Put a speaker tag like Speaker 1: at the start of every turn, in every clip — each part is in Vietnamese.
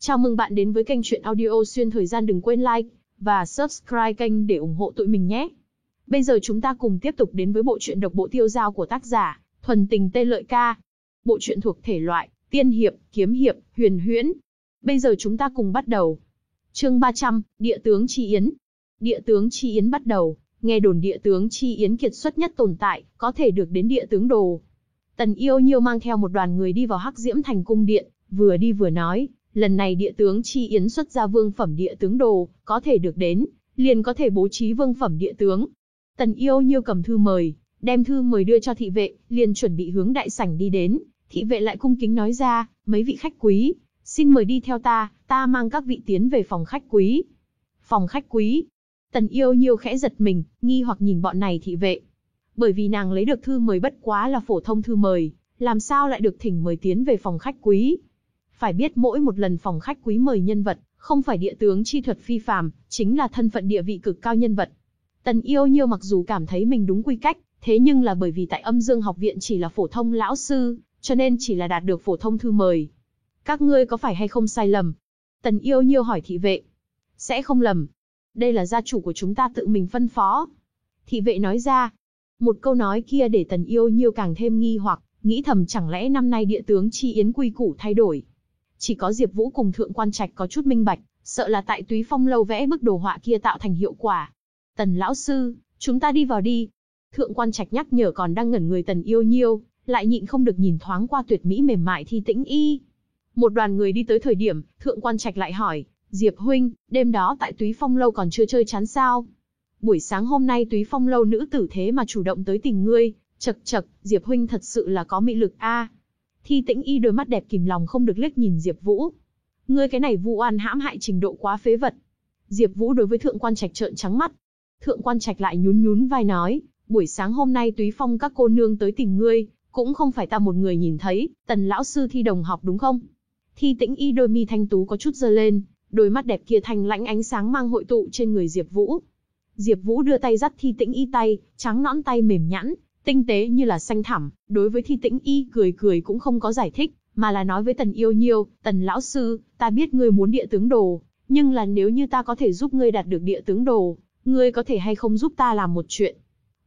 Speaker 1: Chào mừng bạn đến với kênh truyện audio xuyên thời gian đừng quên like và subscribe kênh để ủng hộ tụi mình nhé. Bây giờ chúng ta cùng tiếp tục đến với bộ truyện độc bộ tiêu giao của tác giả Thuần Tình Tê Lợi Ca. Bộ truyện thuộc thể loại tiên hiệp, kiếm hiệp, huyền huyễn. Bây giờ chúng ta cùng bắt đầu. Chương 300, Địa tướng Chi Yến. Địa tướng Chi Yến bắt đầu, nghe đồn địa tướng Chi Yến kiệt xuất nhất tồn tại, có thể được đến địa tướng đồ. Tần Yêu Nhiêu mang theo một đoàn người đi vào Hắc Diễm Thành cung điện, vừa đi vừa nói, lần này địa tướng Chi Yến xuất ra vương phẩm địa tướng đồ, có thể được đến, liền có thể bố trí vương phẩm địa tướng. Tần Yêu Nhiêu cầm thư mời, đem thư mời đưa cho thị vệ, liền chuẩn bị hướng đại sảnh đi đến, thị vệ lại cung kính nói ra, mấy vị khách quý, xin mời đi theo ta, ta mang các vị tiến về phòng khách quý. Phòng khách quý. Tần Yêu Nhiêu khẽ giật mình, nghi hoặc nhìn bọn này thị vệ. Bởi vì nàng lấy được thư mời bất quá là phổ thông thư mời, làm sao lại được thỉnh mời tiến về phòng khách quý. Phải biết mỗi một lần phòng khách quý mời nhân vật, không phải địa tướng chi thuật phi phàm, chính là thân phận địa vị cực cao nhân vật. Tần Yêu Nhiêu mặc dù cảm thấy mình đúng quy cách, thế nhưng là bởi vì tại âm dương học viện chỉ là phổ thông lão sư, cho nên chỉ là đạt được phổ thông thư mời. Các ngươi có phải hay không sai lầm? Tần Yêu Nhiêu hỏi thị vệ. Sẽ không lầm. Đây là gia chủ của chúng ta tự mình phân phó. Thị vệ nói ra. Một câu nói kia để Tần Yêu Nhiêu càng thêm nghi hoặc, nghĩ thầm chẳng lẽ năm nay địa tướng Chi Yến quy củ thay đổi. Chỉ có Diệp Vũ cùng Thượng Quan Trạch có chút minh bạch, sợ là tại Túy Phong lâu vẽ bức đồ họa kia tạo thành hiệu quả. Tần lão sư, chúng ta đi vào đi. Thượng Quan Trạch nhắc nhở còn đang ngẩn người Tần Yêu Nhiêu, lại nhịn không được nhìn thoáng qua tuyệt mỹ mềm mại thi tĩnh y. Một đoàn người đi tới thời điểm, Thượng Quan Trạch lại hỏi, Diệp huynh, đêm đó tại Túy Phong lâu còn chưa chơi chán sao? Buổi sáng hôm nay Túy Phong lâu nữ tử thế mà chủ động tới tìm ngươi, chật chật, Diệp huynh thật sự là có mị lực a. Thi Tĩnh Y đôi mắt đẹp kìm lòng không được liếc nhìn Diệp Vũ. Ngươi cái này vu oan hãm hại trình độ quá phế vật. Diệp Vũ đối với Thượng Quan Trạch trợn trắng mắt. Thượng Quan Trạch lại nhún nhún vai nói, buổi sáng hôm nay Túy Phong các cô nương tới tìm ngươi, cũng không phải ta một người nhìn thấy, Tần lão sư thi đồng học đúng không? Thi Tĩnh Y đôi mi thanh tú có chút giơ lên, đôi mắt đẹp kia thanh lãnh ánh sáng mang hội tụ trên người Diệp Vũ. Diệp Vũ đưa tay dắt Thi Tĩnh Y tay, trắng nõn tay mềm nhẵn, tinh tế như là xanh thẳm, đối với Thi Tĩnh Y cười cười cũng không có giải thích, mà là nói với Tần Yêu Nhiêu, "Tần lão sư, ta biết ngươi muốn địa tướng đồ, nhưng là nếu như ta có thể giúp ngươi đạt được địa tướng đồ, ngươi có thể hay không giúp ta làm một chuyện?"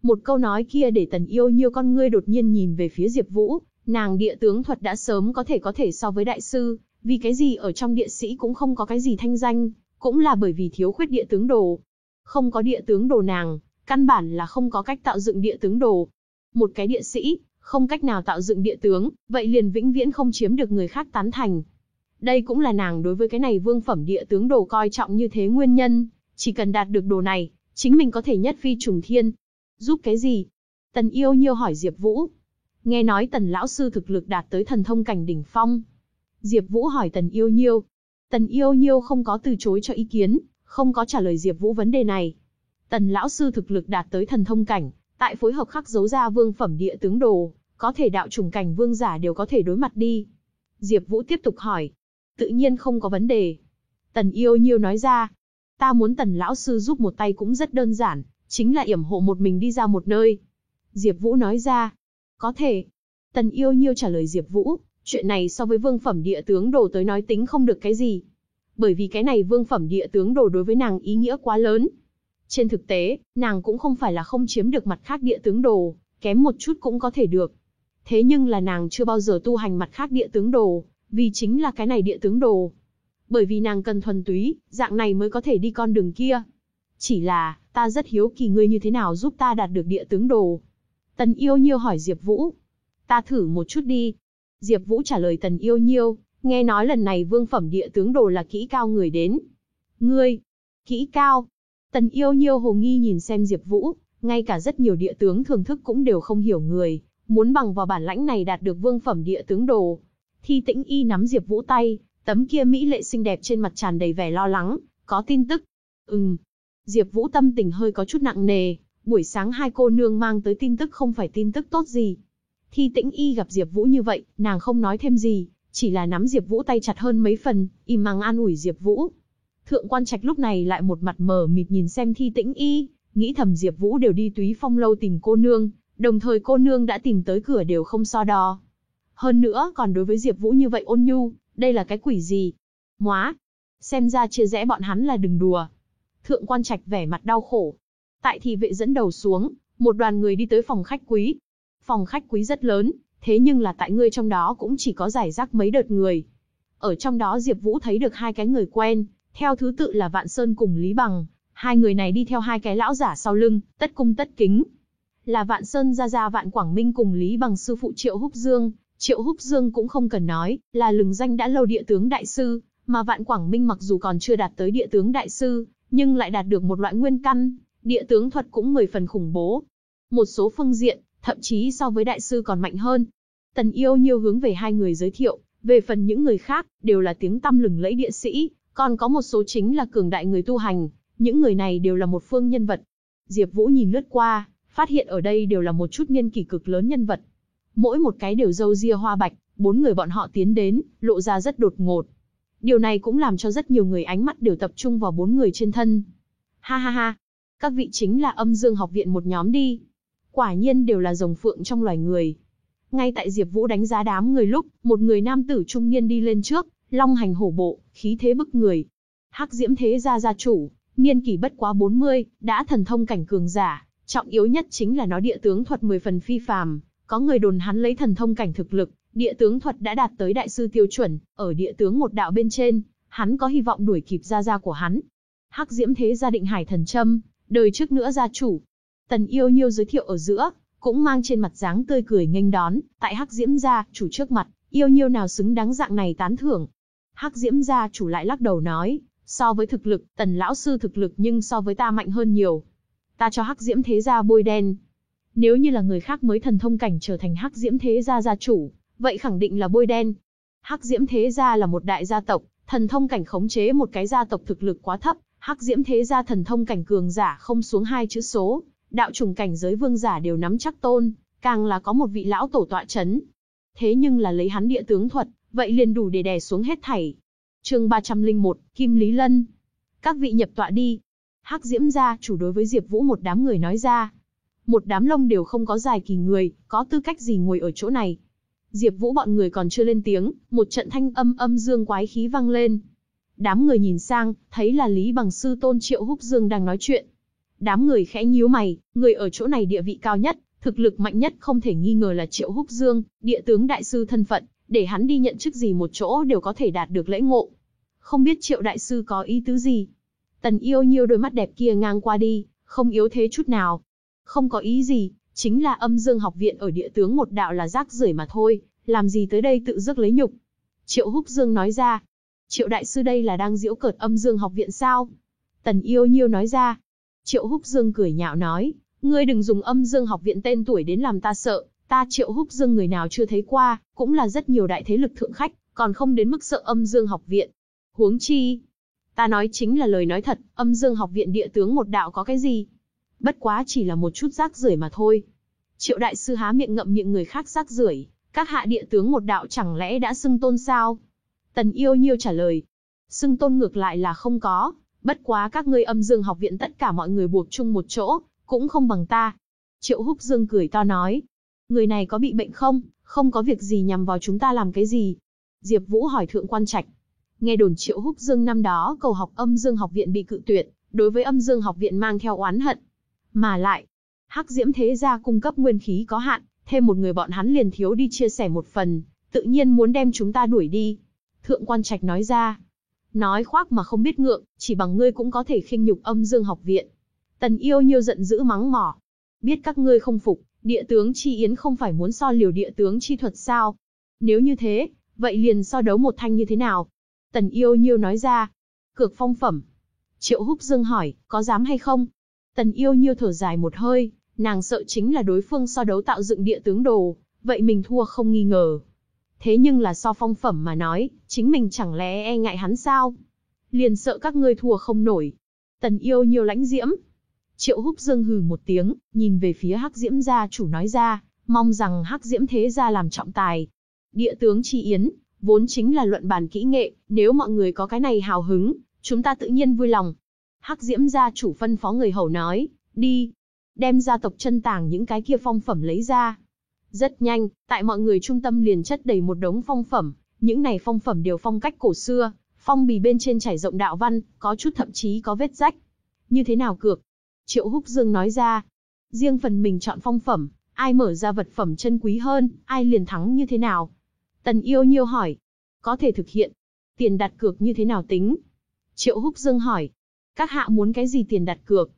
Speaker 1: Một câu nói kia để Tần Yêu Nhiêu con ngươi đột nhiên nhìn về phía Diệp Vũ, nàng địa tướng thuật đã sớm có thể có thể so với đại sư, vì cái gì ở trong địa sĩ cũng không có cái gì thanh danh, cũng là bởi vì thiếu khuyết địa tướng đồ. Không có địa tướng đồ nàng, căn bản là không có cách tạo dựng địa tướng đồ. Một cái địa sĩ, không cách nào tạo dựng địa tướng, vậy liền vĩnh viễn không chiếm được người khác tán thành. Đây cũng là nàng đối với cái này vương phẩm địa tướng đồ coi trọng như thế nguyên nhân, chỉ cần đạt được đồ này, chính mình có thể nhất phi trùng thiên. Giúp cái gì? Tần yêu nhiêu hỏi Diệp Vũ. Nghe nói tần lão sư thực lực đạt tới thần thông cảnh đỉnh phong. Diệp Vũ hỏi tần yêu nhiêu. Tần yêu nhiêu không có từ chối cho ý kiến, không có trả lời Diệp Vũ vấn đề này. Tần lão sư thực lực đạt tới thần thông cảnh, tại phối hợp khắc dấu ra vương phẩm địa tướng đồ, có thể đạo trùng cảnh vương giả đều có thể đối mặt đi. Diệp Vũ tiếp tục hỏi. Tự nhiên không có vấn đề. Tần yêu nhiêu nói ra. Ta muốn tần lão sư giúp một tay cũng rất đơn giản, chính là yểm hộ một mình đi ra một nơi. Diệp Vũ nói ra. Có thể. Tần yêu nhiêu trả lời Diệp Vũ, chuyện này so với vương phẩm địa tướng đồ tới nói tính không được cái gì. Bởi vì cái này vương phẩm địa tướng đồ đối với nàng ý nghĩa quá lớn. Trên thực tế, nàng cũng không phải là không chiếm được mặt khác địa tướng đồ, kém một chút cũng có thể được. Thế nhưng là nàng chưa bao giờ tu hành mặt khác địa tướng đồ, vì chính là cái này địa tướng đồ. Bởi vì nàng cần thuần túy, dạng này mới có thể đi con đường kia. Chỉ là, ta rất hiếu kỳ ngươi như thế nào giúp ta đạt được địa tướng đồ. Tần yêu nhiêu hỏi Diệp Vũ. Ta thử một chút đi. Diệp Vũ trả lời tần yêu nhiêu, nghe nói lần này vương phẩm địa tướng đồ là kỹ cao người đến. Ngươi, kỹ cao. Tần yêu nhiêu hồ nghi nhìn xem Diệp Vũ, ngay cả rất nhiều địa tướng thường thức cũng đều không hiểu người, muốn bằng vào bản lãnh này đạt được vương phẩm địa tướng đồ. Thi Tĩnh Y nắm Diệp Vũ tay, tấm kia mỹ lệ xinh đẹp trên mặt tràn đầy vẻ lo lắng, có tin tức. Ừm. Diệp Vũ tâm tình hơi có chút nặng nề, buổi sáng hai cô nương mang tới tin tức không phải tin tức tốt gì. Thi Tĩnh Y gặp Diệp Vũ như vậy, nàng không nói thêm gì, chỉ là nắm Diệp Vũ tay chặt hơn mấy phần, im lặng an ủi Diệp Vũ. Thượng quan Trạch lúc này lại một mặt mờ mịt nhìn xem Thi Tĩnh Y, nghĩ thầm Diệp Vũ đều đi Túy Phong lâu tìm cô nương, đồng thời cô nương đã tìm tới cửa đều không so đo. Hơn nữa, còn đối với Diệp Vũ như vậy ôn nhu, đây là cái quỷ gì? Móa, xem ra chia rẽ bọn hắn là đừng đùa. Thượng quan trạch vẻ mặt đau khổ. Tại thị vệ dẫn đầu xuống, một đoàn người đi tới phòng khách quý. Phòng khách quý rất lớn, thế nhưng là tại ngươi trong đó cũng chỉ có giải rác mấy đợt người. Ở trong đó Diệp Vũ thấy được hai cái người quen, theo thứ tự là Vạn Sơn cùng Lý Bằng, hai người này đi theo hai cái lão giả sau lưng, tất cung tất kính. Là Vạn Sơn gia gia Vạn Quảng Minh cùng Lý Bằng sư phụ Triệu Húc Dương, Triệu Húc Dương cũng không cần nói, là lừng danh đã lâu địa tướng đại sư, mà Vạn Quảng Minh mặc dù còn chưa đạt tới địa tướng đại sư, nhưng lại đạt được một loại nguyên căn, địa tướng thuật cũng mười phần khủng bố. Một số phương diện, thậm chí so với đại sư còn mạnh hơn. Tần Yêu nhiều hướng về hai người giới thiệu, về phần những người khác, đều là tiếng tăm lừng lẫy địa sĩ, còn có một số chính là cường đại người tu hành, những người này đều là một phương nhân vật. Diệp Vũ nhìn lướt qua, phát hiện ở đây đều là một chút niên kỷ cực lớn nhân vật. Mỗi một cái đều râu ria hoa bạch, bốn người bọn họ tiến đến, lộ ra rất đột ngột. Điều này cũng làm cho rất nhiều người ánh mắt đều tập trung vào bốn người trên thân. Ha ha ha, các vị chính là âm dương học viện một nhóm đi. Quả nhiên đều là rồng phượng trong loài người. Ngay tại Diệp Vũ đánh giá đám người lúc, một người nam tử trung niên đi lên trước, long hành hổ bộ, khí thế bức người. Hắc Diễm Thế gia gia chủ, niên kỷ bất quá 40, đã thần thông cảnh cường giả, trọng yếu nhất chính là nó địa tướng thuật 10 phần phi phàm, có người đồn hắn lấy thần thông cảnh thực lực, địa tướng thuật đã đạt tới đại sư tiêu chuẩn, ở địa tướng một đạo bên trên, hắn có hy vọng đuổi kịp gia gia của hắn. Hắc Diễm Thế gia định Hải Thần Trâm, đời trước nữa gia chủ. Tần Yêu Nhiêu giới thiệu ở giữa, cũng mang trên mặt dáng tươi cười nghênh đón, tại Hắc Diễm gia, chủ trước mặt, Yêu Nhiêu nào xứng đáng dạng này tán thưởng. Hắc Diễm gia chủ lại lắc đầu nói, so với thực lực, Tần lão sư thực lực nhưng so với ta mạnh hơn nhiều. Ta cho Hắc Diễm Thế gia bôi đen. Nếu như là người khác mới thần thông cảnh trở thành Hắc Diễm Thế gia gia chủ, vậy khẳng định là bôi đen. Hắc Diễm Thế gia là một đại gia tộc, thần thông cảnh khống chế một cái gia tộc thực lực quá thấp, Hắc Diễm Thế gia thần thông cảnh cường giả không xuống hai chữ số, đạo trùng cảnh giới vương giả đều nắm chắc tôn, càng là có một vị lão tổ tọa chấn. Thế nhưng là lấy hắn địa tướng thuật, vậy liền đủ để đè xuống hết thảy. Chương 301, Kim Lý Lân. Các vị nhập tọa đi. Hắc Diễm gia chủ đối với Diệp Vũ một đám người nói ra. Một đám lông đều không có dài kỳ người, có tư cách gì ngồi ở chỗ này? Diệp Vũ bọn người còn chưa lên tiếng, một trận thanh âm âm dương quái khí vang lên. Đám người nhìn sang, thấy là Lý Bằng sư tôn Triệu Húc Dương đang nói chuyện. Đám người khẽ nhíu mày, người ở chỗ này địa vị cao nhất, thực lực mạnh nhất không thể nghi ngờ là Triệu Húc Dương, địa tướng đại sư thân phận, để hắn đi nhận chức gì một chỗ đều có thể đạt được lễ ngộ. Không biết Triệu đại sư có ý tứ gì? Tần Yêu Nhiêu đôi mắt đẹp kia ngang qua đi, không yếu thế chút nào. Không có ý gì, chính là âm dương học viện ở địa tướng một đạo là rác rưởi mà thôi, làm gì tới đây tự dứt lấy nhục. Triệu Húc Dương nói ra, Triệu đại sư đây là đang giễu cợt âm dương học viện sao? Tần yêu nhiêu nói ra. Triệu Húc Dương cười nhạo nói, ngươi đừng dùng âm dương học viện tên tuổi đến làm ta sợ, ta Triệu Húc Dương người nào chưa thấy qua, cũng là rất nhiều đại thế lực thượng khách, còn không đến mức sợ âm dương học viện. Huống chi, ta nói chính là lời nói thật, âm dương học viện địa tướng một đạo có cái gì? Bất quá chỉ là một chút rác rưởi mà thôi. Triệu đại sư há miệng ngậm miệng người khác rác rưởi, các hạ địa tướng một đạo chẳng lẽ đã xưng tôn sao? Tần yêu nhiêu trả lời. Xưng tôn ngược lại là không có, bất quá các ngươi âm dương học viện tất cả mọi người buộc chung một chỗ, cũng không bằng ta. Triệu húc dương cười to nói. Người này có bị bệnh không, không có việc gì nhằm vào chúng ta làm cái gì? Diệp Vũ hỏi thượng quan trạch. Nghe đồn Triệu Húc Dương năm đó cầu học âm dương học viện bị cự tuyệt, đối với âm dương học viện mang theo oán hận. Mà lại, Hắc Diễm Thế gia cung cấp nguyên khí có hạn, thêm một người bọn hắn liền thiếu đi chia sẻ một phần, tự nhiên muốn đem chúng ta đuổi đi. Thượng quan trạch nói ra. Nói khoác mà không biết ngượng, chỉ bằng ngươi cũng có thể khinh nhục âm dương học viện. Tần yêu nhiêu giận dữ mắng mỏ. Biết các ngươi không phục, địa tướng chi yến không phải muốn so liều địa tướng chi thuật sao? Nếu như thế, vậy liền so đấu một thanh như thế nào? Tần yêu nhiêu nói ra. Cược phong phẩm. Triệu húc dương hỏi, có dám hay không? Tần yêu nhiêu thở dài một hơi, nàng sợ chính là đối phương so đấu tạo dựng địa tướng đồ, vậy mình thua không nghi ngờ. Thế nhưng là so phong phẩm mà nói, chính mình chẳng lẽ e ngại hắn sao? Liền sợ các ngươi thua không nổi. Tần yêu nhiều lãnh diễm. Triệu húc dương hừ một tiếng, nhìn về phía hắc diễm gia chủ nói ra, mong rằng hắc diễm thế gia làm trọng tài. Địa tướng chi yến, vốn chính là luận bàn kỹ nghệ, nếu mọi người có cái này hào hứng, chúng ta tự nhiên vui lòng. Hắc diễm gia chủ phân phó người hầu nói, đi, đem gia tộc chân tàng những cái kia phong phẩm lấy ra. Rất nhanh, tại mọi người trung tâm liền chất đầy một đống phong phẩm, những này phong phẩm đều phong cách cổ xưa, Phong bì bên trên trải rộng đạo văn, có chút thậm chí có vết rách. Như thế nào cược? Triệu Húc Dương nói ra. Riêng phần mình chọn phong phẩm, ai mở ra vật phẩm chân quý hơn, ai liền thắng như thế nào? Tần yêu nhiêu hỏi. Có thể thực hiện. Tiền đặt cược như thế nào tính? Triệu Húc Dương hỏi. Các hạ muốn cái gì tiền đặt cược?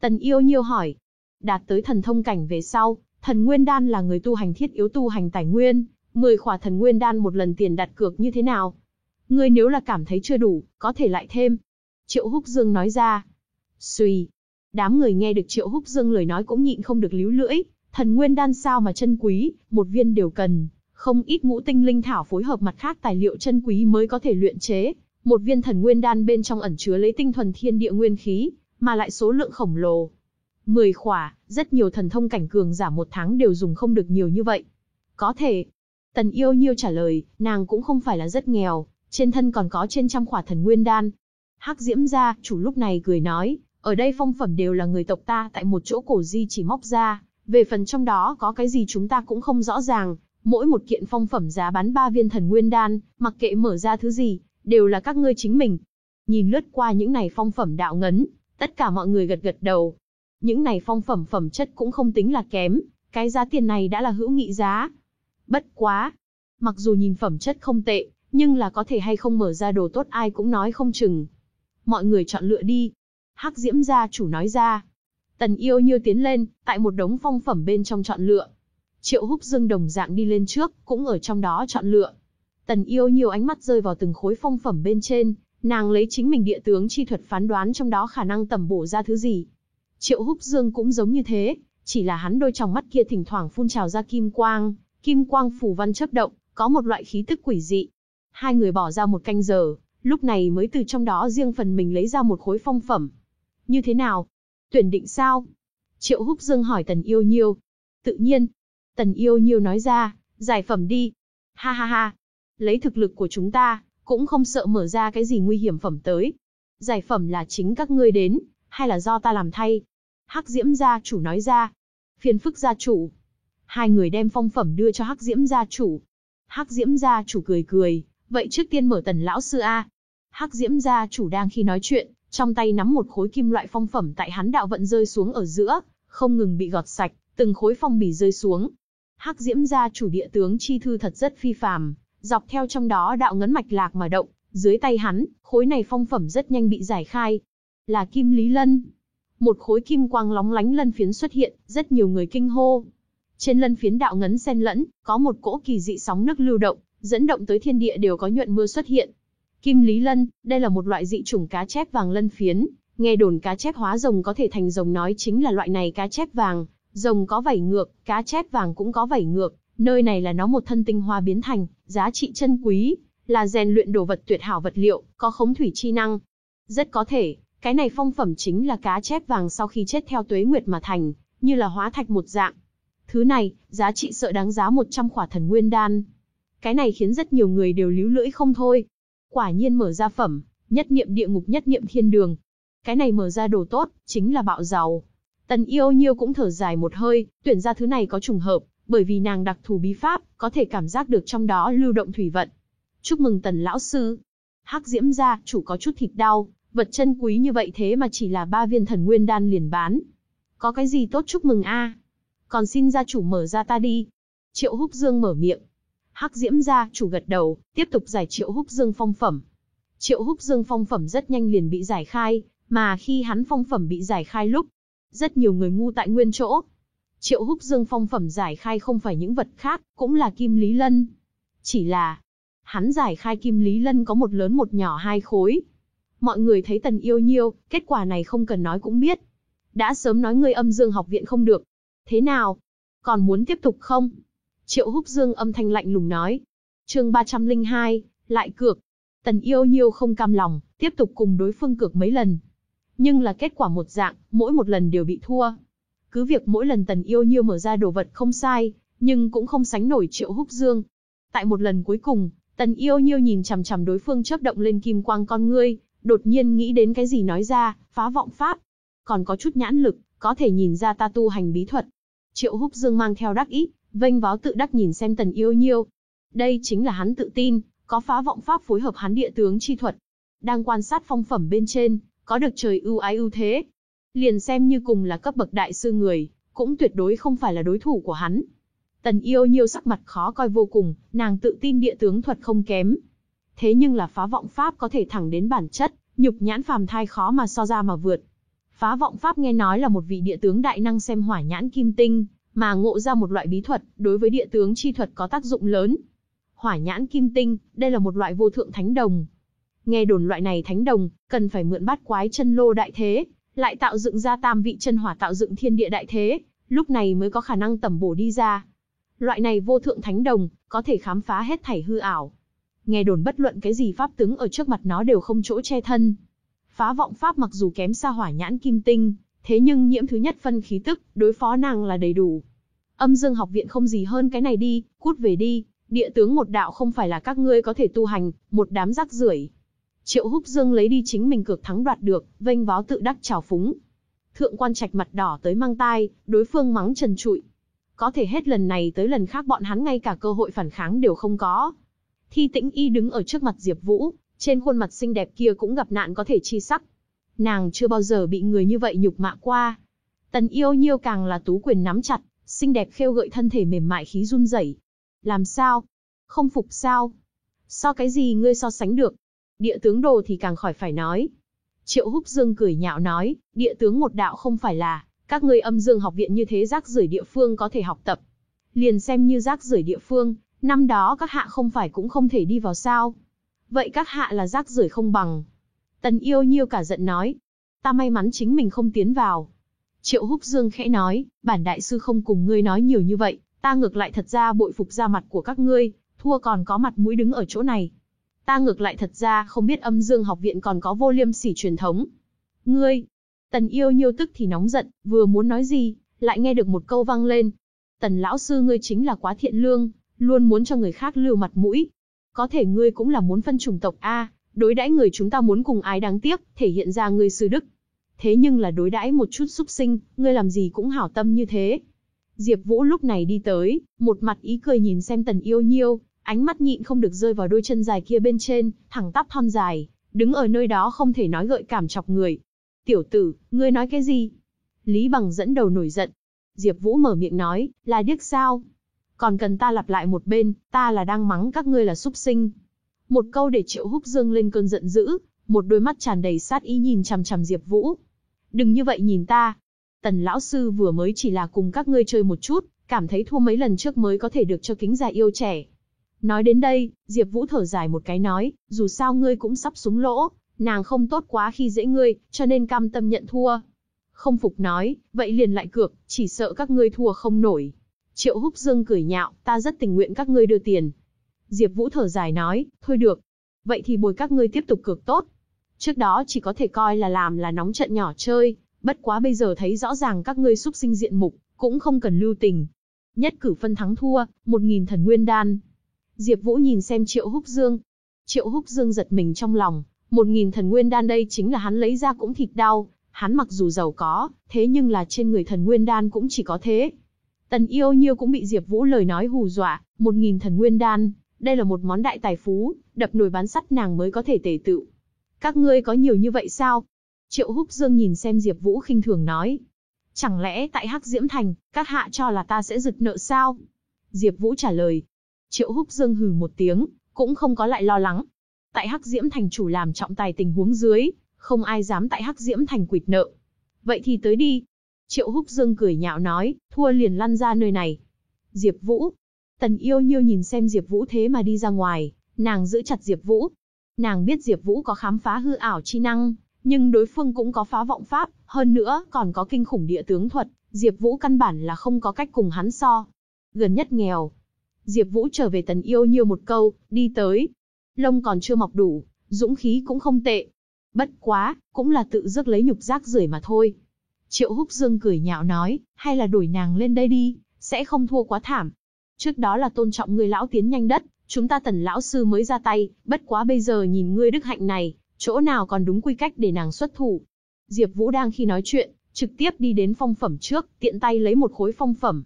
Speaker 1: Tần yêu nhiêu hỏi. Đạt tới thần thông cảnh về sau, thần nguyên đan là người tu hành thiết yếu tu hành tài nguyên, 10 khỏa thần nguyên đan một lần tiền đặt cược như thế nào? Ngươi nếu là cảm thấy chưa đủ, có thể lại thêm. Triệu Húc Dương nói ra. Xùy. Đám người nghe được Triệu Húc Dương lời nói cũng nhịn không được líu lưỡi, thần nguyên đan sao mà chân quý, một viên đều cần, không ít ngũ tinh linh thảo phối hợp mặt khác tài liệu chân quý mới có thể luyện chế, một viên thần nguyên đan bên trong ẩn chứa lấy tinh thuần thiên địa nguyên khí, mà lại số lượng khổng lồ. Mười khỏa, rất nhiều thần thông cảnh cường giả một tháng đều dùng không được nhiều như vậy. Có thể. Tần yêu nhiêu trả lời, nàng cũng không phải là rất nghèo, trên thân còn có trên trăm khỏa thần nguyên đan. Hắc diễm gia, chủ lúc này cười nói, ở đây phong phẩm đều là người tộc ta tại một chỗ cổ di chỉ móc ra, về phần trong đó có cái gì chúng ta cũng không rõ ràng, mỗi một kiện phong phẩm giá bán ba viên thần nguyên đan, mặc kệ mở ra thứ gì, đều là các ngươi chính mình. Nhìn lướt qua những này phong phẩm đạo ngấn, tất cả mọi người gật gật đầu. Những này phong phẩm phẩm chất cũng không tính là kém, cái giá tiền này đã là hữu nghị giá. Bất quá, mặc dù nhìn phẩm chất không tệ, nhưng là có thể hay không mở ra đồ tốt ai cũng nói không chừng. Mọi người chọn lựa đi. Hắc diễm gia chủ nói ra. Tần yêu như tiến lên, tại một đống phong phẩm bên trong chọn lựa. Triệu húc dương đồng dạng đi lên trước, cũng ở trong đó chọn lựa. Tần yêu nhiều ánh mắt rơi vào từng khối phong phẩm bên trên, nàng lấy chính mình địa tướng chi thuật phán đoán trong đó khả năng tầm bổ ra thứ gì. Triệu húc dương cũng giống như thế, chỉ là hắn đôi tròng mắt kia thỉnh thoảng phun trào ra kim quang, kim quang phủ văn chớp động, có một loại khí tức quỷ dị. Hai người bỏ ra một canh giờ, lúc này mới từ trong đó riêng phần mình lấy ra một khối phong phẩm. Như thế nào? Tuyển định sao? Triệu húc dương hỏi tần yêu nhiêu. Tự nhiên. Tần yêu nhiêu nói ra, giải phẩm đi. Ha ha ha, lấy thực lực của chúng ta, cũng không sợ mở ra cái gì nguy hiểm phẩm tới. Giải phẩm là chính các ngươi đến, hay là do ta làm thay? Hắc Diễm gia chủ nói ra. Phiền phức gia chủ. Hai người đem phong phẩm đưa cho Hắc Diễm gia chủ. Hắc Diễm gia chủ cười cười, vậy trước tiên mở tần lão sư A. Hắc Diễm gia chủ đang khi nói chuyện, trong tay nắm một khối kim loại phong phẩm tại hắn đạo vận rơi xuống ở giữa, không ngừng bị gọt sạch, từng khối phong bì rơi xuống. Hắc Diễm gia chủ địa tướng chi thư thật rất phi phàm, dọc theo trong đó đạo ngấn mạch lạc mà động, dưới tay hắn, khối này phong phẩm rất nhanh bị giải khai. Là kim lý lân. Một khối kim quang lóng lánh lân phiến xuất hiện, rất nhiều người kinh hô. Trên lân phiến đạo ngấn xen lẫn, có một cỗ kỳ dị sóng nước lưu động, dẫn động tới thiên địa đều có nhuận mưa xuất hiện. Kim lý lân, đây là một loại dị chủng cá chép vàng lân phiến, nghe đồn cá chép hóa rồng có thể thành rồng nói chính là loại này cá chép vàng, rồng có vảy ngược, cá chép vàng cũng có vảy ngược, Nơi này là nó một thân tinh hoa biến thành, giá trị chân quý, là rèn luyện đồ vật tuyệt hảo vật liệu, có khống thủy chi năng. Rất có thể, cái này phong phẩm chính là cá chép vàng sau khi chết theo tuế nguyệt mà thành, như là hóa thạch một dạng. Thứ này, giá trị sợ đáng giá 100 khỏa thần nguyên đan. Cái này khiến rất nhiều người đều líu lưỡi không thôi. Quả nhiên mở ra phẩm, nhất niệm địa ngục nhất niệm thiên đường. Cái này mở ra đồ tốt, chính là bạo giàu. Tần yêu nhiêu cũng thở dài một hơi, tuyển ra thứ này có trùng hợp, bởi vì nàng đặc thù bí pháp, có thể cảm giác được trong đó lưu động thủy vận. Chúc mừng tần lão sư. Hắc diễm gia, chủ có chút thịt đau, vật chân quý như vậy thế mà chỉ là ba viên thần nguyên đan liền bán. Có cái gì tốt chúc mừng a? Còn xin gia chủ mở ra ta đi. Triệu Húc Dương mở miệng. Hắc Diễm gia chủ gật đầu, tiếp tục giải Triệu Húc Dương phong phẩm. Triệu Húc Dương phong phẩm rất nhanh liền bị giải khai, mà khi hắn phong phẩm bị giải khai lúc, rất nhiều người ngu tại nguyên chỗ, Triệu húc dương phong phẩm giải khai không phải những vật khác, cũng là kim lý lân. Chỉ là, hắn giải khai kim lý lân có một lớn một nhỏ hai khối. Mọi người thấy tần yêu nhiêu, kết quả này không cần nói cũng biết. Đã sớm nói ngươi âm dương học viện không được. Thế nào? Còn muốn tiếp tục không? Triệu húc dương âm thanh lạnh lùng nói. chương 302, lại cược. Tần yêu nhiêu không cam lòng, tiếp tục cùng đối phương cược mấy lần. Nhưng là kết quả một dạng, mỗi một lần đều bị thua. Cứ việc mỗi lần Tần Yêu Nhiêu mở ra đồ vật không sai, nhưng cũng không sánh nổi Triệu Húc Dương. Tại một lần cuối cùng, Tần Yêu Nhiêu nhìn chằm chằm đối phương chớp động lên kim quang con ngươi, đột nhiên nghĩ đến cái gì nói ra, phá vọng pháp. Còn có chút nhãn lực, có thể nhìn ra ta tu hành bí thuật. Triệu Húc Dương mang theo đắc ý, vênh váo tự đắc nhìn xem Tần Yêu Nhiêu. Đây chính là hắn tự tin, có phá vọng pháp phối hợp hắn địa tướng chi thuật, đang quan sát phong phẩm bên trên, có được trời ưu ái ưu thế. Liền xem như cùng là cấp bậc đại sư người, cũng tuyệt đối không phải là đối thủ của hắn. Tần yêu nhiêu sắc mặt khó coi vô cùng, nàng tự tin địa tướng thuật không kém. Thế nhưng là phá vọng pháp có thể thẳng đến bản chất, nhục nhãn phàm thai khó mà so ra mà vượt. Phá vọng pháp nghe nói là một vị địa tướng đại năng xem hỏa nhãn kim tinh, mà ngộ ra một loại bí thuật, đối với địa tướng chi thuật có tác dụng lớn. Hỏa nhãn kim tinh, đây là một loại vô thượng thánh đồng. Nghe đồn loại này thánh đồng, cần phải mượn bát quái chân lô đại thế, lại tạo dựng ra tam vị chân hỏa tạo dựng thiên địa đại thế, lúc này mới có khả năng tầm bổ đi ra. Loại này vô thượng thánh đồng, có thể khám phá hết thảy hư ảo. Nghe đồn bất luận cái gì pháp tướng ở trước mặt nó đều không chỗ che thân. Phá vọng pháp mặc dù kém xa hỏa nhãn kim tinh, thế nhưng nhiễm thứ nhất phân khí tức, đối phó nàng là đầy đủ. Âm dương học viện không gì hơn cái này đi, cút về đi, địa tướng một đạo không phải là các ngươi có thể tu hành, một đám rác rưởi. Triệu Húc Dương lấy đi chính mình cược thắng đoạt được, vênh váo tự đắc trào phúng. Thượng quan trạch mặt đỏ tới mang tai, đối phương mắng trần trụi. Có thể hết lần này tới lần khác bọn hắn ngay cả cơ hội phản kháng đều không có. Thi tĩnh y đứng ở trước mặt Diệp Vũ, trên khuôn mặt xinh đẹp kia cũng gặp nạn có thể chi sắc. Nàng chưa bao giờ bị người như vậy nhục mạ qua. Tần yêu nhiêu càng là tú quyền nắm chặt, xinh đẹp khêu gợi thân thể mềm mại khí run rẩy. Làm sao? Không phục sao? So cái gì ngươi so sánh được? Địa tướng đồ thì càng khỏi phải nói. Triệu Húc Dương cười nhạo nói, địa tướng một đạo không phải là, các ngươi âm dương học viện như thế rác rưởi địa phương có thể học tập. Liền xem như rác rưởi địa phương, năm đó các hạ không phải cũng không thể đi vào sao. Vậy các hạ là rác rưởi không bằng. Tần yêu nhiêu cả giận nói, ta may mắn chính mình không tiến vào. Triệu Húc Dương khẽ nói, bản đại sư không cùng ngươi nói nhiều như vậy, ta ngược lại thật ra bội phục ra mặt của các ngươi, thua còn có mặt mũi đứng ở chỗ này. Ta ngược lại thật ra không biết âm dương học viện còn có vô liêm sỉ truyền thống. Ngươi, tần yêu nhiêu tức thì nóng giận, vừa muốn nói gì, lại nghe được một câu vang lên. Tần lão sư ngươi chính là quá thiện lương, luôn muốn cho người khác lưu mặt mũi. Có thể ngươi cũng là muốn phân chủng tộc A, đối đãi người chúng ta muốn cùng ái đáng tiếc, thể hiện ra ngươi sư đức. Thế nhưng là đối đãi một chút xúc sinh, ngươi làm gì cũng hảo tâm như thế. Diệp Vũ lúc này đi tới, một mặt ý cười nhìn xem tần yêu nhiêu, ánh mắt nhịn không được rơi vào đôi chân dài kia bên trên, thẳng tắp thon dài, đứng ở nơi đó không thể nói gợi cảm chọc người. Tiểu tử, ngươi nói cái gì? Lý Bằng dẫn đầu nổi giận. Diệp Vũ mở miệng nói, là điếc sao? Còn cần ta lặp lại một bên, ta là đang mắng các ngươi là súc sinh. Một câu để Triệu Húc Dương lên cơn giận dữ, một đôi mắt tràn đầy sát ý nhìn chằm chằm Diệp Vũ. Đừng như vậy nhìn ta. Tần lão sư vừa mới chỉ là cùng các ngươi chơi một chút, cảm thấy thua mấy lần trước mới có thể được cho kính già yêu trẻ. Nói đến đây, Diệp Vũ thở dài một cái nói, dù sao ngươi cũng sắp súng lỗ, nàng không tốt quá khi dễ ngươi, cho nên cam tâm nhận thua. Không phục nói, vậy liền lại cược, chỉ sợ các ngươi thua không nổi. Triệu Húc Dương cười nhạo, ta rất tình nguyện các ngươi đưa tiền. Diệp Vũ thở dài nói, thôi được. Vậy thì bồi các ngươi tiếp tục cược tốt. Trước đó chỉ có thể coi là làm là nóng trận nhỏ chơi, bất quá bây giờ thấy rõ ràng các ngươi xúc sinh diện mục, cũng không cần lưu tình. Nhất cử phân thắng thua, một nghìn thần nguyên đan. Diệp Vũ nhìn xem Triệu Húc Dương. Triệu Húc Dương giật mình trong lòng, một nghìn thần nguyên đan đây chính là hắn lấy ra cũng thịt đau, hắn mặc dù giàu có, thế nhưng là trên người thần nguyên đan cũng chỉ có thế. Tần Yêu Nhiêu cũng bị Diệp Vũ lời nói hù dọa, một nghìn thần nguyên đan, đây là một món đại tài phú, đập nồi bán sắt nàng mới có thể tề tựu. Các ngươi có nhiều như vậy sao? Triệu Húc Dương nhìn xem Diệp Vũ khinh thường nói. Chẳng lẽ tại Hắc Diễm Thành, các hạ cho là ta sẽ giật nợ sao? Diệp Vũ trả lời. Triệu Húc Dương hừ một tiếng, cũng không có lại lo lắng. Tại Hắc Diễm Thành chủ làm trọng tài tình huống dưới, không ai dám tại Hắc Diễm Thành quỵt nợ. Vậy thì tới đi. Triệu Húc Dương cười nhạo nói, thua liền lăn ra nơi này. Diệp Vũ. Tần Yêu Nhiêu nhìn xem Diệp Vũ thế mà đi ra ngoài, nàng giữ chặt Diệp Vũ. Nàng biết Diệp Vũ có khám phá hư ảo chi năng, nhưng đối phương cũng có phá vọng pháp, hơn nữa còn có kinh khủng địa tướng thuật, Diệp Vũ căn bản là không có cách cùng hắn so. Gần nhất nghèo. Diệp Vũ trở về Tần Yêu Nhiêu một câu, đi tới. Lông còn chưa mọc đủ, dũng khí cũng không tệ. Bất quá, cũng là tự rước lấy nhục rác rưởi mà thôi. Triệu Húc Dương cười nhạo nói, hay là đổi nàng lên đây đi, sẽ không thua quá thảm. Trước đó là tôn trọng người lão tiến nhanh đất, chúng ta tần lão sư mới ra tay, bất quá bây giờ nhìn ngươi đức hạnh này, chỗ nào còn đúng quy cách để nàng xuất thủ. Diệp Vũ đang khi nói chuyện, trực tiếp đi đến phong phẩm trước, tiện tay lấy một khối phong phẩm.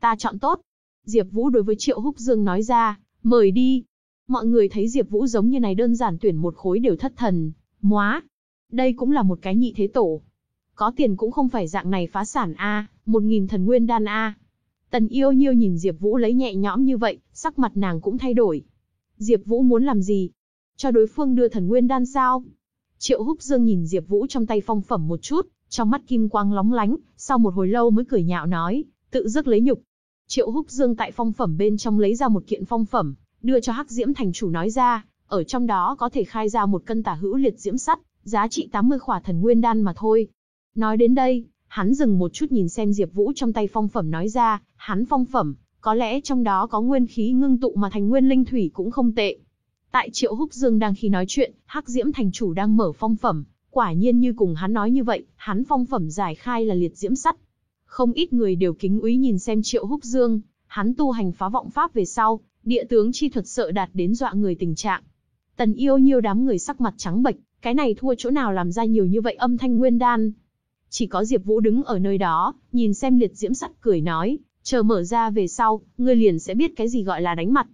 Speaker 1: Ta chọn tốt. Diệp Vũ đối với Triệu Húc Dương nói ra, mời đi. Mọi người thấy Diệp Vũ giống như này đơn giản tuyển một khối đều thất thần, móa. Đây cũng là một cái nhị thế tổ. Có tiền cũng không phải dạng này phá sản a, một nghìn thần nguyên đan a. Tần Yêu Nhiêu nhìn Diệp Vũ lấy nhẹ nhõm như vậy, sắc mặt nàng cũng thay đổi. Diệp Vũ muốn làm gì? Cho đối phương đưa thần nguyên đan sao? Triệu Húc Dương nhìn Diệp Vũ trong tay phong phẩm một chút, trong mắt kim quang lóng lánh, sau một hồi lâu mới cười nhạo nói, tự dứt lấy nhục. Triệu Húc Dương tại phong phẩm bên trong lấy ra một kiện phong phẩm, đưa cho Hắc Diễm thành chủ nói ra, ở trong đó có thể khai ra một cân tả hữu liệt diễm sắt, giá trị 80 khỏa thần nguyên đan mà thôi. Nói đến đây, hắn dừng một chút nhìn xem Diệp Vũ trong tay phong phẩm nói ra, hắn phong phẩm, có lẽ trong đó có nguyên khí ngưng tụ mà thành nguyên linh thủy cũng không tệ. Tại Triệu Húc Dương đang khi nói chuyện, Hắc Diễm thành chủ đang mở phong phẩm, quả nhiên như cùng hắn nói như vậy, hắn phong phẩm giải khai là liệt diễm sắt. Không ít người đều kính úy nhìn xem Triệu Húc Dương, hắn tu hành phá vọng pháp về sau, địa tướng chi thuật sợ đạt đến dọa người tình trạng. Tần Yêu Nhiêu đám người sắc mặt trắng bệch, cái này thua chỗ nào làm ra nhiều như vậy âm thanh nguyên đan. Chỉ có Diệp Vũ đứng ở nơi đó, nhìn xem liệt diễm sắt cười nói, chờ mở ra về sau, ngươi liền sẽ biết cái gì gọi là đánh mặt.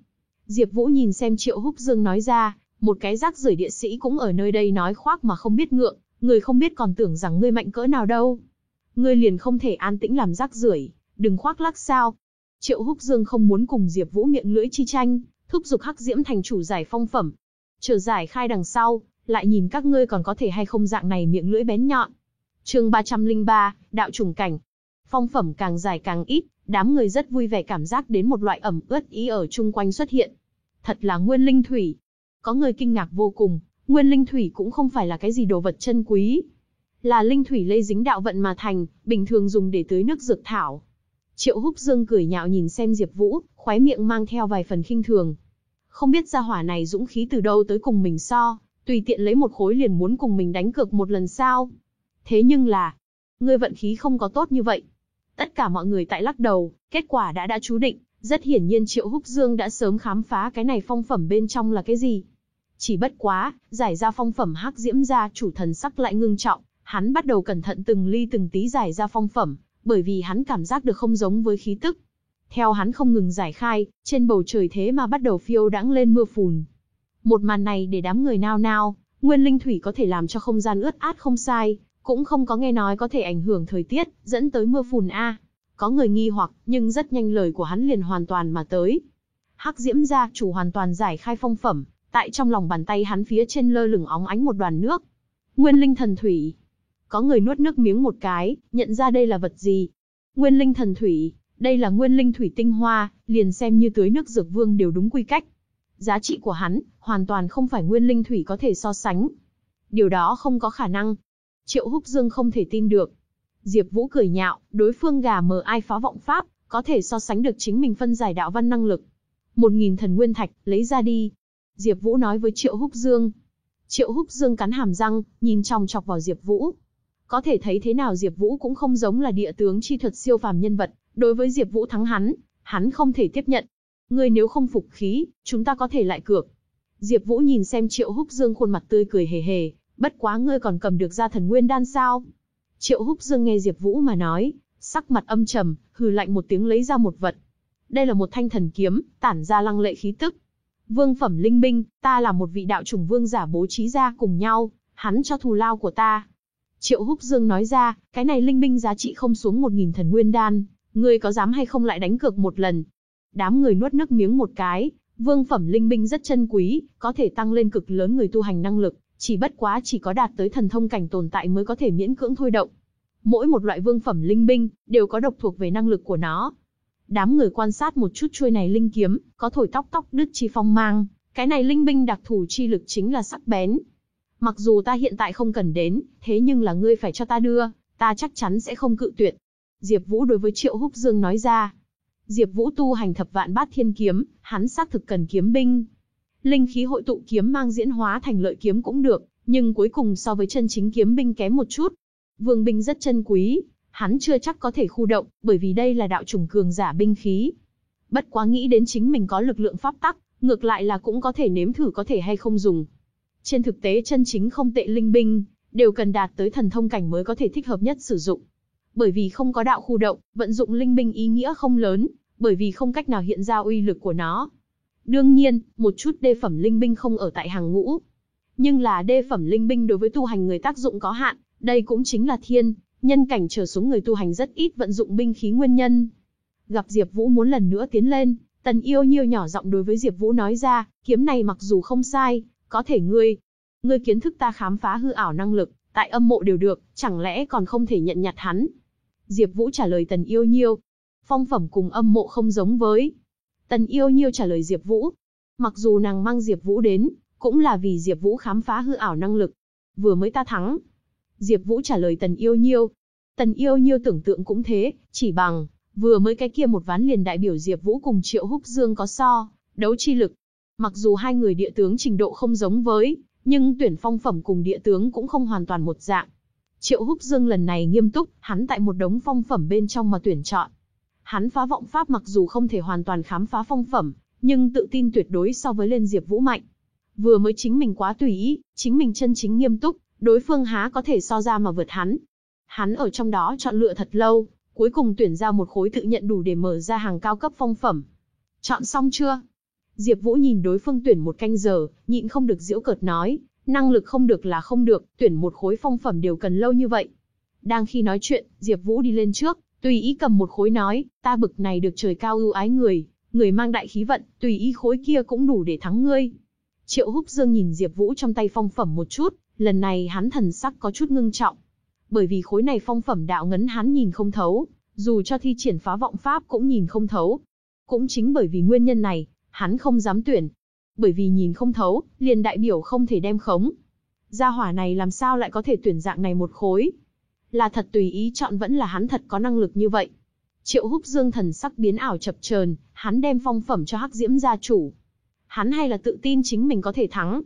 Speaker 1: Diệp Vũ nhìn xem Triệu Húc Dương nói ra, một cái rác rưởi địa sĩ cũng ở nơi đây nói khoác mà không biết ngượng, người không biết còn tưởng rằng ngươi mạnh cỡ nào đâu. Ngươi liền không thể an tĩnh làm rác rưởi, đừng khoác lác sao? Triệu Húc Dương không muốn cùng Diệp Vũ miệng lưỡi chi tranh, thúc giục Hắc Diễm thành chủ giải phong phẩm. Chờ giải khai đằng sau, lại nhìn các ngươi còn có thể hay không dạng này miệng lưỡi bén nhọn. Chương 303, đạo trùng cảnh. Phong phẩm càng dài càng ít, đám người rất vui vẻ cảm giác đến một loại ẩm ướt ý ở chung quanh xuất hiện. Thật là nguyên linh thủy. Có người kinh ngạc vô cùng, nguyên linh thủy cũng không phải là cái gì đồ vật chân quý. Là linh thủy lây dính đạo vận mà thành, bình thường dùng để tưới nước dược thảo. Triệu Húc Dương cười nhạo nhìn xem Diệp Vũ, khóe miệng mang theo vài phần khinh thường. Không biết gia hỏa này dũng khí từ đâu tới cùng mình so, tùy tiện lấy một khối liền muốn cùng mình đánh cược một lần sao? Thế nhưng là, ngươi vận khí không có tốt như vậy. Tất cả mọi người tại lắc đầu, kết quả đã đã chú định, rất hiển nhiên Triệu Húc Dương đã sớm khám phá cái này phong phẩm bên trong là cái gì. Chỉ bất quá, giải ra phong phẩm hắc diễm ra chủ thần sắc lại ngưng trọng, hắn bắt đầu cẩn thận từng ly từng tí giải ra phong phẩm, bởi vì hắn cảm giác được không giống với khí tức. Theo hắn không ngừng giải khai, trên bầu trời thế mà bắt đầu phiêu đãng lên mưa phùn. Một màn này để đám người nao nao, nguyên linh thủy có thể làm cho không gian ướt át không sai, cũng không có nghe nói có thể ảnh hưởng thời tiết, dẫn tới mưa phùn a. Có người nghi hoặc, nhưng rất nhanh lời của hắn liền hoàn toàn mà tới. Hắc Diễm gia chủ hoàn toàn giải khai phong phẩm, tại trong lòng bàn tay hắn phía trên lơ lửng óng ánh một đoàn nước. Nguyên linh thần thủy. Có người nuốt nước miếng một cái, nhận ra đây là vật gì. Nguyên linh thần thủy, đây là nguyên linh thủy tinh hoa, liền xem như tưới nước dược vương đều đúng quy cách. Giá trị của hắn, hoàn toàn không phải nguyên linh thủy có thể so sánh. Điều đó không có khả năng. Triệu Húc Dương không thể tin được. Diệp Vũ cười nhạo, đối phương gà mờ ai phá vọng pháp, có thể so sánh được chính mình phân giải đạo văn năng lực. Một nghìn thần nguyên thạch, lấy ra đi. Diệp Vũ nói với Triệu Húc Dương. Triệu Húc Dương cắn hàm răng, nhìn chòng chọc vào Diệp Vũ. Có thể thấy thế nào Diệp Vũ cũng không giống là địa tướng chi thuật siêu phàm nhân vật, đối với Diệp Vũ thắng hắn, hắn không thể tiếp nhận. Ngươi nếu không phục khí, chúng ta có thể lại cược. Diệp Vũ nhìn xem Triệu Húc Dương khuôn mặt tươi cười hề hề, bất quá ngươi còn cầm được ra thần nguyên đan sao? Triệu Húc Dương nghe Diệp Vũ mà nói, sắc mặt âm trầm, hừ lạnh một tiếng lấy ra một vật. Đây là một thanh thần kiếm, tản ra lăng lệ khí tức. Vương phẩm linh binh, ta là một vị đạo trùng vương giả bố trí ra cùng nhau, hắn cho thù lao của ta. Triệu Húc Dương nói ra, cái này linh binh giá trị không xuống một nghìn thần nguyên đan, ngươi có dám hay không lại đánh cược một lần? Đám người nuốt nước miếng một cái, vương phẩm linh binh rất chân quý, có thể tăng lên cực lớn người tu hành năng lực, chỉ bất quá chỉ có đạt tới thần thông cảnh tồn tại mới có thể miễn cưỡng thôi động. Mỗi một loại vương phẩm linh binh đều có độc thuộc về năng lực của nó. Đám người quan sát một chút chuôi này linh kiếm, có thổi tóc tóc đứt chi phong mang, cái này linh binh đặc thù chi lực chính là sắc bén. Mặc dù ta hiện tại không cần đến, thế nhưng là ngươi phải cho ta đưa, ta chắc chắn sẽ không cự tuyệt. Diệp Vũ đối với Triệu Húc Dương nói ra. Diệp Vũ tu hành thập vạn bát thiên kiếm, hắn xác thực cần kiếm binh, Linh khí hội tụ kiếm mang diễn hóa thành lợi kiếm cũng được, nhưng cuối cùng so với chân chính kiếm binh kém một chút. Vương binh rất chân quý, hắn chưa chắc có thể khu động, bởi vì đây là đạo trùng cường giả binh khí. Bất quá nghĩ đến chính mình có lực lượng pháp tắc, ngược lại là cũng có thể nếm thử có thể hay không dùng. Trên thực tế chân chính không tệ linh binh, đều cần đạt tới thần thông cảnh mới có thể thích hợp nhất sử dụng. Bởi vì không có đạo khu động, vận dụng linh binh ý nghĩa không lớn, bởi vì không cách nào hiện ra uy lực của nó. Đương nhiên, một chút đê phẩm linh binh không ở tại hàng ngũ. Nhưng là đê phẩm linh binh đối với tu hành người tác dụng có hạn, đây cũng chính là thiên, nhân cảnh trở xuống người tu hành rất ít vận dụng binh khí nguyên nhân. Gặp Diệp Vũ muốn lần nữa tiến lên, Tần Yêu Nhiêu nhỏ giọng đối với Diệp Vũ nói ra, kiếm này mặc dù không sai, có thể ngươi, ngươi kiến thức ta khám phá hư ảo năng lực, tại âm mộ đều được, chẳng lẽ còn không thể nhận nhặt hắn? Diệp Vũ trả lời Tần Yêu Nhiêu, phong phẩm cùng âm mộ không giống với. Tần Yêu Nhiêu trả lời Diệp Vũ, mặc dù nàng mang Diệp Vũ đến, cũng là vì Diệp Vũ khám phá hư ảo năng lực. Vừa mới ta thắng. Diệp Vũ trả lời Tần Yêu Nhiêu. Tần Yêu Nhiêu tưởng tượng cũng thế, chỉ bằng vừa mới cái kia một ván liền đại biểu Diệp Vũ cùng Triệu Húc Dương có so, đấu chi lực. Mặc dù hai người địa tướng trình độ không giống với, nhưng tuyển phong phẩm cùng địa tướng cũng không hoàn toàn một dạng. Triệu Húc Dương lần này nghiêm túc, hắn tại một đống phong phẩm bên trong mà tuyển chọn. Hắn phá vọng pháp mặc dù không thể hoàn toàn khám phá phong phẩm, nhưng tự tin tuyệt đối so với lên Diệp Vũ mạnh. Vừa mới chính mình quá tùy ý, chính mình chân chính nghiêm túc, đối phương há có thể so ra mà vượt hắn. Hắn ở trong đó chọn lựa thật lâu, cuối cùng tuyển ra một khối tự nhận đủ để mở ra hàng cao cấp phong phẩm. Chọn xong chưa? Diệp Vũ nhìn đối phương tuyển một canh giờ, nhịn không được giễu cợt nói, năng lực không được là không được, tuyển một khối phong phẩm đều cần lâu như vậy. Đang khi nói chuyện, Diệp Vũ đi lên trước, tùy ý cầm một khối nói, ta bực này được trời cao ưu ái người, người mang đại khí vận, tùy ý khối kia cũng đủ để thắng ngươi. Triệu Húc Dương nhìn Diệp Vũ trong tay phong phẩm một chút, lần này hắn thần sắc có chút ngưng trọng. Bởi vì khối này phong phẩm đạo ngấn hắn nhìn không thấu, dù cho thi triển phá vọng pháp cũng nhìn không thấu. Cũng chính bởi vì nguyên nhân này, hắn không dám tuyển. Bởi vì nhìn không thấu, liền đại biểu không thể đem khống. Gia hỏa này làm sao lại có thể tuyển dạng này một khối? Là thật tùy ý chọn vẫn là hắn thật có năng lực như vậy. Triệu Húc Dương thần sắc biến ảo chập chờn, hắn đem phong phẩm cho Hắc Diễm gia chủ. Hắn hay là tự tin chính mình có thể thắng.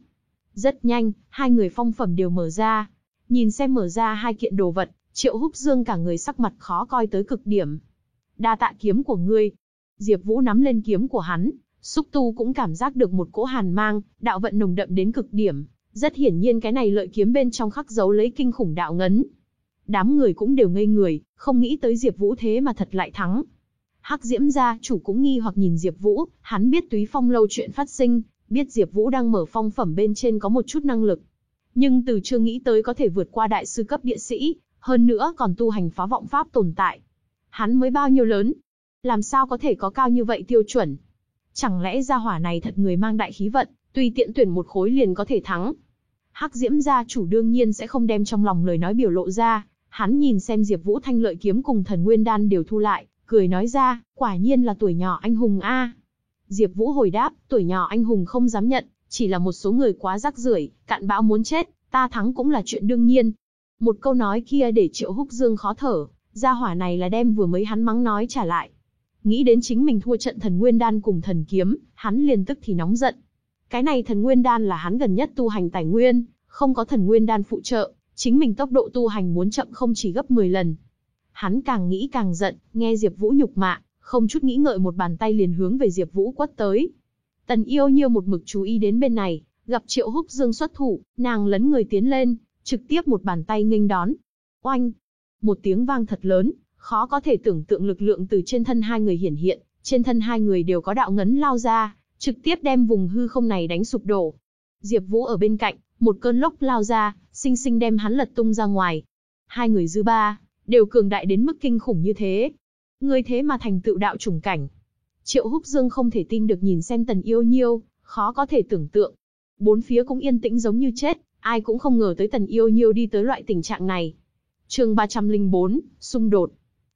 Speaker 1: Rất nhanh, hai người phong phẩm đều mở ra. Nhìn xem mở ra hai kiện đồ vật, Triệu Húc Dương cả người sắc mặt khó coi tới cực điểm. Đa tạ kiếm của ngươi. Diệp Vũ nắm lên kiếm của hắn, Xúc Tu cũng cảm giác được một cỗ hàn mang, đạo vận nồng đậm đến cực điểm. Rất hiển nhiên cái này lợi kiếm bên trong khắc dấu lấy kinh khủng đạo ngấn. Đám người cũng đều ngây người, không nghĩ tới Diệp Vũ thế mà thật lại thắng. Hắc Diễm gia chủ cũng nghi hoặc nhìn Diệp Vũ, hắn biết Túy Phong lâu chuyện phát sinh, biết Diệp Vũ đang mở phong phẩm bên trên có một chút năng lực. Nhưng từ chưa nghĩ tới có thể vượt qua đại sư cấp địa sĩ, hơn nữa còn tu hành phá vọng pháp tồn tại. Hắn mới bao nhiêu lớn? Làm sao có thể có cao như vậy tiêu chuẩn? Chẳng lẽ gia hỏa này thật người mang đại khí vận, tùy tiện tuyển một khối liền có thể thắng? Hắc Diễm gia chủ đương nhiên sẽ không đem trong lòng lời nói biểu lộ ra, hắn nhìn xem Diệp Vũ Thanh lợi kiếm cùng Thần Nguyên đan đều thu lại, cười nói ra, quả nhiên là tuổi nhỏ anh hùng a. Diệp Vũ hồi đáp, tuổi nhỏ anh hùng không dám nhận, chỉ là một số người quá rắc rưởi, cặn bã muốn chết, ta thắng cũng là chuyện đương nhiên. Một câu nói kia để Triệu Húc Dương khó thở, gia hỏa này là đem vừa mới hắn mắng nói trả lại. Nghĩ đến chính mình thua trận thần nguyên đan cùng thần kiếm, hắn liền tức thì nóng giận. Cái này thần nguyên đan là hắn gần nhất tu hành tài nguyên, không có thần nguyên đan phụ trợ, chính mình tốc độ tu hành muốn chậm không chỉ gấp 10 lần. Hắn càng nghĩ càng giận, nghe Diệp Vũ nhục mạ, không chút nghĩ ngợi một bàn tay liền hướng về Diệp Vũ quất tới. Tần Yêu Nhiêu một mực chú ý đến bên này, gặp Triệu Húc Dương xuất thủ, nàng lấn người tiến lên, trực tiếp một bàn tay nghênh đón. Oanh! Một tiếng vang thật lớn, khó có thể tưởng tượng lực lượng từ trên thân hai người hiển hiện, trên thân hai người đều có đạo ngấn lao ra, trực tiếp đem vùng hư không này đánh sụp đổ. Diệp Vũ ở bên cạnh, một cơn lốc lao ra, sinh sinh đem hắn lật tung ra ngoài. Hai người dư ba, đều cường đại đến mức kinh khủng như thế. Người thế mà thành tựu đạo trùng cảnh. Triệu Húc Dương không thể tin được nhìn xem Tần Yêu Nhiêu, khó có thể tưởng tượng. Bốn phía cũng yên tĩnh giống như chết, ai cũng không ngờ tới Tần Yêu Nhiêu đi tới loại tình trạng này. Chương 304, xung đột.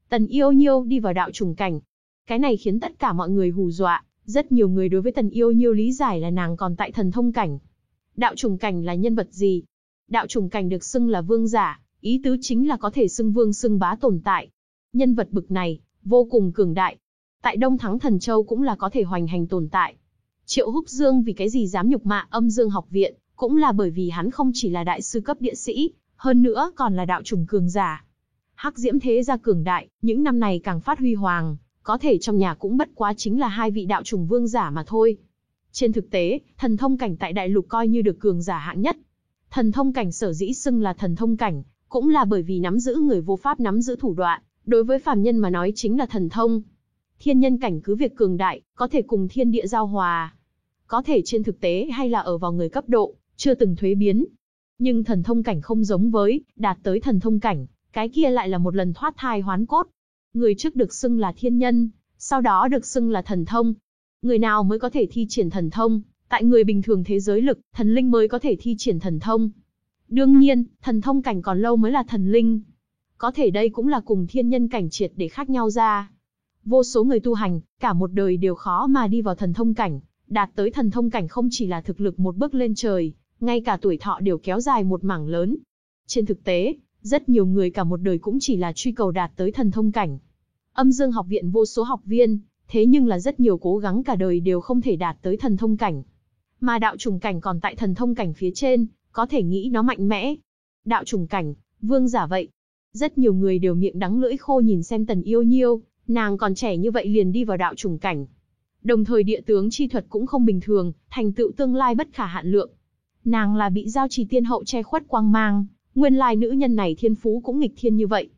Speaker 1: Tần Yêu Nhiêu đi vào đạo trùng cảnh. Cái này khiến tất cả mọi người hù dọa, rất nhiều người đối với Tần Yêu Nhiêu lý giải là nàng còn tại thần thông cảnh. Đạo trùng cảnh là nhân vật gì? Đạo trùng cảnh được xưng là vương giả, ý tứ chính là có thể xưng vương xưng bá tồn tại. Nhân vật bực này, vô cùng cường đại. Tại Đông Thắng Thần Châu cũng là có thể hoành hành tồn tại. Triệu Húc Dương vì cái gì dám nhục mạ âm dương học viện, cũng là bởi vì hắn không chỉ là đại sư cấp địa sĩ, hơn nữa còn là đạo trùng cường giả. Hắc Diễm thế gia cường đại, những năm này càng phát huy hoàng, có thể trong nhà cũng bất quá chính là hai vị đạo trùng vương giả mà thôi. Trên thực tế, thần thông cảnh tại đại lục coi như được cường giả hạng nhất. Thần thông cảnh sở dĩ xưng là thần thông cảnh, cũng là bởi vì nắm giữ người vô pháp nắm giữ thủ đoạn, đối với phàm nhân mà nói chính là thần thông. Thiên nhân cảnh cứ việc cường đại, có thể cùng thiên địa giao hòa. có thể trên thực tế hay là ở vào người cấp độ, chưa từng thuế biến. Nhưng thần thông cảnh không giống với, đạt tới thần thông cảnh, cái kia lại là một lần thoát thai hoán cốt. Người trước được xưng là thiên nhân, sau đó được xưng là thần thông. Người nào mới có thể thi triển thần thông, tại người bình thường thế giới lực, thần linh mới có thể thi triển thần thông. Đương nhiên, thần thông cảnh còn lâu mới là thần linh. Có thể đây cũng là cùng thiên nhân cảnh triệt để khác nhau ra. Vô số người tu hành, cả một đời đều khó mà đi vào thần thông cảnh, đạt tới thần thông cảnh không chỉ là thực lực một bước lên trời, ngay cả tuổi thọ đều kéo dài một mảng lớn. Trên thực tế, rất nhiều người cả một đời cũng chỉ là truy cầu đạt tới thần thông cảnh. Âm Dương học viện vô số học viên, thế nhưng là rất nhiều cố gắng cả đời đều không thể đạt tới thần thông cảnh. Mà đạo trùng cảnh còn tại thần thông cảnh phía trên, có thể nghĩ nó mạnh mẽ. Đạo trùng cảnh, vương giả vậy. Rất nhiều người đều miệng đắng lưỡi khô nhìn xem tần yêu nhiêu, nàng còn trẻ như vậy liền đi vào đạo trùng cảnh. Đồng thời địa tướng chi thuật cũng không bình thường, thành tựu tương lai bất khả hạn lượng. Nàng là bị giao trì tiên hậu che khuất quang mang, nguyên lai nữ nhân này thiên phú cũng nghịch thiên như vậy.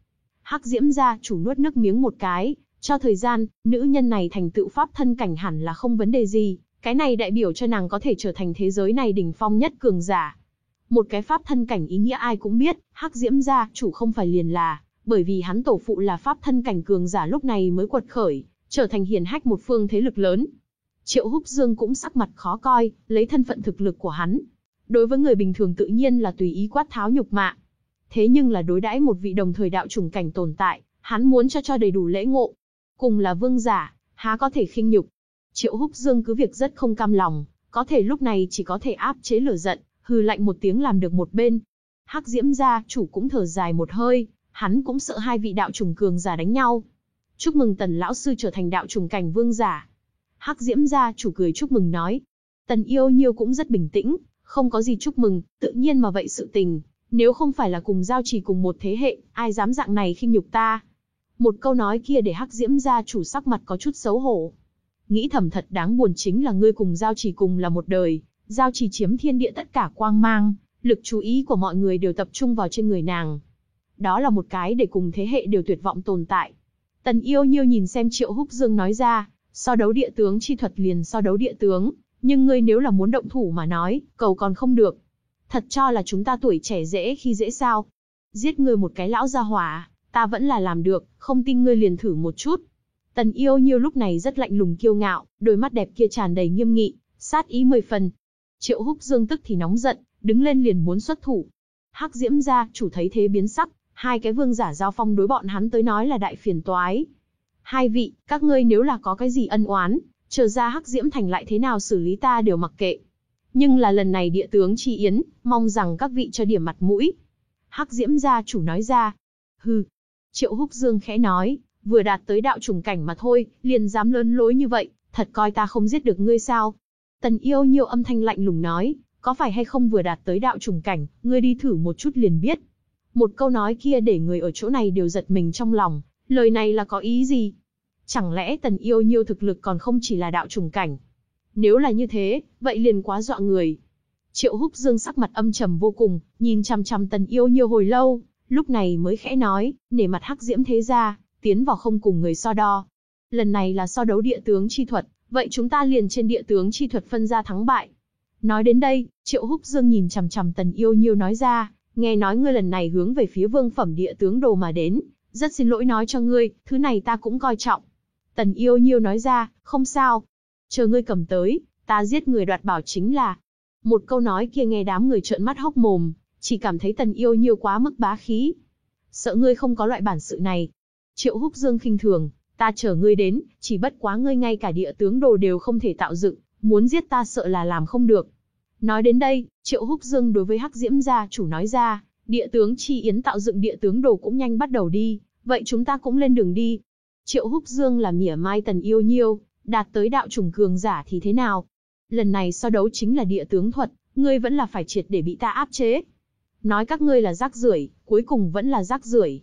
Speaker 1: Hắc diễm gia chủ nuốt nước miếng một cái, cho thời gian, nữ nhân này thành tựu pháp thân cảnh hẳn là không vấn đề gì, cái này đại biểu cho nàng có thể trở thành thế giới này đỉnh phong nhất cường giả. Một cái pháp thân cảnh ý nghĩa ai cũng biết, Hắc Diễm gia chủ không phải liền là, bởi vì hắn tổ phụ là pháp thân cảnh cường giả lúc này mới quật khởi, trở thành hiển hách một phương thế lực lớn. Triệu Húc Dương cũng sắc mặt khó coi, lấy thân phận thực lực của hắn. Đối với người bình thường tự nhiên là tùy ý quát tháo nhục mạ. Thế nhưng là đối đãi một vị đồng thời đạo chủng cảnh tồn tại, hắn muốn cho cho đầy đủ lễ ngộ. Cùng là vương giả, há có thể khinh nhục. Triệu Húc Dương cứ việc rất không cam lòng, có thể lúc này chỉ có thể áp chế lửa giận, hừ lạnh một tiếng làm được một bên. Hắc Diễm gia chủ cũng thở dài một hơi, hắn cũng sợ hai vị đạo trùng cường giả đánh nhau. Chúc mừng Tần lão sư trở thành đạo trùng cảnh vương giả. Hắc Diễm gia chủ cười chúc mừng nói. Tần Yêu Nhiêu cũng rất bình tĩnh, không có gì chúc mừng, tự nhiên mà vậy sự tình, nếu không phải là cùng giao trì cùng một thế hệ, ai dám dạng này khinh nhục ta. Một câu nói kia để Hắc Diễm gia chủ sắc mặt có chút xấu hổ. Nghĩ thầm thật đáng buồn chính là ngươi cùng giao trì cùng là một đời, giao trì chiếm thiên địa tất cả quang mang, lực chú ý của mọi người đều tập trung vào trên người nàng. Đó là một cái để cùng thế hệ đều tuyệt vọng tồn tại. Tần yêu nhiêu nhìn xem Triệu Húc Dương nói ra, so đấu địa tướng chi thuật liền so đấu địa tướng, nhưng ngươi nếu là muốn động thủ mà nói, cầu còn không được. Thật cho là chúng ta tuổi trẻ dễ khi dễ sao. Giết ngươi một cái lão gia hỏa, ta vẫn là làm được, không tin ngươi liền thử một chút. Tần yêu nhiêu lúc này rất lạnh lùng kiêu ngạo, đôi mắt đẹp kia tràn đầy nghiêm nghị, sát ý mười phần. Triệu húc dương tức thì nóng giận, đứng lên liền muốn xuất thủ. Hắc diễm ra, chủ thấy thế biến sắc, hai cái vương giả giao phong đối bọn hắn tới nói là đại phiền toái. Hai vị, các ngươi nếu là có cái gì ân oán, chờ ra Hắc Diễm Thành lại thế nào xử lý ta đều mặc kệ. Nhưng là lần này địa tướng Chi Yến, mong rằng các vị cho điểm mặt mũi. Hắc Diễm gia chủ nói ra. Hừ. Triệu Húc Dương khẽ nói, vừa đạt tới đạo trùng cảnh mà thôi, liền dám lớn lối như vậy, thật coi ta không giết được ngươi sao? Tần yêu nhiều âm thanh lạnh lùng nói, có phải hay không vừa đạt tới đạo trùng cảnh, ngươi đi thử một chút liền biết. Một câu nói kia để người ở chỗ này đều giật mình trong lòng, lời này là có ý gì? Chẳng lẽ tần yêu nhiều thực lực còn không chỉ là đạo trùng cảnh? Nếu là như thế, vậy liền quá dọa người. Triệu húc dương sắc mặt âm trầm vô cùng, nhìn chăm chăm tần yêu nhiều hồi lâu, lúc này mới khẽ nói, nể mặt hắc diễm thế ra, tiến vào không cùng người so đo. Lần này là so đấu địa tướng chi thuật, vậy chúng ta liền trên địa tướng chi thuật phân ra thắng bại. Nói đến đây, Triệu Húc Dương nhìn chằm chằm Tần Yêu Nhiêu nói ra, nghe nói ngươi lần này hướng về phía vương phẩm địa tướng đồ mà đến, rất xin lỗi nói cho ngươi, thứ này ta cũng coi trọng. Tần Yêu Nhiêu nói ra, không sao. Chờ ngươi cầm tới, ta giết người đoạt bảo chính là. Một câu nói kia nghe đám người trợn mắt hốc mồm, chỉ cảm thấy Tần Yêu Nhiêu quá mức bá khí. Sợ ngươi không có loại bản sự này. Triệu Húc Dương khinh thường, ta chờ ngươi đến, chỉ bất quá ngươi ngay cả địa tướng đồ đều không thể tạo dựng, muốn giết ta sợ là làm không được. Nói đến đây, Triệu Húc Dương đối với Hắc Diễm gia chủ nói ra, địa tướng Chi Yến tạo dựng địa tướng đồ cũng nhanh bắt đầu đi, vậy chúng ta cũng lên đường đi. Triệu Húc Dương là mỉa mai tần yêu nhiêu, đạt tới đạo trùng cường giả thì thế nào? Lần này so đấu chính là địa tướng thuật, ngươi vẫn là phải triệt để bị ta áp chế. Nói các ngươi là rác rưởi, cuối cùng vẫn là rác rưởi.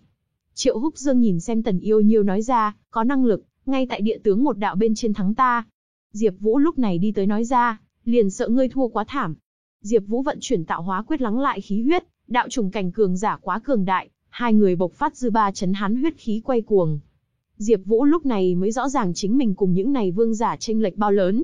Speaker 1: Triệu Húc Dương nhìn xem tần yêu nhiêu nói ra, có năng lực, ngay tại địa tướng một đạo bên trên thắng ta. Diệp Vũ lúc này đi tới nói ra, liền sợ ngươi thua quá thảm. Diệp Vũ vận chuyển tạo hóa quyết lắng lại khí huyết, đạo trùng cảnh cường giả quá cường đại, hai người bộc phát dư ba chấn hắn huyết khí quay cuồng. Diệp Vũ lúc này mới rõ ràng chính mình cùng những này vương giả chênh lệch bao lớn.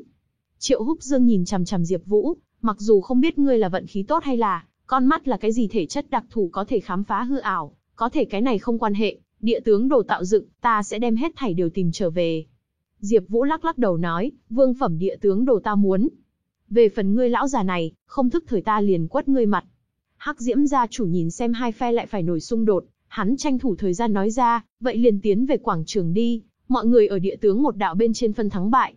Speaker 1: Triệu Húc Dương nhìn chằm chằm Diệp Vũ, mặc dù không biết ngươi là vận khí tốt hay là, con mắt là cái gì thể chất đặc thù có thể khám phá hư ảo, có thể cái này không quan hệ, địa tướng đồ tạo dựng, ta sẽ đem hết thảy đều tìm trở về. Diệp Vũ lắc lắc đầu nói, vương phẩm địa tướng đồ ta muốn. Về phần ngươi lão già này, không thức thời ta liền quất ngươi mặt. Hắc Diễm gia chủ nhìn xem hai phe lại phải nổi xung đột, hắn tranh thủ thời gian nói ra, vậy liền tiến về quảng trường đi, mọi người ở địa tướng một đạo bên trên phân thắng bại.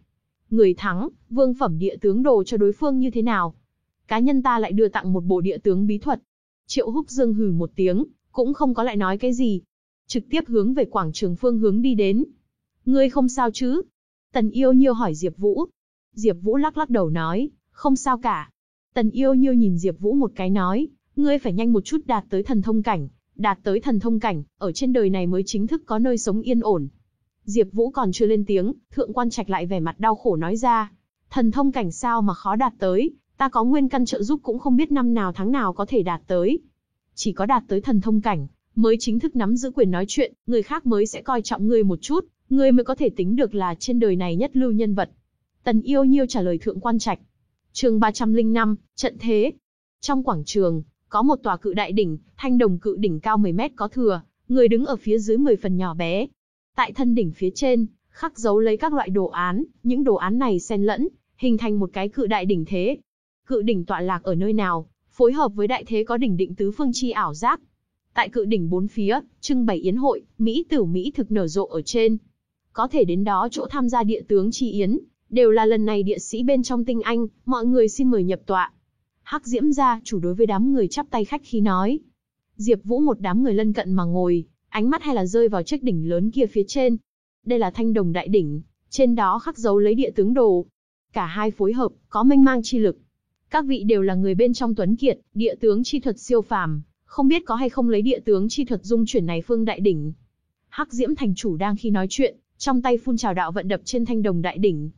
Speaker 1: Người thắng, vương phẩm địa tướng đồ cho đối phương như thế nào? Cá nhân ta lại đưa tặng một bộ địa tướng bí thuật. Triệu Húc Dương hừ một tiếng, cũng không có lại nói cái gì. Trực tiếp hướng về quảng trường phương hướng đi đến. Ngươi không sao chứ? Tần yêu nhiêu hỏi Diệp Vũ. Diệp Vũ lắc lắc đầu nói, không sao cả. Tần yêu nhiêu nhìn Diệp Vũ một cái nói, ngươi phải nhanh một chút đạt tới thần thông cảnh, đạt tới thần thông cảnh, ở trên đời này mới chính thức có nơi sống yên ổn. Diệp Vũ còn chưa lên tiếng, thượng quan trạch lại vẻ mặt đau khổ nói ra, thần thông cảnh sao mà khó đạt tới, ta có nguyên căn trợ giúp cũng không biết năm nào tháng nào có thể đạt tới. Chỉ có đạt tới thần thông cảnh, mới chính thức nắm giữ quyền nói chuyện, người khác mới sẽ coi trọng ngươi một chút, ngươi mới có thể tính được là trên đời này nhất lưu nhân vật. Tần Yêu Nhiêu trả lời thượng quan trạch. Chương 305, trận thế. Trong quảng trường, có một tòa cự đại đỉnh, thanh đồng cự đỉnh cao 10 mét có thừa, người đứng ở phía dưới 10 phần nhỏ bé. Tại thân đỉnh phía trên, khắc dấu lấy các loại đồ án, những đồ án này xen lẫn, hình thành một cái cự đại đỉnh thế. Cự đỉnh tọa lạc ở nơi nào, phối hợp với đại thế có đỉnh định tứ phương chi ảo giác. Tại cự đỉnh bốn phía, trưng bày yến hội, Mỹ tử Mỹ thực nở rộ ở trên. Có thể đến đó chỗ tham gia địa tướng chi yến, đều là lần này địa sĩ bên trong tinh anh, mọi người xin mời nhập tọa. Hắc Diễm gia chủ đối với đám người chắp tay khách khí nói. Diệp Vũ một đám người lân cận mà ngồi, ánh mắt hay là rơi vào chiếc đỉnh lớn kia phía trên. Đây là thanh đồng đại đỉnh, trên đó khắc dấu lấy địa tướng đồ. Cả hai phối hợp, có mênh mang chi lực. Các vị đều là người bên trong tuấn kiệt, địa tướng chi thuật siêu phàm, không biết có hay không lấy địa tướng chi thuật dung chuyển này phương đại đỉnh. Hắc Diễm thành chủ đang khi nói chuyện, trong tay phun trào đạo vận đập trên thanh đồng đại đỉnh.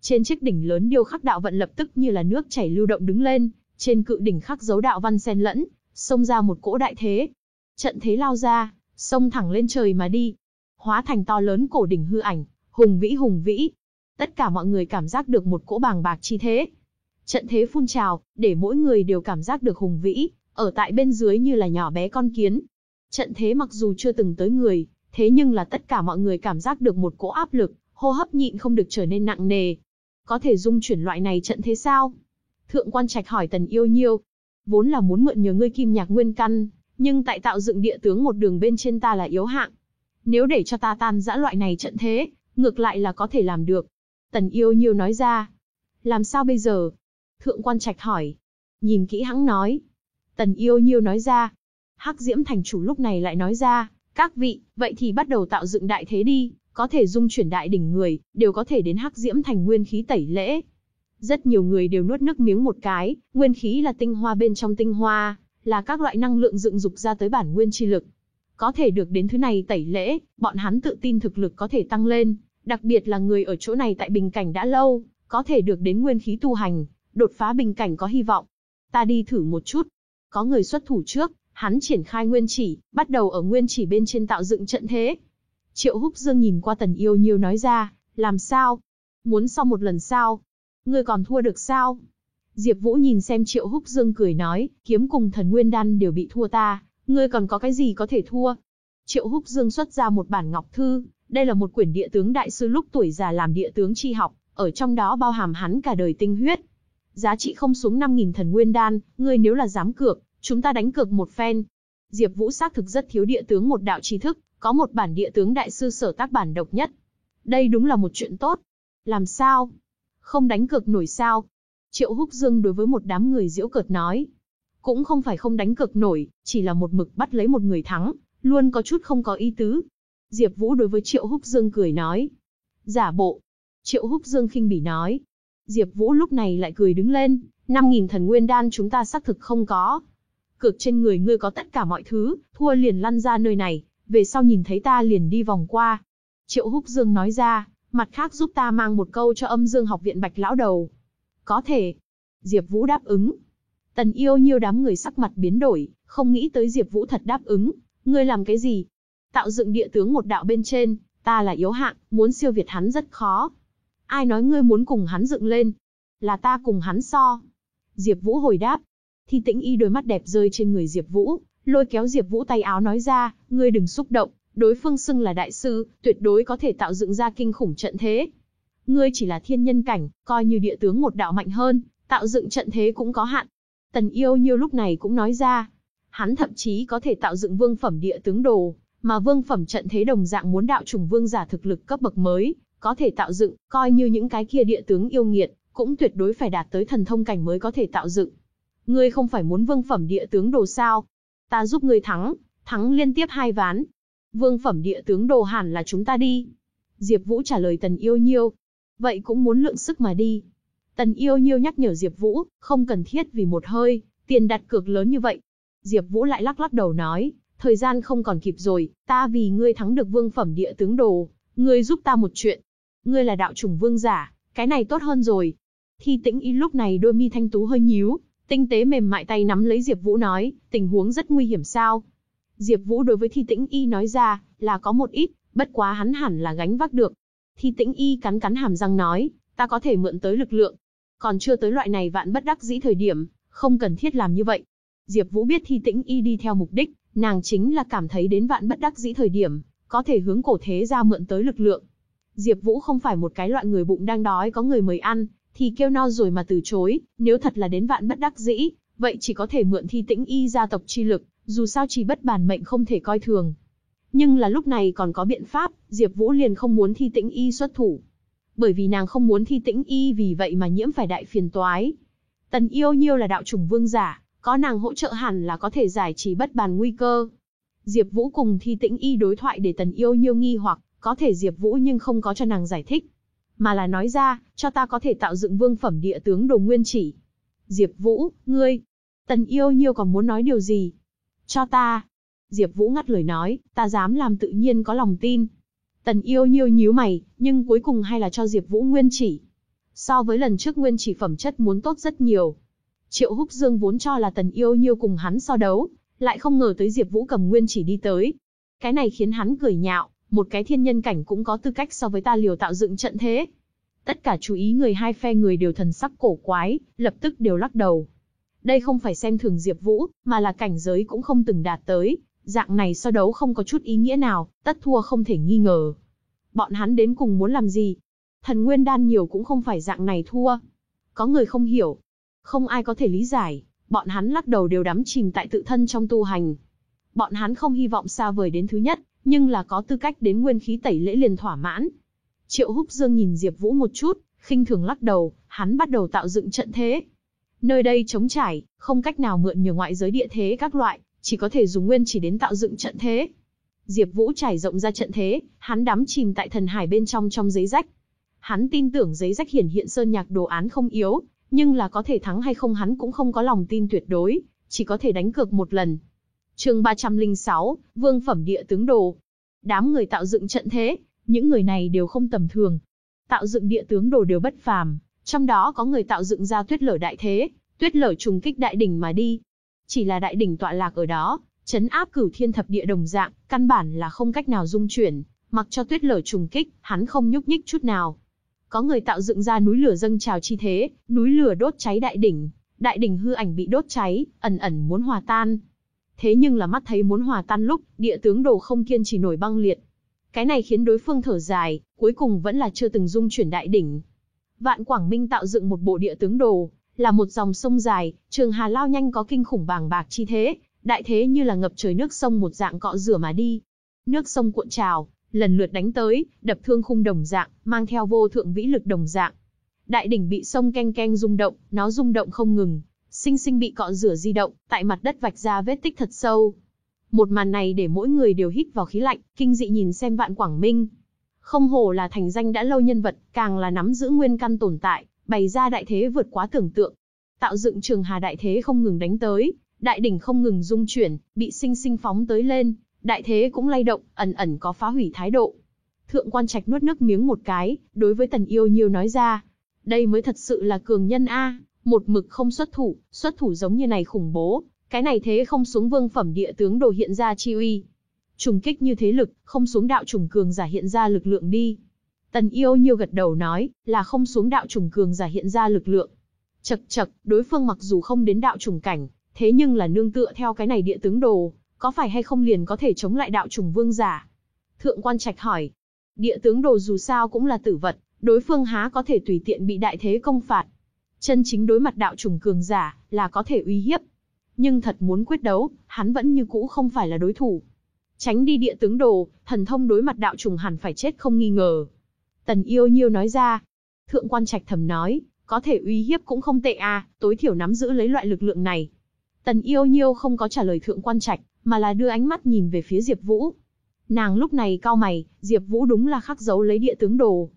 Speaker 1: Trên chiếc đỉnh lớn điêu khắc đạo vận lập tức như là nước chảy lưu động đứng lên, trên cự đỉnh khắc dấu đạo văn xen lẫn, xông ra một cỗ đại thế. Trận thế lao ra, xông thẳng lên trời mà đi, hóa thành to lớn cổ đỉnh hư ảnh, hùng vĩ hùng vĩ. Tất cả mọi người cảm giác được một cỗ bàng bạc chi thế. Trận thế phun trào, để mỗi người đều cảm giác được hùng vĩ, ở tại bên dưới như là nhỏ bé con kiến. Trận thế mặc dù chưa từng tới người, thế nhưng là tất cả mọi người cảm giác được một cỗ áp lực, hô hấp nhịn không được trở nên nặng nề. Có thể dung chuyển loại này trận thế sao? Thượng quan trạch hỏi tần yêu nhiêu. Vốn là muốn mượn nhờ ngươi kim nhạc nguyên căn, nhưng tại tạo dựng địa tướng một đường bên trên ta là yếu hạng. Nếu để cho ta tan dã loại này trận thế, ngược lại là có thể làm được. Tần yêu nhiêu nói ra. Làm sao bây giờ? Thượng quan trạch hỏi. Nhìn kỹ hắn nói. Tần yêu nhiêu nói ra. Hắc diễm thành chủ lúc này lại nói ra. Các vị, vậy thì bắt đầu tạo dựng đại thế đi, có thể dung chuyển đại đỉnh người, đều có thể đến hắc diễm thành nguyên khí tẩy lễ. Rất nhiều người đều nuốt nước miếng một cái, nguyên khí là tinh hoa bên trong tinh hoa, là các loại năng lượng dựng dục ra tới bản nguyên chi lực. Có thể được đến thứ này tẩy lễ, bọn hắn tự tin thực lực có thể tăng lên, đặc biệt là người ở chỗ này tại bình cảnh đã lâu, có thể được đến nguyên khí tu hành, đột phá bình cảnh có hy vọng. Ta đi thử một chút. Có người xuất thủ trước, hắn triển khai nguyên chỉ, bắt đầu ở nguyên chỉ bên trên tạo dựng trận thế. Triệu Húc Dương nhìn qua Tần Yêu Nhiêu nói ra, làm sao? Muốn sau một lần sao? Ngươi còn thua được sao? Diệp Vũ nhìn xem Triệu Húc Dương cười nói, kiếm cùng thần nguyên đan đều bị thua ta, ngươi còn có cái gì có thể thua? Triệu Húc Dương xuất ra một bản ngọc thư, đây là một quyển địa tướng đại sư lúc tuổi già làm địa tướng chi học, ở trong đó bao hàm hắn cả đời tinh huyết. Giá trị không xuống 5000 thần nguyên đan, ngươi nếu là dám cược, chúng ta đánh cược một phen. Diệp Vũ xác thực rất thiếu địa tướng một đạo tri thức, có một bản địa tướng đại sư sở tác bản độc nhất. Đây đúng là một chuyện tốt. Làm sao? Không đánh cược nổi sao? Triệu Húc Dương đối với một đám người giễu cợt nói. Cũng không phải không đánh cược nổi, chỉ là một mực bắt lấy một người thắng, luôn có chút không có ý tứ. Diệp Vũ đối với Triệu Húc Dương cười nói. Giả bộ. Triệu Húc Dương khinh bỉ nói. Diệp Vũ lúc này lại cười đứng lên, 5.000 thần nguyên đan chúng ta xác thực không có. Cược trên người ngươi có tất cả mọi thứ, thua liền lăn ra nơi này, về sau nhìn thấy ta liền đi vòng qua. Triệu Húc Dương nói ra, mặt khác giúp ta mang một câu cho âm dương học viện bạch lão đầu. Có thể. Diệp Vũ đáp ứng. Tần yêu nhiều đám người sắc mặt biến đổi, không nghĩ tới Diệp Vũ thật đáp ứng. Ngươi làm cái gì? Tạo dựng địa tướng một đạo bên trên, ta là yếu hạng, muốn siêu việt hắn rất khó. Ai nói ngươi muốn cùng hắn dựng lên? Là ta cùng hắn so. Diệp Vũ hồi đáp. Thi tĩnh y đôi mắt đẹp rơi trên người Diệp Vũ, lôi kéo Diệp Vũ tay áo nói ra, ngươi đừng xúc động, đối phương xưng là đại sư, tuyệt đối có thể tạo dựng ra kinh khủng trận thế. Ngươi chỉ là thiên nhân cảnh, coi như địa tướng một đạo mạnh hơn, tạo dựng trận thế cũng có hạn. Tần Yêu Nhiêu lúc này cũng nói ra, hắn thậm chí có thể tạo dựng vương phẩm địa tướng đồ, mà vương phẩm trận thế đồng dạng muốn đạo trùng vương giả thực lực cấp bậc mới, có thể tạo dựng, coi như những cái kia địa tướng yêu nghiệt, cũng tuyệt đối phải đạt tới thần thông cảnh mới có thể tạo dựng. Ngươi không phải muốn vương phẩm địa tướng đồ sao? Ta giúp ngươi thắng, thắng liên tiếp hai ván. Vương phẩm địa tướng đồ hẳn là chúng ta đi. Diệp Vũ trả lời Tần Yêu Nhiêu. Vậy cũng muốn lượng sức mà đi. Tần Yêu Nhiêu nhắc nhở Diệp Vũ, không cần thiết vì một hơi, tiền đặt cược lớn như vậy. Diệp Vũ lại lắc lắc đầu nói, thời gian không còn kịp rồi, ta vì ngươi thắng được vương phẩm địa tướng đồ, ngươi giúp ta một chuyện. Ngươi là đạo chủng vương giả, cái này tốt hơn rồi. Thi Tĩnh Y lúc này đôi mi thanh tú hơi nhíu, tinh tế mềm mại tay nắm lấy Diệp Vũ nói, tình huống rất nguy hiểm sao? Diệp Vũ đối với Thi Tĩnh Y nói ra, là có một ít, bất quá hắn hẳn là gánh vác được. Thi Tĩnh Y cắn cắn hàm răng nói, ta có thể mượn tới lực lượng, còn chưa tới loại này vạn bất đắc dĩ thời điểm, không cần thiết làm như vậy. Diệp Vũ biết Thi Tĩnh Y đi theo mục đích, nàng chính là cảm thấy đến vạn bất đắc dĩ thời điểm, có thể hướng cổ thế gia mượn tới lực lượng. Diệp Vũ không phải một cái loại người bụng đang đói có người mời ăn, thì kêu no rồi mà từ chối, nếu thật là đến vạn bất đắc dĩ, vậy chỉ có thể mượn Thi Tĩnh Y gia tộc chi lực, dù sao chỉ bất bản mệnh không thể coi thường. Nhưng là lúc này còn có biện pháp, Diệp Vũ liền không muốn Thi Tĩnh Y xuất thủ. Bởi vì nàng không muốn Thi Tĩnh Y vì vậy mà nhiễm phải đại phiền toái. Tần Yêu Nhiêu là đạo chủng vương giả, có nàng hỗ trợ hẳn là có thể giải trí bất bàn nguy cơ. Diệp Vũ cùng Thi Tĩnh Y đối thoại để Tần Yêu Nhiêu nghi hoặc, có thể Diệp Vũ nhưng không có cho nàng giải thích, mà là nói ra, cho ta có thể tạo dựng vương phẩm địa tướng đồ nguyên chỉ. Diệp Vũ, ngươi, Tần Yêu Nhiêu còn muốn nói điều gì? Cho ta. Diệp Vũ ngắt lời nói, ta dám làm tự nhiên có lòng tin. Tần Yêu Nhiêu nhíu mày, nhưng cuối cùng hay là cho Diệp Vũ nguyên chỉ. So với lần trước nguyên chỉ phẩm chất muốn tốt rất nhiều. Triệu Húc Dương vốn cho là Tần Yêu Nhiêu cùng hắn so đấu, lại không ngờ tới Diệp Vũ cầm nguyên chỉ đi tới. Cái này khiến hắn cười nhạo, một cái thiên nhân cảnh cũng có tư cách so với ta liều tạo dựng trận thế. Tất cả chú ý người hai phe người đều thần sắc cổ quái, lập tức đều lắc đầu. Đây không phải xem thường Diệp Vũ, mà là cảnh giới cũng không từng đạt tới, dạng này so đấu không có chút ý nghĩa nào, tất thua không thể nghi ngờ. Bọn hắn đến cùng muốn làm gì? Thần nguyên đan nhiều cũng không phải dạng này thua. Có người không hiểu, không ai có thể lý giải, bọn hắn lắc đầu đều đắm chìm tại tự thân trong tu hành. Bọn hắn không hy vọng xa vời đến thứ nhất, nhưng là có tư cách đến nguyên khí tẩy lễ liền thỏa mãn. Triệu Húc Dương nhìn Diệp Vũ một chút, khinh thường lắc đầu, hắn bắt đầu tạo dựng trận thế. Nơi đây trống trải, không cách nào mượn nhờ ngoại giới địa thế các loại, chỉ có thể dùng nguyên chỉ đến tạo dựng trận thế. Diệp Vũ trải rộng ra trận thế, hắn đắm chìm tại thần hải bên trong trong giấy rách. Hắn tin tưởng giấy rách hiển hiện sơn nhạc đồ án không yếu, nhưng là có thể thắng hay không hắn cũng không có lòng tin tuyệt đối, chỉ có thể đánh cược một lần. Chương 306, Vương phẩm địa tướng đồ. Đám người tạo dựng trận thế, những người này đều không tầm thường. Tạo dựng địa tướng đồ đều bất phàm, trong đó có người tạo dựng ra tuyết lở đại thế, tuyết lở trùng kích đại đỉnh mà đi. Chỉ là đại đỉnh tọa lạc ở đó, chấn áp cửu thiên thập địa đồng dạng, căn bản là không cách nào dung chuyển, mặc cho tuyết lở trùng kích, hắn không nhúc nhích chút nào. Có người tạo dựng ra núi lửa dâng trào chi thế, núi lửa đốt cháy đại đỉnh, đại đỉnh hư ảnh bị đốt cháy, ẩn ẩn muốn hòa tan. Thế nhưng là mắt thấy muốn hòa tan lúc, địa tướng đồ không kiên trì nổi băng liệt. Cái này khiến đối phương thở dài, cuối cùng vẫn là chưa từng dung chuyển đại đỉnh. Vạn Quảng Minh tạo dựng một bộ địa tướng đồ, là một dòng sông dài, trường hà lao nhanh có kinh khủng bàng bạc chi thế, đại thế như là ngập trời nước sông một dạng cọ rửa mà đi. Nước sông cuộn trào, lần lượt đánh tới, đập thương khung đồng dạng, mang theo vô thượng vĩ lực đồng dạng. Đại đỉnh bị sông keng keng rung động, nó rung động không ngừng, sinh sinh bị cọ rửa di động, tại mặt đất vạch ra vết tích thật sâu. Một màn này để mỗi người đều hít vào khí lạnh, kinh dị nhìn xem Vạn Quảng Minh. Không hổ là thành danh đã lâu nhân vật, càng là nắm giữ nguyên căn tồn tại, bày ra đại thế vượt quá tưởng tượng. Tạo dựng trường hà đại thế không ngừng đánh tới, đại đỉnh không ngừng rung chuyển, bị sinh sinh phóng tới lên, đại thế cũng lay động, ẩn ẩn có phá hủy thái độ. Thượng quan trạch nuốt nước miếng một cái, đối với tần yêu nhiều nói ra. Đây mới thật sự là cường nhân A, một mực không xuất thủ, xuất thủ giống như này khủng bố, cái này thế không xuống vương phẩm địa tướng đồ hiện ra chi uy. Trùng kích như thế lực, không xuống đạo trùng cường giả hiện ra lực lượng đi. Tần yêu nhiêu gật đầu nói, là không xuống đạo trùng cường giả hiện ra lực lượng. Chật chật, đối phương mặc dù không đến đạo trùng cảnh, thế nhưng là nương tựa theo cái này địa tướng đồ, có phải hay không liền có thể chống lại đạo trùng vương giả? Thượng quan trạch hỏi. Địa tướng đồ dù sao cũng là tử vật, đối phương há có thể tùy tiện bị đại thế công phạt. Chân chính đối mặt đạo trùng cường giả, là có thể uy hiếp. Nhưng thật muốn quyết đấu, hắn vẫn như cũ không phải là đối thủ. Tránh đi địa tướng đồ, thần thông đối mặt đạo trùng hẳn phải chết không nghi ngờ. Tần yêu nhiêu nói ra. Thượng quan trạch thầm nói, có thể uy hiếp cũng không tệ à, tối thiểu nắm giữ lấy loại lực lượng này. Tần yêu nhiêu không có trả lời thượng quan trạch, mà là đưa ánh mắt nhìn về phía Diệp Vũ. Nàng lúc này cao mày, Diệp Vũ đúng là khắc dấu lấy địa tướng đồ.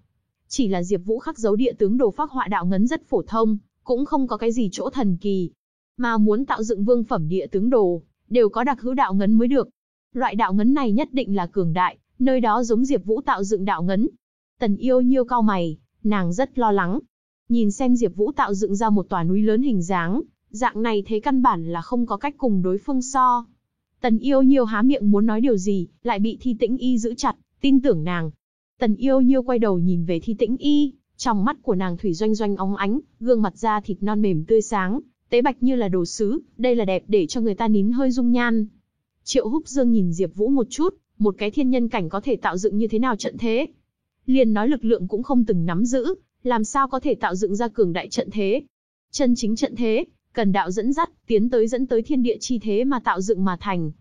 Speaker 1: Chỉ là Diệp Vũ khắc dấu địa tướng đồ phác họa đạo ngấn rất phổ thông, cũng không có cái gì chỗ thần kỳ. Mà muốn tạo dựng vương phẩm địa tướng đồ, đều có đặc hữu đạo ngấn mới được. Loại đạo ngấn này nhất định là cường đại, nơi đó giống Diệp Vũ tạo dựng đạo ngấn. Tần Yêu Nhiêu cao mày, nàng rất lo lắng. Nhìn xem Diệp Vũ tạo dựng ra một tòa núi lớn hình dáng, dạng này thế căn bản là không có cách cùng đối phương so. Tần Yêu Nhiêu há miệng muốn nói điều gì, lại bị Thi Tĩnh Y giữ chặt, tin tưởng nàng. Tần Yêu Nhiêu quay đầu nhìn về Thi Tĩnh Y, trong mắt của nàng thủy doanh doanh óng ánh, gương mặt da thịt non mềm tươi sáng, tế bạch như là đồ sứ, đây là đẹp để cho người ta nín hơi dung nhan. Triệu Húc Dương nhìn Diệp Vũ một chút, một cái thiên nhân cảnh có thể tạo dựng như thế nào trận thế? Liền nói lực lượng cũng không từng nắm giữ, làm sao có thể tạo dựng ra cường đại trận thế? Chân chính trận thế, cần đạo dẫn dắt, tiến tới dẫn tới thiên địa chi thế mà tạo dựng mà thành.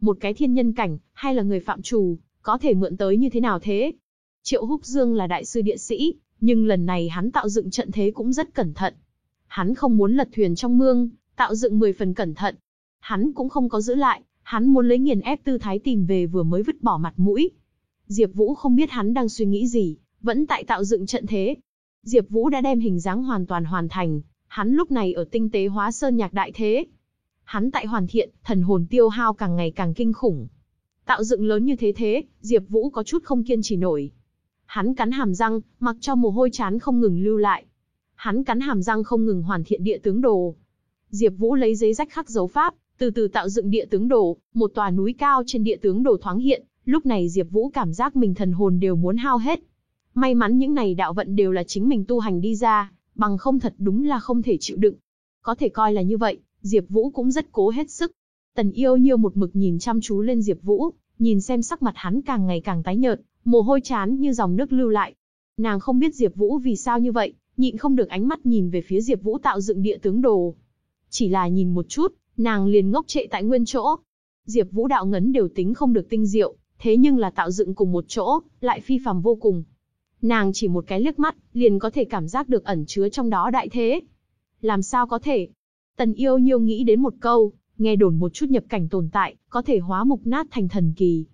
Speaker 1: Một cái thiên nhân cảnh, hay là người phạm chủ, có thể mượn tới như thế nào thế? Triệu Húc Dương là đại sư địa sĩ, nhưng lần này hắn tạo dựng trận thế cũng rất cẩn thận. Hắn không muốn lật thuyền trong mương, tạo dựng 10 phần cẩn thận. Hắn cũng không có giữ lại, hắn muốn lấy nghiền ép tư thái tìm về vừa mới vứt bỏ mặt mũi. Diệp Vũ không biết hắn đang suy nghĩ gì, vẫn tại tạo dựng trận thế. Diệp Vũ đã đem hình dáng hoàn toàn hoàn thành, hắn lúc này ở tinh tế hóa sơn nhạc đại thế. Hắn tại hoàn thiện, thần hồn tiêu hao càng ngày càng kinh khủng. Tạo dựng lớn như thế thế, Diệp Vũ có chút không kiên trì nổi. Hắn cắn hàm răng, mặc cho mồ hôi chán không ngừng lưu lại. Hắn cắn hàm răng không ngừng hoàn thiện địa tướng đồ. Diệp Vũ lấy giấy rách khắc dấu pháp, từ từ tạo dựng địa tướng đồ, một tòa núi cao trên địa tướng đồ thoáng hiện, lúc này Diệp Vũ cảm giác mình thần hồn đều muốn hao hết. May mắn những này đạo vận đều là chính mình tu hành đi ra, bằng không thật đúng là không thể chịu đựng. Có thể coi là như vậy, Diệp Vũ cũng rất cố hết sức. Tần Yêu Nhiêu một mực nhìn chăm chú lên Diệp Vũ, nhìn xem sắc mặt hắn càng ngày càng tái nhợt, mồ hôi chán như dòng nước lưu lại. Nàng không biết Diệp Vũ vì sao như vậy, nhịn không được ánh mắt nhìn về phía Diệp Vũ tạo dựng địa tướng đồ. Chỉ là nhìn một chút, nàng liền ngốc trệ tại nguyên chỗ. Diệp Vũ đạo ngấn đều tính không được tinh diệu, thế nhưng là tạo dựng cùng một chỗ, lại phi phàm vô cùng. Nàng chỉ một cái liếc mắt, liền có thể cảm giác được ẩn chứa trong đó đại thế. Làm sao có thể? Tần Yêu Nhiêu nghĩ đến một câu, nghe đồn một chút nhập cảnh tồn tại, có thể hóa mục nát thành thần kỳ.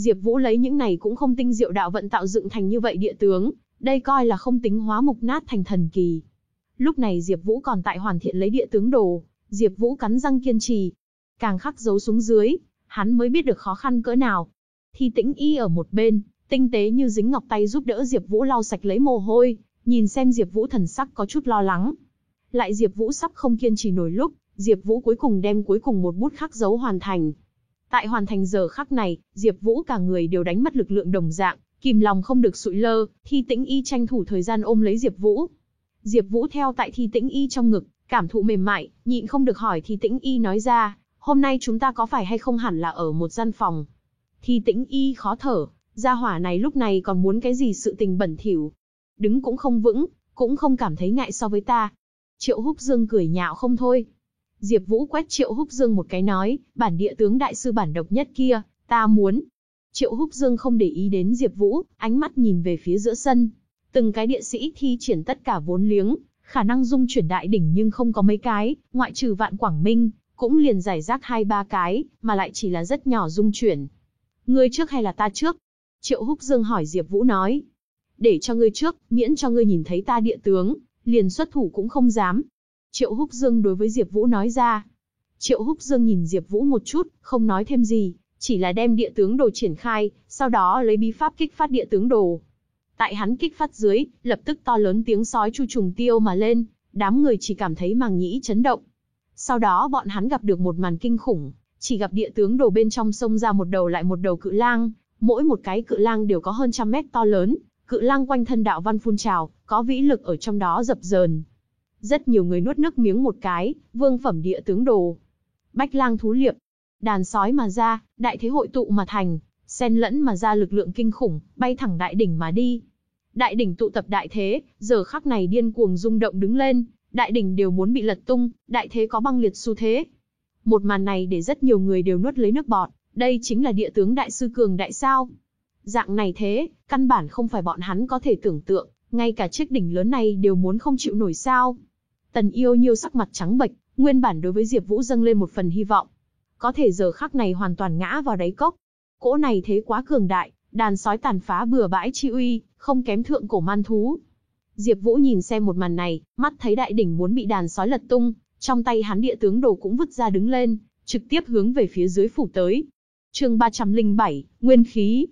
Speaker 1: Diệp Vũ lấy những này cũng không tinh diệu đạo vận tạo dựng thành như vậy địa tướng, đây coi là không tính hóa mục nát thành thần kỳ. Lúc này Diệp Vũ còn tại hoàn thiện lấy địa tướng đồ, Diệp Vũ cắn răng kiên trì, càng khắc dấu xuống dưới, hắn mới biết được khó khăn cỡ nào. Thi Tĩnh Y ở một bên, tinh tế như dính ngọc tay giúp đỡ Diệp Vũ lau sạch lấy mồ hôi, nhìn xem Diệp Vũ thần sắc có chút lo lắng. Lại Diệp Vũ sắp không kiên trì nổi lúc, Diệp Vũ cuối cùng đem cuối cùng một bút khắc dấu hoàn thành. Tại hoàn thành giờ khắc này, Diệp Vũ cả người đều đánh mất lực lượng đồng dạng, kìm lòng không được sụi lơ, Thi Tĩnh Y tranh thủ thời gian ôm lấy Diệp Vũ. Diệp Vũ theo tại Thi Tĩnh Y trong ngực, cảm thụ mềm mại, nhịn không được hỏi Thi Tĩnh Y nói ra, "Hôm nay chúng ta có phải hay không hẳn là ở một gian phòng?" Thi Tĩnh Y khó thở, gia hỏa này lúc này còn muốn cái gì sự tình bẩn thỉu. Đứng cũng không vững, cũng không cảm thấy ngại so với ta. Triệu Húc Dương cười nhạo không thôi. Diệp Vũ quét Triệu Húc Dương một cái nói, bản địa tướng đại sư bản độc nhất kia, ta muốn. Triệu Húc Dương không để ý đến Diệp Vũ, ánh mắt nhìn về phía giữa sân. Từng cái địa sĩ thi triển tất cả vốn liếng, khả năng dung chuyển đại đỉnh nhưng không có mấy cái, ngoại trừ Vạn Quảng Minh, cũng liền giải rác hai ba cái, mà lại chỉ là rất nhỏ dung chuyển. Ngươi trước hay là ta trước? Triệu Húc Dương hỏi Diệp Vũ nói. Để cho ngươi trước, miễn cho ngươi nhìn thấy ta địa tướng, liền xuất thủ cũng không dám. Triệu Húc Dương đối với Diệp Vũ nói ra. Triệu Húc Dương nhìn Diệp Vũ một chút, không nói thêm gì, chỉ là đem địa tướng đồ triển khai, sau đó lấy bí pháp kích phát địa tướng đồ. Tại hắn kích phát dưới, lập tức to lớn tiếng sói chu trùng tiêu mà lên, đám người chỉ cảm thấy màng nhĩ chấn động. Sau đó bọn hắn gặp được một màn kinh khủng, chỉ gặp địa tướng đồ bên trong sông ra một đầu lại một đầu cự lang, mỗi một cái cự lang đều có hơn trăm mét to lớn, Cự lang quanh thân đạo văn phun trào, có vĩ lực ở trong đó dập dờn. Rất nhiều người nuốt nước miếng một cái, vương phẩm địa tướng đồ. Bách lang thú liệp, đàn sói mà ra, đại thế hội tụ mà thành, xen lẫn mà ra lực lượng kinh khủng, bay thẳng đại đỉnh mà đi. Đại đỉnh tụ tập đại thế, giờ khắc này điên cuồng rung động đứng lên, đại đỉnh đều muốn bị lật tung, đại thế có băng liệt xu thế. Một màn này để rất nhiều người đều nuốt lấy nước bọt, đây chính là địa tướng đại sư cường đại sao. Dạng này thế, căn bản không phải bọn hắn có thể tưởng tượng, ngay cả chiếc đỉnh lớn này đều muốn không chịu nổi sao. Tần yêu nhiêu sắc mặt trắng bệch, nguyên bản đối với Diệp Vũ dâng lên một phần hy vọng. Có thể giờ khắc này hoàn toàn ngã vào đáy cốc. Cỗ này thế quá cường đại, đàn sói tàn phá bừa bãi chi uy, không kém thượng cổ man thú. Diệp Vũ nhìn xem một màn này, mắt thấy đại đỉnh muốn bị đàn sói lật tung, trong tay hắn địa tướng đồ cũng vứt ra đứng lên, trực tiếp hướng về phía dưới phủ tới. Chương 307, Nguyên khí.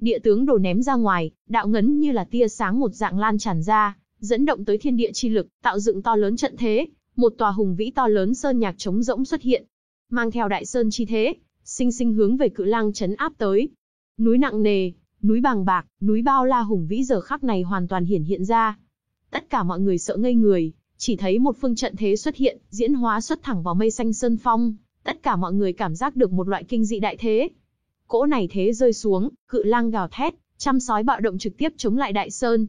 Speaker 1: Địa tướng đồ ném ra ngoài, đạo ngấn như là tia sáng một dạng lan tràn ra, dẫn động tới thiên địa chi lực, tạo dựng to lớn trận thế, một tòa hùng vĩ to lớn sơn nhạc trống rỗng xuất hiện, mang theo đại sơn chi thế, sinh sinh hướng về cự lang chấn áp tới. Núi nặng nề, núi bàng bạc, núi bao la hùng vĩ giờ khắc này hoàn toàn hiển hiện ra. Tất cả mọi người sợ ngây người, chỉ thấy một phương trận thế xuất hiện, diễn hóa xuất thẳng vào mây xanh sơn phong, tất cả mọi người cảm giác được một loại kinh dị đại thế. Cỗ này thế rơi xuống, cự lang gào thét, trăm sói bạo động trực tiếp chống lại đại sơn.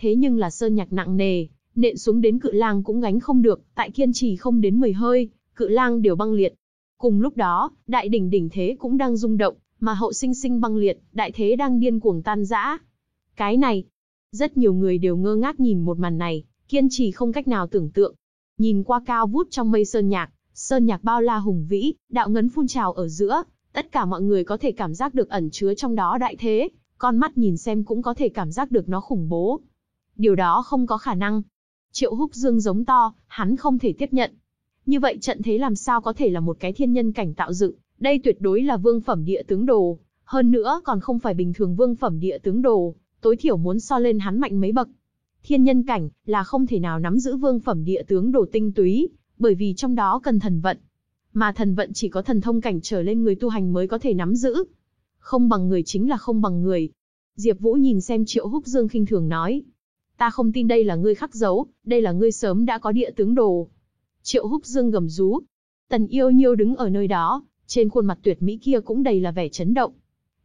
Speaker 1: Thế nhưng là sơn nhạc nặng nề, nện xuống đến cự lang cũng gánh không được, tại kiên trì không đến 10 hơi, cự lang đều băng liệt. Cùng lúc đó, đại đỉnh đỉnh thế cũng đang rung động, mà hậu sinh sinh băng liệt, đại thế đang điên cuồng tan rã. Cái này, rất nhiều người đều ngơ ngác nhìn một màn này, kiên trì không cách nào tưởng tượng. Nhìn qua cao vút trong mây sơn nhạc, sơn nhạc bao la hùng vĩ, đạo ngấn phun trào ở giữa, tất cả mọi người có thể cảm giác được ẩn chứa trong đó đại thế, con mắt nhìn xem cũng có thể cảm giác được nó khủng bố. Điều đó không có khả năng. Triệu Húc Dương giống to, hắn không thể tiếp nhận. Như vậy trận thế làm sao có thể là một cái thiên nhân cảnh tạo dựng, đây tuyệt đối là vương phẩm địa tướng đồ, hơn nữa còn không phải bình thường vương phẩm địa tướng đồ, tối thiểu muốn so lên hắn mạnh mấy bậc. Thiên nhân cảnh là không thể nào nắm giữ vương phẩm địa tướng đồ tinh túy, bởi vì trong đó cần thần vận. Mà thần vận chỉ có thần thông cảnh trở lên người tu hành mới có thể nắm giữ. Không bằng người chính là không bằng người. Diệp Vũ nhìn xem Triệu Húc Dương khinh thường nói. Ta không tin đây là ngươi khắc dấu, đây là ngươi sớm đã có địa tướng đồ. Triệu Húc Dương gầm rú. Tần yêu nhiêu đứng ở nơi đó, trên khuôn mặt tuyệt mỹ kia cũng đầy là vẻ chấn động.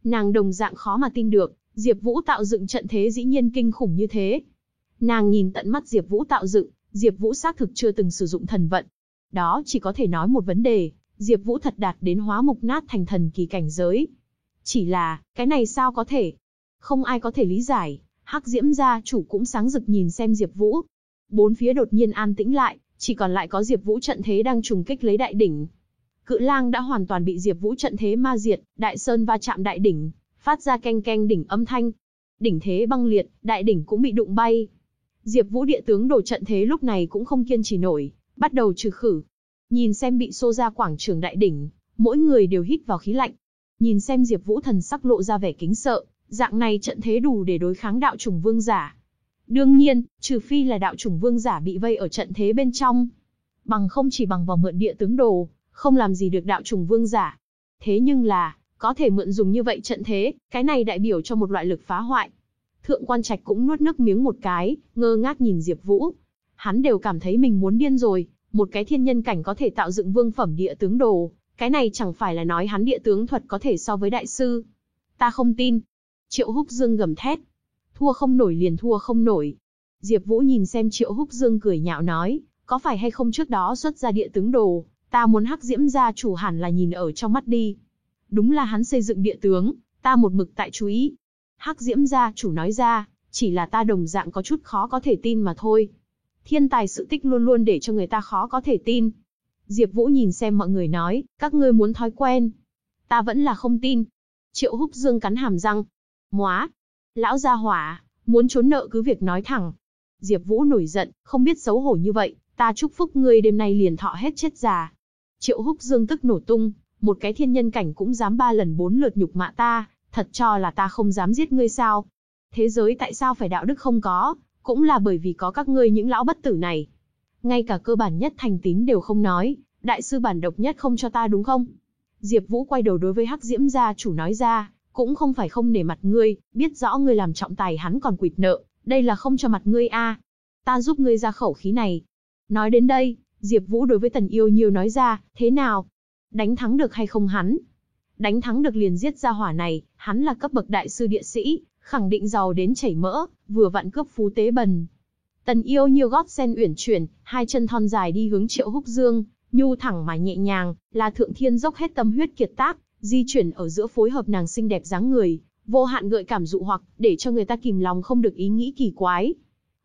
Speaker 1: Nàng đồng dạng khó mà tin được, Diệp Vũ tạo dựng trận thế dĩ nhiên kinh khủng như thế. Nàng nhìn tận mắt Diệp Vũ tạo dựng, Diệp Vũ xác thực chưa từng sử dụng thần vận. Đó chỉ có thể nói một vấn đề, Diệp Vũ thật đạt đến hóa mục nát thành thần kỳ cảnh giới. Chỉ là, cái này sao có thể? Không ai có thể lý giải, Hắc Diễm gia chủ cũng sáng rực nhìn xem Diệp Vũ. Bốn phía đột nhiên an tĩnh lại, chỉ còn lại có Diệp Vũ trận thế đang trùng kích lấy đại đỉnh. Cự Lang đã hoàn toàn bị Diệp Vũ trận thế ma diệt, đại sơn va chạm đại đỉnh, phát ra keng keng đỉnh âm thanh. Đỉnh thế băng liệt, đại đỉnh cũng bị đụng bay. Diệp Vũ địa tướng đồ trận thế lúc này cũng không kiên trì nổi, bắt đầu trừ khử. Nhìn xem bị xô ra quảng trường đại đỉnh, mỗi người đều hít vào khí lạnh. Nhìn xem Diệp Vũ thần sắc lộ ra vẻ kính sợ, dạng này trận thế đủ để đối kháng đạo trùng vương giả. Đương nhiên, trừ phi là đạo trùng vương giả bị vây ở trận thế bên trong. Bằng không chỉ bằng vào mượn địa tướng đồ, không làm gì được đạo trùng vương giả. Thế nhưng là, có thể mượn dùng như vậy trận thế, cái này đại biểu cho một loại lực phá hoại. Thượng quan trạch cũng nuốt nước miếng một cái, ngơ ngác nhìn Diệp Vũ. Hắn đều cảm thấy mình muốn điên rồi, một cái thiên nhân cảnh có thể tạo dựng vương phẩm địa tướng đồ, cái này chẳng phải là nói hắn địa tướng thuật có thể so với đại sư. Ta không tin. Triệu Húc Dương gầm thét. Thua không nổi liền thua không nổi. Diệp Vũ nhìn xem Triệu Húc Dương cười nhạo nói, có phải hay không trước đó xuất ra địa tướng đồ, ta muốn hắc diễm gia chủ hẳn là nhìn ở trong mắt đi. Đúng là hắn xây dựng địa tướng, ta một mực tại chú ý. Hắc diễm gia chủ nói ra, chỉ là ta đồng dạng có chút khó có thể tin mà thôi. Thiên tài sự tích luôn luôn để cho người ta khó có thể tin. Diệp Vũ nhìn xem mọi người nói, các ngươi muốn thói quen. Ta vẫn là không tin. Triệu Húc Dương cắn hàm răng. Móa. Lão gia hỏa, muốn trốn nợ cứ việc nói thẳng. Diệp Vũ nổi giận, không biết xấu hổ như vậy, ta chúc phúc ngươi đêm nay liền thọ hết chết già. Triệu Húc Dương tức nổ tung, một cái thiên nhân cảnh cũng dám ba lần bốn lượt nhục mạ ta, thật cho là ta không dám giết ngươi sao? Thế giới tại sao phải đạo đức không có, cũng là bởi vì có các ngươi những lão bất tử này. Ngay cả cơ bản nhất thành tín đều không nói, đại sư bản độc nhất không cho ta đúng không? Diệp Vũ quay đầu đối với Hắc Diễm gia chủ nói ra, cũng không phải không nể mặt ngươi, biết rõ ngươi làm trọng tài hắn còn quỵt nợ, đây là không cho mặt ngươi a. Ta giúp ngươi ra khẩu khí này. Nói đến đây, Diệp Vũ đối với Tần Yêu Nhiêu nói ra, thế nào? Đánh thắng được hay không hắn? Đánh thắng được liền giết ra hỏa này, hắn là cấp bậc đại sư địa sĩ, khẳng định giàu đến chảy mỡ, vừa vặn cướp phú tế bần. Tần Yêu Nhiêu gót sen uyển chuyển, hai chân thon dài đi hướng Triệu Húc Dương, nhu thẳng mà nhẹ nhàng, là thượng thiên dốc hết tâm huyết kiệt tác, di chuyển ở giữa phối hợp nàng xinh đẹp dáng người, vô hạn gợi cảm dụ hoặc, để cho người ta kìm lòng không được ý nghĩ kỳ quái.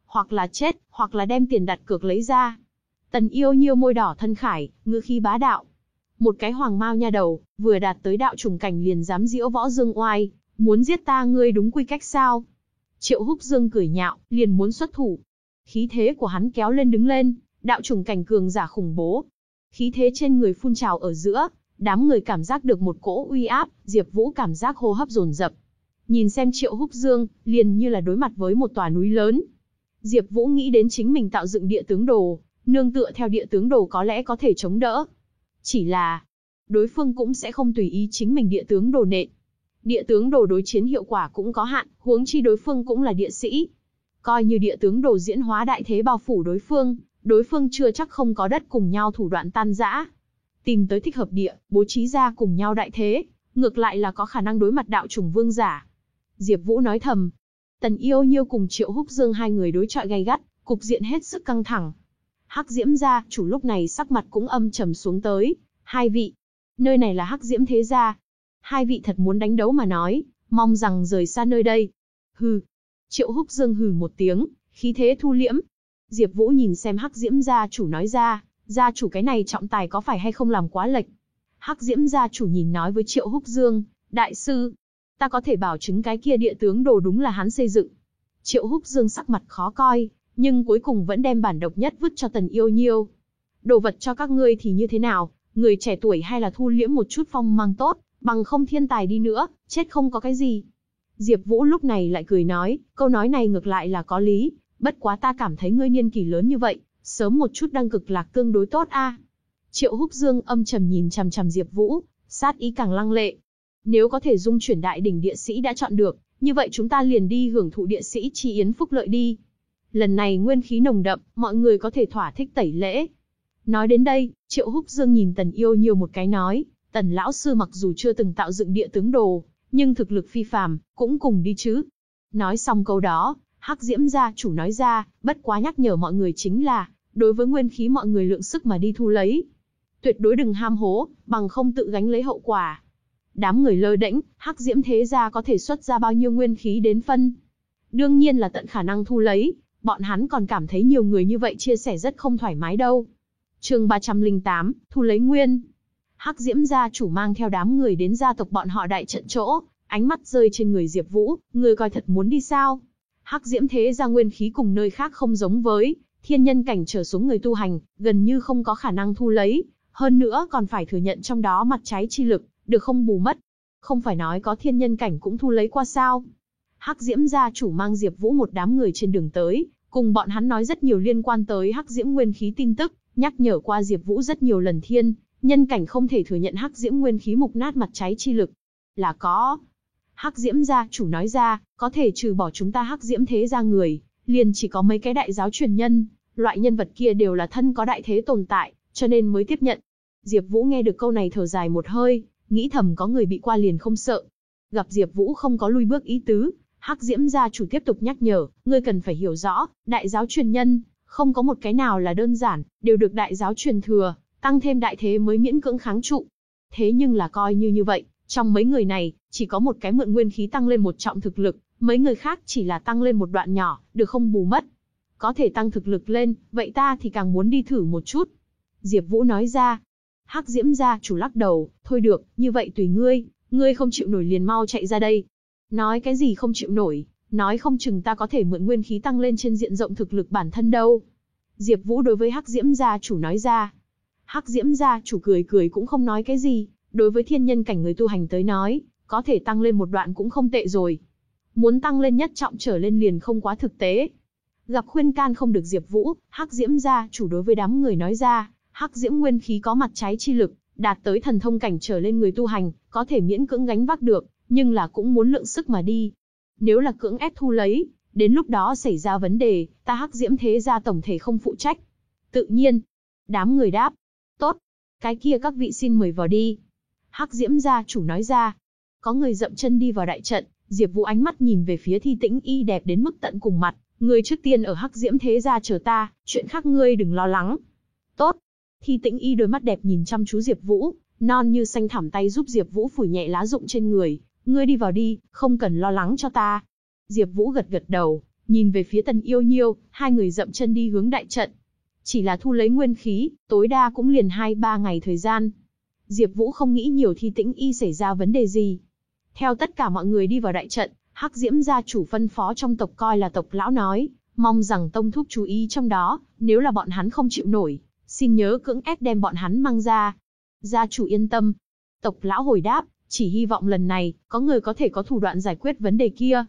Speaker 1: Hoặc là chết, hoặc là đem tiền đặt cược lấy ra. Tần yêu nhiêu môi đỏ thân khải, ngư khi bá đạo. Một cái hoàng mao nha đầu, vừa đạt tới đạo trùng cảnh liền dám diễu võ dương oai, muốn giết ta ngươi đúng quy cách sao? Triệu húc dương cười nhạo, liền muốn xuất thủ. Khí thế của hắn kéo lên đứng lên, đạo trùng cảnh cường giả khủng bố. Khí thế trên người phun trào ở giữa, đám người cảm giác được một cỗ uy áp, Diệp Vũ cảm giác hô hấp dồn dập. Nhìn xem Triệu Húc Dương, liền như là đối mặt với một tòa núi lớn. Diệp Vũ nghĩ đến chính mình tạo dựng địa tướng đồ, nương tựa theo địa tướng đồ có lẽ có thể chống đỡ. Chỉ là, đối phương cũng sẽ không tùy ý chính mình địa tướng đồ nện. Địa tướng đồ đối chiến hiệu quả cũng có hạn, huống chi đối phương cũng là địa sĩ. Coi như địa tướng đồ diễn hóa đại thế bao phủ đối phương, đối phương chưa chắc không có đất cùng nhau thủ đoạn tan rã. Tìm tới thích hợp địa, bố trí ra cùng nhau đại thế, ngược lại là có khả năng đối mặt đạo trùng vương giả. Diệp Vũ nói thầm. Tần Yêu Nhiêu cùng Triệu Húc Dương hai người đối chọi gay gắt, cục diện hết sức căng thẳng. Hắc Diễm gia, chủ lúc này sắc mặt cũng âm trầm xuống tới, hai vị, nơi này là Hắc Diễm thế gia. Hai vị thật muốn đánh đấu mà nói, mong rằng rời xa nơi đây. Hừ. Triệu Húc Dương hừ một tiếng, khí thế thu liễm. Diệp Vũ nhìn xem Hắc Diễm gia chủ nói ra, gia chủ cái này trọng tài có phải hay không làm quá lệch. Hắc Diễm gia chủ nhìn nói với Triệu Húc Dương, đại sư, ta có thể bảo chứng cái kia địa tướng đồ đúng là hắn xây dựng. Triệu Húc Dương sắc mặt khó coi, nhưng cuối cùng vẫn đem bản độc nhất vứt cho Tần Yêu Nhiêu. Đồ vật cho các ngươi thì như thế nào, người trẻ tuổi hay là thu liễm một chút phong mang tốt, bằng không thiên tài đi nữa, chết không có cái gì. Diệp Vũ lúc này lại cười nói, câu nói này ngược lại là có lý, bất quá ta cảm thấy ngươi niên kỷ lớn như vậy, sớm một chút đăng cực lạc tương đối tốt a. Triệu Húc Dương âm trầm nhìn chằm chằm Diệp Vũ, sát ý càng lăng lệ. Nếu có thể dung chuyển đại đỉnh địa sĩ đã chọn được, như vậy chúng ta liền đi hưởng thụ địa sĩ chi yến phúc lợi đi. Lần này nguyên khí nồng đậm, mọi người có thể thỏa thích tẩy lễ. Nói đến đây, Triệu Húc Dương nhìn Tần Yêu nhiều một cái nói, Tần lão sư mặc dù chưa từng tạo dựng địa tướng đồ, nhưng thực lực phi phàm, cũng cùng đi chứ. Nói xong câu đó, Hắc Diễm gia chủ nói ra, bất quá nhắc nhở mọi người chính là, đối với nguyên khí mọi người lượng sức mà đi thu lấy. Tuyệt đối đừng ham hố, bằng không tự gánh lấy hậu quả. Đám người lơ đễnh, Hắc Diễm thế gia có thể xuất ra bao nhiêu nguyên khí đến phân. Đương nhiên là tận khả năng thu lấy, bọn hắn còn cảm thấy nhiều người như vậy chia sẻ rất không thoải mái đâu. Chương 308, thu lấy nguyên. Hắc Diễm gia chủ mang theo đám người đến gia tộc bọn họ đại trận chỗ, ánh mắt rơi trên người Diệp Vũ, người coi thật muốn đi sao? Hắc Diễm thế gia nguyên khí cùng nơi khác không giống với, thiên nhân cảnh trở xuống người tu hành, gần như không có khả năng thu lấy, hơn nữa còn phải thừa nhận trong đó mặt trái chi lực, được không bù mất. Không phải nói có thiên nhân cảnh cũng thu lấy qua sao? Hắc Diễm gia chủ mang Diệp Vũ một đám người trên đường tới, cùng bọn hắn nói rất nhiều liên quan tới Hắc Diễm nguyên khí tin tức, nhắc nhở qua Diệp Vũ rất nhiều lần thiên, nhân cảnh không thể thừa nhận Hắc Diễm nguyên khí mục nát mặt trái chi lực. Là có. Hắc Diễm gia chủ nói ra, có thể trừ bỏ chúng ta Hắc Diễm thế gia người, liền chỉ có mấy cái đại giáo truyền nhân, loại nhân vật kia đều là thân có đại thế tồn tại, cho nên mới tiếp nhận. Diệp Vũ nghe được câu này thở dài một hơi, nghĩ thầm có người bị qua liền không sợ. Gặp Diệp Vũ không có lui bước ý tứ, Hắc Diễm gia chủ tiếp tục nhắc nhở, ngươi cần phải hiểu rõ, đại giáo truyền nhân, không có một cái nào là đơn giản, đều được đại giáo truyền thừa, tăng thêm đại thế mới miễn cưỡng kháng trụ. Thế nhưng là coi như như vậy, trong mấy người này, chỉ có một cái mượn nguyên khí tăng lên một trọng thực lực, mấy người khác chỉ là tăng lên một đoạn nhỏ, được không bù mất. Có thể tăng thực lực lên, vậy ta thì càng muốn đi thử một chút. Diệp Vũ nói ra. Hắc Diễm gia chủ lắc đầu, thôi được, như vậy tùy ngươi, ngươi không chịu nổi liền mau chạy ra đây. Nói cái gì không chịu nổi, nói không chừng ta có thể mượn nguyên khí tăng lên trên diện rộng thực lực bản thân đâu. Diệp Vũ đối với Hắc Diễm gia chủ nói ra. Hắc Diễm gia chủ cười cười cũng không nói cái gì, đối với thiên nhân cảnh người tu hành tới nói, có thể tăng lên một đoạn cũng không tệ rồi. Muốn tăng lên nhất trọng trở lên liền không quá thực tế. Gặp khuyên can không được Diệp Vũ, Hắc Diễm gia chủ đối với đám người nói ra, Hắc Diễm nguyên khí có mặt trái chi lực, đạt tới thần thông cảnh trở lên người tu hành, có thể miễn cưỡng gánh vác được, nhưng là cũng muốn lượng sức mà đi. Nếu là cưỡng ép thu lấy, đến lúc đó xảy ra vấn đề, ta hắc diễm thế gia tổng thể không phụ trách. Tự nhiên, đám người đáp, tốt, cái kia các vị xin mời vào đi. Hắc diễm gia chủ nói ra, có người dậm chân đi vào đại trận, Diệp Vũ ánh mắt nhìn về phía thi tĩnh y đẹp đến mức tận cùng mặt, ngươi trước tiên ở hắc diễm thế gia chờ ta, chuyện khác ngươi đừng lo lắng. Tốt. Thi tĩnh y đôi mắt đẹp nhìn chăm chú Diệp Vũ, non như xanh thẳm tay giúp Diệp Vũ phủi nhẹ lá rụng trên người, ngươi đi vào đi, không cần lo lắng cho ta. Diệp Vũ gật gật đầu, nhìn về phía Tần Yêu Nhiêu, hai người dậm chân đi hướng đại trận. Chỉ là thu lấy nguyên khí, tối đa cũng liền 2-3 ngày thời gian. Diệp Vũ không nghĩ nhiều thi tĩnh y xảy ra vấn đề gì. Theo tất cả mọi người đi vào đại trận, Hắc Diễm gia chủ phân phó trong tộc coi là tộc lão nói, mong rằng tông thúc chú ý trong đó, nếu là bọn hắn không chịu nổi, xin nhớ cưỡng ép đem bọn hắn mang ra. Gia chủ yên tâm. Tộc lão hồi đáp, chỉ hy vọng lần này, có người có thể có thủ đoạn giải quyết vấn đề kia.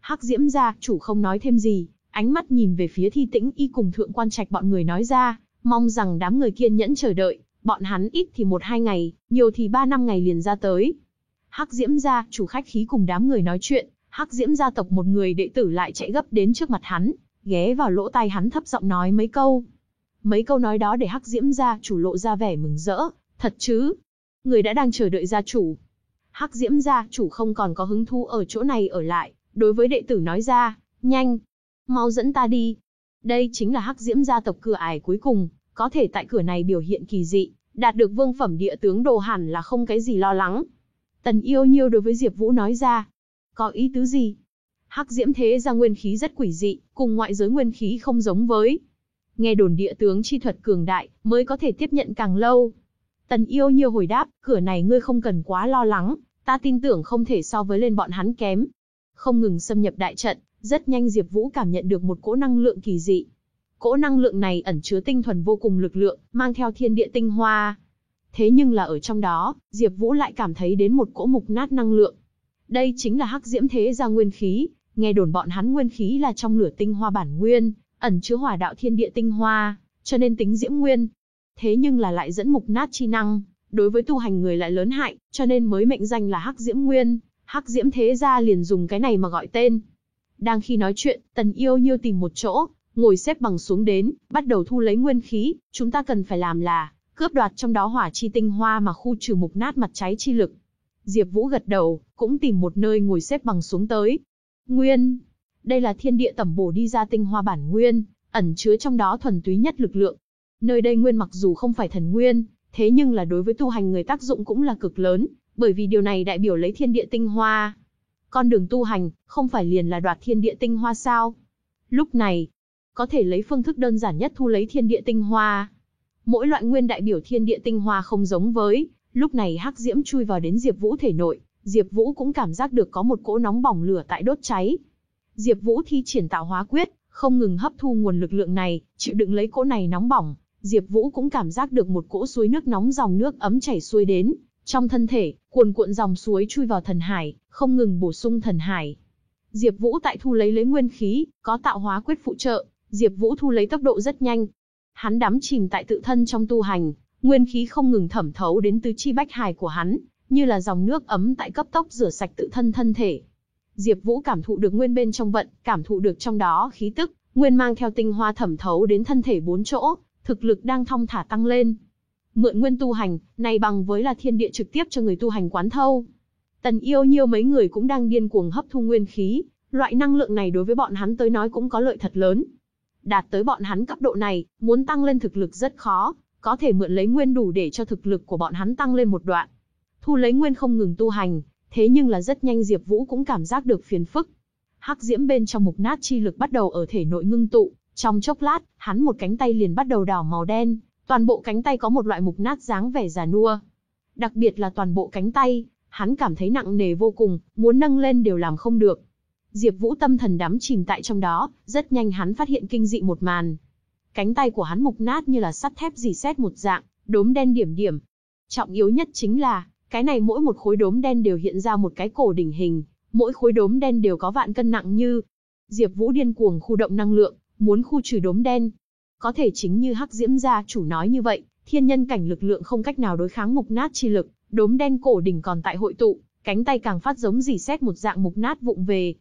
Speaker 1: Hắc Diễm gia chủ không nói thêm gì, ánh mắt nhìn về phía thi tĩnh y cùng thượng quan trạch bọn người nói ra, mong rằng đám người kiên nhẫn chờ đợi, bọn hắn ít thì một hai ngày, nhiều thì ba năm ngày liền ra tới. Hắc Diễm gia chủ khách khí cùng đám người nói chuyện, Hắc Diễm gia tộc một người đệ tử lại chạy gấp đến trước mặt hắn, ghé vào lỗ tai hắn thấp giọng nói mấy câu. Mấy câu nói đó để Hắc Diễm gia chủ lộ ra vẻ mừng rỡ, thật chứ? Người đã đang chờ đợi gia chủ. Hắc Diễm gia chủ không còn có hứng thú ở chỗ này ở lại, đối với đệ tử nói ra, nhanh, mau dẫn ta đi. Đây chính là Hắc Diễm gia tộc cửa ải cuối cùng, có thể tại cửa này biểu hiện kỳ dị, đạt được vương phẩm địa tướng đồ hẳn là không cái gì lo lắng. Tần yêu nhiêu đối với Diệp Vũ nói ra, có ý tứ gì? Hắc diễm thế ra nguyên khí rất quỷ dị, cùng ngoại giới nguyên khí không giống với. Nghe đồn địa tướng chi thuật cường đại, mới có thể tiếp nhận càng lâu. Tần yêu nhiều hồi đáp, cửa này ngươi không cần quá lo lắng, ta tin tưởng không thể so với lên bọn hắn kém. Không ngừng xâm nhập đại trận, rất nhanh Diệp Vũ cảm nhận được một cỗ năng lượng kỳ dị. Cỗ năng lượng này ẩn chứa tinh thuần vô cùng lực lượng, mang theo thiên địa tinh hoa. Thế nhưng là ở trong đó, Diệp Vũ lại cảm thấy đến một cỗ mục nát năng lượng. Đây chính là hắc diễm thế gia nguyên khí, nghe đồn bọn hắn nguyên khí là trong lửa tinh hoa bản nguyên, ẩn chứa hỏa đạo thiên địa tinh hoa, cho nên tính diễm nguyên. Thế nhưng là lại dẫn mục nát chi năng, đối với tu hành người lại lớn hại, cho nên mới mệnh danh là hắc diễm nguyên, hắc diễm thế gia liền dùng cái này mà gọi tên. Đang khi nói chuyện, Tần Yêu Nhiêu tìm một chỗ, ngồi xếp bằng xuống đến, bắt đầu thu lấy nguyên khí, chúng ta cần phải làm là cướp đoạt trong đó hỏa chi tinh hoa mà khu trừ mục nát mặt cháy chi lực. Diệp Vũ gật đầu, cũng tìm một nơi ngồi xếp bằng xuống tới. Nguyên, đây là thiên địa tẩm bổ đi ra tinh hoa bản nguyên, ẩn chứa trong đó thuần túy nhất lực lượng. Nơi đây nguyên mặc dù không phải thần nguyên, thế nhưng là đối với tu hành người tác dụng cũng là cực lớn, bởi vì điều này đại biểu lấy thiên địa tinh hoa. Con đường tu hành, không phải liền là đoạt thiên địa tinh hoa sao? Lúc này, có thể lấy phương thức đơn giản nhất thu lấy thiên địa tinh hoa. Mỗi loại nguyên đại biểu thiên địa tinh hoa không giống với, Lúc này hắc diễm chui vào đến Diệp Vũ thể nội, Diệp Vũ cũng cảm giác được có một cỗ nóng bỏng lửa tại đốt cháy. Diệp Vũ thi triển tạo hóa quyết, không ngừng hấp thu nguồn lực lượng này, chịu đựng lấy cỗ này nóng bỏng, Diệp Vũ cũng cảm giác được một cỗ suối nước nóng dòng nước ấm chảy xuôi đến, trong thân thể, cuồn cuộn dòng suối chui vào thần hải, không ngừng bổ sung thần hải. Diệp Vũ tại thu lấy lấy nguyên khí, có tạo hóa quyết phụ trợ, Diệp Vũ thu lấy tốc độ rất nhanh. Hắn đắm chìm tại tự thân trong tu hành, Nguyên khí không ngừng thẩm thấu đến tứ chi bách hài của hắn, như là dòng nước ấm tại cấp tốc rửa sạch tự thân thân thể. Diệp Vũ cảm thụ được nguyên bên trong vận, cảm thụ được trong đó khí tức, nguyên mang theo tinh hoa thẩm thấu đến thân thể bốn chỗ, thực lực đang thong thả tăng lên. Mượn nguyên tu hành, này bằng với là thiên địa trực tiếp cho người tu hành quán thâu. Tần Yêu Nhiêu mấy người cũng đang điên cuồng hấp thu nguyên khí, loại năng lượng này đối với bọn hắn tới nói cũng có lợi thật lớn. Đạt tới bọn hắn cấp độ này, muốn tăng lên thực lực rất khó, có thể mượn lấy nguyên đủ để cho thực lực của bọn hắn tăng lên một đoạn. Thu lấy nguyên không ngừng tu hành, thế nhưng là rất nhanh Diệp Vũ cũng cảm giác được phiền phức. Hắc diễm bên trong mục nát chi lực bắt đầu ở thể nội ngưng tụ, trong chốc lát, hắn một cánh tay liền bắt đầu đỏ màu đen, toàn bộ cánh tay có một loại mục nát dáng vẻ già nua. Đặc biệt là toàn bộ cánh tay, hắn cảm thấy nặng nề vô cùng, muốn nâng lên đều làm không được. Diệp Vũ tâm thần đắm chìm tại trong đó, rất nhanh hắn phát hiện kinh dị một màn. Cánh tay của hắn mục nát như là sắt thép dì xét một dạng, đốm đen điểm điểm. Trọng yếu nhất chính là, cái này mỗi một khối đốm đen đều hiện ra một cái cổ đỉnh hình, mỗi khối đốm đen đều có vạn cân nặng như. Diệp Vũ điên cuồng khu động năng lượng, muốn khu trừ đốm đen. Có thể chính như Hắc Diễm gia chủ nói như vậy, thiên nhân cảnh lực lượng không cách nào đối kháng mục nát chi lực, đốm đen cổ đỉnh còn tại hội tụ, cánh tay càng phát giống rỉ sét một dạng mục nát vụng về.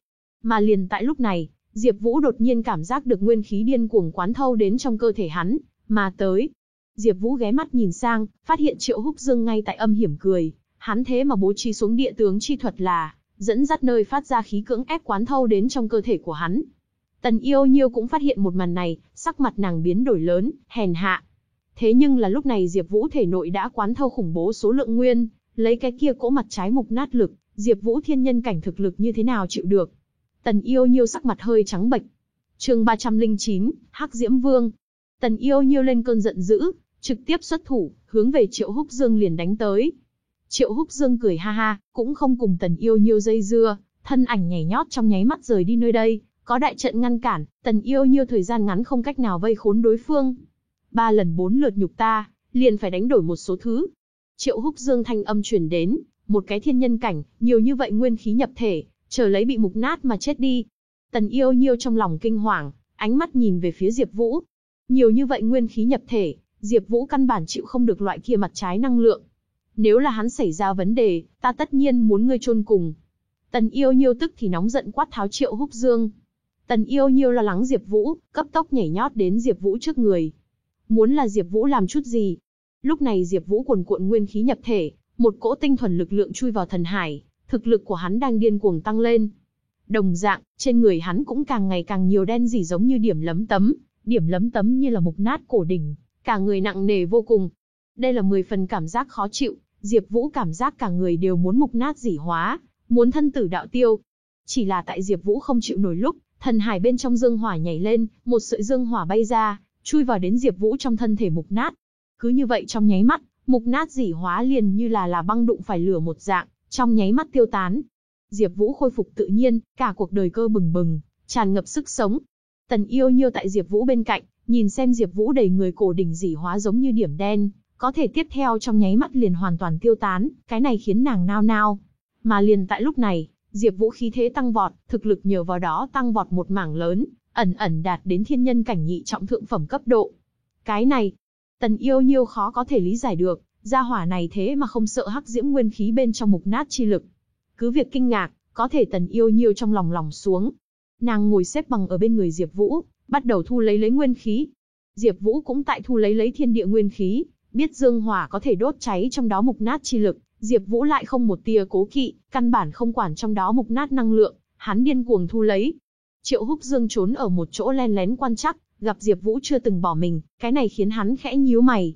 Speaker 1: Mà liền tại lúc này, Diệp Vũ đột nhiên cảm giác được nguyên khí điên cuồng quán thâu đến trong cơ thể hắn, mà tới. Diệp Vũ ghé mắt nhìn sang, phát hiện Triệu Húc Dương ngay tại âm hiểm cười, hắn thế mà bố trí xuống địa tướng chi thuật là dẫn dắt nơi phát ra khí cưỡng ép quán thâu đến trong cơ thể của hắn. Tần Yêu Nhiêu cũng phát hiện một màn này, sắc mặt nàng biến đổi lớn, hèn hạ. Thế nhưng là lúc này Diệp Vũ thể nội đã quán thâu khủng bố số lượng nguyên, lấy cái kia cỗ mặt trái mục nát lực, Diệp Vũ thiên nhân cảnh thực lực như thế nào chịu được. Tần Yêu Nhiêu sắc mặt hơi trắng bệch. Chương 309, Hắc Diễm Vương. Tần Yêu Nhiêu lên cơn giận dữ, trực tiếp xuất thủ, hướng về Triệu Húc Dương liền đánh tới. Triệu Húc Dương cười ha ha, cũng không cùng Tần Yêu Nhiêu dây dưa, thân ảnh nhảy nhót trong nháy mắt rời đi nơi đây, có đại trận ngăn cản, Tần Yêu Nhiêu thời gian ngắn không cách nào vây khốn đối phương. Ba lần bốn lượt nhục ta, liền phải đánh đổi một số thứ. Triệu Húc Dương thanh âm truyền đến, một cái thiên nhân cảnh, nhiều như vậy nguyên khí nhập thể, chờ lấy bị mục nát mà chết đi. Tần Yêu Nhiêu trong lòng kinh hoàng, ánh mắt nhìn về phía Diệp Vũ. Nhiều như vậy nguyên khí nhập thể, Diệp Vũ căn bản chịu không được loại kia mặt trái năng lượng. Nếu là hắn xảy ra vấn đề, ta tất nhiên muốn ngươi chôn cùng. Tần Yêu Nhiêu tức thì nóng giận quát tháo Triệu Húc Dương. Tần Yêu Nhiêu lo lắng Diệp Vũ, cấp tốc nhảy nhót đến Diệp Vũ trước người. Muốn là Diệp Vũ làm chút gì. Lúc này Diệp Vũ cuồn cuộn nguyên khí nhập thể, một cỗ tinh thuần lực lượng chui vào thần hải, thực lực của hắn đang điên cuồng tăng lên. Đồng dạng, trên người hắn cũng càng ngày càng nhiều đen dỉ giống như điểm lấm tấm, điểm lấm tấm như là mục nát cổ đỉnh, cả người nặng nề vô cùng. Đây là 10 phần cảm giác khó chịu, Diệp Vũ cảm giác cả người đều muốn mục nát dỉ hóa, muốn thân tử đạo tiêu. Chỉ là tại Diệp Vũ không chịu nổi lúc, thần hải bên trong dương hỏa nhảy lên, một sợi dương hỏa bay ra, chui vào đến Diệp Vũ trong thân thể mục nát. Cứ như vậy trong nháy mắt, mục nát dỉ hóa liền như là là băng đụng phải lửa một dạng, trong nháy mắt tiêu tán. Diệp Vũ khôi phục tự nhiên, cả cuộc đời cơ bừng bừng, tràn ngập sức sống. Tần Yêu Nhiêu tại Diệp Vũ bên cạnh, nhìn xem Diệp Vũ đầy người cổ đỉnh dỉ hóa giống như điểm đen, có thể tiếp theo trong nháy mắt liền hoàn toàn tiêu tán, cái này khiến nàng nao nao. Mà liền tại lúc này, Diệp Vũ khí thế tăng vọt, thực lực nhờ vào đó tăng vọt một mảng lớn, ẩn ẩn đạt đến thiên nhân cảnh nhị trọng thượng phẩm cấp độ. Cái này, Tần Yêu Nhiêu khó có thể lý giải được, gia hỏa này thế mà không sợ hắc diễm nguyên khí bên trong mục nát chi lực. Cứ việc kinh ngạc, có thể Tần Yêu Nhiêu trong lòng lòng xuống. Nàng ngồi xếp bằng ở bên người Diệp Vũ, bắt đầu thu lấy lấy nguyên khí. Diệp Vũ cũng tại thu lấy lấy thiên địa nguyên khí, biết dương hỏa có thể đốt cháy trong đó mục nát chi lực, Diệp Vũ lại không một tia cố kỵ, căn bản không quản trong đó mục nát năng lượng, hắn điên cuồng thu lấy. Triệu Húc Dương trốn ở một chỗ len lén quan chắc, gặp Diệp Vũ chưa từng bỏ mình, cái này khiến hắn khẽ nhíu mày.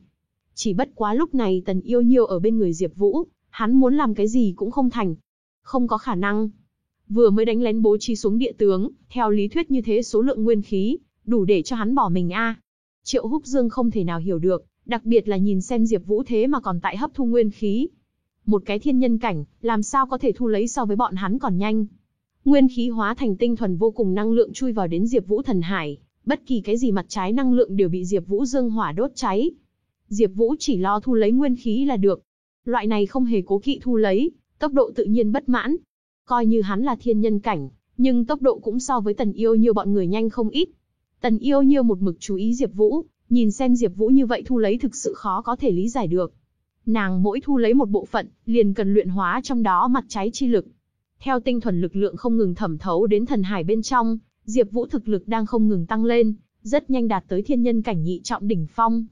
Speaker 1: Chỉ bất quá lúc này Tần Yêu Nhiêu ở bên người Diệp Vũ, hắn muốn làm cái gì cũng không thành. Không có khả năng. Vừa mới đánh lén bố trí xuống địa tướng, theo lý thuyết như thế số lượng nguyên khí, đủ để cho hắn bỏ mình a. Triệu Húc Dương không thể nào hiểu được, đặc biệt là nhìn xem Diệp Vũ thế mà còn tại hấp thu nguyên khí. Một cái thiên nhân cảnh, làm sao có thể thu lấy so với bọn hắn còn nhanh. Nguyên khí hóa thành tinh thuần vô cùng năng lượng chui vào đến Diệp Vũ thần hải, bất kỳ cái gì mặt trái năng lượng đều bị Diệp Vũ dương hỏa đốt cháy. Diệp Vũ chỉ lo thu lấy nguyên khí là được. Loại này không hề cố kỵ thu lấy, tốc độ tự nhiên bất mãn. Coi như hắn là thiên nhân cảnh, nhưng tốc độ cũng so với Tần Yêu Nhiêu bọn người nhanh không ít. Tần Yêu Nhiêu một mực chú ý Diệp Vũ, nhìn xem Diệp Vũ như vậy thu lấy thực sự khó có thể lý giải được. Nàng mỗi thu lấy một bộ phận, liền cần luyện hóa trong đó mặt trái chi lực. Theo tinh thuần lực lượng không ngừng thẩm thấu đến thần hải bên trong, Diệp Vũ thực lực đang không ngừng tăng lên, rất nhanh đạt tới thiên nhân cảnh nhị trọng đỉnh phong.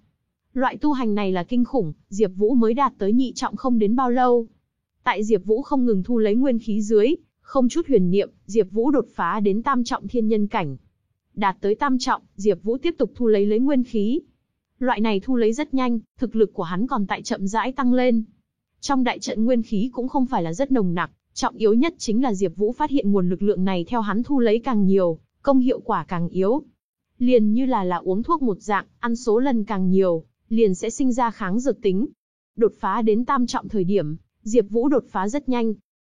Speaker 1: Loại tu hành này là kinh khủng, Diệp Vũ mới đạt tới nhị trọng không đến bao lâu. Tại Diệp Vũ không ngừng thu lấy nguyên khí dưới, không chút huyền niệm, Diệp Vũ đột phá đến tam trọng thiên nhân cảnh. Đạt tới tam trọng, Diệp Vũ tiếp tục thu lấy lấy nguyên khí. Loại này thu lấy rất nhanh, thực lực của hắn còn tại chậm rãi tăng lên. Trong đại trận nguyên khí cũng không phải là rất nồng nặc, trọng yếu nhất chính là Diệp Vũ phát hiện nguồn lực lượng này theo hắn thu lấy càng nhiều, công hiệu quả càng yếu. Liền như là là uống thuốc một dạng, ăn số lần càng nhiều, liền sẽ sinh ra kháng dược tính. Đột phá đến tam trọng thời điểm, Diệp Vũ đột phá rất nhanh.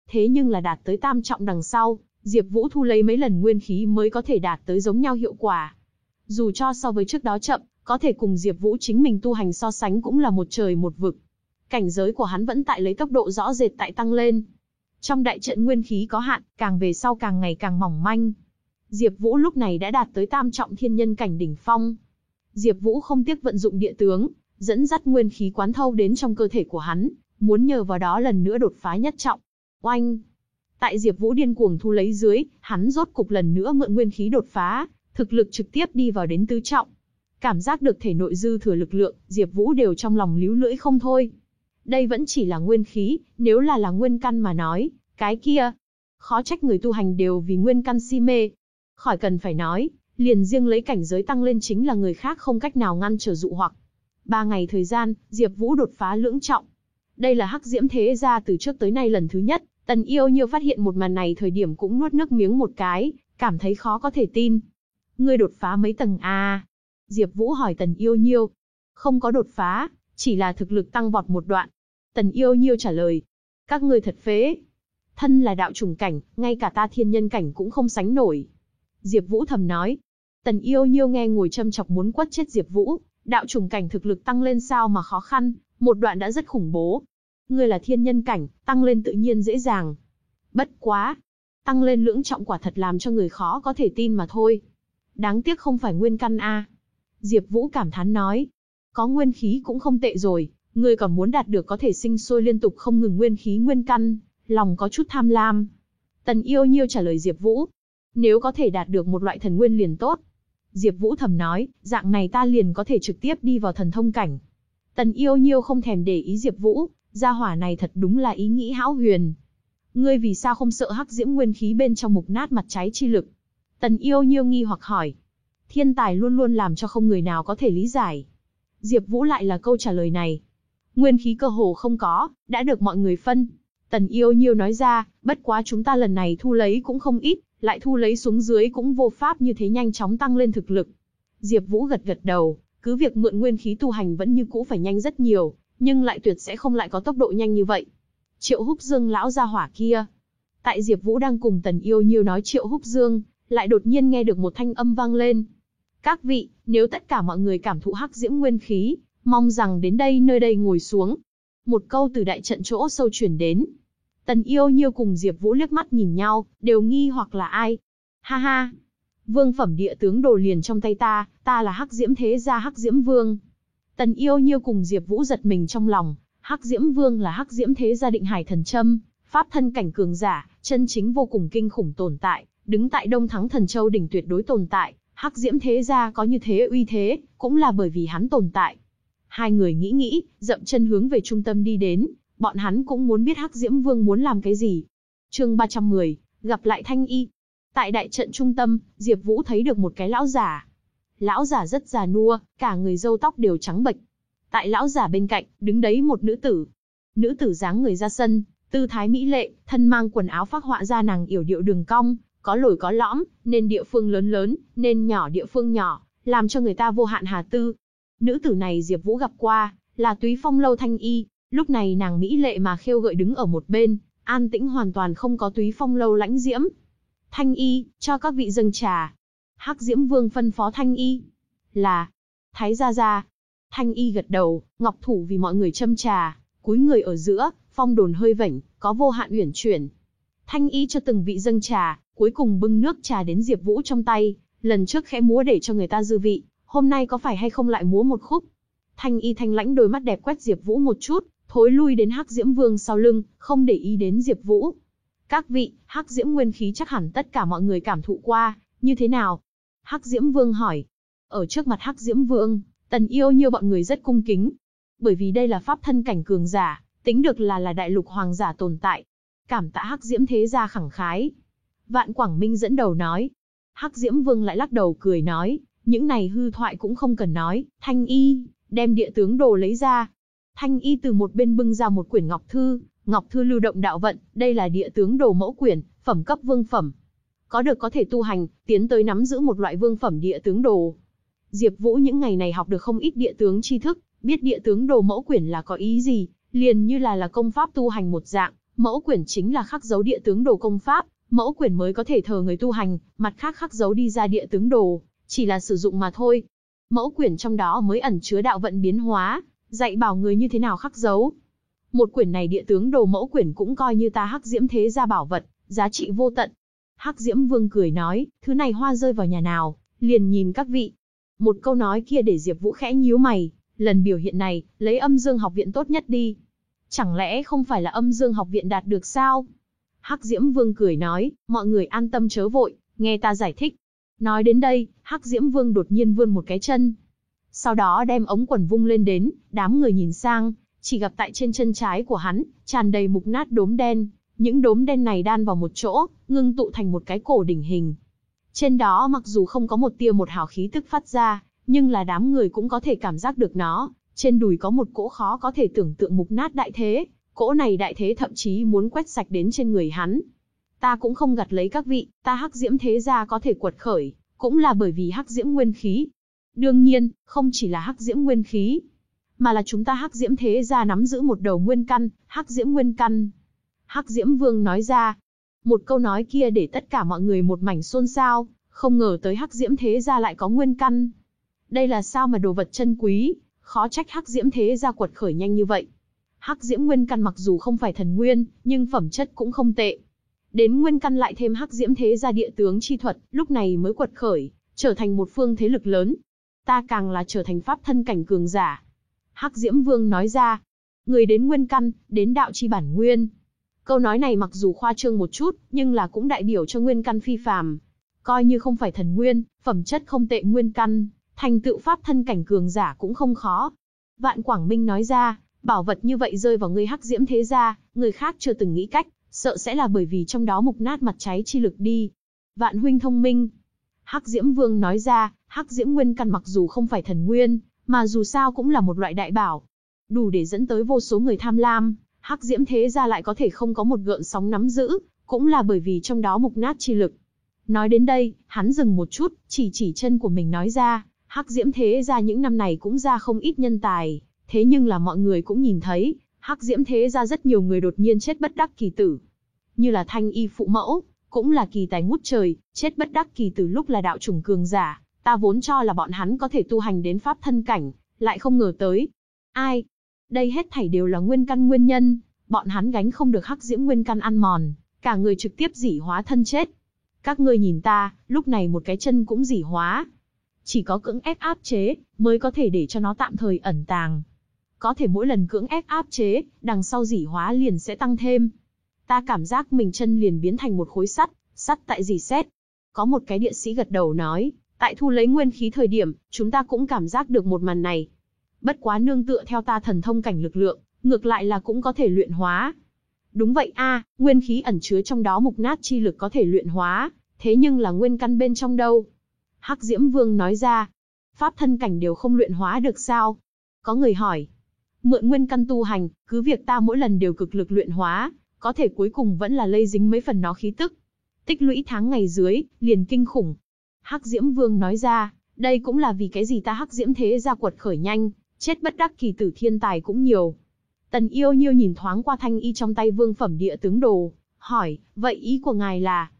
Speaker 1: Thế nhưng là đạt tới tam trọng đằng sau, Diệp Vũ thu lấy mấy lần nguyên khí mới có thể đạt tới giống nhau hiệu quả. Dù cho so với trước đó chậm, có thể cùng Diệp Vũ chính mình tu hành so sánh cũng là một trời một vực. Cảnh giới của hắn vẫn tại lấy tốc độ rõ rệt tại tăng lên. Trong đại trận nguyên khí có hạn, càng về sau càng ngày càng mỏng manh. Diệp Vũ lúc này đã đạt tới tam trọng thiên nhân cảnh đỉnh phong. Diệp Vũ không tiếc vận dụng địa tướng, dẫn dắt nguyên khí quán thâu đến trong cơ thể của hắn, muốn nhờ vào đó lần nữa đột phá nhất trọng. Oanh! Tại Diệp Vũ điên cuồng thu lấy dưới, hắn rốt cục lần nữa mượn nguyên khí đột phá, thực lực trực tiếp đi vào đến tứ trọng. Cảm giác được thể nội dư thừa lực lượng, Diệp Vũ đều trong lòng líu lưỡi không thôi. Đây vẫn chỉ là nguyên khí, nếu là là nguyên căn mà nói, cái kia, khó trách người tu hành đều vì nguyên căn si mê. Khỏi cần phải nói, liền riêng lấy cảnh giới tăng lên chính là người khác không cách nào ngăn trở dụ hoặc. Ba ngày thời gian, Diệp Vũ đột phá lưỡng trọng. Đây là hắc diễm thế gia từ trước tới nay lần thứ nhất, Tần Yêu Nhiêu phát hiện một màn này thời điểm cũng nuốt nước miếng một cái, cảm thấy khó có thể tin. Ngươi đột phá mấy tầng a? Diệp Vũ hỏi Tần Yêu Nhiêu. Không có đột phá, chỉ là thực lực tăng vọt một đoạn. Tần Yêu Nhiêu trả lời. Các ngươi thật phế. Thân là đạo trùng cảnh, ngay cả ta thiên nhân cảnh cũng không sánh nổi. Diệp Vũ thầm nói. Tần Yêu Nhiêu nghe ngồi châm chọc muốn quất chết Diệp Vũ, đạo trùng cảnh thực lực tăng lên sao mà khó khăn, một đoạn đã rất khủng bố. Ngươi là thiên nhân cảnh, tăng lên tự nhiên dễ dàng. Bất quá, tăng lên lưỡng trọng quả thật làm cho người khó có thể tin mà thôi. Đáng tiếc không phải nguyên căn a. Diệp Vũ cảm thán nói, có nguyên khí cũng không tệ rồi, ngươi còn muốn đạt được có thể sinh sôi liên tục không ngừng nguyên khí nguyên căn, lòng có chút tham lam. Tần Yêu Nhiêu trả lời Diệp Vũ, nếu có thể đạt được một loại thần nguyên liền tốt. Diệp Vũ thầm nói, dạng này ta liền có thể trực tiếp đi vào thần thông cảnh. Tần Yêu Nhiêu không thèm để ý Diệp Vũ, gia hỏa này thật đúng là ý nghĩ hão huyền. Ngươi vì sao không sợ hắc diễm nguyên khí bên trong mục nát mặt cháy chi lực? Tần Yêu Nhiêu nghi hoặc hỏi. Thiên tài luôn luôn làm cho không người nào có thể lý giải. Diệp Vũ lại là câu trả lời này. Nguyên khí cơ hồ không có, đã được mọi người phân. Tần Yêu Nhiêu nói ra, bất quá chúng ta lần này thu lấy cũng không ít, lại thu lấy xuống dưới cũng vô pháp như thế nhanh chóng tăng lên thực lực. Diệp Vũ gật gật đầu, cứ việc mượn nguyên khí tu hành vẫn như cũ phải nhanh rất nhiều, nhưng lại tuyệt sẽ không lại có tốc độ nhanh như vậy. Triệu Húc Dương lão gia hỏa kia. Tại Diệp Vũ đang cùng Tần Yêu Nhiêu nói Triệu Húc Dương, lại đột nhiên nghe được một thanh âm vang lên. Các vị, nếu tất cả mọi người cảm thụ hắc diễm nguyên khí, mong rằng đến đây nơi đây ngồi xuống. Một câu từ đại trận chỗ sâu truyền đến. Tần Yêu Nhiêu cùng Diệp Vũ liếc mắt nhìn nhau, đều nghi hoặc là ai. Ha ha, vương phẩm địa tướng đồ liền trong tay ta, ta là Hắc Diễm Thế gia Hắc Diễm Vương. Tần Yêu Nhiêu cùng Diệp Vũ giật mình trong lòng, Hắc Diễm Vương là Hắc Diễm Thế gia định hải thần châm, pháp thân cảnh cường giả, chân chính vô cùng kinh khủng tồn tại, đứng tại Đông Thắng Thần Châu đỉnh tuyệt đối tồn tại, Hắc Diễm Thế gia có như thế uy thế, cũng là bởi vì hắn tồn tại. Hai người nghĩ nghĩ, dậm chân hướng về trung tâm đi đến, bọn hắn cũng muốn biết Hắc Diễm Vương muốn làm cái gì. Chương 310, gặp lại Thanh Y. Tại đại trận trung tâm, Diệp Vũ thấy được một cái lão giả. Lão giả rất già nua, cả người râu tóc đều trắng bệch. Tại lão giả bên cạnh, đứng đấy một nữ tử. Nữ tử dáng người ra sân, tư thái mỹ lệ, thân mang quần áo phác họa ra nàng yểu điệu đường cong, có lồi có lõm, nên địa phương lớn lớn, nên nhỏ địa phương nhỏ, làm cho người ta vô hạn hà tư. Nữ tử này Diệp Vũ gặp qua, là Túy Phong lâu Thanh Y, lúc này nàng mỹ lệ mà khêu gợi đứng ở một bên, an tĩnh hoàn toàn không có Túy Phong lâu lãnh diễm. Thanh Y, cho các vị dâng trà. Hắc Diễm Vương phân phó Thanh Y. Là, Thái gia gia. Thanh Y gật đầu, ngọc thủ vì mọi người châm trà, cúi người ở giữa, phong đồn hơi vảnh, có vô hạn uyển chuyển. Thanh Y cho từng vị dâng trà, cuối cùng bưng nước trà đến Diệp Vũ trong tay, lần trước khẽ múa để cho người ta dư vị, hôm nay có phải hay không lại múa một khúc. Thanh Y thanh lãnh đôi mắt đẹp quét Diệp Vũ một chút, thối lui đến Hắc Diễm Vương sau lưng, không để ý đến Diệp Vũ. Các vị, Hắc Diễm nguyên khí chắc hẳn tất cả mọi người cảm thụ qua, như thế nào? Hắc Diễm Vương hỏi. Ở trước mặt Hắc Diễm Vương, Tần Yêu nhiêu bọn người rất cung kính, bởi vì đây là pháp thân cảnh cường giả, tính được là là đại lục hoàng giả tồn tại. Cảm tạ Hắc Diễm thế gia khẳng khái, Vạn Quảng Minh dẫn đầu nói. Hắc Diễm Vương lại lắc đầu cười nói, những này hư thoại cũng không cần nói, Thanh Y, đem địa tướng đồ lấy ra. Thanh Y từ một bên bưng ra một quyển ngọc thư, ngọc thư lưu động đạo vận, đây là địa tướng đồ mẫu quyển, phẩm cấp vương phẩm. Có được có thể tu hành, tiến tới nắm giữ một loại vương phẩm địa tướng đồ. Diệp Vũ những ngày này học được không ít địa tướng tri thức, biết địa tướng đồ mẫu quyển là có ý gì, liền như là là công pháp tu hành một dạng, mẫu quyển chính là khắc dấu địa tướng đồ công pháp, Mẫu quyển mới có thể thờ người tu hành, mặt khác khắc dấu đi ra địa tướng đồ, chỉ là sử dụng mà thôi. Mẫu quyển trong đó mới ẩn chứa đạo vận biến hóa, dạy bảo người như thế nào khắc dấu. Một quyển này địa tướng đồ mẫu quyển cũng coi như ta hắc diễm thế gia bảo vật, giá trị vô tận. Hắc diễm vương cười nói, thứ này hoa rơi vào nhà nào, liền nhìn các vị. Một câu nói kia để Diệp Vũ khẽ nhíu mày, lần biểu hiện này, lấy âm dương học viện tốt nhất đi. Chẳng lẽ không phải là âm dương học viện đạt được sao? Hắc Diễm Vương cười nói, mọi người an tâm chớ vội, nghe ta giải thích. Nói đến đây, Hắc Diễm Vương đột nhiên vươn một cái chân. Sau đó đem ống quần vung lên đến, đám người nhìn sang, chỉ gặp tại trên chân trái của hắn, tràn đầy mục nát đốm đen. Những đốm đen này đan vào một chỗ, ngưng tụ thành một cái cổ đỉnh hình. Trên đó mặc dù không có một tia một hào khí tức phát ra, nhưng là đám người cũng có thể cảm giác được nó. Trên đùi có một cỗ khó có thể tưởng tượng mục nát đại thế, cỗ này đại thế thậm chí muốn quét sạch đến trên người hắn. Ta cũng không gặt lấy các vị, ta hắc diễm thế gia có thể quật khởi, cũng là bởi vì hắc diễm nguyên khí. Đương nhiên, không chỉ là hắc diễm nguyên khí, mà là chúng ta hắc diễm thế gia nắm giữ một đầu nguyên căn, hắc diễm nguyên căn. Hắc diễm vương nói ra, một câu nói kia để tất cả mọi người một mảnh xôn xao, không ngờ tới hắc diễm thế gia lại có nguyên căn. Đây là sao mà đồ vật chân quý, khó trách hắc diễm thế gia quật khởi nhanh như vậy. Hắc diễm nguyên căn mặc dù không phải thần nguyên, nhưng phẩm chất cũng không tệ. Đến nguyên căn lại thêm hắc diễm thế gia địa tướng chi thuật, lúc này mới quật khởi, trở thành một phương thế lực lớn. Ta càng là trở thành pháp thân cảnh cường giả. Hắc diễm vương nói ra, người đến nguyên căn, đến đạo chi bản nguyên. Câu nói này mặc dù khoa trương một chút, nhưng là cũng đại biểu cho nguyên căn phi phàm. Coi như không phải thần nguyên, phẩm chất không tệ nguyên căn, thành tựu pháp thân cảnh cường giả cũng không khó. Vạn Quảng Minh nói ra, bảo vật như vậy rơi vào người hắc diễm thế gia, người khác chưa từng nghĩ cách, sợ sẽ là bởi vì trong đó mục nát mặt cháy chi lực đi. Vạn huynh thông minh. Hắc diễm vương nói ra, hắc diễm nguyên căn mặc dù không phải thần nguyên, mà dù sao cũng là một loại đại bảo. Đủ để dẫn tới vô số người tham lam, hắc diễm thế gia lại có thể không có một gợn sóng nắm giữ, cũng là bởi vì trong đó mục nát chi lực. Nói đến đây, hắn dừng một chút, chỉ chỉ chân của mình nói ra, hắc diễm thế gia những năm này cũng ra không ít nhân tài, thế nhưng là mọi người cũng nhìn thấy, hắc diễm thế gia rất nhiều người đột nhiên chết bất đắc kỳ tử. Như là thanh y phụ mẫu, cũng là kỳ tài ngút trời, chết bất đắc kỳ tử lúc là đạo trùng cường giả, ta vốn cho là bọn hắn có thể tu hành đến pháp thân cảnh, lại không ngờ tới. Ai? Đây hết thảy đều là nguyên căn nguyên nhân, bọn hắn gánh không được hắc diễm nguyên căn ăn mòn, cả người trực tiếp dỉ hóa thân chết. Các ngươi nhìn ta, lúc này một cái chân cũng dỉ hóa. Chỉ có cưỡng ép áp chế, mới có thể để cho nó tạm thời ẩn tàng. Có thể mỗi lần cưỡng ép áp chế, đằng sau dỉ hóa liền sẽ tăng thêm. Ta cảm giác mình chân liền biến thành một khối sắt, sắt tại gì xét. Có một cái địa sĩ gật đầu nói, tại thu lấy nguyên khí thời điểm, chúng ta cũng cảm giác được một màn này. Bất quá nương tựa theo ta thần thông cảnh lực lượng, ngược lại là cũng có thể luyện hóa. Đúng vậy a, nguyên khí ẩn chứa trong đó mục nát chi lực có thể luyện hóa, thế nhưng là nguyên căn bên trong đâu? Hắc Diễm Vương nói ra, pháp thân cảnh đều không luyện hóa được sao? Có người hỏi, mượn nguyên căn tu hành, cứ việc ta mỗi lần đều cực lực luyện hóa, có thể cuối cùng vẫn là lây dính mấy phần nó khí tức. Tích lũy tháng ngày dưới, liền kinh khủng. Hắc Diễm Vương nói ra, đây cũng là vì cái gì ta Hắc Diễm thế gia quật khởi nhanh, chết bất đắc kỳ tử thiên tài cũng nhiều. Tần yêu nhiêu nhìn thoáng qua thanh y trong tay vương phẩm địa tướng đồ, hỏi, vậy ý của ngài là,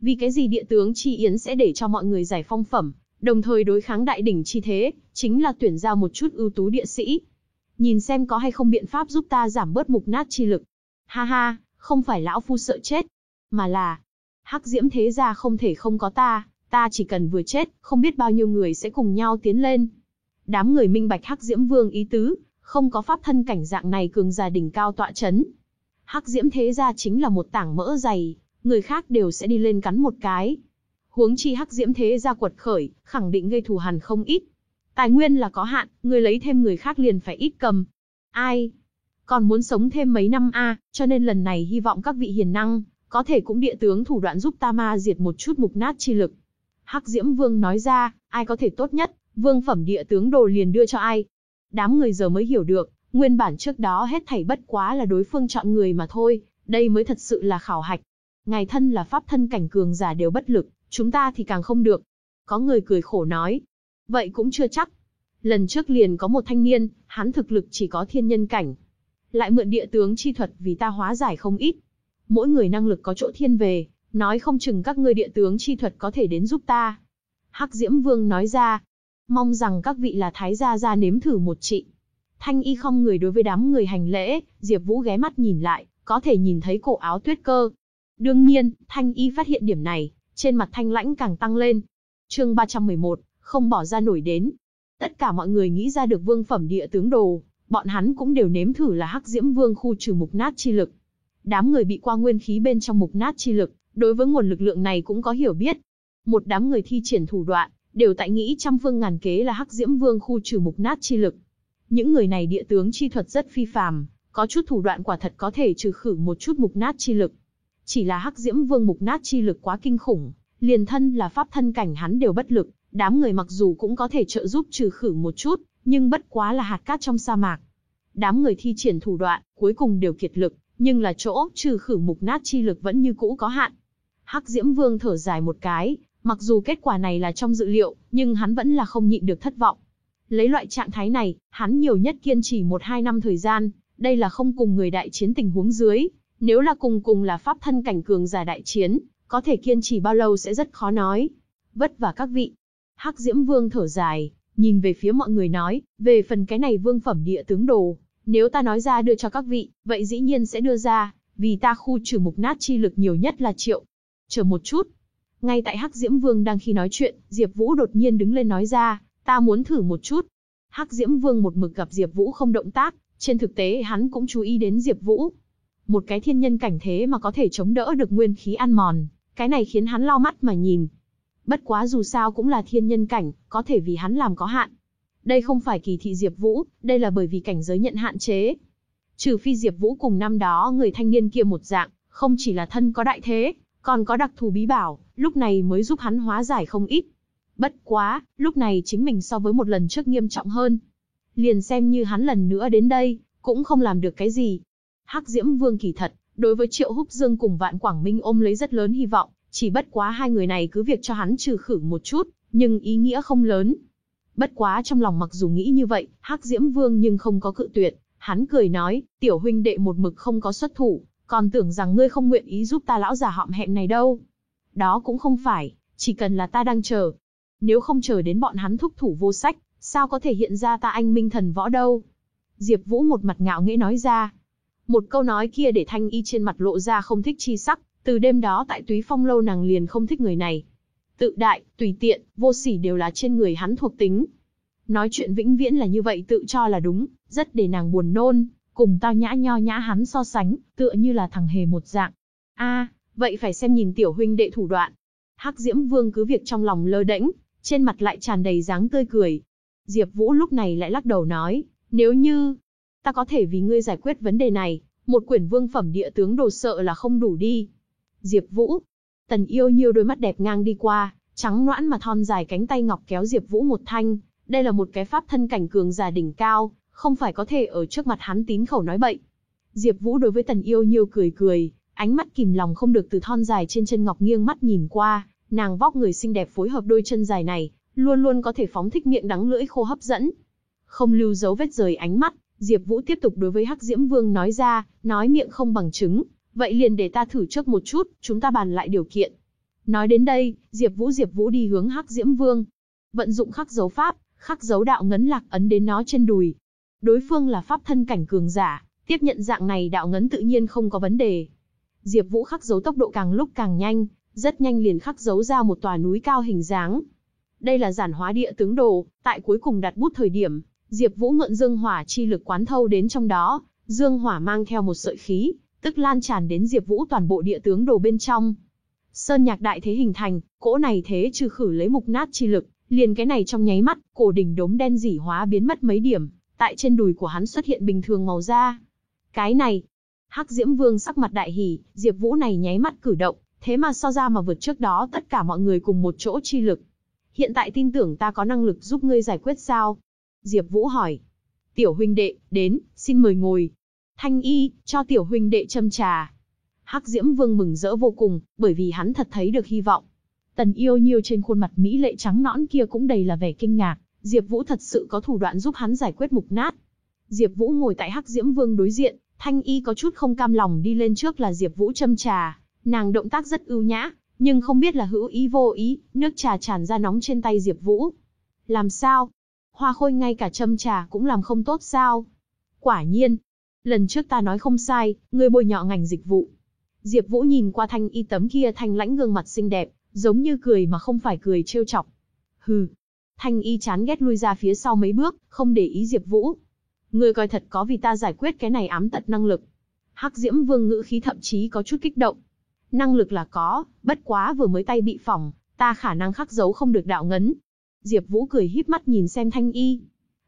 Speaker 1: vì cái gì địa tướng chi yến sẽ để cho mọi người giải phong phẩm, đồng thời đối kháng đại đỉnh chi thế, chính là tuyển ra một chút ưu tú địa sĩ. Nhìn xem có hay không biện pháp giúp ta giảm bớt mục nát chi lực. Ha ha, không phải lão phu sợ chết, mà là, hắc diễm thế gia không thể không có ta, ta chỉ cần vừa chết, không biết bao nhiêu người sẽ cùng nhau tiến lên. Đám người minh bạch hắc diễm vương ý tứ, không có pháp thân cảnh dạng này cường gia đỉnh cao tọa chấn. Hắc diễm thế gia chính là một tảng mỡ dày, người khác đều sẽ đi lên cắn một cái. Huống chi hắc diễm thế gia quật khởi, khẳng định gây thù hằn không ít. Tài nguyên là có hạn, người lấy thêm người khác liền phải ít cầm. Ai? Còn muốn sống thêm mấy năm a, cho nên lần này hy vọng các vị hiền năng, có thể cũng địa tướng thủ đoạn giúp ta ma diệt một chút mục nát chi lực. Hắc Diễm Vương nói ra, ai có thể tốt nhất, vương phẩm địa tướng đồ liền đưa cho ai. Đám người giờ mới hiểu được, nguyên bản trước đó hết thảy bất quá là đối phương chọn người mà thôi, đây mới thật sự là khảo hạch. Ngài thân là pháp thân cảnh cường giả đều bất lực, chúng ta thì càng không được. Có người cười khổ nói. Vậy cũng chưa chắc. Lần trước liền có một thanh niên, hắn thực lực chỉ có thiên nhân cảnh. Lại mượn địa tướng chi thuật vì ta hóa giải không ít. Mỗi người năng lực có chỗ thiên về, nói không chừng các ngươi địa tướng chi thuật có thể đến giúp ta. Hắc Diễm Vương nói ra, mong rằng các vị là thái gia gia nếm thử một trị. Thanh y không người đối với đám người hành lễ, Diệp Vũ ghé mắt nhìn lại, có thể nhìn thấy cổ áo tuyết cơ, Đương nhiên, Thanh Y phát hiện điểm này, trên mặt Thanh Lãnh càng tăng lên. Chương 311, không bỏ ra nổi đến. Tất cả mọi người nghĩ ra được vương phẩm địa tướng đồ, bọn hắn cũng đều nếm thử là Hắc Diễm Vương khu trừ mục nát chi lực. Đám người bị qua nguyên khí bên trong mục nát chi lực, đối với nguồn lực lượng này cũng có hiểu biết. Một đám người thi triển thủ đoạn, đều tại nghĩ trăm phương ngàn kế là Hắc Diễm Vương khu trừ mục nát chi lực. Những người này địa tướng chi thuật rất phi phàm, có chút thủ đoạn quả thật có thể trừ khử một chút mục nát chi lực. Chỉ là Hắc Diễm Vương mục nát chi lực quá kinh khủng, liền thân là pháp thân cảnh hắn đều bất lực, đám người mặc dù cũng có thể trợ giúp trừ khử một chút, nhưng bất quá là hạt cát trong sa mạc. Đám người thi triển thủ đoạn, cuối cùng đều kiệt lực, nhưng là chỗ trừ khử mục nát chi lực vẫn như cũ có hạn. Hắc Diễm Vương thở dài một cái, mặc dù kết quả này là trong dự liệu, nhưng hắn vẫn là không nhịn được thất vọng. Lấy loại trạng thái này, hắn nhiều nhất kiên trì một hai năm thời gian, đây là không cùng người đại chiến tình huống dưới. Nếu là cùng cùng là pháp thân cảnh cường giả đại chiến, có thể kiên trì bao lâu sẽ rất khó nói. Vất vả các vị. Hắc Diễm Vương thở dài, nhìn về phía mọi người nói, về phần cái này vương phẩm địa tướng đồ, nếu ta nói ra đưa cho các vị, vậy dĩ nhiên sẽ đưa ra, vì ta khu trừ mục nát chi lực nhiều nhất là triệu. Chờ một chút. Ngay tại Hắc Diễm Vương đang khi nói chuyện, Diệp Vũ đột nhiên đứng lên nói ra, ta muốn thử một chút. Hắc Diễm Vương một mực gặp Diệp Vũ không động tác, trên thực tế hắn cũng chú ý đến Diệp Vũ. Một cái thiên nhân cảnh thế mà có thể chống đỡ được nguyên khí ăn mòn, cái này khiến hắn lau mắt mà nhìn. Bất quá dù sao cũng là thiên nhân cảnh, có thể vì hắn làm có hạn. Đây không phải kỳ thị Diệp Vũ, đây là bởi vì cảnh giới nhận hạn chế. Trừ phi Diệp Vũ cùng năm đó người thanh niên kia một dạng, không chỉ là thân có đại thế, còn có đặc thù bí bảo, lúc này mới giúp hắn hóa giải không ít. Bất quá, lúc này chính mình so với một lần trước nghiêm trọng hơn. Liền xem như hắn lần nữa đến đây, cũng không làm được cái gì. Hắc Diễm Vương kỳ thật, đối với Triệu Húc Dương cùng Vạn Quảng Minh ôm lấy rất lớn hy vọng, chỉ bất quá hai người này cứ việc cho hắn trừ khử một chút, nhưng ý nghĩa không lớn. Bất quá trong lòng mặc dù nghĩ như vậy, Hắc Diễm Vương nhưng không có cự tuyệt, hắn cười nói, tiểu huynh đệ một mực không có xuất thủ, còn tưởng rằng ngươi không nguyện ý giúp ta lão già họm hẹm này đâu. Đó cũng không phải, chỉ cần là ta đang chờ. Nếu không chờ đến bọn hắn thúc thủ vô sách, sao có thể hiện ra ta anh minh thần võ đâu. Diệp Vũ một mặt ngạo nghễ nói ra. Một câu nói kia để Thanh Y trên mặt lộ ra không thích chi sắc, từ đêm đó tại Túy Phong lâu nàng liền không thích người này. Tự đại, tùy tiện, vô sỉ đều là trên người hắn thuộc tính. Nói chuyện vĩnh viễn là như vậy tự cho là đúng, rất để nàng buồn nôn, cùng tao nhã nho nhã hắn so sánh, tựa như là thằng hề một dạng. A, vậy phải xem nhìn tiểu huynh đệ thủ đoạn. Hắc Diễm Vương cứ việc trong lòng lơ đễnh, trên mặt lại tràn đầy dáng tươi cười. Diệp Vũ lúc này lại lắc đầu nói, nếu như ta có thể vì ngươi giải quyết vấn đề này, một quyển vương phẩm địa tướng đồ sợ là không đủ đi. Diệp Vũ. Tần Yêu Nhiêu đôi mắt đẹp ngang đi qua, trắng noãn mà thon dài cánh tay ngọc kéo Diệp Vũ một thanh, đây là một cái pháp thân cảnh cường giả đỉnh cao, không phải có thể ở trước mặt hắn tín khẩu nói bậy. Diệp Vũ đối với Tần Yêu Nhiêu cười cười, ánh mắt kìm lòng không được từ thon dài trên chân ngọc nghiêng mắt nhìn qua, nàng vóc người xinh đẹp phối hợp đôi chân dài này, luôn luôn có thể phóng thích miệng đắng lưỡi khô hấp dẫn. Không lưu dấu vết rời ánh mắt, Diệp Vũ tiếp tục đối với Hắc Diễm Vương nói ra, nói miệng không bằng chứng, vậy liền để ta thử trước một chút, chúng ta bàn lại điều kiện. Nói đến đây, Diệp Vũ Diệp Vũ đi hướng Hắc Diễm Vương, vận dụng khắc dấu pháp, khắc dấu đạo ngấn lạc ấn đến nó trên đùi. Đối phương là pháp thân cảnh cường giả, tiếp nhận dạng này đạo ngấn tự nhiên không có vấn đề. Diệp Vũ khắc dấu tốc độ càng lúc càng nhanh, rất nhanh liền khắc dấu ra một tòa núi cao hình dáng. Đây là giản hóa địa tướng đồ, tại cuối cùng đặt bút thời điểm, Diệp Vũ mượn dương hỏa chi lực quán thâu đến trong đó, dương hỏa mang theo một sợi khí, tức lan tràn đến Diệp Vũ toàn bộ địa tướng đồ bên trong. Sơn nhạc đại thế hình thành, cỗ này thế trừ khử lấy mục nát chi lực, liền cái này trong nháy mắt, cổ đỉnh đốm đen dỉ hóa biến mất mấy điểm, tại trên đùi của hắn xuất hiện bình thường màu da. Cái này, Hắc Diễm Vương sắc mặt đại hỉ, Diệp Vũ này nháy mắt cử động, thế mà so ra mà vượt trước đó tất cả mọi người cùng một chỗ chi lực. Hiện tại tin tưởng ta có năng lực giúp ngươi giải quyết sao? Diệp Vũ hỏi. Tiểu huynh đệ, đến, xin mời ngồi. Thanh y, cho tiểu huynh đệ châm trà. Hắc Diễm Vương mừng rỡ vô cùng, bởi vì hắn thật thấy được hy vọng. Tần yêu nhiêu trên khuôn mặt mỹ lệ trắng nõn kia cũng đầy là vẻ kinh ngạc, Diệp Vũ thật sự có thủ đoạn giúp hắn giải quyết mục nát. Diệp Vũ ngồi tại Hắc Diễm Vương đối diện, Thanh Y có chút không cam lòng đi lên trước là Diệp Vũ châm trà, nàng động tác rất ưu nhã, nhưng không biết là hữu ý vô ý, nước trà tràn ra nóng trên tay Diệp Vũ. Làm sao? Hoa Khôi ngay cả châm trà cũng làm không tốt sao? Quả nhiên, lần trước ta nói không sai, ngươi bôi nhọ ngành dịch vụ. Diệp Vũ nhìn qua Thanh Y tấm kia thanh lãnh gương mặt xinh đẹp, giống như cười mà không phải cười trêu chọc. Hừ. Thanh Y chán ghét lui ra phía sau mấy bước, không để ý Diệp Vũ. Ngươi coi thật có vì ta giải quyết cái này ám tật năng lực. Hắc Diễm Vương ngữ khí thậm chí có chút kích động. Năng lực là có, bất quá vừa mới tay bị phỏng, ta khả năng khắc dấu không được đạo ngấn. Diệp Vũ cười híp mắt nhìn xem Thanh Y.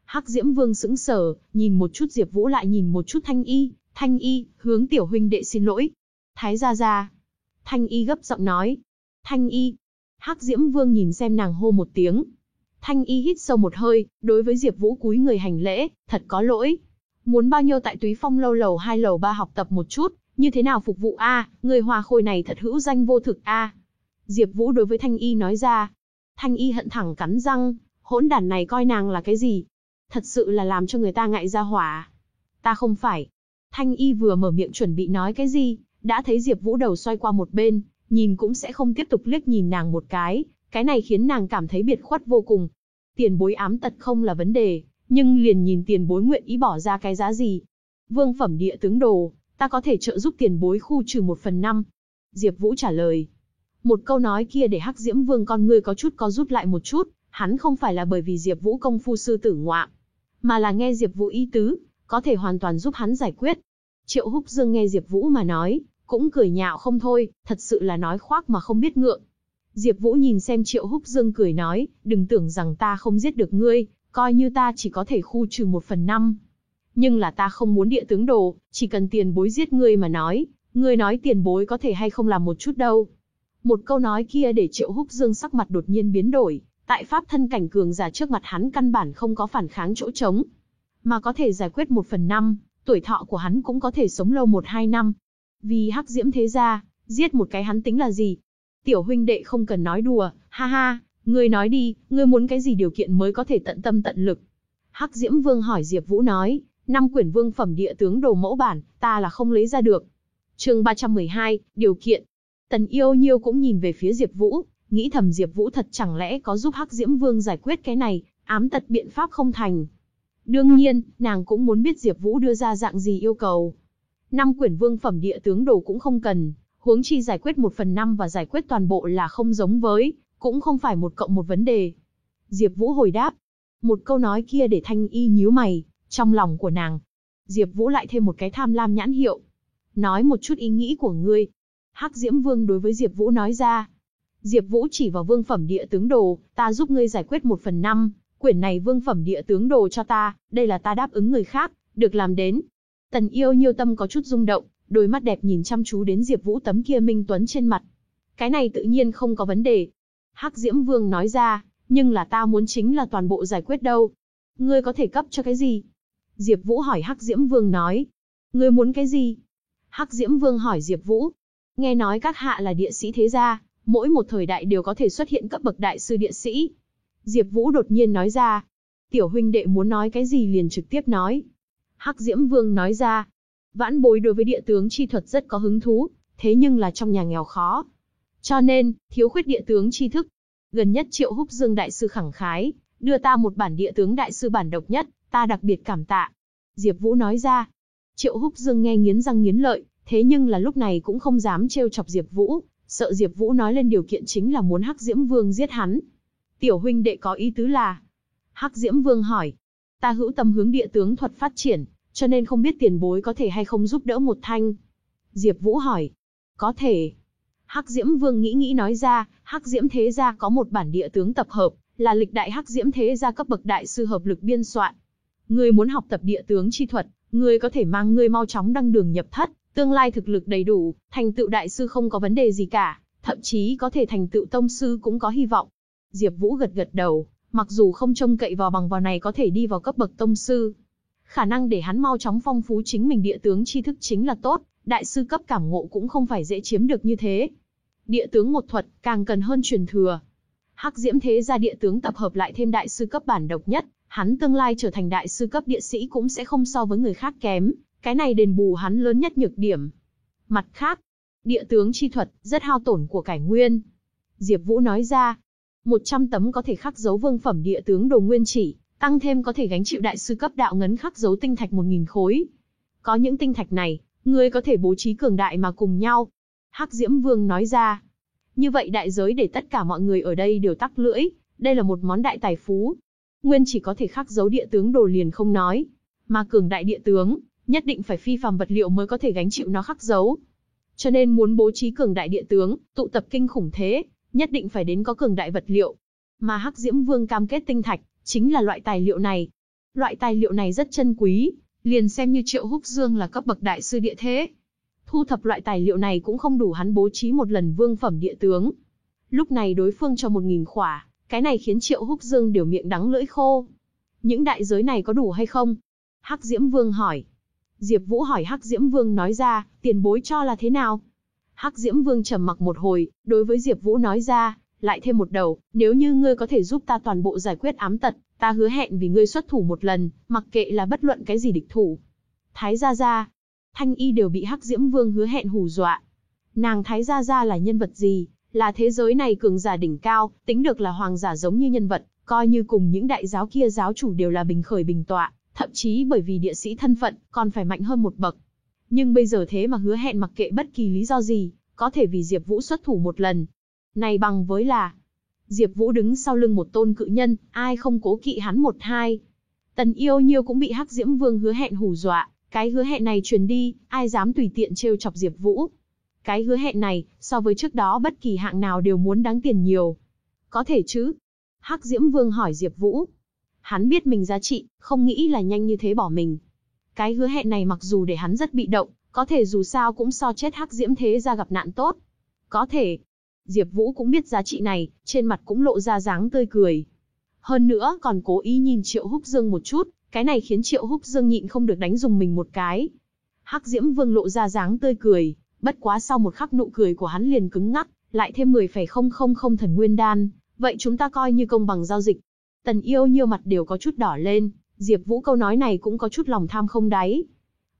Speaker 1: Hắc Diễm Vương sững sờ, nhìn một chút Diệp Vũ lại nhìn một chút Thanh Y, Thanh Y, hướng tiểu huynh đệ xin lỗi. Thái gia gia. Thanh Y gấp giọng nói. Thanh Y. Hắc Diễm Vương nhìn xem nàng hô một tiếng. Thanh Y hít sâu một hơi, đối với Diệp Vũ cúi người hành lễ, thật có lỗi. Muốn bao nhiêu tại Túy Phong lâu lầu 2 lầu 3 học tập một chút, như thế nào phục vụ a, người hòa khôi này thật hữu danh vô thực a. Diệp Vũ đối với Thanh Y nói ra. Thanh Y hận thẳng cắn răng, hỗn đản này coi nàng là cái gì? Thật sự là làm cho người ta ngại ra hỏa. Ta không phải. Thanh Y vừa mở miệng chuẩn bị nói cái gì, đã thấy Diệp Vũ đầu xoay qua một bên, nhìn cũng sẽ không tiếp tục liếc nhìn nàng một cái, cái này khiến nàng cảm thấy biệt khuất vô cùng. Tiền bối ám tật không là vấn đề, nhưng liền nhìn tiền bối nguyện ý bỏ ra cái giá gì. Vương phẩm địa tướng đồ, ta có thể trợ giúp tiền bối khu trừ một phần năm. Diệp Vũ trả lời. Một câu nói kia để Hắc Diễm Vương con ngươi có chút có rút lại một chút, hắn không phải là bởi vì Diệp Vũ công phu sư tử ngoạm, mà là nghe Diệp Vũ ý tứ, có thể hoàn toàn giúp hắn giải quyết. Triệu Húc Dương nghe Diệp Vũ mà nói, cũng cười nhạo không thôi, thật sự là nói khoác mà không biết ngượng. Diệp Vũ nhìn xem Triệu Húc Dương cười nói, đừng tưởng rằng ta không giết được ngươi, coi như ta chỉ có thể khu trừ một phần năm. Nhưng là ta không muốn địa tướng đồ, chỉ cần tiền bối giết ngươi mà nói, ngươi nói tiền bối có thể hay không làm một chút đâu. Một câu nói kia để Triệu Húc Dương sắc mặt đột nhiên biến đổi, tại pháp thân cảnh cường giả trước mặt hắn căn bản không có phản kháng chỗ trống, mà có thể giải quyết một phần năm, tuổi thọ của hắn cũng có thể sống lâu một hai năm. Vì hắc diễm thế gia, giết một cái hắn tính là gì? Tiểu huynh đệ không cần nói đùa, ha ha, ngươi nói đi, ngươi muốn cái gì điều kiện mới có thể tận tâm tận lực? Hắc Diễm Vương hỏi Diệp Vũ nói, năm quyển vương phẩm địa tướng đồ mẫu bản, ta là không lấy ra được. Chương 312, điều kiện. Tần Yêu Nhiêu cũng nhìn về phía Diệp Vũ, nghĩ thầm Diệp Vũ thật chẳng lẽ có giúp Hắc Diễm Vương giải quyết cái này, ám tật biện pháp không thành. Đương nhiên, nàng cũng muốn biết Diệp Vũ đưa ra dạng gì yêu cầu. Năm quyển vương phẩm địa tướng đồ cũng không cần, huống chi giải quyết một phần năm và giải quyết toàn bộ là không giống với, cũng không phải một cộng một vấn đề. Diệp Vũ hồi đáp. Một câu nói kia để Thanh Y nhíu mày, trong lòng của nàng. Diệp Vũ lại thêm một cái tham lam nhãn hiệu. Nói một chút ý nghĩ của ngươi. Hắc Diễm Vương đối với Diệp Vũ nói ra. Diệp Vũ chỉ vào vương phẩm địa tướng đồ, ta giúp ngươi giải quyết một phần năm, quyển này vương phẩm địa tướng đồ cho ta, đây là ta đáp ứng người khác, được làm đến. Tần Yêu Nhiêu tâm có chút rung động, đôi mắt đẹp nhìn chăm chú đến Diệp Vũ tấm kia minh tuấn trên mặt. Cái này tự nhiên không có vấn đề. Hắc Diễm Vương nói ra, nhưng là ta muốn chính là toàn bộ giải quyết đâu. Ngươi có thể cấp cho cái gì? Diệp Vũ hỏi Hắc Diễm Vương nói. Ngươi muốn cái gì? Hắc Diễm Vương hỏi Diệp Vũ. Nghe nói các hạ là địa sĩ thế gia, mỗi một thời đại đều có thể xuất hiện cấp bậc đại sư địa sĩ. Diệp Vũ đột nhiên nói ra. Tiểu huynh đệ muốn nói cái gì liền trực tiếp nói. Hắc Diễm Vương nói ra. Vãn bối đối với địa tướng chi thuật rất có hứng thú, thế nhưng là trong nhà nghèo khó. Cho nên, thiếu khuyết địa tướng chi thức. Gần nhất Triệu Húc Dương đại sư khẳng khái, đưa ta một bản địa tướng đại sư bản độc nhất, ta đặc biệt cảm tạ. Diệp Vũ nói ra. Triệu Húc Dương nghe nghiến răng nghiến lợi, thế nhưng là lúc này cũng không dám trêu chọc Diệp Vũ, sợ Diệp Vũ nói lên điều kiện chính là muốn Hắc Diễm Vương giết hắn. Tiểu huynh đệ có ý tứ là? Hắc Diễm Vương hỏi. Ta hữu tâm hướng địa tướng thuật phát triển, cho nên không biết tiền bối có thể hay không giúp đỡ một thanh. Diệp Vũ hỏi. Có thể. Hắc Diễm Vương nghĩ nghĩ nói ra, Hắc Diễm Thế Gia có một bản địa tướng tập hợp, là lịch đại Hắc Diễm Thế Gia cấp bậc đại sư hợp lực biên soạn. Ngươi muốn học tập địa tướng chi thuật, ngươi có thể mang ngươi mau chóng đăng đường nhập thất, tương lai thực lực đầy đủ, thành tựu đại sư không có vấn đề gì cả, thậm chí có thể thành tựu tông sư cũng có hy vọng. Diệp Vũ gật gật đầu, mặc dù không trông cậy vào bằng vào này có thể đi vào cấp bậc tông sư, khả năng để hắn mau chóng phong phú chính mình địa tướng tri thức chính là tốt, đại sư cấp cảm ngộ cũng không phải dễ chiếm được như thế. Địa tướng một thuật, càng cần hơn truyền thừa. Hắc Diễm Thế gia địa tướng tập hợp lại thêm đại sư cấp bản độc nhất, hắn tương lai trở thành đại sư cấp địa sĩ cũng sẽ không so với người khác kém, cái này đền bù hắn lớn nhất nhược điểm. Mặt khác, địa tướng chi thuật rất hao tổn của cải nguyên. Diệp Vũ nói ra, 100 tấm có thể khắc dấu vương phẩm địa tướng đồ nguyên chỉ, tăng thêm có thể gánh chịu đại sư cấp đạo ngấn khắc dấu tinh thạch 1000 khối. Có những tinh thạch này, ngươi có thể bố trí cường đại mà cùng nhau. Hắc Diễm Vương nói ra. Như vậy đại giới để tất cả mọi người ở đây đều tắc lưỡi, đây là một món đại tài phú. Nguyên chỉ có thể khắc dấu địa tướng đồ liền không nói, mà cường đại địa tướng, nhất định phải phi phàm vật liệu mới có thể gánh chịu nó khắc dấu. Cho nên muốn bố trí cường đại địa tướng, tụ tập kinh khủng thế, nhất định phải đến có cường đại vật liệu. Mà Hắc Diễm Vương cam kết tinh thạch, chính là loại tài liệu này. Loại tài liệu này rất chân quý, liền xem như Triệu Húc Dương là cấp bậc đại sư địa thế. Thu thập loại tài liệu này cũng không đủ hắn bố trí một lần vương phẩm địa tướng. Lúc này đối phương cho một nghìn khỏa, cái này khiến Triệu Húc Dương đều miệng đắng lưỡi khô. Những đại giới này có đủ hay không? Hắc Diễm Vương hỏi. Diệp Vũ hỏi Hắc Diễm Vương nói ra, tiền bối cho là thế nào? Hắc Diễm Vương trầm mặc một hồi, đối với Diệp Vũ nói ra, lại thêm một đầu, nếu như ngươi có thể giúp ta toàn bộ giải quyết ám tật, ta hứa hẹn vì ngươi xuất thủ một lần, mặc kệ là bất luận cái gì địch thủ. Thái gia gia, Thanh Y đều bị Hắc Diễm Vương hứa hẹn hù dọa. Nàng Thái gia gia là nhân vật gì? Là thế giới này cường giả đỉnh cao, tính được là hoàng giả giống như nhân vật, coi như cùng những đại giáo kia giáo chủ đều là bình khởi bình tọa, thậm chí bởi vì địa sĩ thân phận, còn phải mạnh hơn một bậc. Nhưng bây giờ thế mà hứa hẹn mặc kệ bất kỳ lý do gì, có thể vì Diệp Vũ xuất thủ một lần. Này bằng với là, Diệp Vũ đứng sau lưng một tôn cự nhân, ai không cố kỵ hắn một hai. Tần Yêu Nhiêu cũng bị Hắc Diễm Vương hứa hẹn hù dọa, cái hứa hẹn này truyền đi, ai dám tùy tiện trêu chọc Diệp Vũ. Cái hứa hẹn này, so với trước đó bất kỳ hạng nào đều muốn đáng tiền nhiều. Có thể chứ? Hắc Diễm Vương hỏi Diệp Vũ. Hắn biết mình giá trị, không nghĩ là nhanh như thế bỏ mình. Cái hứa hẹn này mặc dù để hắn rất bị động, có thể dù sao cũng so chết Hắc Diễm thế ra gặp nạn tốt. Có thể. Diệp Vũ cũng biết giá trị này, trên mặt cũng lộ ra dáng tươi cười. Hơn nữa còn cố ý nhìn Triệu Húc Dương một chút, cái này khiến Triệu Húc Dương nhịn không được đánh dùng mình một cái. Hắc Diễm Vương lộ ra dáng tươi cười, bất quá sau một khắc nụ cười của hắn liền cứng ngắc, lại thêm 10,000 thần nguyên đan, vậy chúng ta coi như công bằng giao dịch. Tần Yêu nhiều mặt đều có chút đỏ lên, Diệp Vũ câu nói này cũng có chút lòng tham không đáy.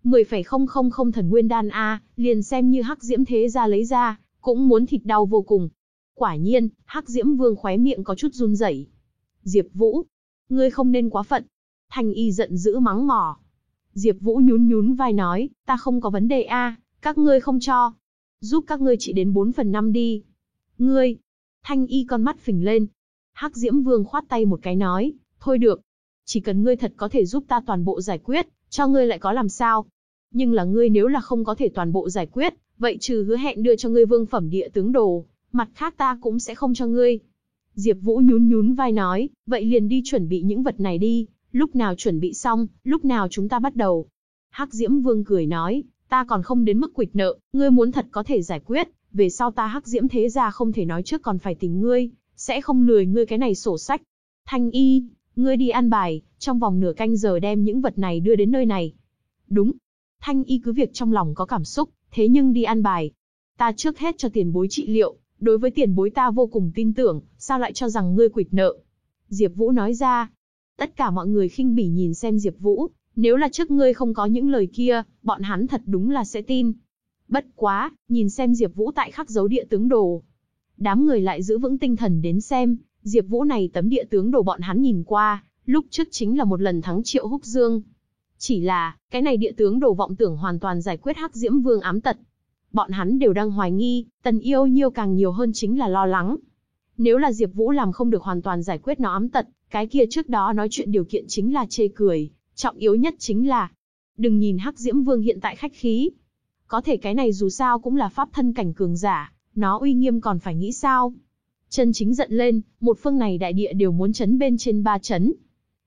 Speaker 1: 10.000 thần nguyên đan a, liền xem như Hắc Diễm thế gia lấy ra, cũng muốn thịt đau vô cùng. Quả nhiên, Hắc Diễm Vương khóe miệng có chút run rẩy. Diệp Vũ, ngươi không nên quá phận. Thanh Y giận dữ mắng mỏ. Diệp Vũ nhún nhún vai nói, ta không có vấn đề a, các ngươi không cho. Giúp các ngươi chỉ đến 4 phần 5 đi. Ngươi. Thanh Y con mắt phình lên. Hắc Diễm Vương khoát tay một cái nói, thôi được. Chỉ cần ngươi thật có thể giúp ta toàn bộ giải quyết, cho ngươi lại có làm sao. Nhưng là ngươi nếu là không có thể toàn bộ giải quyết, vậy trừ hứa hẹn đưa cho ngươi vương phẩm địa tướng đồ, mặt khác ta cũng sẽ không cho ngươi. Diệp Vũ nhún nhún vai nói, vậy liền đi chuẩn bị những vật này đi, lúc nào chuẩn bị xong, lúc nào chúng ta bắt đầu. Hắc Diễm Vương cười nói, ta còn không đến mức quỵt nợ, ngươi muốn thật có thể giải quyết, về sau ta Hắc Diễm thế gia không thể nói trước còn phải tình ngươi, sẽ không lười ngươi cái này sổ sách. Thanh Y, ngươi đi ăn bài, trong vòng nửa canh giờ đem những vật này đưa đến nơi này. Đúng. Thanh Y cứ việc trong lòng có cảm xúc, thế nhưng đi ăn bài. Ta trước hết cho tiền bối trị liệu, đối với tiền bối ta vô cùng tin tưởng, sao lại cho rằng ngươi quỵt nợ. Diệp Vũ nói ra. Tất cả mọi người khinh bỉ nhìn xem Diệp Vũ, nếu là trước ngươi không có những lời kia, bọn hắn thật đúng là sẽ tin. Bất quá, nhìn xem Diệp Vũ tại khắc dấu địa tướng đồ. Đám người lại giữ vững tinh thần đến xem, Diệp Vũ này tấm địa tướng đồ bọn hắn nhìn qua, lúc trước chính là một lần thắng Triệu Húc Dương. Chỉ là, cái này địa tướng đồ vọng tưởng hoàn toàn giải quyết Hắc Diễm Vương ám tật. Bọn hắn đều đang hoài nghi, Tần Yêu Nhiêu càng nhiều hơn chính là lo lắng. Nếu là Diệp Vũ làm không được hoàn toàn giải quyết nó ám tật, cái kia trước đó nói chuyện điều kiện chính là chê cười, trọng yếu nhất chính là đừng nhìn Hắc Diễm Vương hiện tại khách khí. Có thể cái này dù sao cũng là pháp thân cảnh cường giả, nó uy nghiêm còn phải nghĩ sao? Chân chính giận lên, một phương này đại địa đều muốn chấn bên trên ba chấn.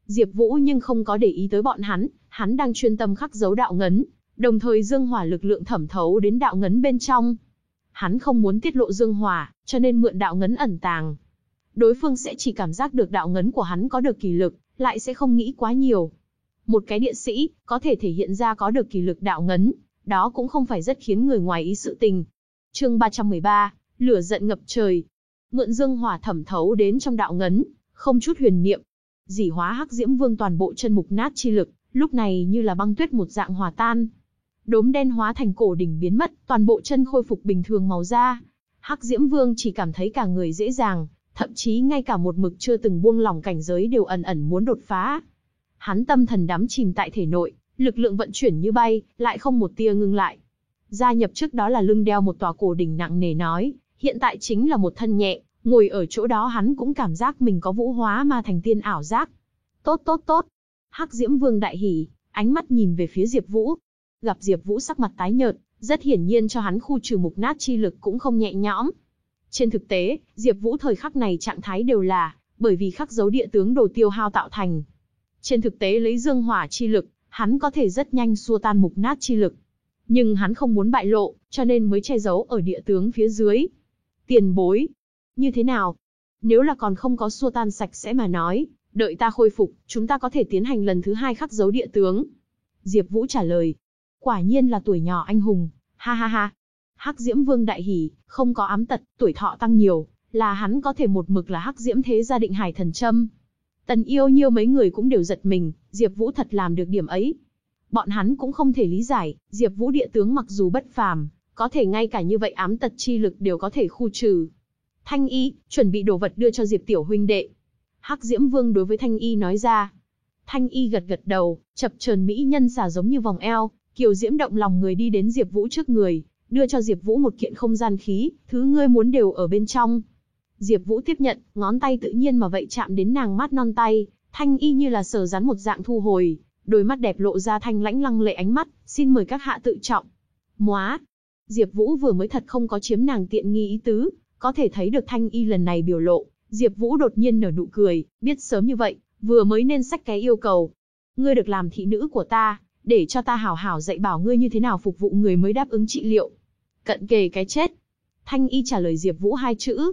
Speaker 1: Diệp Vũ nhưng không có để ý tới bọn hắn, hắn đang chuyên tâm khắc dấu đạo ngấn, đồng thời dương hỏa lực lượng thẩm thấu đến đạo ngấn bên trong. Hắn không muốn tiết lộ dương hỏa, cho nên mượn đạo ngấn ẩn tàng. Đối phương sẽ chỉ cảm giác được đạo ngấn của hắn có được kỳ lực, lại sẽ không nghĩ quá nhiều. Một cái địa sĩ, có thể thể hiện ra có được kỳ lực đạo ngấn, đó cũng không phải rất khiến người ngoài ý sự tình. Chương 313, lửa giận ngập trời. Mượn dương hỏa thẩm thấu đến trong đạo ngấn, không chút huyền niệm. Dỉ hóa hắc diễm vương toàn bộ chân mục nát chi lực, lúc này như là băng tuyết một dạng hòa tan. Đốm đen hóa thành cổ đỉnh biến mất, toàn bộ chân khôi phục bình thường màu da. Hắc Diễm Vương chỉ cảm thấy cả người dễ dàng, thậm chí ngay cả một mực chưa từng buông lỏng cảnh giới đều ẩn ẩn muốn đột phá. Hắn tâm thần đắm chìm tại thể nội, lực lượng vận chuyển như bay, lại không một tia ngưng lại. Gia nhập trước đó là lưng đeo một tòa cổ đỉnh nặng nề nói, hiện tại chính là một thân nhẹ, ngồi ở chỗ đó hắn cũng cảm giác mình có vũ hóa ma thành tiên ảo giác. Tốt tốt tốt. Hắc Diễm Vương đại hỉ, ánh mắt nhìn về phía Diệp Vũ. Gặp Diệp Vũ sắc mặt tái nhợt, rất hiển nhiên cho hắn khu trừ mục nát chi lực cũng không nhẹ nhõm. Trên thực tế, Diệp Vũ thời khắc này trạng thái đều là bởi vì khắc dấu địa tướng đồ tiêu hao tạo thành. Trên thực tế lấy dương hỏa chi lực, hắn có thể rất nhanh xua tan mục nát chi lực. Nhưng hắn không muốn bại lộ, cho nên mới che giấu ở địa tướng phía dưới. Tiền bối. Như thế nào? Nếu là còn không có xua tan sạch sẽ mà nói, đợi ta khôi phục, chúng ta có thể tiến hành lần thứ hai khắc dấu địa tướng. Diệp Vũ trả lời. Quả nhiên là tuổi nhỏ anh hùng, ha ha ha. Hắc Diễm Vương đại hỉ, không có ám tật, tuổi thọ tăng nhiều, là hắn có thể một mực là Hắc Diễm thế gia định hải thần châm. Tần yêu nhiêu mấy người cũng đều giật mình, Diệp Vũ thật làm được điểm ấy. Bọn hắn cũng không thể lý giải, Diệp Vũ địa tướng mặc dù bất phàm, có thể ngay cả như vậy ám tật chi lực đều có thể khu trừ. Thanh Y, chuẩn bị đồ vật đưa cho Diệp tiểu huynh đệ. Hắc Diễm Vương đối với Thanh Y nói ra. Thanh Y gật gật đầu, chập chờn mỹ nhân xà giống như vòng eo, kiều diễm động lòng người đi đến Diệp Vũ trước người, đưa cho Diệp Vũ một kiện không gian khí, thứ ngươi muốn đều ở bên trong. Diệp Vũ tiếp nhận, ngón tay tự nhiên mà vậy chạm đến nàng mắt non tay, Thanh Y như là sờ rắn một dạng thu hồi, đôi mắt đẹp lộ ra thanh lãnh lăng lệ ánh mắt, xin mời các hạ tự trọng. Móa. Diệp Vũ vừa mới thật không có chiếm nàng tiện nghi ý tứ, có thể thấy được Thanh Y lần này biểu lộ, Diệp Vũ đột nhiên nở nụ cười, biết sớm như vậy, vừa mới nên sách cái yêu cầu. Ngươi được làm thị nữ của ta, để cho ta hảo hảo dạy bảo ngươi như thế nào phục vụ người mới đáp ứng trị liệu. Cận kề cái chết. Thanh Y trả lời Diệp Vũ hai chữ.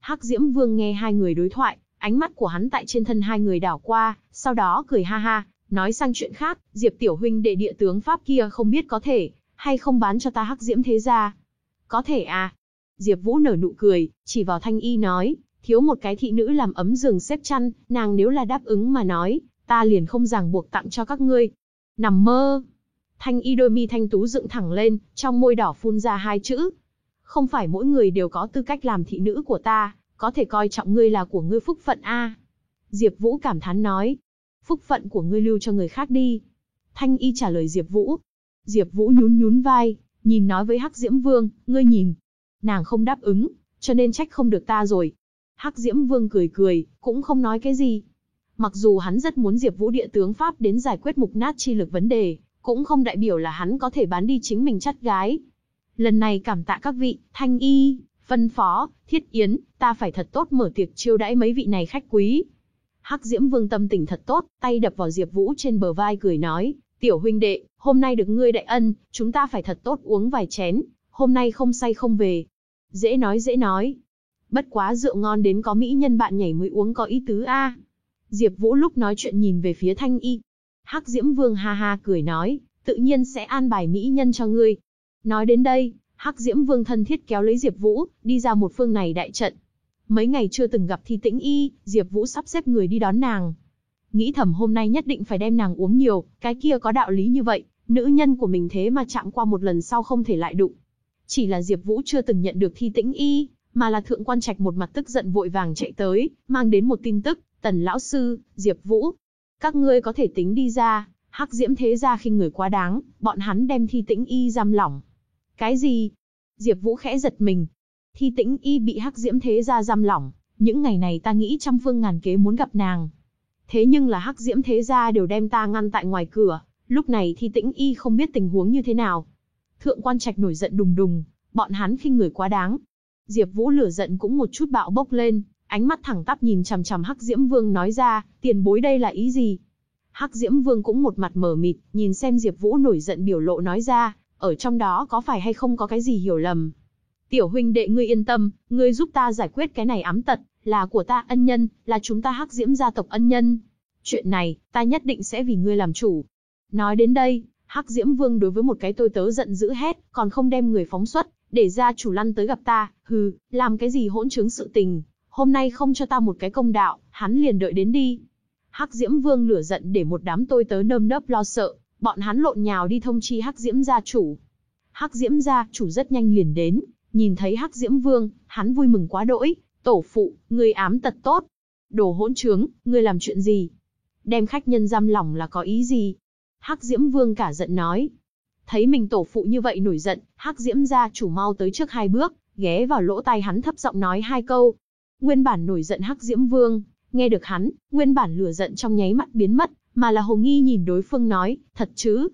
Speaker 1: Hắc Diễm Vương nghe hai người đối thoại, ánh mắt của hắn tại trên thân hai người đảo qua, sau đó cười ha ha, nói sang chuyện khác, Diệp tiểu huynh đệ địa tướng pháp kia không biết có thể hay không bán cho ta Hắc Diễm thế gia. Có thể à? Diệp Vũ nở nụ cười, chỉ vào Thanh Y nói, thiếu một cái thị nữ làm ấm giường xếp chăn, nàng nếu là đáp ứng mà nói, ta liền không ràng buộc tặng cho các ngươi. Nằm mơ. Thanh y đôi mi thanh tú dựng thẳng lên, trong môi đỏ phun ra hai chữ. Không phải mỗi người đều có tư cách làm thị nữ của ta, có thể coi trọng ngươi là của ngươi phúc phận a. Diệp Vũ cảm thán nói. Phúc phận của ngươi lưu cho người khác đi. Thanh y trả lời Diệp Vũ. Diệp Vũ nhún nhún vai, nhìn nói với Hắc Diễm Vương, ngươi nhìn. Nàng không đáp ứng, cho nên trách không được ta rồi. Hắc Diễm Vương cười cười, cũng không nói cái gì. Mặc dù hắn rất muốn Diệp Vũ địa tướng pháp đến giải quyết mục nát chi lực vấn đề, cũng không đại biểu là hắn có thể bán đi chính mình chắt gái. Lần này cảm tạ các vị, Thanh Y, Vân Phó, Thiết Yến, ta phải thật tốt mở tiệc chiêu đãi mấy vị này khách quý. Hắc Diễm Vương tâm tình thật tốt, tay đập vào Diệp Vũ trên bờ vai cười nói, "Tiểu huynh đệ, hôm nay được ngươi đại ân, chúng ta phải thật tốt uống vài chén, hôm nay không say không về." Dễ nói dễ nói, Bất quá rượu ngon đến có mỹ nhân bạn nhảy mới uống có ý tứ a. Diệp Vũ lúc nói chuyện nhìn về phía Thanh Y. Hắc Diễm Vương ha ha cười nói, tự nhiên sẽ an bài mỹ nhân cho ngươi. Nói đến đây, Hắc Diễm Vương thân thiết kéo lấy Diệp Vũ, đi ra một phương này đại trận. Mấy ngày chưa từng gặp Thi Tĩnh Y, Diệp Vũ sắp xếp người đi đón nàng. Nghĩ thầm hôm nay nhất định phải đem nàng uống nhiều, cái kia có đạo lý như vậy, nữ nhân của mình thế mà chạm qua một lần sau không thể lại đụng. Chỉ là Diệp Vũ chưa từng nhận được Thi Tĩnh Y, mà là thượng quan trạch một mặt tức giận vội vàng chạy tới, mang đến một tin tức, tần lão sư, Diệp Vũ. Các ngươi có thể tính đi ra, hắc diễm thế gia khinh người quá đáng, bọn hắn đem thi tĩnh y giam lỏng. Cái gì? Diệp Vũ khẽ giật mình. Thi tĩnh y bị hắc diễm thế gia giam lỏng, những ngày này ta nghĩ trăm phương ngàn kế muốn gặp nàng. Thế nhưng là hắc diễm thế gia đều đem ta ngăn tại ngoài cửa, lúc này thi tĩnh y không biết tình huống như thế nào. Thượng quan trạch nổi giận đùng đùng, bọn hắn khinh người quá đáng, Diệp Vũ lửa giận cũng một chút bạo bốc lên, ánh mắt thẳng tắp nhìn chằm chằm Hắc Diễm Vương nói ra, tiền bối đây là ý gì? Hắc Diễm Vương cũng một mặt mờ mịt, nhìn xem Diệp Vũ nổi giận biểu lộ nói ra, ở trong đó có phải hay không có cái gì hiểu lầm. Tiểu huynh đệ ngươi yên tâm, ngươi giúp ta giải quyết cái này ám tật, là của ta ân nhân, là chúng ta Hắc Diễm gia tộc ân nhân. Chuyện này, ta nhất định sẽ vì ngươi làm chủ. Nói đến đây, Hắc Diễm Vương đối với một cái tôi tớ giận dữ hét, còn không đem người phóng xuất, để gia chủ lăn tới gặp ta, hừ, làm cái gì hỗn chứng sự tình, hôm nay không cho ta một cái công đạo, hắn liền đợi đến đi. Hắc Diễm Vương lửa giận để một đám tôi tớ nơm nớp lo sợ, bọn hắn lộn nhào đi thông chi Hắc Diễm gia chủ. Hắc Diễm gia chủ rất nhanh liền đến, nhìn thấy Hắc Diễm Vương, hắn vui mừng quá đỗi, tổ phụ, người ám tật tốt. Đồ hỗn trướng, ngươi làm chuyện gì? Đem khách nhân giam lỏng là có ý gì? Hắc Diễm Vương cả giận nói, Thấy mình tổ phụ như vậy nổi giận, Hắc Diễm gia chủ mau tới trước hai bước, ghé vào lỗ tai hắn thấp giọng nói hai câu. Nguyên bản nổi giận Hắc Diễm Vương, nghe được hắn, nguyên bản lửa giận trong nháy mắt biến mất, mà là hồ nghi nhìn đối phương nói, thật chứ?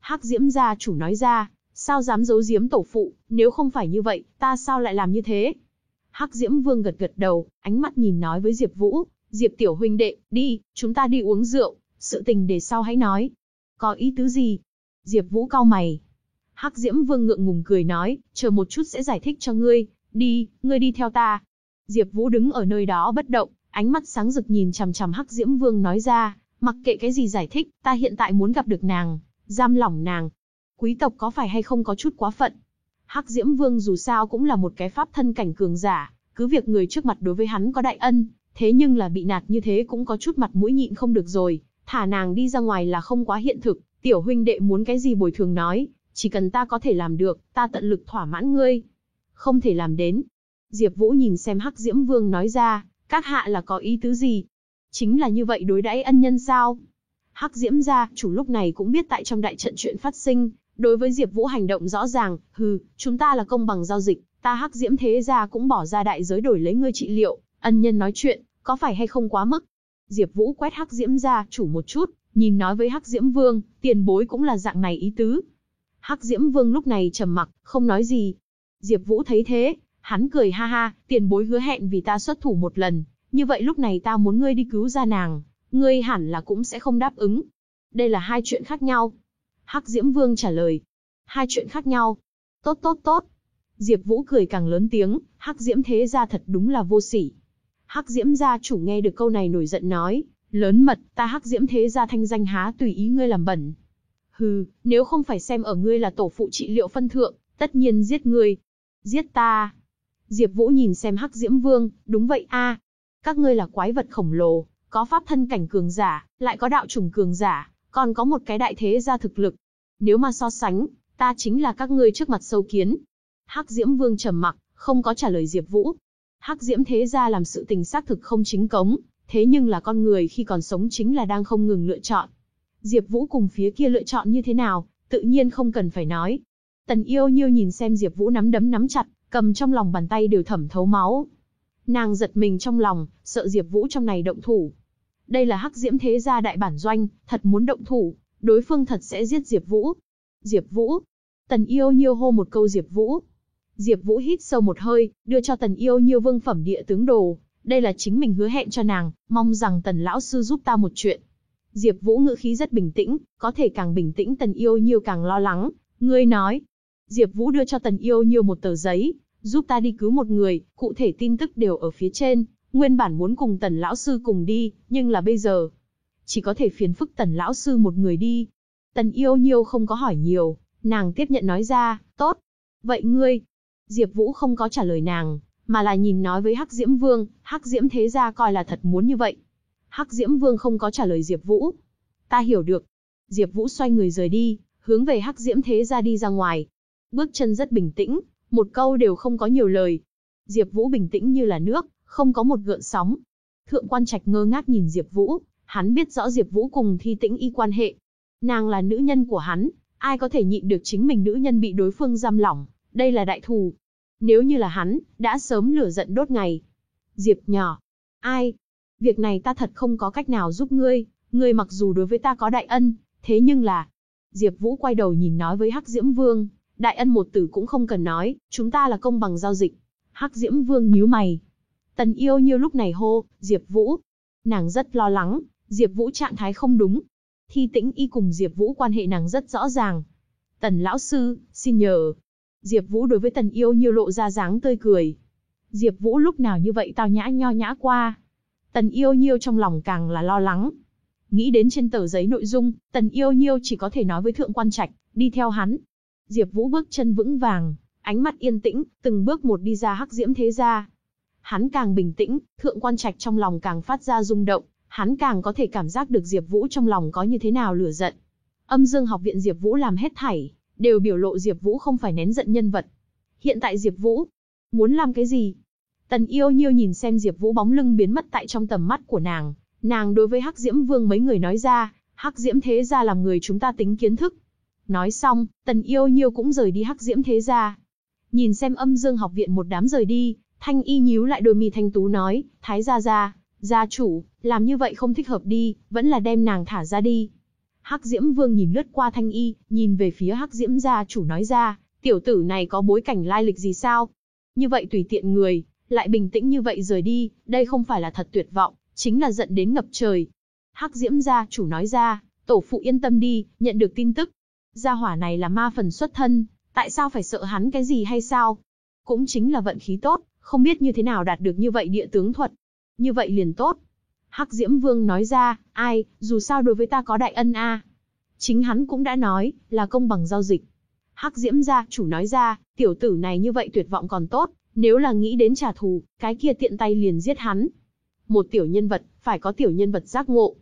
Speaker 1: Hắc Diễm gia chủ nói ra, sao dám giấu giếm tổ phụ, nếu không phải như vậy, ta sao lại làm như thế? Hắc Diễm Vương gật gật đầu, ánh mắt nhìn nói với Diệp Vũ, Diệp tiểu huynh đệ, đi, chúng ta đi uống rượu, sự tình để sau hãy nói. Có ý tứ gì? Diệp Vũ cau mày. Hắc Diễm Vương ngượng ngùng cười nói, chờ một chút sẽ giải thích cho ngươi, đi, ngươi đi theo ta. Diệp Vũ đứng ở nơi đó bất động, ánh mắt sáng rực nhìn chằm chằm Hắc Diễm Vương nói ra, mặc kệ cái gì giải thích, ta hiện tại muốn gặp được nàng, giam lỏng nàng. Quý tộc có phải hay không có chút quá phận? Hắc Diễm Vương dù sao cũng là một cái pháp thân cảnh cường giả, cứ việc người trước mặt đối với hắn có đại ân, thế nhưng là bị nạt như thế cũng có chút mặt mũi nhịn không được rồi, thả nàng đi ra ngoài là không quá hiện thực, tiểu huynh đệ muốn cái gì bồi thường nói, chỉ cần ta có thể làm được, ta tận lực thỏa mãn ngươi. Không thể làm đến. Diệp Vũ nhìn xem Hắc Diễm Vương nói ra, các hạ là có ý tứ gì? Chính là như vậy đối đãi ân nhân sao? Hắc Diễm gia chủ lúc này cũng biết tại trong đại trận chuyện phát sinh, đối với Diệp Vũ hành động rõ ràng, hừ, chúng ta là công bằng giao dịch, ta Hắc Diễm thế gia cũng bỏ ra đại giới đổi lấy ngươi trị liệu, ân nhân nói chuyện, có phải hay không quá mức? Diệp Vũ quét Hắc Diễm gia chủ một chút, nhìn nói với Hắc Diễm Vương, tiền bối cũng là dạng này ý tứ. Hắc Diễm Vương lúc này trầm mặc, không nói gì. Diệp Vũ thấy thế, hắn cười ha ha, tiền bối hứa hẹn vì ta xuất thủ một lần, như vậy lúc này ta muốn ngươi đi cứu ra nàng, ngươi hẳn là cũng sẽ không đáp ứng. Đây là hai chuyện khác nhau. Hắc Diễm Vương trả lời. Hai chuyện khác nhau. Tốt tốt tốt. Diệp Vũ cười càng lớn tiếng, Hắc Diễm thế gia thật đúng là vô sỉ. Hắc Diễm gia chủ nghe được câu này nổi giận nói, lớn mật, ta Hắc Diễm thế gia thanh danh há tùy ý ngươi làm bẩn. Hừ, nếu không phải xem ở ngươi là tổ phụ trị liệu phân thượng, tất nhiên giết ngươi. Giết ta. Diệp Vũ nhìn xem Hắc Diễm Vương, đúng vậy a, các ngươi là quái vật khổng lồ, có pháp thân cảnh cường giả, lại có đạo trùng cường giả, còn có một cái đại thế gia thực lực. Nếu mà so sánh, ta chính là các ngươi trước mặt sâu kiến. Hắc Diễm Vương trầm mặc, không có trả lời Diệp Vũ. Hắc Diễm thế gia làm sự tình xác thực không chính cống, thế nhưng là con người khi còn sống chính là đang không ngừng lựa chọn. Diệp Vũ cùng phía kia lựa chọn như thế nào, tự nhiên không cần phải nói. Tần Yêu Nhiêu nhìn xem Diệp Vũ nắm đấm nắm chặt, cầm trong lòng bàn tay đều thẩm thấu máu. Nàng giật mình trong lòng, sợ Diệp Vũ trong này động thủ. Đây là Hắc Diễm thế gia đại bản doanh, thật muốn động thủ, đối phương thật sẽ giết Diệp Vũ. Diệp Vũ. Tần Yêu Nhiêu hô một câu Diệp Vũ. Diệp Vũ hít sâu một hơi, đưa cho Tần Yêu Nhiêu vương phẩm địa tướng đồ, đây là chính mình hứa hẹn cho nàng, mong rằng Tần lão sư giúp ta một chuyện. Diệp Vũ ngữ khí rất bình tĩnh, có thể càng bình tĩnh Tần Yêu Nhiêu càng lo lắng, ngươi nói. Diệp Vũ đưa cho Tần Yêu Nhiêu một tờ giấy, giúp ta đi cứu một người, cụ thể tin tức đều ở phía trên, nguyên bản muốn cùng Tần lão sư cùng đi, nhưng là bây giờ, chỉ có thể phiền phức Tần lão sư một người đi. Tần Yêu Nhiêu không có hỏi nhiều, nàng tiếp nhận nói ra, "Tốt. Vậy ngươi?" Diệp Vũ không có trả lời nàng, mà là nhìn nói với Hắc Diễm Vương, Hắc Diễm thế gia coi là thật muốn như vậy. Hắc Diễm Vương không có trả lời Diệp Vũ. "Ta hiểu được." Diệp Vũ xoay người rời đi, hướng về Hắc Diễm thế gia đi ra ngoài. Bước chân rất bình tĩnh, một câu đều không có nhiều lời. Diệp Vũ bình tĩnh như là nước, không có một gợn sóng. Thượng quan Trạch ngơ ngác nhìn Diệp Vũ, hắn biết rõ Diệp Vũ cùng Thi Tĩnh y quan hệ. Nàng là nữ nhân của hắn, ai có thể nhịn được chính mình nữ nhân bị đối phương giam lỏng, đây là đại thù. Nếu như là hắn, đã sớm lửa giận đốt ngày. Diệp nhỏ, ai? Việc này ta thật không có cách nào giúp ngươi, ngươi mặc dù đối với ta có đại ân, thế nhưng là... Diệp Vũ quay đầu nhìn nói với Hắc Diễm Vương, đại ân một từ cũng không cần nói, chúng ta là công bằng giao dịch. Hắc Diễm Vương nhíu mày. Tần Yêu Nhiêu lúc này hô, Diệp Vũ. Nàng rất lo lắng, Diệp Vũ trạng thái không đúng. Thi Tĩnh Y cùng Diệp Vũ quan hệ nàng rất rõ ràng. Tần lão sư, xin nhờ. Diệp Vũ đối với Tần Yêu Nhiêu lộ ra dáng tươi cười. Diệp Vũ lúc nào như vậy tao nhã nho nhã qua. Tần Yêu Nhiêu trong lòng càng là lo lắng. Nghĩ đến trên tờ giấy nội dung, Tần Yêu Nhiêu chỉ có thể nói với Thượng Quan Trạch, đi theo hắn, Diệp Vũ bước chân vững vàng, ánh mắt yên tĩnh, từng bước một đi ra Hắc Diễm thế gia. Hắn càng bình tĩnh, Thượng Quan Trạch trong lòng càng phát ra rung động, hắn càng có thể cảm giác được Diệp Vũ trong lòng có như thế nào lửa giận. Âm Dương học viện Diệp Vũ làm hết thảy, đều biểu lộ Diệp Vũ không phải nén giận nhân vật. Hiện tại Diệp Vũ muốn làm cái gì? Tần Yêu Nhiêu nhìn xem Diệp Vũ bóng lưng biến mất tại trong tầm mắt của nàng, nàng đối với Hắc Diễm Vương mấy người nói ra, Hắc Diễm thế gia làm người chúng ta tính kiến thức, Nói xong, tần yêu nhiêu cũng rời đi hắc diễm thế gia. Nhìn xem âm dương học viện một đám rời đi, thanh y nhíu lại đôi mi thanh tú nói, thái gia gia, gia chủ, làm như vậy không thích hợp đi, vẫn là đem nàng thả ra đi. Hắc Diễm Vương nhìn lướt qua Thanh Y, nhìn về phía Hắc Diễm gia chủ nói ra, tiểu tử này có bối cảnh lai lịch gì sao? Như vậy tùy tiện người, lại bình tĩnh như vậy rời đi, đây không phải là thật tuyệt vọng, chính là giận đến ngập trời. Hắc Diễm gia chủ nói ra, tổ phụ yên tâm đi, nhận được tin tức. Gia hỏa này là ma phần xuất thân, tại sao phải sợ hắn cái gì hay sao? Cũng chính là vận khí tốt, không biết như thế nào đạt được như vậy địa tướng thuật. Như vậy liền tốt. Hắc Diễm Vương nói ra, ai, dù sao đối với ta có đại ân a. Chính hắn cũng đã nói, là công bằng giao dịch. Hắc Diễm gia chủ nói ra, tiểu tử này như vậy tuyệt vọng còn tốt, nếu là nghĩ đến trả thù, cái kia tiện tay liền giết hắn. Một tiểu nhân vật, phải có tiểu nhân vật giác ngộ.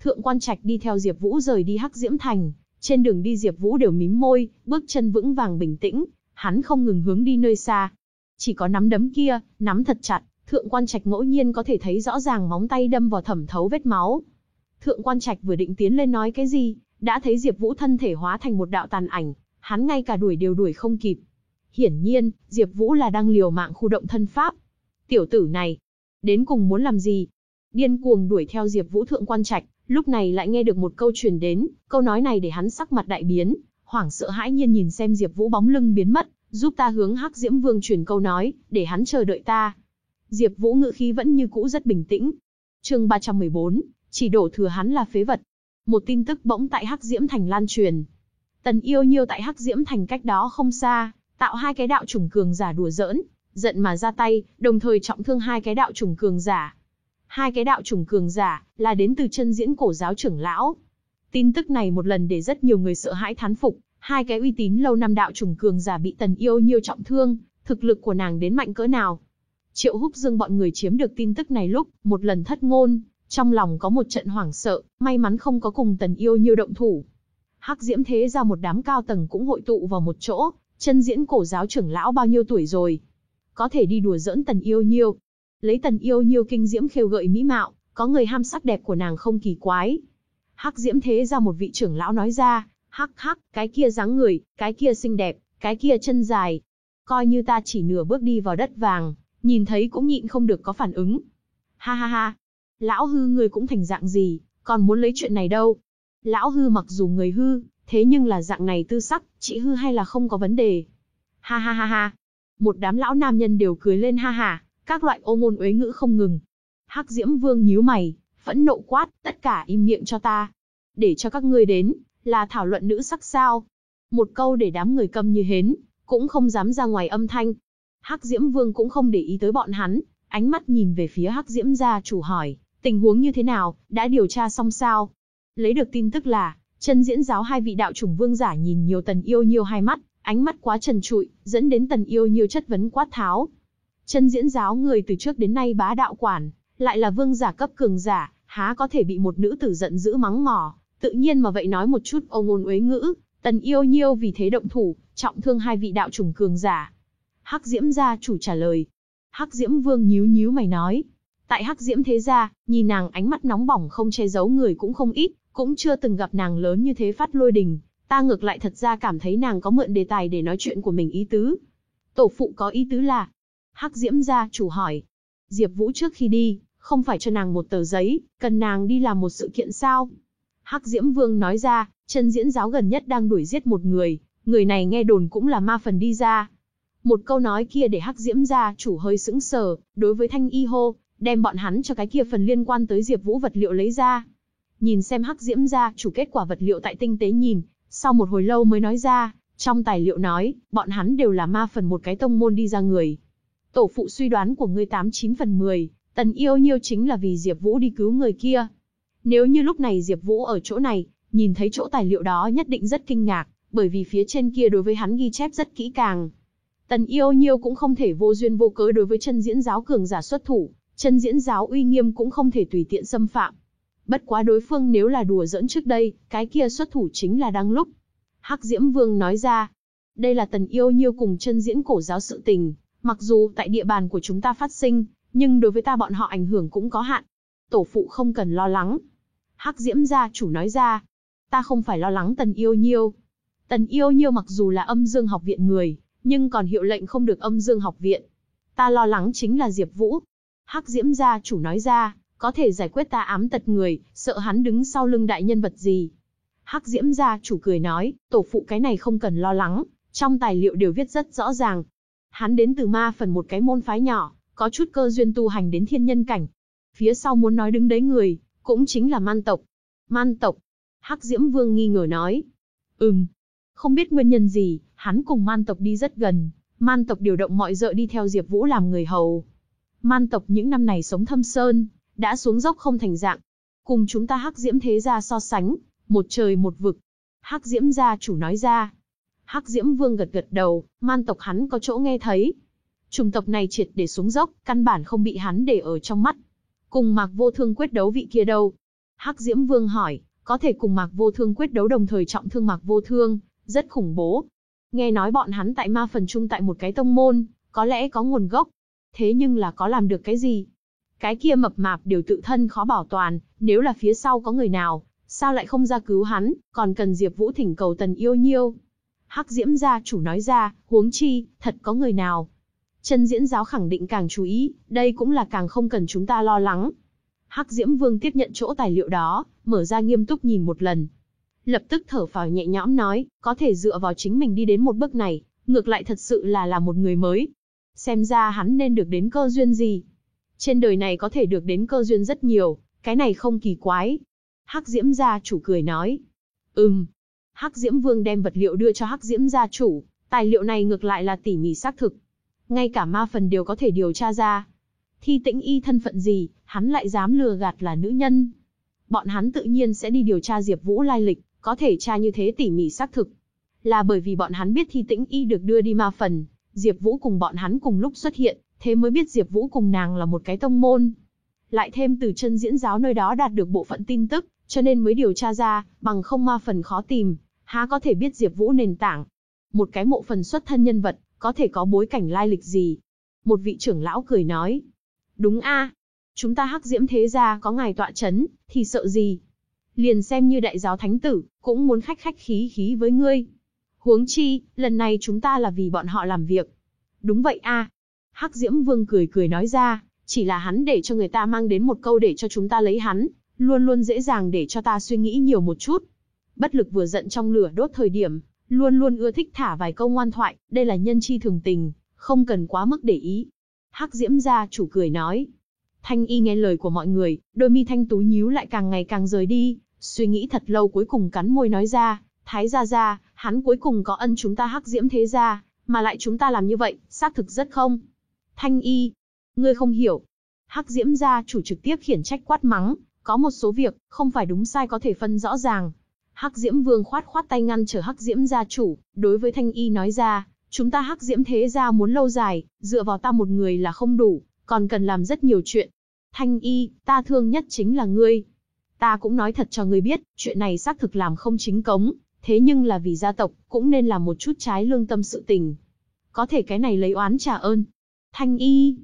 Speaker 1: Thượng quan trạch đi theo Diệp Vũ rời đi Hắc Diễm Thành, trên đường đi Diệp Vũ đều mím môi, bước chân vững vàng bình tĩnh, hắn không ngừng hướng đi nơi xa. Chỉ có nắm đấm kia, nắm thật chặt, Thượng quan Trạch ngẫu nhiên có thể thấy rõ ràng móng tay đâm vào thẩm thấu vết máu. Thượng quan Trạch vừa định tiến lên nói cái gì, đã thấy Diệp Vũ thân thể hóa thành một đạo tàn ảnh, hắn ngay cả đuổi đều đuổi không kịp. Hiển nhiên, Diệp Vũ là đang liều mạng khu động thân pháp. Tiểu tử này, đến cùng muốn làm gì? Điên cuồng đuổi theo Diệp Vũ thượng quan trạch, lúc này lại nghe được một câu truyền đến, câu nói này để hắn sắc mặt đại biến, hoảng sợ hãi nhiên nhìn xem Diệp Vũ bóng lưng biến mất, giúp ta hướng Hắc Diễm Vương truyền câu nói, để hắn chờ đợi ta. Diệp Vũ ngữ khí vẫn như cũ rất bình tĩnh. Chương 314, chỉ đổ thừa hắn là phế vật. Một tin tức bỗng tại Hắc Diễm Thành lan truyền. Tần Yêu Nhiêu tại Hắc Diễm Thành cách đó không xa, tạo hai cái đạo trùng cường giả đùa giỡn, giận mà ra tay, đồng thời trọng thương hai cái đạo trùng cường giả. Hai cái đạo trùng cường giả là đến từ chân diễn cổ giáo trưởng lão. Tin tức này một lần để rất nhiều người sợ hãi thán phục, hai cái uy tín lâu năm đạo trùng cường giả bị Tần Yêu Nhiêu trọng thương, thực lực của nàng đến mạnh cỡ nào? Triệu Húc Dương bọn người chiếm được tin tức này lúc, một lần thất ngôn, trong lòng có một trận hoảng sợ, may mắn không có cùng Tần Yêu Nhiêu động thủ. Hắc Diễm thế ra một đám cao tầng cũng hội tụ vào một chỗ, chân diễn cổ giáo trưởng lão bao nhiêu tuổi rồi? Có thể đi đùa giỡn Tần Yêu Nhiêu. Lấy Tần Yêu Nhiêu kinh diễm khêu gợi mỹ mạo, có người ham sắc đẹp của nàng không kỳ quái. Hắc Diễm thế ra một vị trưởng lão nói ra, hắc hắc, cái kia dáng người, cái kia xinh đẹp, cái kia chân dài. Coi như ta chỉ nửa bước đi vào đất vàng, nhìn thấy cũng nhịn không được có phản ứng. Ha ha ha, lão hư người cũng thành dạng gì, còn muốn lấy chuyện này đâu. Lão hư mặc dù người hư, thế nhưng là dạng này tư sắc, chị hư hay là không có vấn đề. Ha ha ha ha. Một đám lão nam nhân đều cười lên ha ha, các loại ô ngôn uế ngữ không ngừng. Hắc Diễm Vương nhíu mày, phẫn nộ quát, tất cả im miệng cho ta. Để cho các ngươi đến, là thảo luận nữ sắc sao. Một câu để đám người câm như hến, cũng không dám ra ngoài âm thanh. Hắc Diễm Vương cũng không để ý tới bọn hắn, ánh mắt nhìn về phía Hắc Diễm gia chủ hỏi, tình huống như thế nào, đã điều tra xong sao? Lấy được tin tức là, chân diễn giáo hai vị đạo chủng vương giả nhìn nhiều tần yêu nhiều hai mắt, ánh mắt quá trần trụi, dẫn đến tần yêu nhiều chất vấn quát tháo. Chân diễn giáo người từ trước đến nay bá đạo quản, lại là vương giả cấp cường giả, há có thể bị một nữ tử giận dữ mắng mỏ, tự nhiên mà vậy nói một chút ô ngôn uế ngữ, tần yêu nhiêu vì thế động thủ, trọng thương hai vị đạo chủng cường giả. Hắc Diễm gia chủ trả lời. Hắc Diễm vương nhíu nhíu mày nói. Tại Hắc Diễm thế gia, nhìn nàng ánh mắt nóng bỏng không che giấu người cũng không ít, cũng chưa từng gặp nàng lớn như thế phát lôi đình, ta ngược lại thật ra cảm thấy nàng có mượn đề tài để nói chuyện của mình ý tứ. Tổ phụ có ý tứ là, Hắc Diễm gia chủ hỏi, Diệp Vũ trước khi đi, không phải cho nàng một tờ giấy, cần nàng đi làm một sự kiện sao? Hắc Diễm Vương nói ra, chân diễn giáo gần nhất đang đuổi giết một người, người này nghe đồn cũng là ma phần đi ra. Một câu nói kia để Hắc Diễm gia chủ hơi sững sờ, đối với Thanh Y hô, đem bọn hắn cho cái kia phần liên quan tới Diệp Vũ vật liệu lấy ra. Nhìn xem Hắc Diễm gia chủ kết quả vật liệu tại tinh tế nhìn, sau một hồi lâu mới nói ra, trong tài liệu nói, bọn hắn đều là ma phần một cái tông môn đi ra người. Tổ phụ suy đoán của ngươi 89 phần 10, tần yêu nhiêu chính là vì Diệp Vũ đi cứu người kia. Nếu như lúc này Diệp Vũ ở chỗ này, nhìn thấy chỗ tài liệu đó nhất định rất kinh ngạc, bởi vì phía trên kia đối với hắn ghi chép rất kỹ càng. Tần yêu nhiêu cũng không thể vô duyên vô cớ đối với chân diễn giáo cường giả xuất thủ, chân diễn giáo uy nghiêm cũng không thể tùy tiện xâm phạm. Bất quá đối phương nếu là đùa giỡn trước đây, cái kia xuất thủ chính là đang lúc. Hắc Diễm Vương nói ra, đây là tần yêu nhiêu cùng chân diễn cổ giáo sự tình, mặc dù tại địa bàn của chúng ta phát sinh, nhưng đối với ta bọn họ ảnh hưởng cũng có hạn. Tổ phụ không cần lo lắng. Hắc Diễm gia chủ nói ra, ta không phải lo lắng tần yêu nhiêu. Tần yêu nhiêu mặc dù là âm dương học viện người, nhưng còn hiệu lệnh không được âm dương học viện. Ta lo lắng chính là Diệp Vũ. Hắc Diễm gia chủ nói ra, có thể giải quyết ta ám tật người, sợ hắn đứng sau lưng đại nhân vật gì. Hắc Diễm gia chủ cười nói, tổ phụ cái này không cần lo lắng, trong tài liệu đều viết rất rõ ràng. Hắn đến từ ma phần một cái môn phái nhỏ, có chút cơ duyên tu hành đến thiên nhân cảnh. Phía sau muốn nói đứng đấy người, cũng chính là man tộc. Man tộc. Hắc Diễm Vương nghi ngờ nói. Ừm. Không biết nguyên nhân gì, hắn cùng man tộc đi rất gần. Man tộc điều động mọi dợ đi theo Diệp Vũ làm người hầu. Man tộc những năm này sống thâm sơn, đã xuống dốc không thành dạng. Cùng chúng ta Hắc Diễm thế gia so sánh, một trời một vực. Hắc Diễm gia chủ nói ra. Hắc Diễm Vương gật gật đầu, man tộc hắn có chỗ nghe thấy. Chủng tộc này triệt để xuống dốc, căn bản không bị hắn để ở trong mắt. Cùng Mạc Vô Thương quyết đấu vị kia đâu? Hắc Diễm Vương hỏi, có thể cùng Mạc Vô Thương quyết đấu đồng thời trọng thương Mạc Vô Thương, rất khủng bố. Nghe nói bọn hắn tại ma phần chung tại một cái tông môn, có lẽ có nguồn gốc. Thế nhưng là có làm được cái gì? Cái kia mập mạp đều tự thân khó bảo toàn, nếu là phía sau có người nào, sao lại không ra cứu hắn, còn cần Diệp Vũ thỉnh cầu tần yêu nhiêu. Hắc Diễm gia chủ nói ra, huống chi, thật có người nào. Chân diễn giáo khẳng định càng chú ý, đây cũng là càng không cần chúng ta lo lắng. Hắc Diễm Vương tiếp nhận chỗ tài liệu đó, mở ra nghiêm túc nhìn một lần. Lập tức thở phào nhẹ nhõm nói, có thể dựa vào chính mình đi đến một bước này, ngược lại thật sự là là một người mới. Xem ra hắn nên được đến cơ duyên gì. Trên đời này có thể được đến cơ duyên rất nhiều, cái này không kỳ quái. Hắc Diễm gia chủ cười nói. Ừm. Hắc Diễm Vương đem vật liệu đưa cho Hắc Diễm gia chủ, tài liệu này ngược lại là tỉ mỉ xác thực. Ngay cả ma phần đều có thể điều tra ra. Thi tĩnh y thân phận gì, hắn lại dám lừa gạt là nữ nhân. Bọn hắn tự nhiên sẽ đi điều tra Diệp Vũ lai lịch, có thể tra như thế tỉ mỉ xác thực. Là bởi vì bọn hắn biết thi tĩnh y được đưa đi ma phần, Diệp Vũ cùng bọn hắn cùng lúc xuất hiện, thế mới biết Diệp Vũ cùng nàng là một cái tông môn. Lại thêm từ chân diễn giáo nơi đó đạt được bộ phận tin tức, cho nên mới điều tra ra, bằng không ma phần khó tìm, há có thể biết Diệp Vũ nền tảng. Một cái mộ phần xuất thân nhân vật, có thể có bối cảnh lai lịch gì? Một vị trưởng lão cười nói. Đúng a, chúng ta hắc diễm thế gia có ngài tọa chấn, thì sợ gì? Liền xem như đại giáo thánh tử, cũng muốn khách khách khí khí với ngươi. Huống chi, lần này chúng ta là vì bọn họ làm việc. Đúng vậy a. Hắc Diễm Vương cười cười nói ra, chỉ là hắn để cho người ta mang đến một câu để cho chúng ta lấy hắn, luôn luôn dễ dàng để cho ta suy nghĩ nhiều một chút. Bất lực vừa giận trong lửa đốt thời điểm, luôn luôn ưa thích thả vài câu ngoan thoại, đây là nhân chi thường tình, không cần quá mức để ý. Hắc Diễm gia chủ cười nói. Thanh y nghe lời của mọi người, đôi mi thanh tú nhíu lại càng ngày càng rời đi, suy nghĩ thật lâu cuối cùng cắn môi nói ra, Thái gia gia, hắn cuối cùng có ân chúng ta Hắc Diễm thế gia, mà lại chúng ta làm như vậy, xác thực rất không. Thanh y, ngươi không hiểu. Hắc Diễm gia chủ trực tiếp khiển trách quát mắng, có một số việc, không phải đúng sai có thể phân rõ ràng, Hắc Diễm Vương khoát khoát tay ngăn trở Hắc Diễm gia chủ, đối với Thanh Y nói ra, chúng ta Hắc Diễm thế gia muốn lâu dài, dựa vào ta một người là không đủ, còn cần làm rất nhiều chuyện. Thanh Y, ta thương nhất chính là ngươi. Ta cũng nói thật cho ngươi biết, chuyện này xác thực làm không chính cống, thế nhưng là vì gia tộc, cũng nên làm một chút trái lương tâm sự tình. Có thể cái này lấy oán trả ơn. Thanh Y,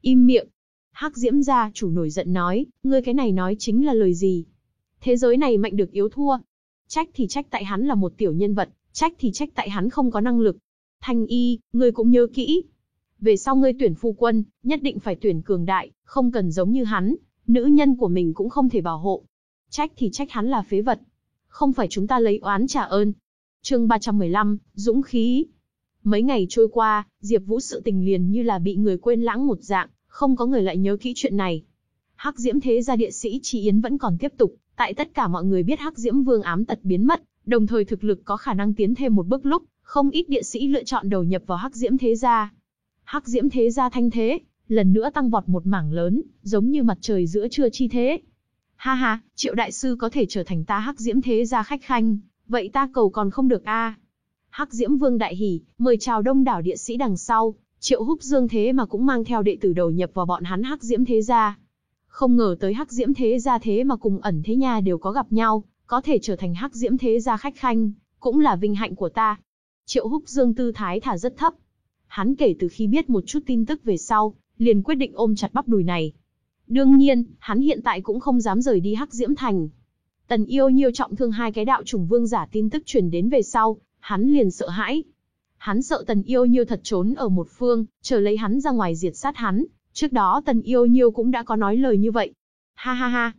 Speaker 1: im miệng. Hắc Diễm gia chủ nổi giận nói, ngươi cái này nói chính là lời gì? Thế giới này mạnh được yếu thua, Trách thì trách tại hắn là một tiểu nhân vật, trách thì trách tại hắn không có năng lực. Thanh y, ngươi cũng nhớ kỹ. Về sau ngươi tuyển phu quân, nhất định phải tuyển cường đại, không cần giống như hắn, nữ nhân của mình cũng không thể bảo hộ. Trách thì trách hắn là phế vật. Không phải chúng ta lấy oán trả ơn. chương 315, Dũng khí. Mấy ngày trôi qua, Diệp Vũ sự tình liền như là bị người quên lãng một dạng, không có người lại nhớ kỹ chuyện này. Hắc Diễm Thế gia địa sĩ Chi Yến vẫn còn tiếp tục, Tại tất cả mọi người biết Hắc Diễm Vương ám tật biến mất, đồng thời thực lực có khả năng tiến thêm một bước lúc, không ít địa sĩ lựa chọn đầu nhập vào Hắc Diễm Thế Gia. Hắc Diễm Thế Gia thanh thế, lần nữa tăng vọt một mảng lớn, giống như mặt trời giữa trưa chi thế. Ha ha, Triệu Đại Sư có thể trở thành ta Hắc Diễm Thế Gia khách khanh, vậy ta cầu còn không được a Hắc Diễm Vương đại hỉ, mời chào đông đảo địa sĩ đằng sau, Triệu Húc Dương thế mà cũng mang theo đệ tử đầu nhập vào bọn hắn Hắc Diễm Thế Gia. Không ngờ tới Hắc Diễm Thế gia thế mà cùng ẩn thế nha đều có gặp nhau, có thể trở thành Hắc Diễm Thế gia khách khanh, cũng là vinh hạnh của ta. Triệu Húc Dương tư thái thả rất thấp. Hắn kể từ khi biết một chút tin tức về sau, liền quyết định ôm chặt bắp đùi này. Đương nhiên, hắn hiện tại cũng không dám rời đi Hắc Diễm Thành. Tần yêu nhiều trọng thương hai cái đạo trùng vương giả tin tức truyền đến về sau, hắn liền sợ hãi. Hắn sợ tần yêu nhiều thật trốn ở một phương, chờ lấy hắn ra ngoài diệt sát hắn, Trước đó Tần Yêu Nhiêu cũng đã có nói lời như vậy. Ha ha ha.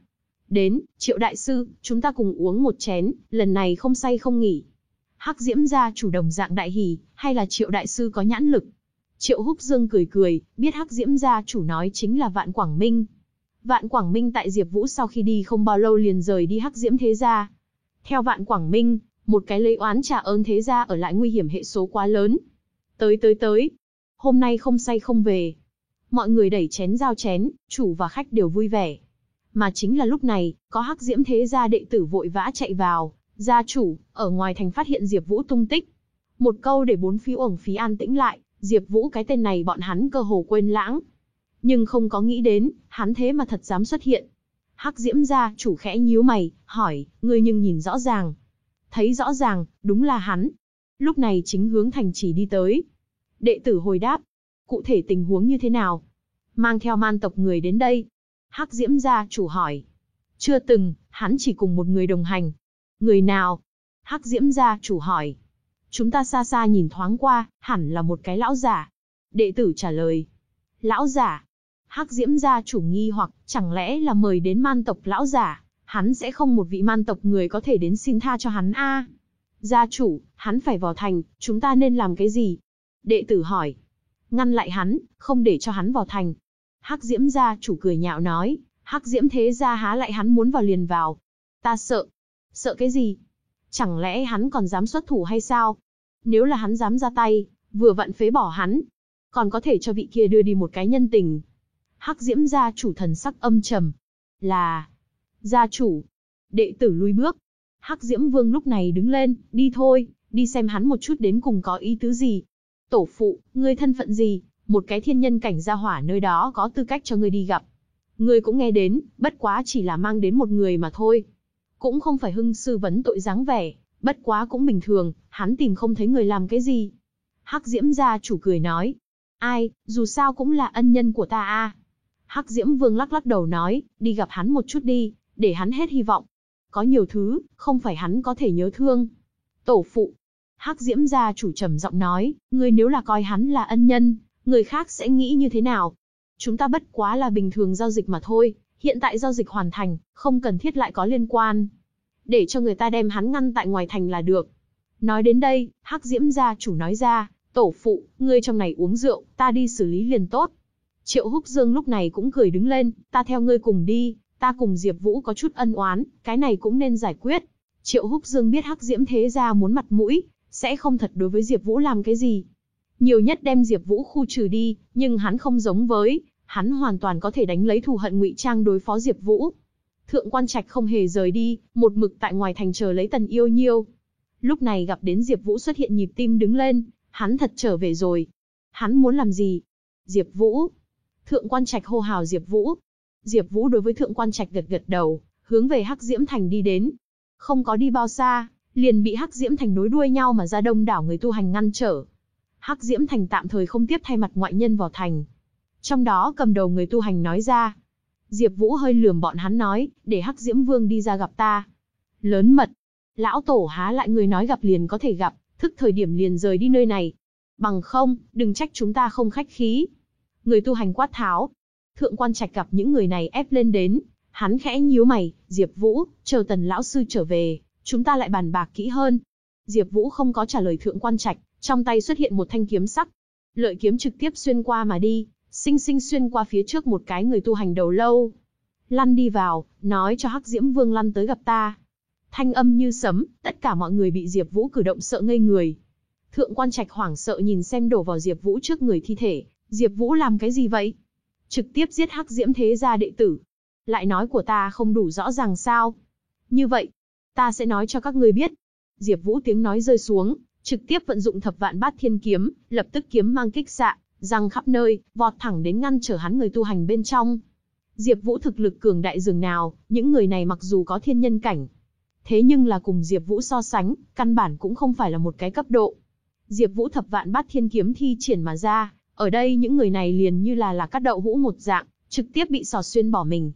Speaker 1: Đến, triệu đại sư, chúng ta cùng uống một chén, lần này không say không nghỉ. Hắc diễm gia chủ đồng dạng đại hỉ, hay là triệu đại sư có nhãn lực. Triệu húc dương cười cười, biết hắc diễm gia chủ nói chính là vạn Quảng Minh. Vạn Quảng Minh tại Diệp Vũ sau khi đi không bao lâu liền rời đi hắc diễm thế gia. Theo vạn Quảng Minh, một cái lấy oán trả ơn thế gia ở lại nguy hiểm hệ số quá lớn. Tới tới tới, hôm nay không say không về. Mọi người đẩy chén giao chén, chủ và khách đều vui vẻ. Mà chính là lúc này, có hắc diễm thế gia đệ tử vội vã chạy vào, gia chủ, ở ngoài thành phát hiện Diệp Vũ tung tích. Một câu để bốn phía uổng phí an tĩnh lại, Diệp Vũ cái tên này bọn hắn cơ hồ quên lãng. Nhưng không có nghĩ đến, hắn thế mà thật dám xuất hiện. Hắc Diễm gia chủ khẽ nhíu mày, hỏi, ngươi nhưng nhìn rõ ràng. Thấy rõ ràng, đúng là hắn. Lúc này chính hướng thành chỉ đi tới. Đệ tử hồi đáp, cụ thể tình huống như thế nào? Mang theo man tộc người đến đây. Hắc Diễm gia chủ hỏi. Chưa từng, hắn chỉ cùng một người đồng hành. Người nào? Hắc Diễm gia chủ hỏi. Chúng ta xa xa nhìn thoáng qua, hẳn là một cái lão giả. Đệ tử trả lời. Lão giả. Hắc Diễm gia chủ nghi hoặc, chẳng lẽ là mời đến man tộc lão giả, hắn sẽ không một vị man tộc người có thể đến xin tha cho hắn a? Gia chủ, hắn phải vào thành, chúng ta nên làm cái gì? Đệ tử hỏi. Ngăn lại hắn, không để cho hắn vào thành. Hắc Diễm gia chủ cười nhạo nói, Hắc Diễm thế gia há lại hắn muốn vào liền vào. Ta sợ. Sợ cái gì? Chẳng lẽ hắn còn dám xuất thủ hay sao? Nếu là hắn dám ra tay, vừa vặn phế bỏ hắn, còn có thể cho vị kia đưa đi một cái nhân tình. Hắc Diễm gia chủ thần sắc âm trầm. Là, gia chủ. Đệ tử lui bước. Hắc Diễm Vương lúc này đứng lên, đi thôi, đi xem hắn một chút đến cùng có ý tứ gì. Tổ phụ, ngươi thân phận gì? Một cái thiên nhân cảnh gia hỏa nơi đó có tư cách cho ngươi đi gặp. Ngươi cũng nghe đến, bất quá chỉ là mang đến một người mà thôi. Cũng không phải hưng sư vấn tội dáng vẻ, bất quá cũng bình thường, hắn tìm không thấy người làm cái gì. Hắc Diễm gia chủ cười nói, ai, dù sao cũng là ân nhân của ta a. Hắc Diễm Vương lắc lắc đầu nói, đi gặp hắn một chút đi, để hắn hết hy vọng. Có nhiều thứ, không phải hắn có thể nhớ thương. Tổ phụ. Hắc Diễm gia chủ trầm giọng nói, ngươi nếu là coi hắn là ân nhân, người khác sẽ nghĩ như thế nào? Chúng ta bất quá là bình thường giao dịch mà thôi, hiện tại giao dịch hoàn thành, không cần thiết lại có liên quan. Để cho người ta đem hắn ngăn tại ngoài thành là được. Nói đến đây, Hắc Diễm gia chủ nói ra, tổ phụ, ngươi trong này uống rượu, ta đi xử lý liền tốt. Triệu Húc Dương lúc này cũng cười đứng lên, ta theo ngươi cùng đi, ta cùng Diệp Vũ có chút ân oán, cái này cũng nên giải quyết. Triệu Húc Dương biết Hắc Diễm thế gia muốn mặt mũi, sẽ không thật đối với Diệp Vũ làm cái gì. Nhiều nhất đem Diệp Vũ khu trừ đi, nhưng hắn không giống với, hắn hoàn toàn có thể đánh lấy thù hận ngụy trang đối phó Diệp Vũ. Thượng quan Trạch không hề rời đi, một mực tại ngoài thành chờ lấy Tần Yêu Nhiêu. Lúc này gặp đến Diệp Vũ xuất hiện nhịp tim đứng lên, hắn thật trở về rồi. Hắn muốn làm gì? Diệp Vũ. Thượng quan Trạch hô hào Diệp Vũ. Diệp Vũ đối với Thượng quan Trạch gật gật đầu, hướng về Hắc Diễm Thành đi đến. Không có đi bao xa, liền bị Hắc Diễm Thành nối đuôi nhau mà ra đông đảo người tu hành ngăn trở. Hắc Diễm Thành tạm thời không tiếp thay mặt ngoại nhân vào thành. Trong đó cầm đầu người tu hành nói ra. Diệp Vũ hơi lườm bọn hắn nói, để Hắc Diễm Vương đi ra gặp ta. Lớn mật. Lão tổ há lại người nói gặp liền có thể gặp, thức thời điểm liền rời đi nơi này. Bằng không, đừng trách chúng ta không khách khí. Người tu hành quát tháo. Thượng quan trạch gặp những người này ép lên đến, hắn khẽ nhíu mày, Diệp Vũ, chờ tần lão sư trở về, chúng ta lại bàn bạc kỹ hơn. Diệp Vũ không có trả lời thượng quan trạch, trong tay xuất hiện một thanh kiếm sắc. Lợi kiếm trực tiếp xuyên qua mà đi, sinh sinh xuyên qua phía trước một cái người tu hành đầu lâu. Lăn đi vào, nói cho Hắc Diễm Vương lăn tới gặp ta. Thanh âm như sấm, tất cả mọi người bị Diệp Vũ cử động sợ ngây người. Thượng quan Trạch hoảng sợ nhìn xem đổ vào Diệp Vũ trước người thi thể, Diệp Vũ làm cái gì vậy? Trực tiếp giết Hắc Diễm thế gia đệ tử. Lại nói của ta không đủ rõ ràng sao? Như vậy, ta sẽ nói cho các ngươi biết. Diệp Vũ tiếng nói rơi xuống, trực tiếp vận dụng Thập Vạn Bát Thiên kiếm, lập tức kiếm mang kích xạ, răng khắp nơi, vọt thẳng đến ngăn trở hắn người tu hành bên trong. Diệp Vũ thực lực cường đại dường nào, những người này mặc dù có thiên nhân cảnh, thế nhưng là cùng Diệp Vũ so sánh, căn bản cũng không phải là một cái cấp độ. Diệp Vũ thập vạn bát thiên kiếm thi triển mà ra, ở đây những người này liền như là là cắt đậu hũ một dạng, trực tiếp bị xò xuyên bỏ mình.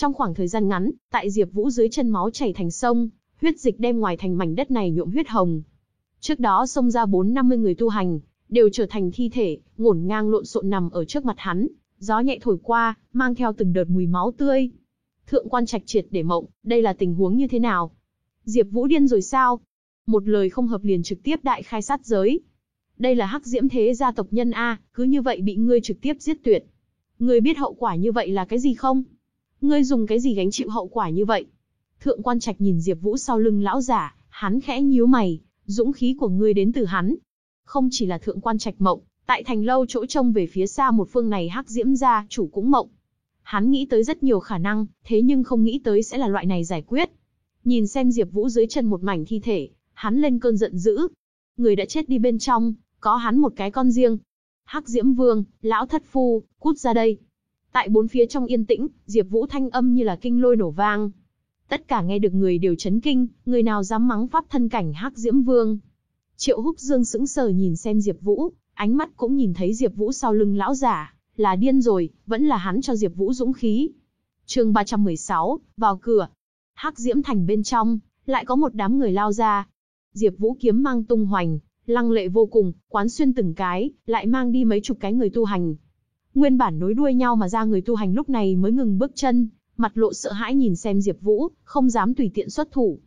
Speaker 1: Trong khoảng thời gian ngắn, tại Diệp Vũ dưới chân máu chảy thành sông, huyết dịch đem ngoài thành mảnh đất này nhuộm huyết hồng. Trước đó xông ra 450 người tu hành, đều trở thành thi thể, ngổn ngang lộn xộn nằm ở trước mặt hắn, gió nhẹ thổi qua, mang theo từng đợt mùi máu tươi. Thượng quan trạch triệt để mộng, đây là tình huống như thế nào? Diệp Vũ điên rồi sao? Một lời không hợp liền trực tiếp đại khai sát giới. Đây là hắc diễm thế gia tộc nhân A, cứ như vậy bị ngươi trực tiếp giết tuyệt. Ngươi biết hậu quả như vậy là cái gì không? Ngươi dùng cái gì gánh chịu hậu quả như vậy? Thượng quan trạch nhìn Diệp Vũ sau lưng lão giả, hắn khẽ nhíu mày, dũng khí của ngươi đến từ hắn. Không chỉ là thượng quan trạch mộng, tại thành lâu chỗ trông về phía xa một phương này hắc diễm gia chủ cũng mộng. Hắn nghĩ tới rất nhiều khả năng, thế nhưng không nghĩ tới sẽ là loại này giải quyết. Nhìn xem Diệp Vũ dưới chân một mảnh thi thể, hắn lên cơn giận dữ. Người đã chết đi bên trong, có hắn một cái con riêng. Hắc Diễm Vương, lão thất phu, cút ra đây. Tại bốn phía trong yên tĩnh, Diệp Vũ thanh âm như là kinh lôi nổ vang. Tất cả nghe được người đều chấn kinh, người nào dám mắng pháp thân cảnh Hắc Diễm Vương. Triệu Húc Dương sững sờ nhìn xem Diệp Vũ, ánh mắt cũng nhìn thấy Diệp Vũ sau lưng lão giả, là điên rồi, vẫn là hắn cho Diệp Vũ dũng khí. Chương 316, vào cửa. Hắc Diễm Thành bên trong, lại có một đám người lao ra. Diệp Vũ kiếm mang tung hoành, lăng lệ vô cùng, quán xuyên từng cái, lại mang đi mấy chục cái người tu hành. Nguyên bản nối đuôi nhau mà ra người tu hành lúc này mới ngừng bước chân, mặt lộ sợ hãi nhìn xem Diệp Vũ, không dám tùy tiện xuất thủ.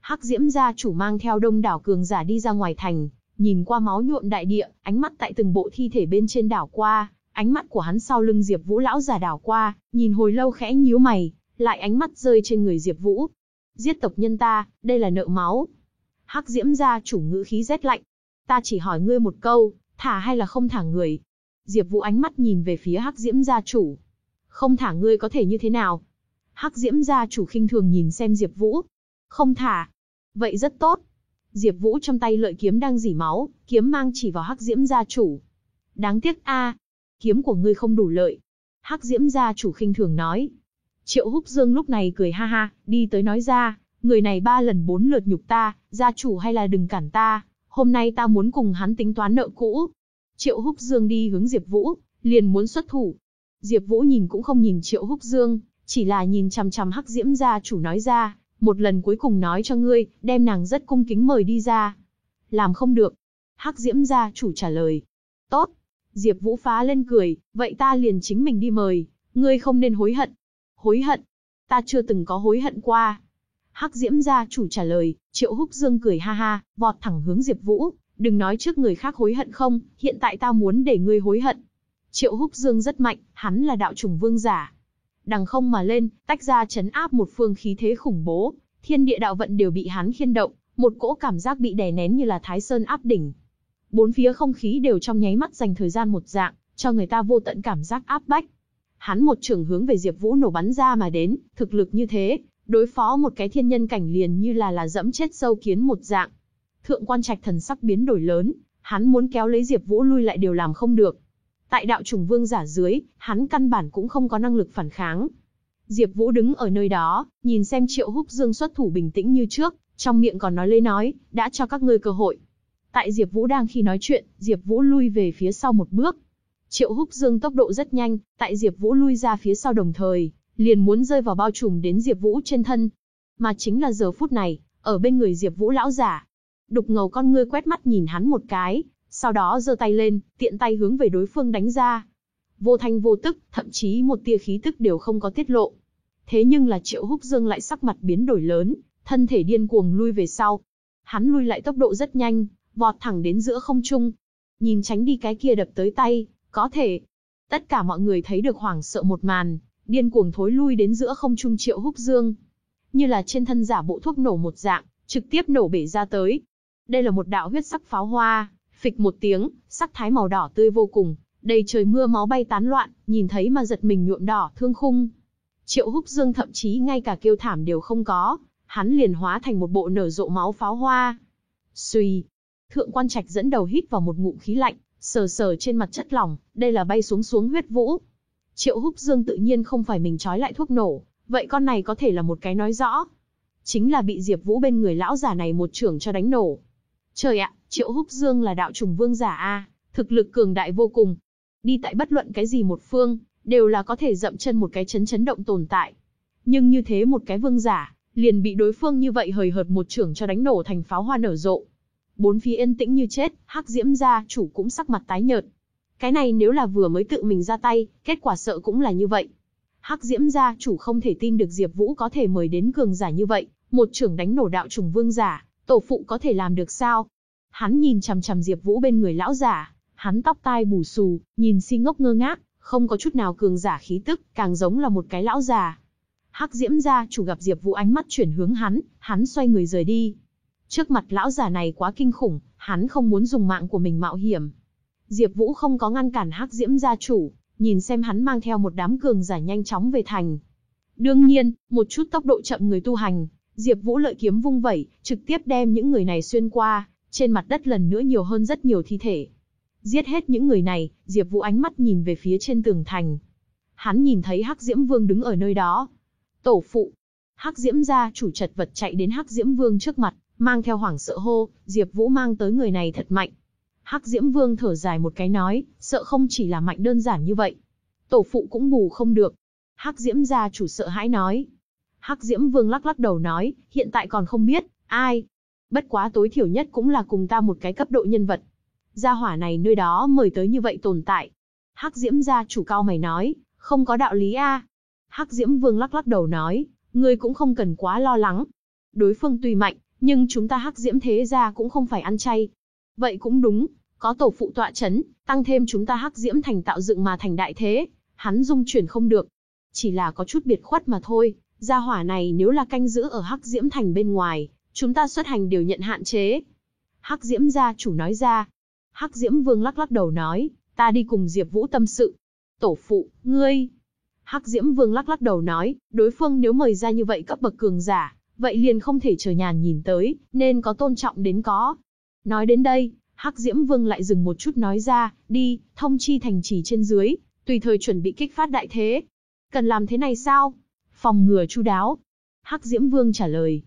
Speaker 1: Hắc Diễm gia chủ mang theo đông đảo cường giả đi ra ngoài thành, nhìn qua máu nhuộm đại địa, ánh mắt tại từng bộ thi thể bên trên đảo qua, ánh mắt của hắn sau lưng Diệp Vũ lão giả đảo qua, nhìn hồi lâu khẽ nhíu mày, lại ánh mắt rơi trên người Diệp Vũ. Giết tộc nhân ta, đây là nợ máu. Hắc Diễm gia chủ ngữ khí rét lạnh. Ta chỉ hỏi ngươi một câu, thả hay là không thả người? Diệp Vũ ánh mắt nhìn về phía Hắc Diễm gia chủ. Không thả ngươi có thể như thế nào? Hắc Diễm gia chủ khinh thường nhìn xem Diệp Vũ. Không thả. Vậy rất tốt. Diệp Vũ trong tay lợi kiếm đang rỉ máu, kiếm mang chỉ vào Hắc Diễm gia chủ. Đáng tiếc a, kiếm của ngươi không đủ lợi. Hắc Diễm gia chủ khinh thường nói. Triệu Húc Dương lúc này cười ha ha, đi tới nói ra, người này ba lần bốn lượt nhục ta, gia chủ hay là đừng cản ta, hôm nay ta muốn cùng hắn tính toán nợ cũ. Triệu Húc Dương đi hướng Diệp Vũ, liền muốn xuất thủ. Diệp Vũ nhìn cũng không nhìn Triệu Húc Dương, chỉ là nhìn chằm chằm Hắc Diễm gia chủ nói ra, một lần cuối cùng nói cho ngươi, đem nàng rất cung kính mời đi ra. Làm không được. Hắc Diễm gia chủ trả lời. Tốt. Diệp Vũ phá lên cười, vậy ta liền chính mình đi mời, ngươi không nên hối hận. Hối hận? Ta chưa từng có hối hận qua. Hắc Diễm gia chủ trả lời, Triệu Húc Dương cười ha ha, vọt thẳng hướng Diệp Vũ, đừng nói trước người khác hối hận không, hiện tại ta muốn để ngươi hối hận. Triệu Húc Dương rất mạnh, hắn là đạo trùng vương giả. Đằng không mà lên, tách ra chấn áp một phương khí thế khủng bố, thiên địa đạo vận đều bị hắn khiên động, một cỗ cảm giác bị đè nén như là Thái Sơn áp đỉnh. Bốn phía không khí đều trong nháy mắt dành thời gian một dạng, cho người ta vô tận cảm giác áp bách. Hắn một trường hướng về Diệp Vũ nổ bắn ra mà đến, thực lực như thế, đối phó một cái thiên nhân cảnh liền như là là dẫm chết sâu kiến một dạng. Thượng quan Trạch thần sắc biến đổi lớn, hắn muốn kéo lấy Diệp Vũ lui lại đều làm không được. Tại đạo trùng vương giả dưới, hắn căn bản cũng không có năng lực phản kháng. Diệp Vũ đứng ở nơi đó, nhìn xem Triệu Húc Dương xuất thủ bình tĩnh như trước, trong miệng còn nói lấy nói, đã cho các ngươi cơ hội. Tại Diệp Vũ đang khi nói chuyện, Diệp Vũ lui về phía sau một bước. Triệu Húc Dương tốc độ rất nhanh, tại Diệp Vũ lui ra phía sau đồng thời, liền muốn rơi vào bao trùm đến Diệp Vũ trên thân. Mà chính là giờ phút này, ở bên người Diệp Vũ lão giả. Đục ngầu con ngươi quét mắt nhìn hắn một cái, sau đó giơ tay lên, tiện tay hướng về đối phương đánh ra. Vô thanh vô tức, thậm chí một tia khí tức đều không có tiết lộ. Thế nhưng là Triệu Húc Dương lại sắc mặt biến đổi lớn, thân thể điên cuồng lui về sau. Hắn lui lại tốc độ rất nhanh, vọt thẳng đến giữa không trung. Nhìn tránh đi cái kia đập tới tay, có thể. Tất cả mọi người thấy được hoảng sợ một màn, điên cuồng thối lui đến giữa không trung Triệu Húc Dương. Như là trên thân giả bộ thuốc nổ một dạng, trực tiếp nổ bể ra tới. Đây là một đạo huyết sắc pháo hoa, phịch một tiếng, sắc thái màu đỏ tươi vô cùng, đầy trời mưa máu bay tán loạn, nhìn thấy mà giật mình nhuộm đỏ thương khung. Triệu Húc Dương thậm chí ngay cả kêu thảm đều không có, hắn liền hóa thành một bộ nở rộ máu pháo hoa. Xuy, Thượng quan trạch dẫn đầu hít vào một ngụm khí lạnh, sờ sờ trên mặt chất lỏng, đây là bay xuống xuống huyết vũ. Triệu Húc Dương tự nhiên không phải mình trói lại thuốc nổ, vậy con này có thể là một cái nói rõ. Chính là bị Diệp Vũ bên người lão già này một trưởng cho đánh nổ. Trời ạ, Triệu Húc Dương là đạo trùng vương giả a, thực lực cường đại vô cùng. Đi tại bất luận cái gì một phương, đều là có thể dậm chân một cái chấn chấn động tồn tại. Nhưng như thế một cái vương giả, liền bị đối phương như vậy hời hợt một trưởng cho đánh nổ thành pháo hoa nở rộ. Bốn phía yên tĩnh như chết, Hắc Diễm gia chủ cũng sắc mặt tái nhợt. Cái này nếu là vừa mới tự mình ra tay, kết quả sợ cũng là như vậy. Hắc Diễm gia chủ không thể tin được Diệp Vũ có thể mời đến cường giả như vậy, một trưởng đánh nổ đạo trùng vương giả, tổ phụ có thể làm được sao? Hắn nhìn chằm chằm Diệp Vũ bên người lão giả, hắn tóc tai bù xù, nhìn si ngốc ngơ ngác, không có chút nào cường giả khí tức, càng giống là một cái lão già. Hắc Diễm gia chủ gặp Diệp Vũ ánh mắt chuyển hướng hắn, hắn xoay người rời đi. Trước mặt lão già này quá kinh khủng, hắn không muốn dùng mạng của mình mạo hiểm. Diệp Vũ không có ngăn cản Hắc Diễm gia chủ, nhìn xem hắn mang theo một đám cường giả nhanh chóng về thành. Đương nhiên, một chút tốc độ chậm người tu hành, Diệp Vũ lợi kiếm vung vẩy, trực tiếp đem những người này xuyên qua, trên mặt đất lần nữa nhiều hơn rất nhiều thi thể. Giết hết những người này, Diệp Vũ ánh mắt nhìn về phía trên tường thành. Hắn nhìn thấy Hắc Diễm Vương đứng ở nơi đó. Tổ phụ. Hắc Diễm gia chủ chật vật chạy đến Hắc Diễm Vương trước mặt, mang theo hoảng sợ hô, Diệp Vũ mang tới người này thật mạnh. Hắc Diễm Vương thở dài một cái nói, sợ không chỉ là mạnh đơn giản như vậy. Tổ phụ cũng bù không được. Hắc Diễm gia chủ sợ hãi nói. Hắc Diễm Vương lắc lắc đầu nói, hiện tại còn không biết, ai. Bất quá tối thiểu nhất cũng là cùng ta một cái cấp độ nhân vật. Gia hỏa này nơi đó mời tới như vậy tồn tại. Hắc Diễm gia chủ cao mày nói, không có đạo lý a. Hắc Diễm Vương lắc lắc đầu nói, ngươi cũng không cần quá lo lắng. Đối phương tuy mạnh, nhưng chúng ta Hắc Diễm thế gia cũng không phải ăn chay. Vậy cũng đúng, có tổ phụ tọa chấn, tăng thêm chúng ta Hắc Diễm thành tạo dựng mà thành đại thế, hắn dung chuyển không được. Chỉ là có chút biệt khuất mà thôi, gia hỏa này nếu là canh giữ ở Hắc Diễm thành bên ngoài, chúng ta xuất hành đều nhận hạn chế. Hắc Diễm gia chủ nói ra. Hắc Diễm Vương lắc lắc đầu nói, ta đi cùng Diệp Vũ tâm sự. Tổ phụ, ngươi. Hắc Diễm Vương lắc lắc đầu nói, đối phương nếu mời ra như vậy cấp bậc cường giả, vậy liền không thể chờ nhàn nhìn tới, nên có tôn trọng đến có. Nói đến đây, Hắc Diễm Vương lại dừng một chút nói ra, đi, thông chi thành trì trên dưới, tùy thời chuẩn bị kích phát đại thế. Cần làm thế này sao? Phòng ngừa chu đáo. Hắc Diễm Vương trả lời.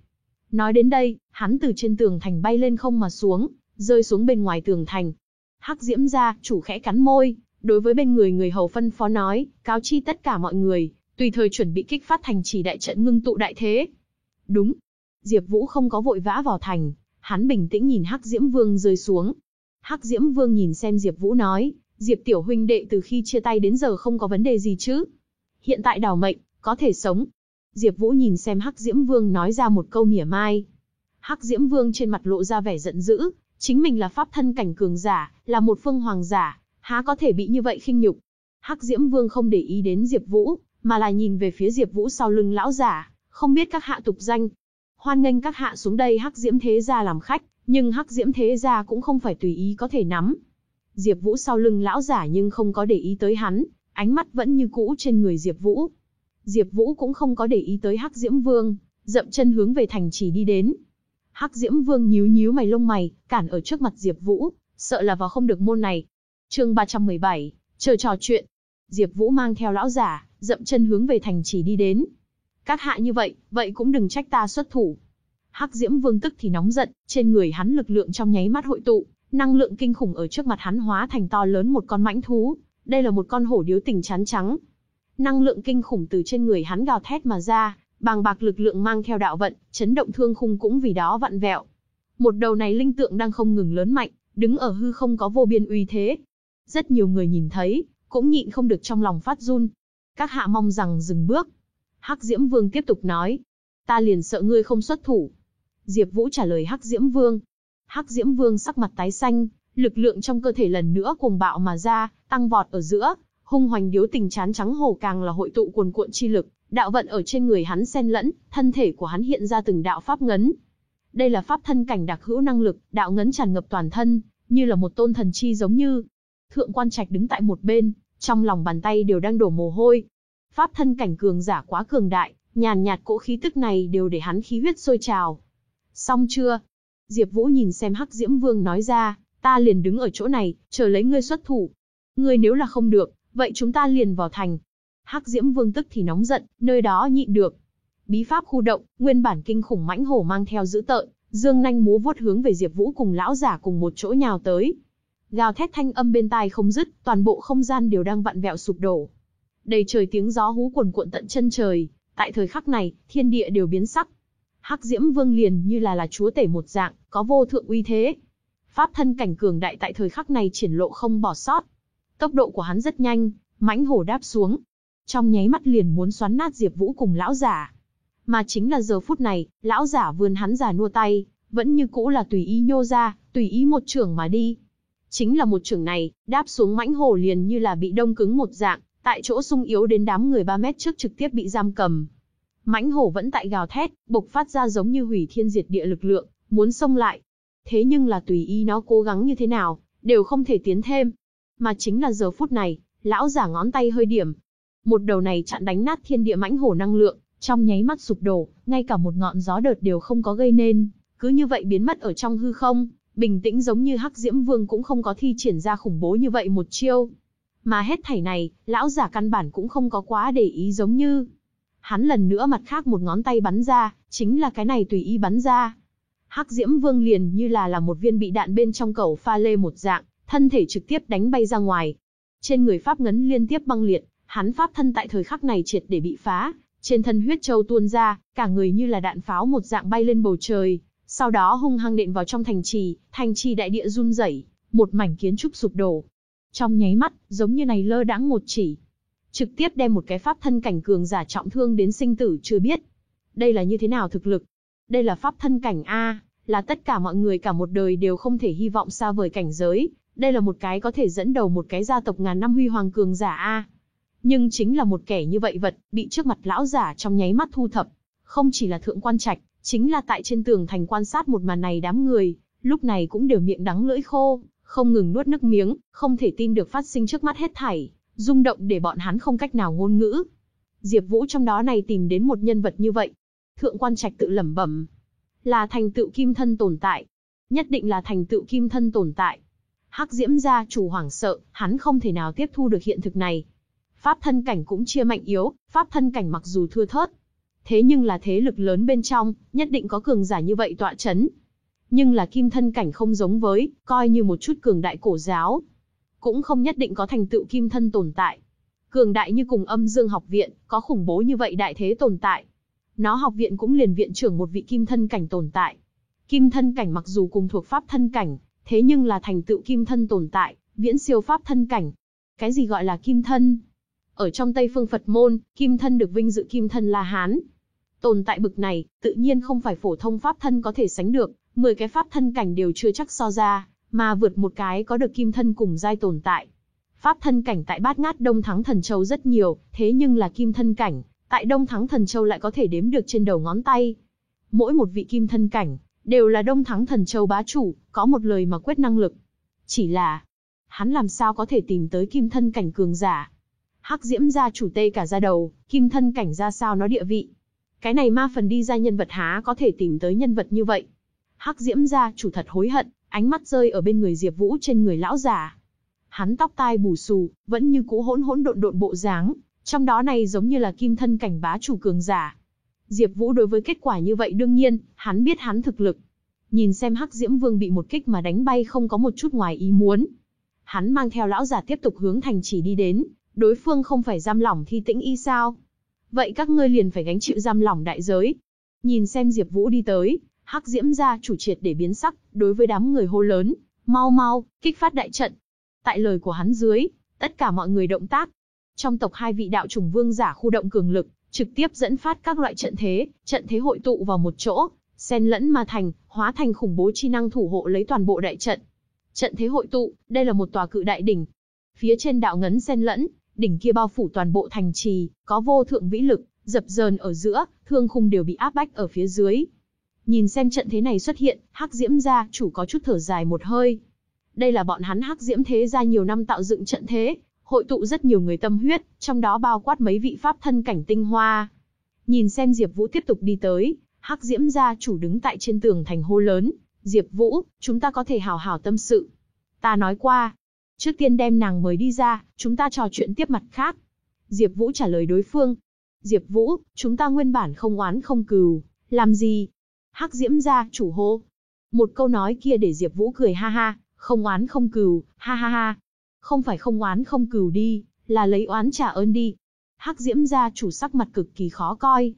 Speaker 1: Nói đến đây, hắn từ trên tường thành bay lên không mà xuống, rơi xuống bên ngoài tường thành. Hắc Diễm ra, chủ khẽ cắn môi, đối với bên người người hầu phân phó nói, cáo chi tất cả mọi người, tùy thời chuẩn bị kích phát thành trì đại trận ngưng tụ đại thế. Đúng. Diệp Vũ không có vội vã vào thành, hắn bình tĩnh nhìn Hắc Diễm Vương rơi xuống. Hắc Diễm Vương nhìn xem Diệp Vũ nói, Diệp tiểu huynh đệ từ khi chia tay đến giờ không có vấn đề gì chứ? Hiện tại đào mệnh, có thể sống. Diệp Vũ nhìn xem Hắc Diễm Vương nói ra một câu mỉa mai. Hắc Diễm Vương trên mặt lộ ra vẻ giận dữ, chính mình là pháp thân cảnh cường giả, là một phương hoàng giả, há có thể bị như vậy khinh nhục. Hắc Diễm Vương không để ý đến Diệp Vũ, mà là nhìn về phía Diệp Vũ sau lưng lão giả, không biết các hạ tục danh. Hoan nghênh các hạ xuống đây Hắc Diễm Thế gia làm khách, nhưng Hắc Diễm Thế gia cũng không phải tùy ý có thể nắm. Diệp Vũ sau lưng lão giả nhưng không có để ý tới hắn, ánh mắt vẫn như cũ trên người Diệp Vũ. Diệp Vũ cũng không có để ý tới Hắc Diễm Vương, dậm chân hướng về thành trì đi đến. Hắc Diễm Vương nhíu nhíu mày lông mày, cản ở trước mặt Diệp Vũ, sợ là vào không được môn này. Chương 317, chờ trò chuyện. Diệp Vũ mang theo lão giả, dậm chân hướng về thành trì đi đến. Các hạ như vậy, vậy cũng đừng trách ta xuất thủ. Hắc Diễm Vương tức thì nóng giận, trên người hắn lực lượng trong nháy mắt hội tụ, năng lượng kinh khủng ở trước mặt hắn hóa thành to lớn một con mãnh thú, đây là một con hổ điếu tình chán trắng. Năng lượng kinh khủng từ trên người hắn gào thét mà ra, bàng bạc lực lượng mang theo đạo vận, chấn động thương khung cũng vì đó vặn vẹo. Một đầu này linh tượng đang không ngừng lớn mạnh, đứng ở hư không có vô biên uy thế. Rất nhiều người nhìn thấy, cũng nhịn không được trong lòng phát run. Các hạ mong rằng dừng bước. Hắc Diễm Vương tiếp tục nói, ta liền sợ ngươi không xuất thủ. Diệp Vũ trả lời Hắc Diễm Vương. Hắc Diễm Vương sắc mặt tái xanh, lực lượng trong cơ thể lần nữa cuồng bạo mà ra, tăng vọt ở giữa, hung hoành điếu tình chán trắng hổ càng là hội tụ cuồn cuộn chi lực, đạo vận ở trên người hắn xen lẫn, thân thể của hắn hiện ra từng đạo pháp ngấn. Đây là pháp thân cảnh đặc hữu năng lực, đạo ngấn tràn ngập toàn thân, như là một tôn thần chi giống như. Thượng quan trạch đứng tại một bên, trong lòng bàn tay đều đang đổ mồ hôi. Pháp thân cảnh cường giả quá cường đại, nhàn nhạt cỗ khí tức này đều để hắn khí huyết sôi trào. Xong chưa? Diệp Vũ nhìn xem Hắc Diễm Vương nói ra, ta liền đứng ở chỗ này, chờ lấy ngươi xuất thủ. Ngươi nếu là không được, vậy chúng ta liền vào thành. Hắc Diễm Vương tức thì nóng giận, nơi đó nhịn được. Bí pháp khu động, nguyên bản kinh khủng mãnh hổ mang theo dữ tợn, dương nhanh múa vuốt hướng về Diệp Vũ cùng lão giả cùng một chỗ nhào tới. Gào thét thanh âm bên tai không dứt, toàn bộ không gian đều đang vặn vẹo sụp đổ. Đầy trời tiếng gió hú cuồn cuộn tận chân trời, tại thời khắc này, thiên địa đều biến sắc. Hắc Diễm Vương liền như là là chúa tể một dạng, có vô thượng uy thế. Pháp thân cảnh cường đại tại thời khắc này triển lộ không bỏ sót. Tốc độ của hắn rất nhanh, mãnh hổ đáp xuống. trong nháy mắt liền muốn xoắn nát Diệp Vũ cùng lão giả. Mà chính là giờ phút này, lão giả vươn hắn giả nua tay, vẫn như cũ là tùy ý nhô ra, tùy ý một trưởng mà đi. Chính là một trưởng này, đáp xuống mãnh hổ liền như là bị đông cứng một dạng, tại chỗ sung yếu đến đám người 3 mét trước trực tiếp bị giam cầm. Mãnh hổ vẫn tại gào thét, bộc phát ra giống như hủy thiên diệt địa lực lượng, muốn xông lại. Thế nhưng là tùy ý nó cố gắng như thế nào, đều không thể tiến thêm. Mà chính là giờ phút này, lão giả ngón tay hơi điểm. Một đầu này chặn đánh nát thiên địa mãnh hổ năng lượng, trong nháy mắt sụp đổ, ngay cả một ngọn gió đợt đều không có gây nên, cứ như vậy biến mất ở trong hư không, bình tĩnh giống như Hắc Diễm Vương cũng không có thi triển ra khủng bố như vậy một chiêu. Mà hết thảy này, lão giả căn bản cũng không có quá để ý giống như. Hắn lần nữa mặt khác một ngón tay bắn ra, chính là cái này tùy ý bắn ra. Hắc Diễm Vương liền như là là một viên bị đạn bên trong cầu pha lê một dạng, thân thể trực tiếp đánh bay ra ngoài. Trên người pháp ngấn liên tiếp băng liệt, hắn pháp thân tại thời khắc này triệt để bị phá, trên thân huyết châu tuôn ra, cả người như là đạn pháo một dạng bay lên bầu trời, sau đó hung hăng đện vào trong thành trì, thành trì đại địa run rẩy, một mảnh kiến trúc sụp đổ. Trong nháy mắt, giống như này lơ đãng một chỉ, trực tiếp đem một cái pháp thân cảnh cường giả trọng thương đến sinh tử chưa biết. Đây là như thế nào thực lực? Đây là pháp thân cảnh A, là tất cả mọi người cả một đời đều không thể hy vọng xa vời cảnh giới, đây là một cái có thể dẫn đầu một cái gia tộc ngàn năm huy hoàng cường giả A. Nhưng chính là một kẻ như vậy vật, bị trước mặt lão giả trong nháy mắt thu thập. Không chỉ là thượng quan trạch, chính là tại trên tường thành quan sát một màn này đám người, lúc này cũng đều miệng đắng lưỡi khô, không ngừng nuốt nước miếng, không thể tin được phát sinh trước mắt hết thảy, rung động để bọn hắn không cách nào ngôn ngữ. Diệp Vũ trong đó này tìm đến một nhân vật như vậy. Thượng quan trạch tự lẩm bẩm, là thành tựu kim thân tồn tại. Nhất định là thành tựu kim thân tồn tại. Hắc Diễm gia chủ hoảng sợ, hắn không thể nào tiếp thu được hiện thực này. Pháp thân cảnh cũng chia mạnh yếu, pháp thân cảnh mặc dù thưa thớt, thế nhưng là thế lực lớn bên trong, nhất định có cường giả như vậy tọa chấn. Nhưng là kim thân cảnh không giống với, coi như một chút cường đại cổ giáo, cũng không nhất định có thành tựu kim thân tồn tại. Cường đại như cùng âm dương học viện, có khủng bố như vậy đại thế tồn tại. Nó học viện cũng liền viện trưởng một vị kim thân cảnh tồn tại. Kim thân cảnh mặc dù cùng thuộc pháp thân cảnh, thế nhưng là thành tựu kim thân tồn tại, viễn siêu pháp thân cảnh. Cái gì gọi là kim thân? Ở trong Tây phương Phật môn, kim thân được vinh dự kim thân La Hán. Tồn tại bực này, tự nhiên không phải phổ thông pháp thân có thể sánh được, 10 cái pháp thân cảnh đều chưa chắc so ra, mà vượt một cái có được kim thân cùng giai tồn tại. Pháp thân cảnh tại bát ngát Đông Thắng Thần Châu rất nhiều, thế nhưng là kim thân cảnh, tại Đông Thắng Thần Châu lại có thể đếm được trên đầu ngón tay. Mỗi một vị kim thân cảnh, đều là Đông Thắng Thần Châu bá chủ, có một lời mà quyết năng lực. Chỉ là, hắn làm sao có thể tìm tới kim thân cảnh cường giả. Hắc diễm gia chủ tê cả ra đầu, kim thân cảnh ra sao nó địa vị. Cái này ma phần đi ra nhân vật há có thể tìm tới nhân vật như vậy. Hắc diễm gia chủ thật hối hận, ánh mắt rơi ở bên người Diệp Vũ trên người lão giả. Hắn tóc tai bù xù, vẫn như cũ hỗn hỗn độn độn bộ dáng, trong đó này giống như là kim thân cảnh bá chủ cường giả. Diệp Vũ đối với kết quả như vậy đương nhiên, hắn biết hắn thực lực. Nhìn xem Hắc Diễm Vương bị một kích mà đánh bay không có một chút ngoài ý muốn. Hắn mang theo lão giả tiếp tục hướng thành trì đi đến, đối phương không phải giam lỏng thi tĩnh y sao? Vậy các ngươi liền phải gánh chịu giam lỏng đại giới. Nhìn xem Diệp Vũ đi tới, Hắc Diễm gia chủ triệt để biến sắc, đối với đám người hô lớn, mau mau, kích phát đại trận. Tại lời của hắn dưới, tất cả mọi người động tác. Trong tộc hai vị đạo trùng vương giả khu động cường lực, trực tiếp dẫn phát các loại trận thế, trận thế hội tụ vào một chỗ, xen lẫn mà thành, hóa thành khủng bố chi năng thủ hộ lấy toàn bộ đại trận. Trận thế hội tụ, đây là một tòa cự đại đỉnh. Phía trên đạo ngấn xen lẫn, đỉnh kia bao phủ toàn bộ thành trì, có vô thượng vĩ lực, dập dờn ở giữa, thương khung đều bị áp bách ở phía dưới. Nhìn xem trận thế này xuất hiện, Hắc Diễm gia chủ có chút thở dài một hơi. Đây là bọn hắn Hắc Diễm thế gia nhiều năm tạo dựng trận thế, hội tụ rất nhiều người tâm huyết, trong đó bao quát mấy vị pháp thân cảnh tinh hoa. Nhìn xem Diệp Vũ tiếp tục đi tới, Hắc Diễm gia chủ đứng tại trên tường thành hô lớn, "Diệp Vũ, chúng ta có thể hào hào tâm sự." Ta nói qua, trước tiên đem nàng mời đi ra, chúng ta trò chuyện tiếp mặt khác. Diệp Vũ trả lời đối phương. Diệp Vũ, chúng ta nguyên bản không oán không cừu, làm gì? Hắc Diễm gia chủ hô. Một câu nói kia để Diệp Vũ cười ha ha, không oán không cừu, ha ha ha. Không phải không oán không cừu đi, là lấy oán trả ơn đi. Hắc Diễm gia chủ sắc mặt cực kỳ khó coi.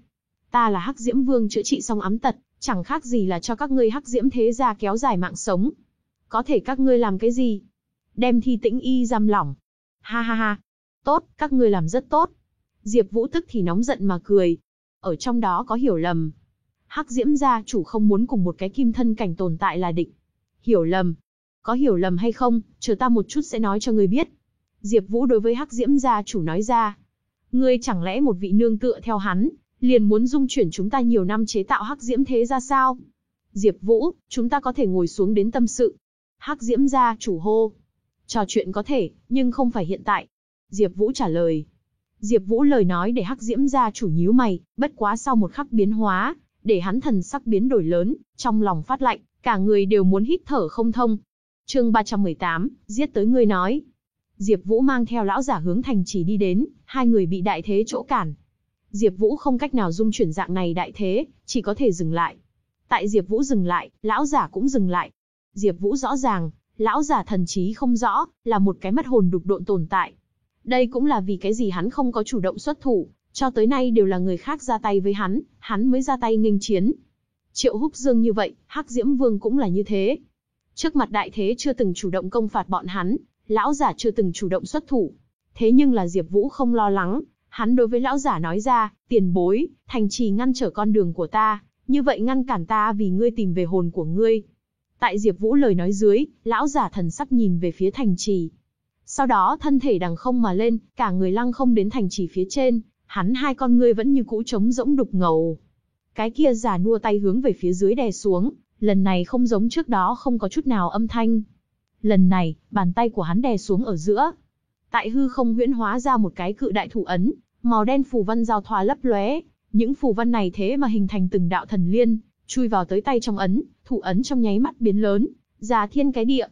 Speaker 1: Ta là Hắc Diễm Vương chữa trị xong ám tật, chẳng khác gì là cho các ngươi Hắc Diễm thế gia kéo dài mạng sống. Có thể các ngươi làm cái gì? Đem Thi Tĩnh Y giam lỏng. Ha ha ha. Tốt, các ngươi làm rất tốt. Diệp Vũ tức thì nóng giận mà cười. Ở trong đó có hiểu lầm. Hắc Diễm gia chủ không muốn cùng một cái kim thân cảnh tồn tại là địch. Hiểu lầm? Có hiểu lầm hay không, chờ ta một chút sẽ nói cho ngươi biết. Diệp Vũ đối với Hắc Diễm gia chủ nói ra. Ngươi chẳng lẽ một vị nương tựa theo hắn, liền muốn dung chuyển chúng ta nhiều năm chế tạo Hắc Diễm thế ra sao? Diệp Vũ, chúng ta có thể ngồi xuống đến tâm sự. Hắc Diễm gia chủ hô. Trò chuyện có thể, nhưng không phải hiện tại. Diệp Vũ trả lời. Diệp Vũ lời nói để Hắc Diễm gia chủ nhíu mày, bất quá sau một khắc biến hóa, để hắn thần sắc biến đổi lớn, trong lòng phát lạnh, cả người đều muốn hít thở không thông. Chương 318, giết tới ngươi nói. Diệp Vũ mang theo lão giả hướng thành trì đi đến, hai người bị đại thế chỗ cản. Diệp Vũ không cách nào dung chuyển dạng này đại thế, chỉ có thể dừng lại. Tại Diệp Vũ dừng lại, lão giả cũng dừng lại. Diệp Vũ rõ ràng, lão giả thần trí không rõ, là một cái mất hồn đục độn tồn tại. Đây cũng là vì cái gì hắn không có chủ động xuất thủ, cho tới nay đều là người khác ra tay với hắn, hắn mới ra tay nghênh chiến. Triệu Húc Dương như vậy, Hắc Diễm Vương cũng là như thế. Trước mặt đại thế chưa từng chủ động công phạt bọn hắn, lão giả chưa từng chủ động xuất thủ. Thế nhưng là Diệp Vũ không lo lắng, hắn đối với lão giả nói ra, tiền bối, thành trì ngăn trở con đường của ta, như vậy ngăn cản ta vì ngươi tìm về hồn của ngươi. Tại Diệp Vũ lời nói dưới, lão giả thần sắc nhìn về phía thành trì. Sau đó thân thể đằng không mà lên, cả người lăng không đến thành trì phía trên, hắn hai con ngươi vẫn như cũ trống rỗng đục ngầu. Cái kia giả nua tay hướng về phía dưới đè xuống, lần này không giống trước đó không có chút nào âm thanh. Lần này, bàn tay của hắn đè xuống ở giữa. Tại hư không huyễn hóa ra một cái cự đại thủ ấn, màu đen phù văn giao thoa lấp lóe, những phù văn này thế mà hình thành từng đạo thần liên, chui vào tới tay trong ấn, thủ ấn trong nháy mắt biến lớn, già thiên cái địa.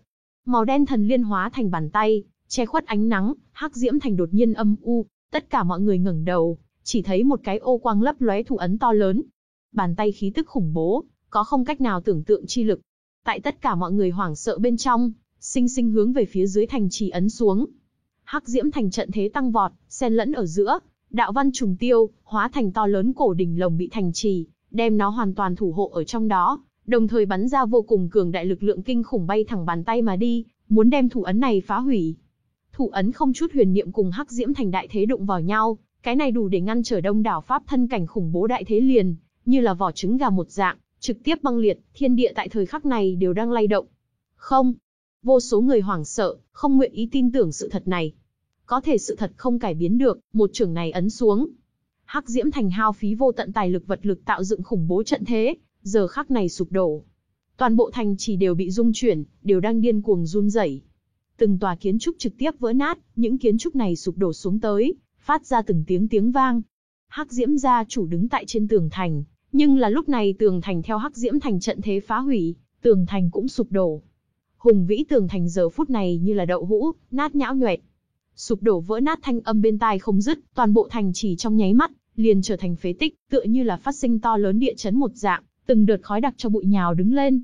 Speaker 1: Màu đen thần liên hóa thành bàn tay, che khuất ánh nắng, hắc diễm thành đột nhiên âm u, tất cả mọi người ngẩng đầu, chỉ thấy một cái ô quang lấp lóe thủ ấn to lớn. Bàn tay khí tức khủng bố, có không cách nào tưởng tượng chi lực. Tại tất cả mọi người hoảng sợ bên trong, sinh sinh hướng về phía dưới thành trì ấn xuống. Hắc diễm thành trận thế tăng vọt, xen lẫn ở giữa, đạo văn trùng tiêu, hóa thành to lớn cổ đỉnh lồng bị thành trì, đem nó hoàn toàn thủ hộ ở trong đó, đồng thời bắn ra vô cùng cường đại lực lượng kinh khủng bay thẳng bàn tay mà đi, muốn đem thủ ấn này phá hủy. Thủ ấn không chút huyền niệm cùng Hắc Diễm thành đại thế đụng vào nhau, cái này đủ để ngăn trở đông đảo pháp thân cảnh khủng bố đại thế liền, như là vỏ trứng gà một dạng, trực tiếp băng liệt, thiên địa tại thời khắc này đều đang lay động. Không, vô số người hoảng sợ, không nguyện ý tin tưởng sự thật này. Có thể sự thật không cải biến được, một chưởng này ấn xuống. Hắc Diễm Thành hao phí vô tận tài lực vật lực tạo dựng khủng bố trận thế, giờ khắc này sụp đổ. Toàn bộ thành chỉ đều bị rung chuyển, đều đang điên cuồng run rẩy. Từng tòa kiến trúc trực tiếp vỡ nát, những kiến trúc này sụp đổ xuống tới, phát ra từng tiếng tiếng vang. Hắc Diễm gia chủ đứng tại trên tường thành, nhưng là lúc này tường thành theo Hắc Diễm thành trận thế phá hủy, tường thành cũng sụp đổ. Hùng vĩ tường thành giờ phút này như là đậu hũ, nát nhão nhoẹt. Sụp đổ vỡ nát thanh âm bên tai không dứt, toàn bộ thành chỉ trong nháy mắt, liền trở thành phế tích, tựa như là phát sinh to lớn địa chấn một dạng, từng đợt khói đặc cho bụi nhào đứng lên.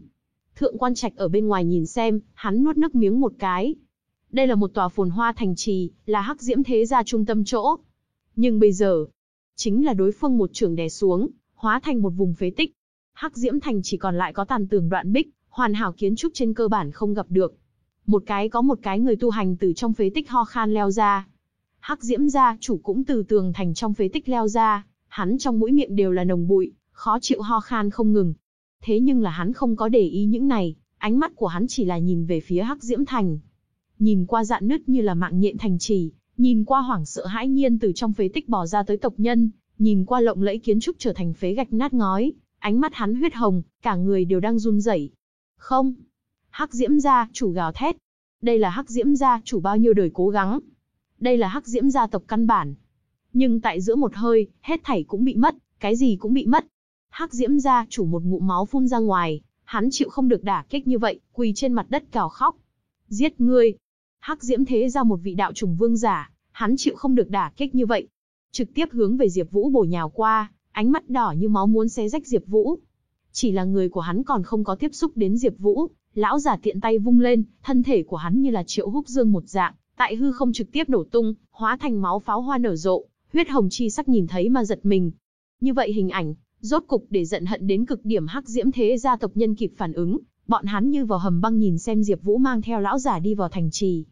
Speaker 1: Thượng quan trạch ở bên ngoài nhìn xem, hắn nuốt nước miếng một cái. Đây là một tòa phồn hoa thành trì, là hắc diễm thế gia trung tâm chỗ. Nhưng bây giờ, chính là đối phương một trường đè xuống, hóa thành một vùng phế tích. Hắc diễm thành chỉ còn lại có tàn tường đoạn bích, hoàn hảo kiến trúc trên cơ bản không gặp được. Một cái có một cái người tu hành từ trong phế tích ho khan leo ra. Hắc diễm gia chủ cũng từ tường thành trong phế tích leo ra, hắn trong mũi miệng đều là nồng bụi, khó chịu ho khan không ngừng. Thế nhưng là hắn không có để ý những này, ánh mắt của hắn chỉ là nhìn về phía Hắc Diễm Thành. Nhìn qua dạn nứt như là mạng nhện thành trì, nhìn qua hoảng sợ hãi nhiên từ trong phế tích bò ra tới tộc nhân, nhìn qua lộng lẫy kiến trúc trở thành phế gạch nát ngói, ánh mắt hắn huyết hồng, cả người đều đang run rẩy. Không, Hắc Diễm gia chủ gào thét. Đây là Hắc Diễm gia chủ bao nhiêu đời cố gắng. Đây là Hắc Diễm gia tộc căn bản. Nhưng tại giữa một hơi, hết thảy cũng bị mất, cái gì cũng bị mất. Hắc Diễm gia chủ một ngụm máu phun ra ngoài, hắn chịu không được đả kích như vậy, quỳ trên mặt đất cào khóc. Giết ngươi! Hắc Diễm thế ra một vị đạo trùng vương giả, hắn chịu không được đả kích như vậy. Trực tiếp hướng về Diệp Vũ bổ nhào qua, ánh mắt đỏ như máu muốn xé rách Diệp Vũ. Chỉ là người của hắn còn không có tiếp xúc đến Diệp Vũ, lão giả tiện tay vung lên, thân thể của hắn như là Triệu Húc Dương một dạng, tại hư không trực tiếp nổ tung, hóa thành máu pháo hoa nở rộ, huyết hồng chi sắc nhìn thấy mà giật mình. Như vậy hình ảnh, rốt cục để giận hận đến cực điểm hắc diễm thế gia tộc nhân kịp phản ứng, bọn hắn như vào hầm băng nhìn xem Diệp Vũ mang theo lão giả đi vào thành trì.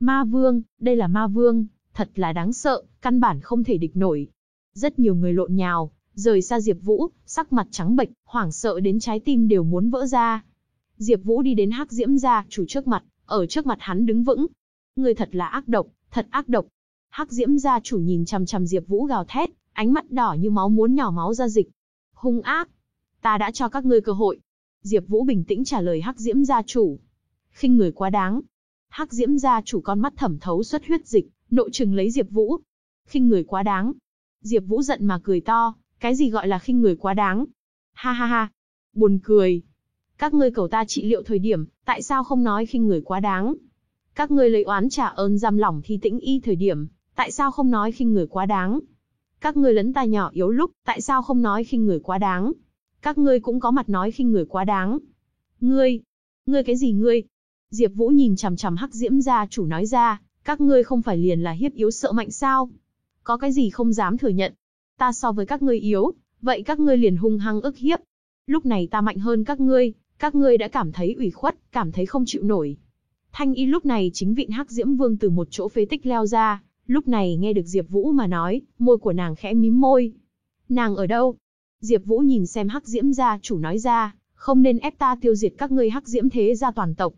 Speaker 1: Ma Vương, đây là Ma Vương, thật là đáng sợ, căn bản không thể địch nổi. Rất nhiều người lộn nhào, rời xa Diệp Vũ, sắc mặt trắng bệch, hoảng sợ đến trái tim đều muốn vỡ ra. Diệp Vũ đi đến Hắc Diễm gia chủ trước mặt, ở trước mặt hắn đứng vững. Người thật là ác độc, thật ác độc. Hắc Diễm gia chủ nhìn chằm chằm Diệp Vũ gào thét, ánh mắt đỏ như máu muốn nhỏ máu ra dịch. Hung ác, ta đã cho các ngươi cơ hội. Diệp Vũ bình tĩnh trả lời Hắc Diễm gia chủ. Khinh người quá đáng. Hắc Diễm gia chủ con mắt thẩm thấu xuất huyết dịch, nội trừng lấy Diệp Vũ. Khinh người quá đáng. Diệp Vũ giận mà cười to, cái gì gọi là khinh người quá đáng? Ha ha ha, buồn cười. Các ngươi cầu ta trị liệu thời điểm, tại sao không nói khinh người quá đáng? Các ngươi lấy oán trả ơn giam lỏng thi tĩnh y thời điểm, tại sao không nói khinh người quá đáng? Các ngươi lấn ta nhỏ yếu lúc, tại sao không nói khinh người quá đáng? Các ngươi cũng có mặt nói khinh người quá đáng. Ngươi, ngươi cái gì ngươi? Diệp Vũ nhìn chằm chằm Hắc Diễm gia chủ nói ra, các ngươi không phải liền là hiếp yếu sợ mạnh sao? Có cái gì không dám thừa nhận? Ta so với các ngươi yếu, vậy các ngươi liền hung hăng ức hiếp. Lúc này ta mạnh hơn các ngươi, các ngươi đã cảm thấy ủy khuất, cảm thấy không chịu nổi. Thanh Y lúc này chính vịn Hắc Diễm Vương từ một chỗ phế tích leo ra, lúc này nghe được Diệp Vũ mà nói, môi của nàng khẽ mím môi. Nàng ở đâu? Diệp Vũ nhìn xem Hắc Diễm gia chủ nói ra, không nên ép ta tiêu diệt các ngươi Hắc Diễm thế gia toàn tộc.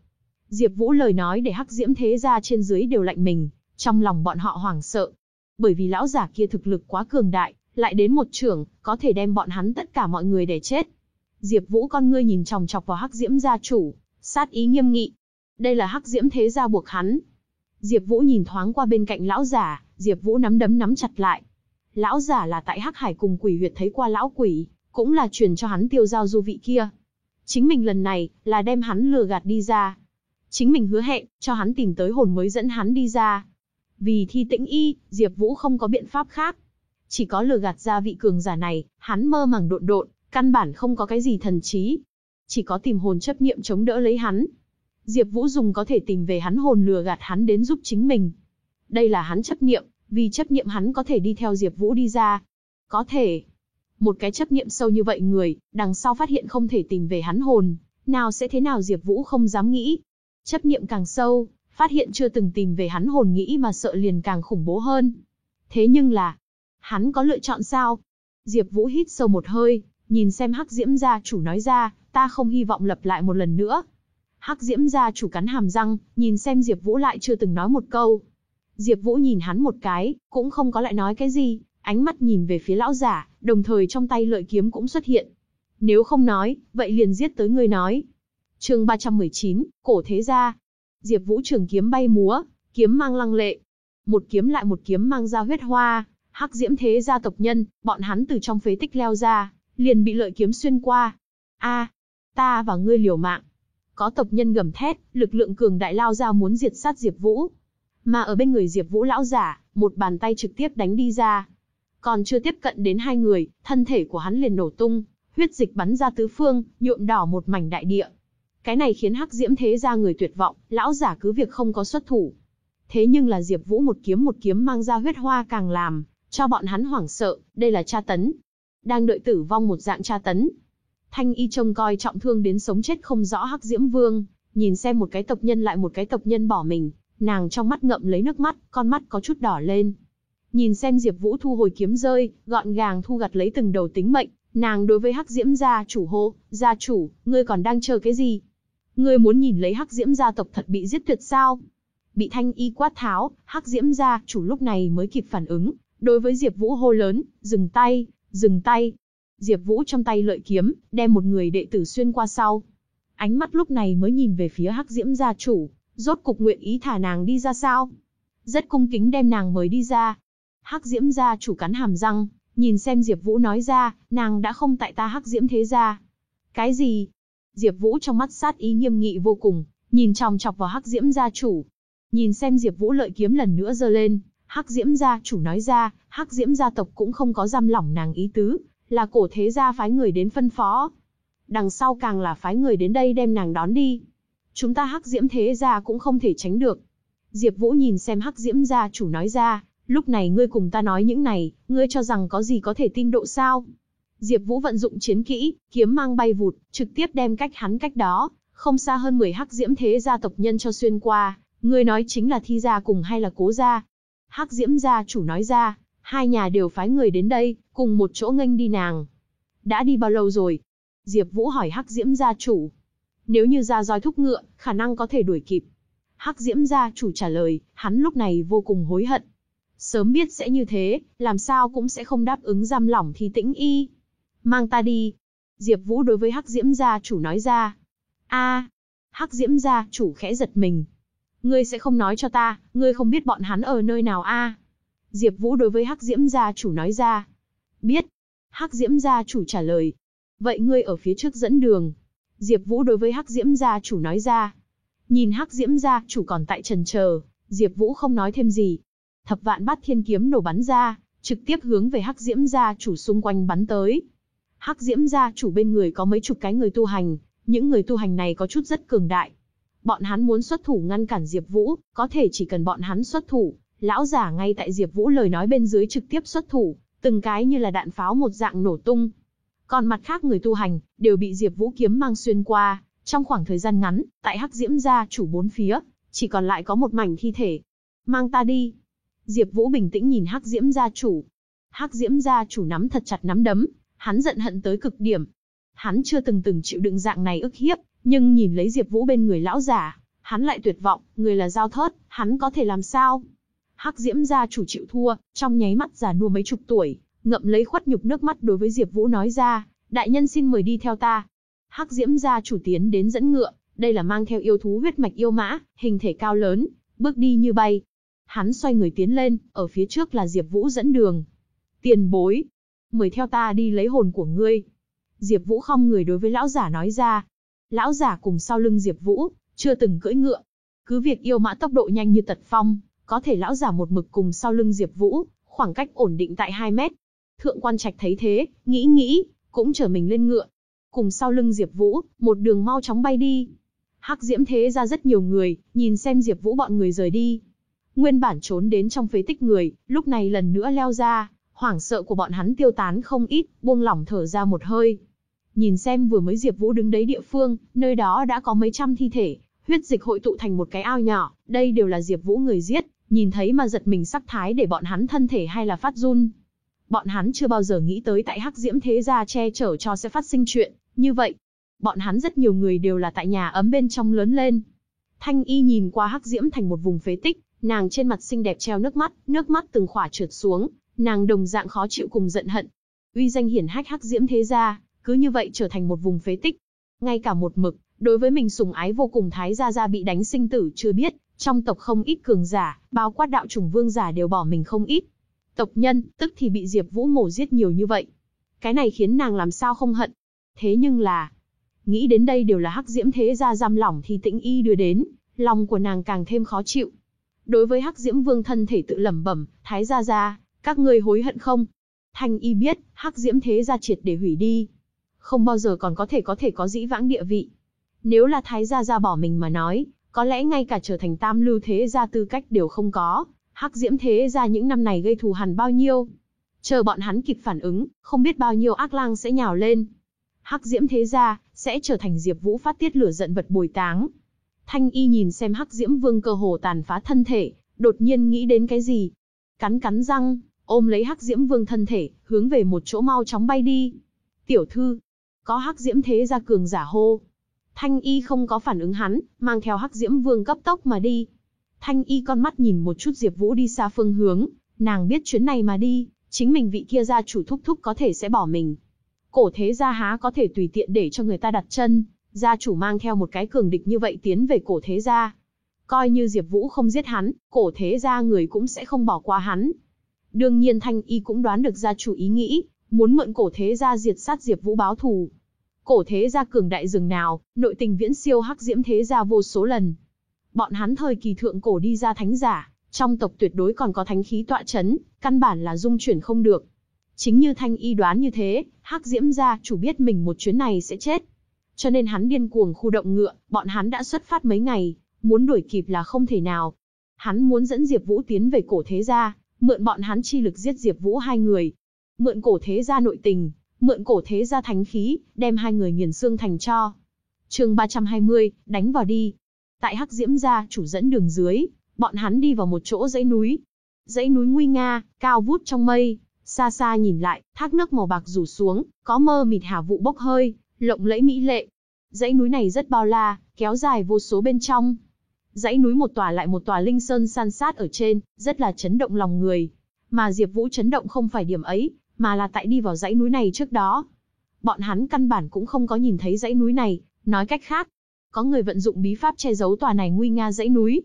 Speaker 1: Diệp Vũ lời nói để Hắc Diễm thế gia trên dưới đều lạnh mình, trong lòng bọn họ hoảng sợ. Bởi vì lão giả kia thực lực quá cường đại, lại đến một trưởng, có thể đem bọn hắn tất cả mọi người để chết. Diệp Vũ con ngươi nhìn chòng chọc vào Hắc Diễm gia chủ, sát ý nghiêm nghị. Đây là Hắc Diễm thế gia buộc hắn. Diệp Vũ nhìn thoáng qua bên cạnh lão giả, Diệp Vũ nắm đấm nắm chặt lại. Lão giả là tại Hắc Hải cùng quỷ huyệt thấy qua lão quỷ, cũng là truyền cho hắn tiêu giao du vị kia. Chính mình lần này là đem hắn lừa gạt đi ra. Chính mình hứa hẹn cho hắn tìm tới hồn mới dẫn hắn đi ra. Vì thi tĩnh y, Diệp Vũ không có biện pháp khác. Chỉ có lừa gạt ra vị cường giả này, hắn mơ màng độn độn, căn bản không có cái gì thần trí. Chỉ có tìm hồn chấp niệm chống đỡ lấy hắn. Diệp Vũ dùng có thể tìm về hắn hồn lừa gạt hắn đến giúp chính mình. Đây là hắn chấp niệm, vì chấp niệm hắn có thể đi theo Diệp Vũ đi ra. Có thể. Một cái chấp niệm sâu như vậy người, đằng sau phát hiện không thể tìm về hắn hồn, nào sẽ thế nào Diệp Vũ không dám nghĩ. Chấp niệm càng sâu, phát hiện chưa từng tìm về hắn hồn nghĩ mà sợ liền càng khủng bố hơn. Thế nhưng là, hắn có lựa chọn sao? Diệp Vũ hít sâu một hơi, nhìn xem Hắc Diễm gia chủ nói ra, ta không hy vọng lặp lại một lần nữa. Hắc Diễm gia chủ cắn hàm răng, nhìn xem Diệp Vũ lại chưa từng nói một câu. Diệp Vũ nhìn hắn một cái, cũng không có lại nói cái gì, ánh mắt nhìn về phía lão giả, đồng thời trong tay lợi kiếm cũng xuất hiện. Nếu không nói, vậy liền giết tới ngươi nói. Chương 319, Cổ thế gia. Diệp Vũ trường kiếm bay múa, kiếm mang lăng lệ. Một kiếm lại một kiếm mang ra huyết hoa, Hắc Diễm thế gia tộc nhân, bọn hắn từ trong phế tích leo ra, liền bị lợi kiếm xuyên qua. A, ta và ngươi liều mạng. Có tộc nhân gầm thét, lực lượng cường đại lao ra muốn diệt sát Diệp Vũ. Mà ở bên người Diệp Vũ lão giả, một bàn tay trực tiếp đánh đi ra. Còn chưa tiếp cận đến hai người, thân thể của hắn liền nổ tung, huyết dịch bắn ra tứ phương, nhuộm đỏ một mảnh đại địa. Cái này khiến Hắc Diễm thế gia người tuyệt vọng, lão giả cứ việc không có xuất thủ. Thế nhưng là Diệp Vũ một kiếm một kiếm mang ra huyết hoa càng làm cho bọn hắn hoảng sợ, đây là tra tấn. Đang đợi tử vong một dạng tra tấn. Thanh y trông coi trọng thương đến sống chết không rõ Hắc Diễm Vương, nhìn xem một cái tộc nhân lại một cái tộc nhân bỏ mình, nàng trong mắt ngậm lấy nước mắt, con mắt có chút đỏ lên. Nhìn xem Diệp Vũ thu hồi kiếm rơi, gọn gàng thu gặt lấy từng đầu tính mệnh, nàng đối với Hắc Diễm gia chủ hô, "Gia chủ, ngươi còn đang chờ cái gì? Ngươi muốn nhìn lấy Hắc Diễm gia tộc thật bị giết tuyệt sao?" Bị Thanh Y quát tháo, Hắc Diễm gia chủ lúc này mới kịp phản ứng, đối với Diệp Vũ hô lớn, "Dừng tay, dừng tay!" Diệp Vũ trong tay lợi kiếm, đem một người đệ tử xuyên qua sau. Ánh mắt lúc này mới nhìn về phía Hắc Diễm gia chủ, rốt cục nguyện ý thả nàng đi ra sao? Rất cung kính đem nàng mời đi ra. Hắc Diễm gia chủ cắn hàm răng, nhìn xem Diệp Vũ nói ra, nàng đã không tại ta Hắc Diễm thế gia. Cái gì? Diệp Vũ trong mắt sát ý nghiêm nghị vô cùng, nhìn chòng chọc vào Hắc Diễm gia chủ. Nhìn xem Diệp Vũ lợi kiếm lần nữa giơ lên, Hắc Diễm gia chủ nói ra, Hắc Diễm gia tộc cũng không có giam lỏng nàng ý tứ, là cổ thế gia phái người đến phân phó. Đằng sau càng là phái người đến đây đem nàng đón đi. Chúng ta Hắc Diễm thế gia cũng không thể tránh được. Diệp Vũ nhìn xem Hắc Diễm gia chủ nói ra, lúc này ngươi cùng ta nói những này, ngươi cho rằng có gì có thể tin độ sao? Diệp Vũ vận dụng chiến kỹ, kiếm mang bay vụt, trực tiếp đem cách hắn cách đó, không xa hơn 10 Hắc Diễm thế gia tộc nhân cho xuyên qua, Người nói chính là Thi gia cùng hay là Cố gia? Hắc Diễm gia chủ nói ra, hai nhà đều phái người đến đây, cùng một chỗ nghênh đi nàng. Đã đi bao lâu rồi? Diệp Vũ hỏi Hắc Diễm gia chủ. Nếu như ra roi thúc ngựa, khả năng có thể đuổi kịp. Hắc Diễm gia chủ trả lời, hắn lúc này vô cùng hối hận. Sớm biết sẽ như thế, làm sao cũng sẽ không đáp ứng giam lỏng thi tĩnh y. Mang ta đi. Diệp Vũ đối với Hắc Diễm gia chủ nói ra. A, Hắc Diễm gia chủ khẽ giật mình. Ngươi sẽ không nói cho ta, ngươi không biết bọn hắn ở nơi nào a? Diệp Vũ đối với Hắc Diễm gia chủ nói ra. Biết. Hắc Diễm gia chủ trả lời. Vậy ngươi ở phía trước dẫn đường. Diệp Vũ đối với Hắc Diễm gia chủ nói ra. Nhìn Hắc Diễm gia chủ còn tại trần chờ, Diệp Vũ không nói thêm gì. Thập vạn bát thiên kiếm nổ bắn ra, trực tiếp hướng về Hắc Diễm gia chủ xung quanh bắn tới. Hắc Diễm gia chủ bên người có mấy chục cái người tu hành, những người tu hành này có chút rất cường đại. Bọn hắn muốn xuất thủ ngăn cản Diệp Vũ, có thể chỉ cần bọn hắn xuất thủ, lão giả ngay tại Diệp Vũ lời nói bên dưới trực tiếp xuất thủ, từng cái như là đạn pháo một dạng nổ tung. Còn mặt khác người tu hành, đều bị Diệp Vũ kiếm mang xuyên qua, trong khoảng thời gian ngắn, tại Hắc Diễm gia chủ bốn phía, chỉ còn lại có một mảnh thi thể. Mang ta đi. Diệp Vũ bình tĩnh nhìn Hắc Diễm gia chủ. Hắc Diễm gia chủ nắm thật chặt nắm đấm, hắn giận hận tới cực điểm. Hắn chưa từng từng chịu đựng dạng này ức hiếp, nhưng nhìn lấy Diệp Vũ bên người lão giả, hắn lại tuyệt vọng, người là giao thớt, hắn có thể làm sao? Hắc Diễm gia chủ chịu thua, trong nháy mắt già nua mấy chục tuổi, ngậm lấy khuất nhục nước mắt đối với Diệp Vũ nói ra, đại nhân xin mời đi theo ta. Hắc Diễm gia chủ tiến đến dẫn ngựa, đây là mang theo yêu thú huyết mạch yêu mã, hình thể cao lớn, bước đi như bay. Hắn xoay người tiến lên, ở phía trước là Diệp Vũ dẫn đường. Tiền bối, mời theo ta đi lấy hồn của ngươi. Diệp Vũ không người đối với lão giả nói ra. Lão giả cùng sau lưng Diệp Vũ, chưa từng cưỡi ngựa. Cứ việc yêu mã tốc độ nhanh như tật phong, có thể lão giả một mực cùng sau lưng Diệp Vũ, khoảng cách ổn định tại 2 mét. Thượng quan Trạch thấy thế, nghĩ nghĩ, cũng trở mình lên ngựa. Cùng sau lưng Diệp Vũ, một đường mau chóng bay đi. Hắc Diễm thế ra rất nhiều người, nhìn xem Diệp Vũ bọn người rời đi. Nguyên bản trốn đến trong phế tích người, lúc này lần nữa leo ra, hoảng sợ của bọn hắn tiêu tán không ít, buông lỏng thở ra một hơi. Nhìn xem vừa mới Diệp Vũ đứng đấy địa phương, nơi đó đã có mấy trăm thi thể, huyết dịch hội tụ thành một cái ao nhỏ, đây đều là Diệp Vũ người giết, nhìn thấy mà giật mình sắc thái để bọn hắn thân thể hay là phát run. Bọn hắn chưa bao giờ nghĩ tới tại Hắc Diễm thế gia che chở cho sẽ phát sinh chuyện như vậy. Bọn hắn rất nhiều người đều là tại nhà ấm bên trong lớn lên. Thanh Y nhìn qua Hắc Diễm thành một vùng phế tích, nàng trên mặt xinh đẹp treo nước mắt, nước mắt từng khỏa trượt xuống, nàng đồng dạng khó chịu cùng giận hận. Uy danh hiển hách Hắc Diễm thế gia, cứ như vậy trở thành một vùng phế tích. Ngay cả một mực, đối với mình sùng ái vô cùng Thái gia gia bị đánh sinh tử chưa biết, trong tộc không ít cường giả, bao quát đạo trùng vương giả đều bỏ mình không ít. Tộc nhân, tức thì bị Diệp Vũ mổ giết nhiều như vậy. Cái này khiến nàng làm sao không hận. Thế nhưng là, nghĩ đến đây đều là hắc diễm thế gia giam lỏng thì tĩnh y đưa đến, lòng của nàng càng thêm khó chịu. Đối với hắc diễm vương thân thể tự lẩm bẩm, thái gia gia, các ngươi hối hận không? Thanh y biết, hắc diễm thế gia triệt để hủy đi. Không bao giờ còn có thể có thể có dĩ vãng địa vị. Nếu là thái gia gia bỏ mình mà nói, có lẽ ngay cả trở thành tam lưu thế gia tư cách đều không có, hắc diễm thế gia những năm này gây thù hằn bao nhiêu. Chờ bọn hắn kịp phản ứng, không biết bao nhiêu ác lang sẽ nhào lên. Hắc diễm thế gia, sẽ trở thành Diệp Vũ phát tiết lửa giận vật bồi táng. Thanh y nhìn xem hắc diễm vương cơ hồ tàn phá thân thể, đột nhiên nghĩ đến cái gì. Cắn cắn răng, ôm lấy hắc diễm vương thân thể, hướng về một chỗ mau chóng bay đi. Tiểu thư, có hắc diễm thế gia cường giả hô, Thanh y không có phản ứng hắn, mang theo hắc diễm vương cấp tốc mà đi. Thanh y con mắt nhìn một chút Diệp Vũ đi xa phương hướng, nàng biết chuyến này mà đi, chính mình vị kia gia chủ thúc thúc có thể sẽ bỏ mình. Cổ thế gia há có thể tùy tiện để cho người ta đặt chân, gia chủ mang theo một cái cường địch như vậy tiến về cổ thế gia. Coi như Diệp Vũ không giết hắn, cổ thế gia người cũng sẽ không bỏ qua hắn. Đương nhiên Thanh Y cũng đoán được gia chủ ý nghĩ, muốn mượn cổ thế gia diệt sát Diệp Vũ báo thù. Cổ thế gia cường đại rừng nào, nội tình viễn siêu hắc diễm thế gia vô số lần. Bọn hắn thời kỳ thượng cổ đi ra thánh giả, trong tộc tuyệt đối còn có thánh khí tọa chấn, căn bản là dung chuyển không được. Chính như thanh y đoán như thế, hắc diễm gia chủ biết mình một chuyến này sẽ chết. Cho nên hắn điên cuồng khu động ngựa, bọn hắn đã xuất phát mấy ngày, muốn đuổi kịp là không thể nào. Hắn muốn dẫn Diệp Vũ tiến về cổ thế gia, mượn bọn hắn chi lực giết Diệp Vũ hai người. Mượn cổ thế gia nội tình, mượn cổ thế gia thánh khí, đem hai người nghiền xương thành cho. Chương 320, đánh vào đi. Tại Hắc Diễm gia chủ dẫn đường dưới, bọn hắn đi vào một chỗ dãy núi. Dãy núi nguy nga, cao vút trong mây, xa xa nhìn lại, thác nước màu bạc rủ xuống, có mơ mịt hà vụ bốc hơi, lộng lẫy mỹ lệ. Dãy núi này rất bao la, kéo dài vô số bên trong. Dãy núi một tòa lại một tòa linh sơn san sát ở trên, rất là chấn động lòng người. Mà Diệp Vũ chấn động không phải điểm ấy, mà là tại đi vào dãy núi này trước đó. Bọn hắn căn bản cũng không có nhìn thấy dãy núi này, nói cách khác, có người vận dụng bí pháp che giấu tòa này nguy nga dãy núi.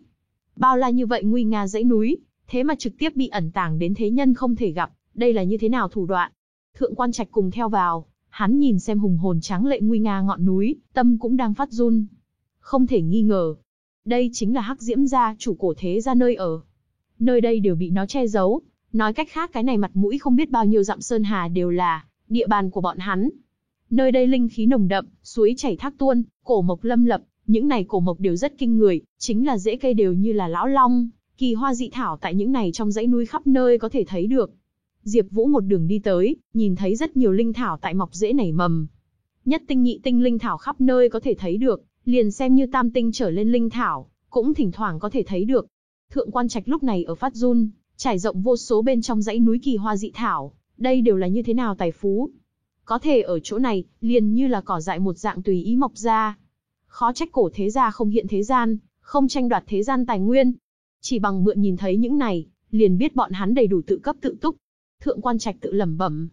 Speaker 1: Bao la như vậy nguy nga dãy núi, thế mà trực tiếp bị ẩn tàng đến thế nhân không thể gặp, đây là như thế nào thủ đoạn? Thượng quan trạch cùng theo vào, hắn nhìn xem hùng hồn tráng lệ nguy nga ngọn núi, tâm cũng đang phát run. Không thể nghi ngờ, đây chính là Hắc Diễm gia chủ cổ thế gia nơi ở. Nơi đây đều bị nó che giấu, nói cách khác cái này mặt mũi không biết bao nhiêu dặm sơn hà đều là địa bàn của bọn hắn. Nơi đây linh khí nồng đậm, suối chảy thác tuôn, cổ mộc lâm lập, những này cổ mộc đều rất kinh người, chính là rễ cây đều như là lão long, kỳ hoa dị thảo tại những này trong dãy núi khắp nơi có thể thấy được. Diệp Vũ một đường đi tới, nhìn thấy rất nhiều linh thảo tại mọc rễ nảy mầm. Nhất tinh nhị tinh linh thảo khắp nơi có thể thấy được, liền xem như tam tinh trở lên linh thảo, cũng thỉnh thoảng có thể thấy được. Thượng quan trạch lúc này ở phát run, trải rộng vô số bên trong dãy núi kỳ hoa dị thảo, đây đều là như thế nào tài phú. Có thể ở chỗ này, liền như là cỏ dại một dạng tùy ý mọc ra. Khó trách cổ thế gia không hiện thế gian, không tranh đoạt thế gian tài nguyên. Chỉ bằng mượn nhìn thấy những này, liền biết bọn hắn đầy đủ tự cấp tự túc. Thượng quan trạch tự lẩm bẩm.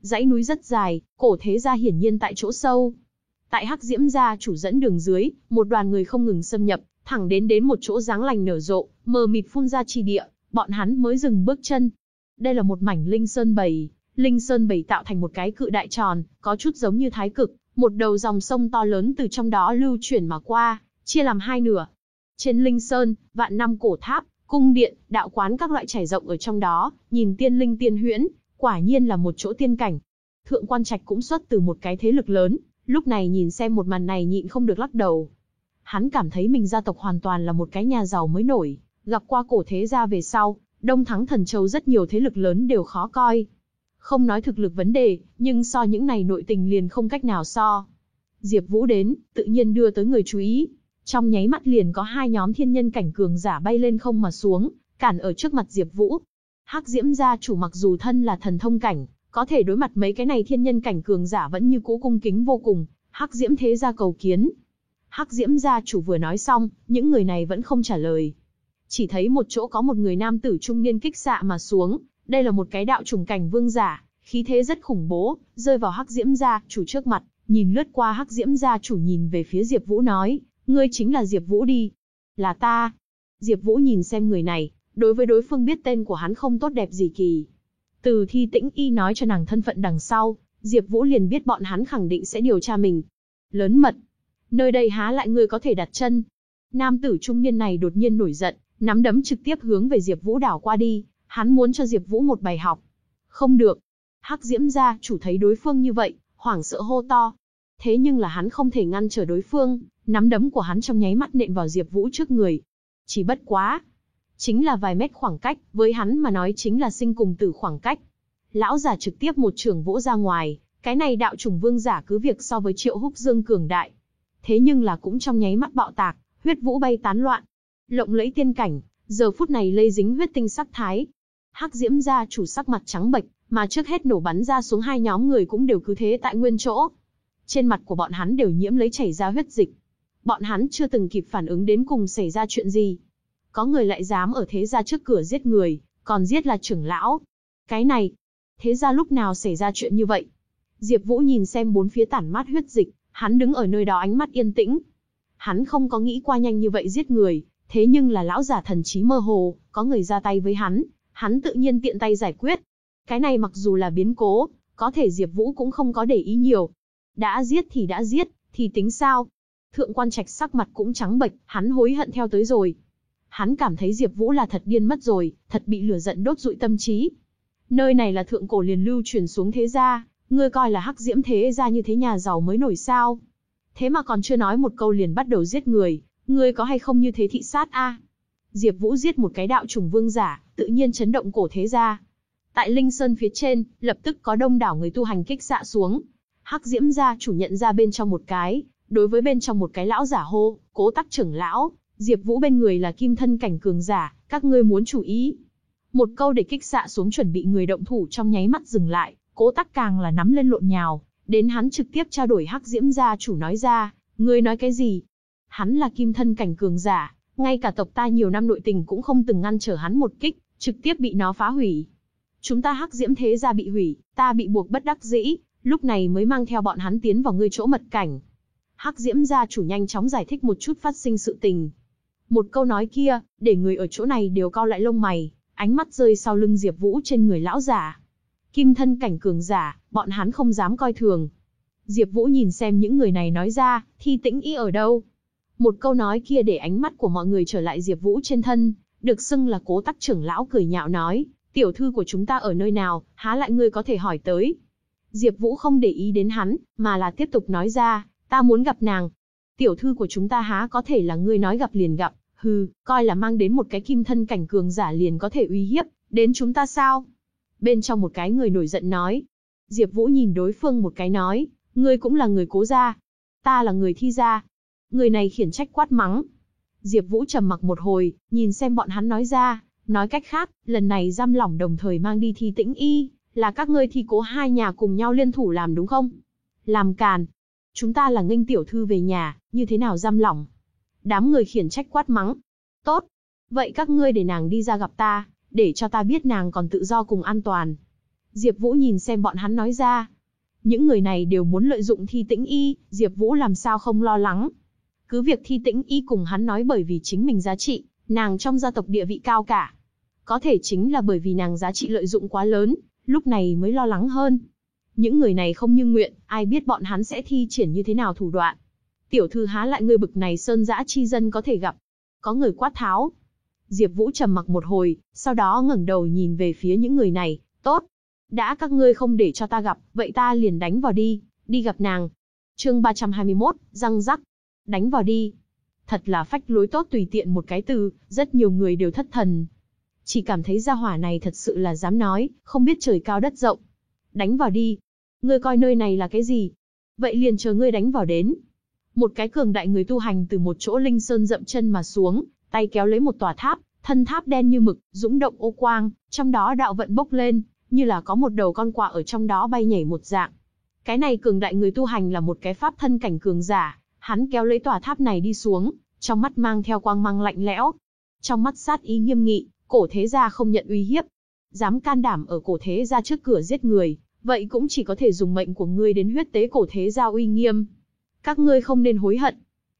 Speaker 1: Dãy núi rất dài, cổ thế gia hiển nhiên tại chỗ sâu. Tại Hắc Diễm gia chủ dẫn đường dưới, một đoàn người không ngừng xâm nhập, thẳng đến đến một chỗ dáng lành nở rộ, mờ mịt phun ra chi địa, bọn hắn mới dừng bước chân. Đây là một mảnh linh sơn bầy, linh sơn bầy tạo thành một cái cự đại tròn, có chút giống như thái cực, một đầu dòng sông to lớn từ trong đó lưu chuyển mà qua, chia làm hai nửa. Trên linh sơn, vạn năm cổ tháp, cung điện, đạo quán các loại trải rộng ở trong đó, nhìn tiên linh tiên huyễn, quả nhiên là một chỗ tiên cảnh. Thượng quan trạch cũng xuất từ một cái thế lực lớn, lúc này nhìn xem một màn này nhịn không được lắc đầu. Hắn cảm thấy mình gia tộc hoàn toàn là một cái nhà giàu mới nổi, gặp qua cổ thế gia về sau, Đông Thắng Thần Châu rất nhiều thế lực lớn đều khó coi. Không nói thực lực vấn đề, nhưng so những này nội tình liền không cách nào so. Diệp Vũ đến, tự nhiên đưa tới người chú ý. Trong nháy mắt liền có hai nhóm thiên nhân cảnh cường giả bay lên không mà xuống, cản ở trước mặt Diệp Vũ. Hắc Diễm gia chủ mặc dù thân là thần thông cảnh, có thể đối mặt mấy cái này thiên nhân cảnh cường giả vẫn như cũ cung kính vô cùng, Hắc Diễm thế gia cầu kiến. Hắc Diễm gia chủ vừa nói xong, những người này vẫn không trả lời. Chỉ thấy một chỗ có một người nam tử trung niên kích xạ mà xuống, đây là một cái đạo trùng cảnh vương giả, khí thế rất khủng bố, rơi vào Hắc Diễm gia chủ trước mặt, nhìn lướt qua Hắc Diễm gia chủ nhìn về phía Diệp Vũ nói, ngươi chính là Diệp Vũ đi. Là ta. Diệp Vũ nhìn xem người này, đối với đối phương biết tên của hắn không tốt đẹp gì kỳ. Từ thi tĩnh y nói cho nàng thân phận đằng sau, Diệp Vũ liền biết bọn hắn khẳng định sẽ điều tra mình. Lớn mật. Nơi đây há lại ngươi có thể đặt chân. Nam tử trung niên này đột nhiên nổi giận, nắm đấm trực tiếp hướng về Diệp Vũ đảo qua đi, hắn muốn cho Diệp Vũ một bài học. Không được. Hắc Diễm gia chủ thấy đối phương như vậy, hoảng sợ hô to. Thế nhưng là hắn không thể ngăn trở đối phương, nắm đấm của hắn trong nháy mắt nện vào Diệp Vũ trước người. Chỉ bất quá, chính là vài mét khoảng cách, với hắn mà nói chính là sinh cùng tử khoảng cách. Lão giả trực tiếp một trường vỗ ra ngoài, cái này đạo trùng vương giả cứ việc so với Triệu Húc Dương cường đại. Thế nhưng là cũng trong nháy mắt bạo tạc, huyết vũ bay tán loạn. Lộng lẫy tiên cảnh, giờ phút này lây dính huyết tinh sắc thái. Hắc Diễm gia chủ sắc mặt trắng bệch, mà trước hết nổ bắn ra xuống hai nhóm người cũng đều cứ thế tại nguyên chỗ. Trên mặt của bọn hắn đều nhiễm lấy chảy ra huyết dịch. Bọn hắn chưa từng kịp phản ứng đến cùng xảy ra chuyện gì. Có người lại dám ở thế gia trước cửa giết người, còn giết là trưởng lão. Cái này, thế gia lúc nào xảy ra chuyện như vậy? Diệp Vũ nhìn xem bốn phía tản mát huyết dịch, hắn đứng ở nơi đó ánh mắt yên tĩnh. Hắn không có nghĩ qua nhanh như vậy giết người, thế nhưng là lão giả thần trí mơ hồ, có người ra tay với hắn, hắn tự nhiên tiện tay giải quyết. Cái này mặc dù là biến cố, có thể Diệp Vũ cũng không có để ý nhiều. Đã giết thì đã giết, thì tính sao? Thượng quan Trạch sắc mặt cũng trắng bệch, hắn hối hận theo tới rồi. Hắn cảm thấy Diệp Vũ là thật điên mất rồi, thật bị lửa giận đốt rụi tâm trí. Nơi này là thượng cổ liền lưu truyền xuống thế gia, ngươi coi là hắc diễm thế gia như thế nhà giàu mới nổi sao? Thế mà còn chưa nói một câu liền bắt đầu giết người, ngươi có hay không như thế thị sát a? Diệp Vũ giết một cái đạo trùng vương giả, tự nhiên chấn động cổ thế gia. Tại Linh Sơn phía trên, lập tức có đông đảo người tu hành kích xạ xuống. Hắc Diễm gia chủ nhận ra bên trong một cái, đối với bên trong một cái lão giả hô, Cố Tắc trưởng lão, Diệp Vũ bên người là kim thân cảnh cường giả, các ngươi muốn chủ ý. Một câu để kích xạ xuống chuẩn bị người động thủ trong nháy mắt dừng lại, cố tắc càng là nắm lên lộn nhào, đến hắn trực tiếp trao đổi hắc diễm gia chủ nói ra, ngươi nói cái gì? Hắn là kim thân cảnh cường giả, ngay cả tộc ta nhiều năm nội tình cũng không từng ngăn trở hắn một kích, trực tiếp bị nó phá hủy. Chúng ta hắc diễm thế gia bị hủy, ta bị buộc bất đắc dĩ, lúc này mới mang theo bọn hắn tiến vào ngươi chỗ mật cảnh. Hắc diễm gia chủ nhanh chóng giải thích một chút phát sinh sự tình. Một câu nói kia, để người ở chỗ này đều cau lại lông mày, ánh mắt rơi sau lưng Diệp Vũ trên người lão giả. Kim thân cảnh cường giả, bọn hắn không dám coi thường. Diệp Vũ nhìn xem những người này nói ra, thi tĩnh y ở đâu? Một câu nói kia để ánh mắt của mọi người trở lại Diệp Vũ trên thân, được xưng là cố tắc trưởng lão cười nhạo nói, tiểu thư của chúng ta ở nơi nào, há lại ngươi có thể hỏi tới. Diệp Vũ không để ý đến hắn, mà là tiếp tục nói ra, ta muốn gặp nàng. Tiểu thư của chúng ta há có thể là ngươi nói gặp liền gặp, hừ, coi là mang đến một cái kim thân cảnh cường giả liền có thể uy hiếp, đến chúng ta sao? Bên trong một cái người nổi giận nói. Diệp Vũ nhìn đối phương một cái nói, ngươi cũng là người cố gia, ta là người thi gia. Người này khiển trách quát mắng. Diệp Vũ trầm mặc một hồi, nhìn xem bọn hắn nói ra, nói cách khác, lần này giam lỏng đồng thời mang đi thi tĩnh y, là các ngươi thi cố hai nhà cùng nhau liên thủ làm đúng không? Làm càn. Chúng ta là nghênh tiểu thư về nhà, như thế nào giam lỏng? Đám người khiển trách quát mắng. Tốt. Vậy các ngươi để nàng đi ra gặp ta, để cho ta biết nàng còn tự do cùng an toàn. Diệp Vũ nhìn xem bọn hắn nói ra. Những người này đều muốn lợi dụng thi tĩnh y, Diệp Vũ làm sao không lo lắng. Cứ việc thi tĩnh y cùng hắn nói bởi vì chính mình giá trị, nàng trong gia tộc địa vị cao cả. Có thể chính là bởi vì nàng giá trị lợi dụng quá lớn, lúc này mới lo lắng hơn. Những người này không như nguyện, ai biết bọn hắn sẽ thi triển như thế nào thủ đoạn. Tiểu thư há lại ngươi bực này sơn dã chi dân có thể gặp. Có người quát tháo. Diệp Vũ trầm mặc một hồi, sau đó ngẩng đầu nhìn về phía những người này, tốt. Đã các ngươi không để cho ta gặp, vậy ta liền đánh vào đi, đi gặp nàng. chương 321, răng rắc. Đánh vào đi. Thật là phách lối tốt tùy tiện một cái từ, rất nhiều người đều thất thần. Chỉ cảm thấy gia hỏa này thật sự là dám nói, không biết trời cao đất rộng. Đánh vào đi. Ngươi coi nơi này là cái gì? Vậy liền chờ ngươi đánh vào đến. Một cái cường đại người tu hành từ một chỗ linh sơn dậm chân mà xuống, tay kéo lấy một tòa tháp, thân tháp đen như mực, dũng động ô quang, trong đó đạo vận bốc lên, như là có một đầu con quạ ở trong đó bay nhảy một dạng. Cái này cường đại người tu hành là một cái pháp thân cảnh cường giả, hắn kéo lấy tòa tháp này đi xuống, trong mắt mang theo quang mang lạnh lẽo. Trong mắt sát ý nghiêm nghị, cổ thế gia không nhận uy hiếp. Dám can đảm ở cổ thế gia trước cửa giết người, vậy cũng chỉ có thể dùng mệnh của ngươi đến huyết tế cổ thế gia uy nghiêm. Các ngươi không nên hối hận.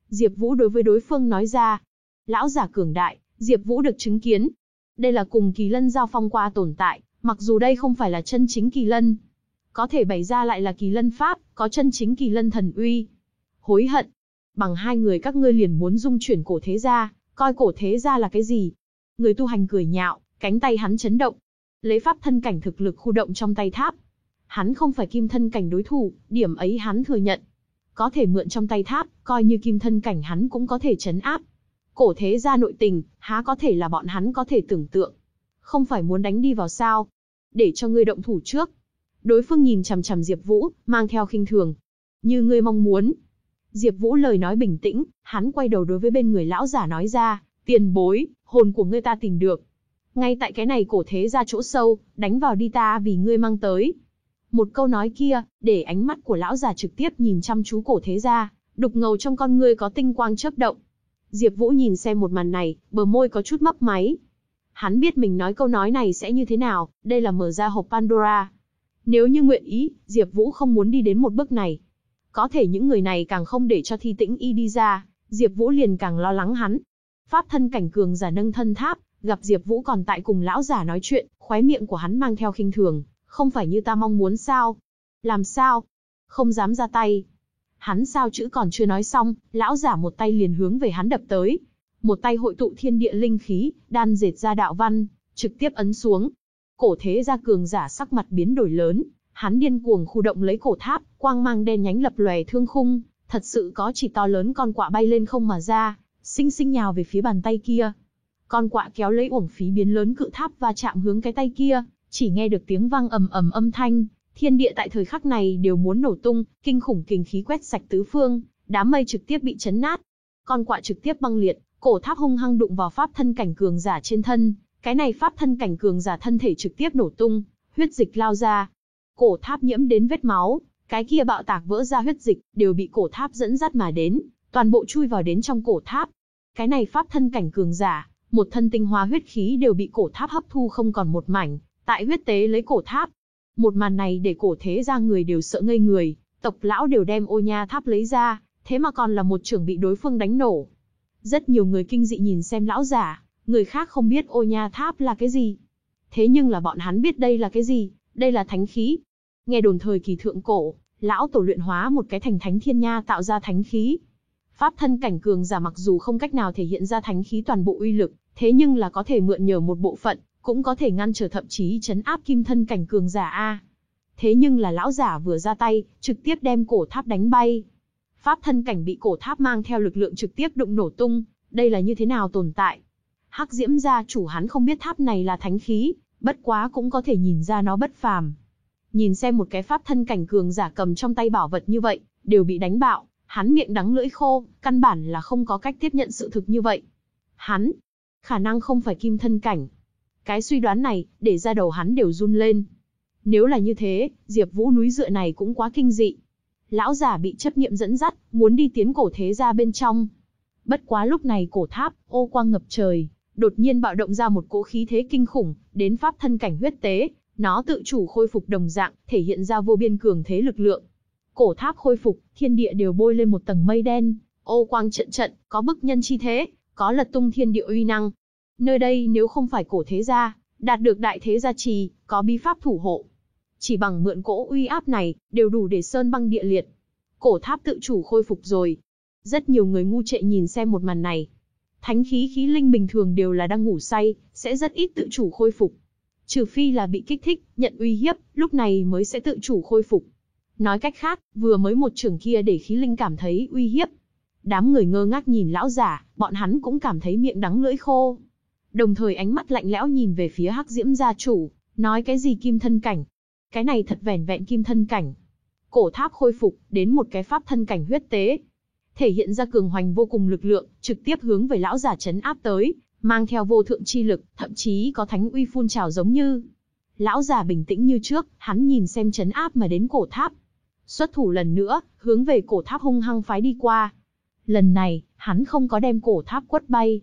Speaker 1: Diệp Vũ đối với đối phương nói ra. Lão giả cường đại, Diệp Vũ được chứng kiến. Đây là cùng kỳ lân giao phong qua tồn tại, mặc dù đây không phải là chân chính kỳ lân. Có thể bày ra lại là kỳ lân pháp, có chân chính kỳ lân thần uy. Hối hận. Bằng hai người các ngươi liền muốn dung chuyển cổ thế gia, coi cổ thế gia là cái gì? Người tu hành cười nhạo, cánh tay hắn chấn động. Lấy pháp thân cảnh thực lực khu động trong tay tháp. Hắn không phải kim thân cảnh đối thủ, điểm ấy hắn thừa nhận. Có thể mượn trong tay tháp, coi như kim thân cảnh hắn cũng có thể chấn áp. Cổ thế gia nội tình, há có thể là bọn hắn có thể tưởng tượng. Không phải muốn đánh đi vào sao? Để cho ngươi động thủ trước. Đối phương nhìn chằm chằm Diệp Vũ, mang theo khinh thường. Như ngươi mong muốn. Diệp Vũ lời nói bình tĩnh, hắn quay đầu đối với bên người lão giả nói ra, tiền bối, hồn của ngươi ta tìm được. Ngay tại cái này cổ thế gia chỗ sâu, đánh vào đi ta vì ngươi mang tới. Một câu nói kia, để ánh mắt của lão già trực tiếp nhìn chăm chú cổ thế gia, đục ngầu trong con ngươi có tinh quang chớp động. Diệp Vũ nhìn xem một màn này, bờ môi có chút mấp máy. Hắn biết mình nói câu nói này sẽ như thế nào, đây là mở ra hộp Pandora. Nếu như nguyện ý, Diệp Vũ không muốn đi đến một bước này. Có thể những người này càng không để cho Thi Tĩnh Y đi ra, Diệp Vũ liền càng lo lắng hắn. Pháp thân cảnh cường giả nâng thân tháp, gặp Diệp Vũ còn tại cùng lão giả nói chuyện, khóe miệng của hắn mang theo khinh thường, không phải như ta mong muốn sao? Làm sao? Không dám ra tay. Hắn sao chữ còn chưa nói xong, lão giả một tay liền hướng về hắn đập tới. Một tay hội tụ thiên địa linh khí, đan dệt ra đạo văn, trực tiếp ấn xuống. Cổ thế gia cường giả sắc mặt biến đổi lớn, hắn điên cuồng khu động lấy cổ tháp, quang mang đen nhánh lập lòe thương khung, thật sự có chỉ to lớn con quạ bay lên không mà ra, sinh sinh nhào về phía bàn tay kia. Con quạ kéo lấy uổng phí biến lớn cự tháp và chạm hướng cái tay kia, chỉ nghe được tiếng vang ầm ầm âm thanh, thiên địa tại thời khắc này đều muốn nổ tung, kinh khủng kình khí quét sạch tứ phương, đám mây trực tiếp bị chấn nát. Con quạ trực tiếp băng liệt, cổ tháp hung hăng đụng vào pháp thân cảnh cường giả trên thân, Cái này pháp thân cảnh cường giả thân thể trực tiếp nổ tung, huyết dịch lao ra. Cổ tháp nhiễm đến vết máu, cái kia bạo tạc vỡ ra huyết dịch, đều bị cổ tháp dẫn dắt mà đến, toàn bộ chui vào đến trong cổ tháp. Cái này pháp thân cảnh cường giả, một thân tinh hoa huyết khí đều bị cổ tháp hấp thu không còn một mảnh, tại huyết tế lấy cổ tháp. Một màn này để cổ thế ra người đều sợ ngây người, tộc lão đều đem ô nha tháp lấy ra, thế mà còn là một trưởng bị đối phương đánh nổ. Rất nhiều người kinh dị nhìn xem lão giả, người khác không biết ô nha tháp là cái gì. Thế nhưng là bọn hắn biết đây là cái gì, đây là thánh khí. Nghe đồn thời kỳ thượng cổ, lão tổ luyện hóa một cái thành thánh thiên nha tạo ra thánh khí. Pháp thân cảnh cường giả mặc dù không cách nào thể hiện ra thánh khí toàn bộ uy lực, thế nhưng là có thể mượn nhờ một bộ phận, cũng có thể ngăn trở thậm chí chấn áp kim thân cảnh cường giả a. Thế nhưng là lão giả vừa ra tay, trực tiếp đem cổ tháp đánh bay. Pháp thân cảnh bị cổ tháp mang theo lực lượng trực tiếp đụng nổ tung, đây là như thế nào tồn tại? Hắc Diễm gia chủ hắn không biết tháp này là thánh khí, bất quá cũng có thể nhìn ra nó bất phàm. Nhìn xem một cái pháp thân cảnh cường giả cầm trong tay bảo vật như vậy, đều bị đánh bạo, hắn miệng đắng lưỡi khô, căn bản là không có cách tiếp nhận sự thực như vậy. Hắn, khả năng không phải kim thân cảnh. Cái suy đoán này, để ra đầu hắn đều run lên. Nếu là như thế, Diệp Vũ núi dựa này cũng quá kinh dị. Lão giả bị chấp niệm dẫn dắt, muốn đi tiến cổ thế ra bên trong. Bất quá lúc này cổ tháp, ô quang ngập trời, đột nhiên bạo động ra một cỗ khí thế kinh khủng, đến pháp thân cảnh huyết tế, nó tự chủ khôi phục đồng dạng, thể hiện ra vô biên cường thế lực lượng. Cổ tháp khôi phục, thiên địa đều bôi lên một tầng mây đen, ô quang trận trận, có bức nhân chi thế, có lật tung thiên địa uy năng. Nơi đây nếu không phải cổ thế gia, đạt được đại thế gia trì, có bi pháp thủ hộ. Chỉ bằng mượn cỗ uy áp này, đều đủ để sơn băng địa liệt. Cổ tháp tự chủ khôi phục rồi. Rất nhiều người ngu trệ nhìn xem một màn này. Thánh khí khí linh bình thường đều là đang ngủ say, sẽ rất ít tự chủ khôi phục. Trừ phi là bị kích thích, nhận uy hiếp, lúc này mới sẽ tự chủ khôi phục. Nói cách khác, vừa mới một trường kia để khí linh cảm thấy uy hiếp. Đám người ngơ ngác nhìn lão giả, bọn hắn cũng cảm thấy miệng đắng lưỡi khô. Đồng thời ánh mắt lạnh lẽo nhìn về phía hắc diễm gia chủ, nói cái gì kim thân cảnh. Cái này thật vẻn vẹn kim thân cảnh. Cổ tháp khôi phục, đến một cái pháp thân cảnh huyết tế. Thể hiện ra cường hoành vô cùng lực lượng, trực tiếp hướng về lão giả chấn áp tới, mang theo vô thượng chi lực, thậm chí có thánh uy phun trào giống như. Lão già bình tĩnh như trước, hắn nhìn xem chấn áp mà đến cổ tháp. Xuất thủ lần nữa, hướng về cổ tháp hung hăng phái đi qua. Lần này, hắn không có đem cổ tháp quất bay.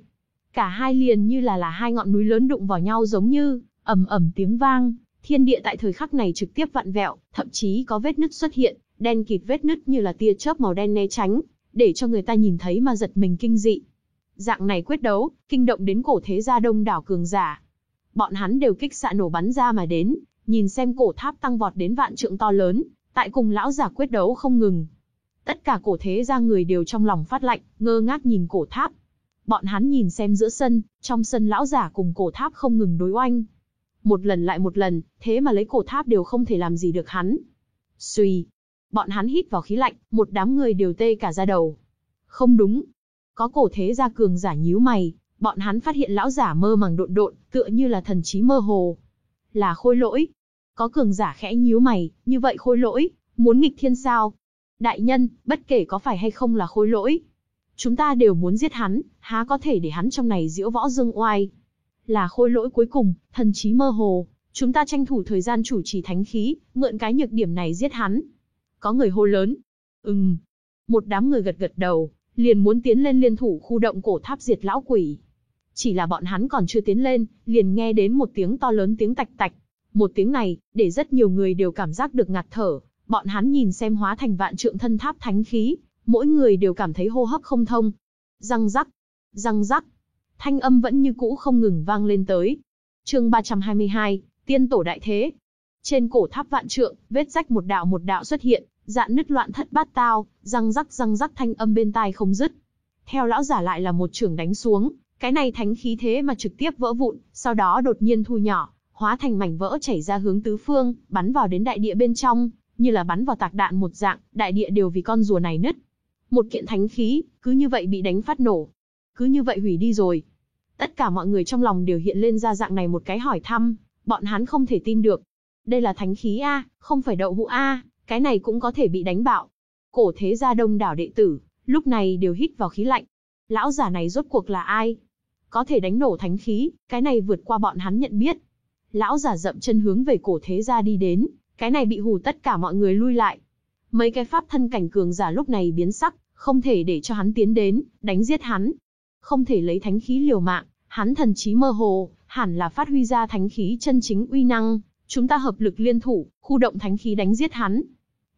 Speaker 1: Cả hai liền như là là hai ngọn núi lớn đụng vào nhau giống như, ầm ầm tiếng vang, thiên địa tại thời khắc này trực tiếp vặn vẹo, thậm chí có vết nứt xuất hiện, đen kịt vết nứt như là tia chớp màu đen né tránh, để cho người ta nhìn thấy mà giật mình kinh dị. Dạng này quyết đấu, kinh động đến cổ thế gia đông đảo cường giả. Bọn hắn đều kích xạ nổ bắn ra mà đến, nhìn xem cổ tháp tăng vọt đến vạn trượng to lớn, tại cùng lão giả quyết đấu không ngừng. Tất cả cổ thế gia người đều trong lòng phát lạnh, ngơ ngác nhìn cổ tháp. Bọn hắn nhìn xem giữa sân, trong sân lão giả cùng cổ tháp không ngừng đối oanh. Một lần lại một lần, thế mà lấy cổ tháp đều không thể làm gì được hắn. Xuy. Bọn hắn hít vào khí lạnh, một đám người đều tê cả da đầu. Không đúng, có cổ thế gia cường giả nhíu mày, bọn hắn phát hiện lão giả mơ màng độn độn, tựa như là thần trí mơ hồ. Là khôi lỗi. Có cường giả khẽ nhíu mày, như vậy khôi lỗi, muốn nghịch thiên sao? Đại nhân, bất kể có phải hay không là khôi lỗi. Chúng ta đều muốn giết hắn, há có thể để hắn trong này diễu võ dương oai. Là khôi lỗi cuối cùng, thần trí mơ hồ, chúng ta tranh thủ thời gian chủ trì thánh khí, mượn cái nhược điểm này giết hắn. Có người hô lớn. Ừm. Một đám người gật gật đầu, liền muốn tiến lên liên thủ khu động cổ tháp diệt lão quỷ. Chỉ là bọn hắn còn chưa tiến lên, liền nghe đến một tiếng to lớn tiếng tạch tạch. Một tiếng này, để rất nhiều người đều cảm giác được ngạt thở, bọn hắn nhìn xem hóa thành vạn trượng thân tháp thánh khí, mỗi người đều cảm thấy hô hấp không thông. Răng rắc, răng rắc, thanh âm vẫn như cũ không ngừng vang lên tới. Chương 322, Tiên tổ đại thế. Trên cổ tháp vạn trượng, vết rách một đạo một đạo xuất hiện, dạn nứt loạn thất bát tao, răng rắc răng rắc thanh âm bên tai không dứt. Theo lão giả lại là một trường đánh xuống, cái này thánh khí thế mà trực tiếp vỡ vụn, sau đó đột nhiên thu nhỏ, hóa thành mảnh vỡ chảy ra hướng tứ phương, bắn vào đến đại địa bên trong, như là bắn vào tạc đạn một dạng, đại địa đều vì con rùa này nứt. Một kiện thánh khí, cứ như vậy bị đánh phát nổ. Cứ như vậy hủy đi rồi. Tất cả mọi người trong lòng đều hiện lên ra dạng này một cái hỏi thăm, bọn hắn không thể tin được. Đây là thánh khí A, không phải đậu hũ A, cái này cũng có thể bị đánh bạo. Cổ thế gia đông đảo đệ tử, lúc này đều hít vào khí lạnh. Lão giả này rốt cuộc là ai? có thể đánh nổ thánh khí, cái này vượt qua bọn hắn nhận biết. Lão giả dậm chân hướng về cổ thế gia đi đến, cái này bị hù tất cả mọi người lui lại. Mấy cái pháp thân cảnh cường giả lúc này biến sắc, không thể để cho hắn tiến đến, đánh giết hắn. Không thể lấy thánh khí liều mạng, hắn thần trí mơ hồ, hẳn là phát huy ra thánh khí chân chính uy năng, chúng ta hợp lực liên thủ, khu động thánh khí đánh giết hắn.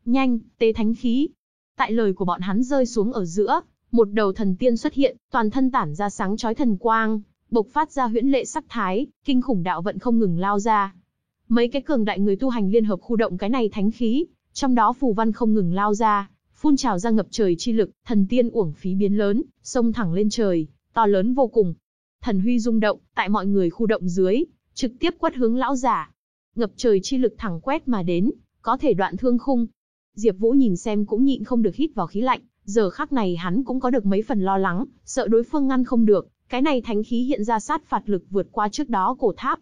Speaker 1: Nhanh, tế thánh khí. Tại lời của bọn hắn rơi xuống ở giữa, một đầu thần tiên xuất hiện, toàn thân tản ra sáng chói thần quang, bộc phát ra huyễn lệ sắc thái, kinh khủng đạo vận không ngừng lao ra. Mấy cái cường đại người tu hành liên hợp khu động cái này thánh khí, trong đó phù văn không ngừng lao ra, phun trào ra ngập trời chi lực, thần tiên uổng phí biến lớn, sông thẳng lên trời, to lớn vô cùng. Thần huy rung động, tại mọi người khu động dưới, trực tiếp quất hướng lão giả. Ngập trời chi lực thẳng quét mà đến, có thể đoạn thương khung. Diệp Vũ nhìn xem cũng nhịn không được hít vào khí lạnh, giờ khắc này hắn cũng có được mấy phần lo lắng, sợ đối phương ngăn không được, cái này thánh khí hiện ra sát phạt lực vượt qua trước đó cổ tháp.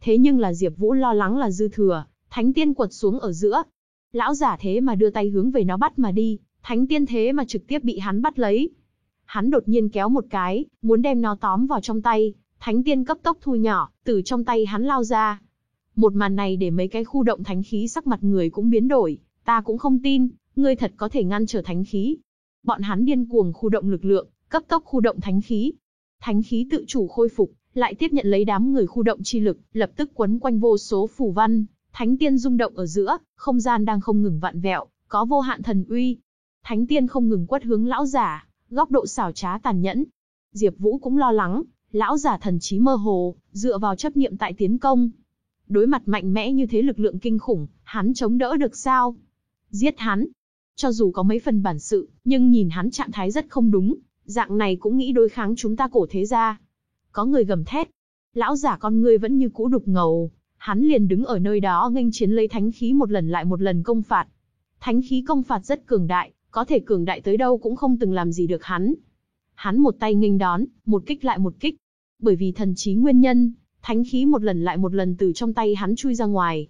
Speaker 1: Thế nhưng là Diệp Vũ lo lắng là dư thừa, thánh tiên quật xuống ở giữa. Lão giả thế mà đưa tay hướng về nó bắt mà đi, thánh tiên thế mà trực tiếp bị hắn bắt lấy. Hắn đột nhiên kéo một cái, muốn đem nó tóm vào trong tay, thánh tiên cấp tốc thu nhỏ, từ trong tay hắn lao ra. Một màn này để mấy cái khu động thánh khí sắc mặt người cũng biến đổi, ta cũng không tin, ngươi thật có thể ngăn trở thánh khí. Bọn hắn điên cuồng khu động lực lượng, cấp tốc khu động thánh khí. Thánh khí tự chủ khôi phục, lại tiếp nhận lấy đám người khu động chi lực, lập tức quấn quanh vô số phù văn, thánh tiên rung động ở giữa, không gian đang không ngừng vặn vẹo, có vô hạn thần uy. Thánh tiên không ngừng quất hướng lão giả, góc độ xảo trá tàn nhẫn. Diệp Vũ cũng lo lắng, lão giả thần trí mơ hồ, dựa vào chấp niệm tại tiến công. Đối mặt mạnh mẽ như thế lực lượng kinh khủng, hắn chống đỡ được sao? Giết hắn. Cho dù có mấy phần bản sự, nhưng nhìn hắn trạng thái rất không đúng, dạng này cũng nghĩ đối kháng chúng ta cổ thế gia. Có người gầm thét. Lão giả con ngươi vẫn như cũ đục ngầu, hắn liền đứng ở nơi đó nghênh chiến lấy thánh khí một lần lại một lần công phạt. Thánh khí công phạt rất cường đại, có thể cường đại tới đâu cũng không từng làm gì được hắn. Hắn một tay nghênh đón, một kích lại một kích. Bởi vì thần trí nguyên nhân, thánh khí một lần lại một lần từ trong tay hắn chui ra ngoài.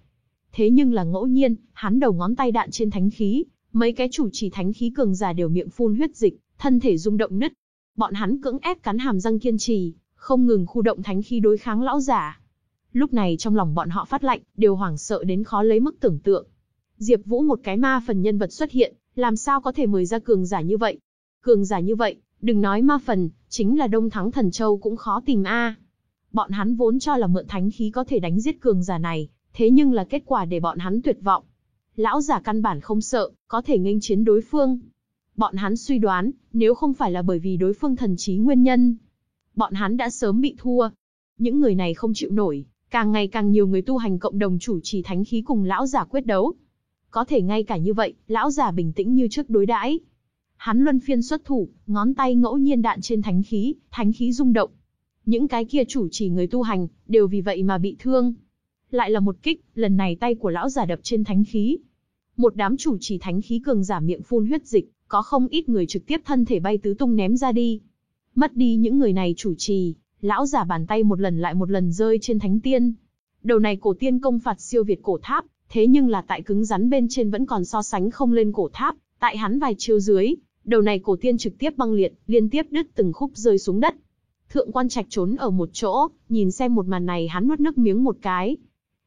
Speaker 1: Thế nhưng là ngẫu nhiên, hắn đầu ngón tay đạn trên thánh khí, mấy cái chủ trì thánh khí cường giả đều miệng phun huyết dịch, thân thể rung động nứt. Bọn hắn cưỡng ép cắn hàm răng kiên trì, không ngừng khu động thánh khí đối kháng lão giả. Lúc này trong lòng bọn họ phát lạnh, đều hoảng sợ đến khó lấy mức tưởng tượng. Diệp Vũ một cái ma phần nhân vật xuất hiện, làm sao có thể mời ra cường giả như vậy? Cường giả như vậy, đừng nói ma phần, chính là Đông Thắng Thần Châu cũng khó tìm a. Bọn hắn vốn cho là mượn thánh khí có thể đánh giết cường giả này, thế nhưng là kết quả để bọn hắn tuyệt vọng. Lão giả căn bản không sợ, có thể nghênh chiến đối phương. Bọn hắn suy đoán, nếu không phải là bởi vì đối phương thần trí nguyên nhân, bọn hắn đã sớm bị thua. Những người này không chịu nổi, càng ngày càng nhiều người tu hành cộng đồng chủ trì thánh khí cùng lão giả quyết đấu. Có thể ngay cả như vậy, lão giả bình tĩnh như trước đối đãi. Hắn luân phiên xuất thủ, ngón tay ngẫu nhiên đạn trên thánh khí, thánh khí rung động. Những cái kia chủ trì người tu hành, đều vì vậy mà bị thương. Lại là một kích, lần này tay của lão giả đập trên thánh khí. Một đám chủ trì thánh khí cường giả miệng phun huyết dịch, có không ít người trực tiếp thân thể bay tứ tung ném ra đi. Mất đi những người này chủ trì, lão giả bàn tay một lần lại một lần rơi trên thánh tiên. Đầu này cổ tiên công phạt siêu việt cổ tháp, thế nhưng là tại cứng rắn bên trên vẫn còn so sánh không lên cổ tháp, tại hắn vài chiêu dưới, đầu này cổ tiên trực tiếp băng liệt, liên tiếp đứt từng khúc rơi xuống đất. Thượng quan trạch trốn ở một chỗ, nhìn xem một màn này hắn nuốt nước miếng một cái.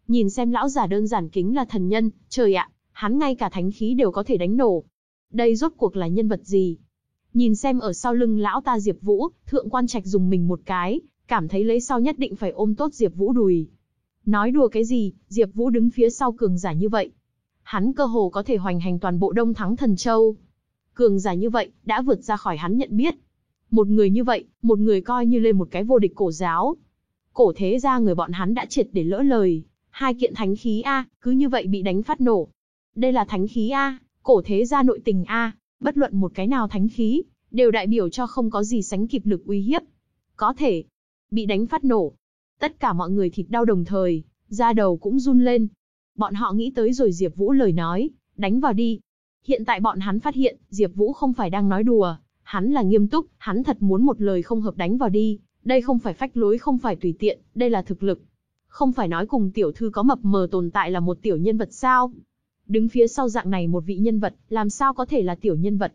Speaker 1: Nhìn xem lão giả đơn giản kính là thần nhân, trời ạ, hắn ngay cả thánh khí đều có thể đánh nổ. Đây rốt cuộc là nhân vật gì? Nhìn xem ở sau lưng lão ta Diệp Vũ, thượng quan trạch dùng mình một cái, cảm thấy lấy sau nhất định phải ôm tốt Diệp Vũ đùi. Nói đùa cái gì, Diệp Vũ đứng phía sau cường giả như vậy. Hắn cơ hồ có thể hoành hành toàn bộ Đông Thắng Thần Châu. Cường giả như vậy, đã vượt ra khỏi hắn nhận biết. Một người như vậy, một người coi như lên một cái vô địch cổ giáo. Cổ thế gia người bọn hắn đã triệt để lỡ lời. Hai kiện thánh khí A, cứ như vậy bị đánh phát nổ. Đây là thánh khí A, cổ thế gia nội tình A, bất luận một cái nào thánh khí, đều đại biểu cho không có gì sánh kịp lực uy hiếp. Có thể, bị đánh phát nổ. Tất cả mọi người thịt đau đồng thời, da đầu cũng run lên. Bọn họ nghĩ tới rồi Diệp Vũ lời nói, đánh vào đi. Hiện tại bọn hắn phát hiện, Diệp Vũ không phải đang nói đùa, hắn là nghiêm túc, hắn thật muốn một lời không hợp đánh vào đi, đây không phải phách lối không phải tùy tiện, đây là thực lực. Không phải nói cùng tiểu thư có mập mờ tồn tại là một tiểu nhân vật sao? Đứng phía sau dạng này một vị nhân vật, làm sao có thể là tiểu nhân vật?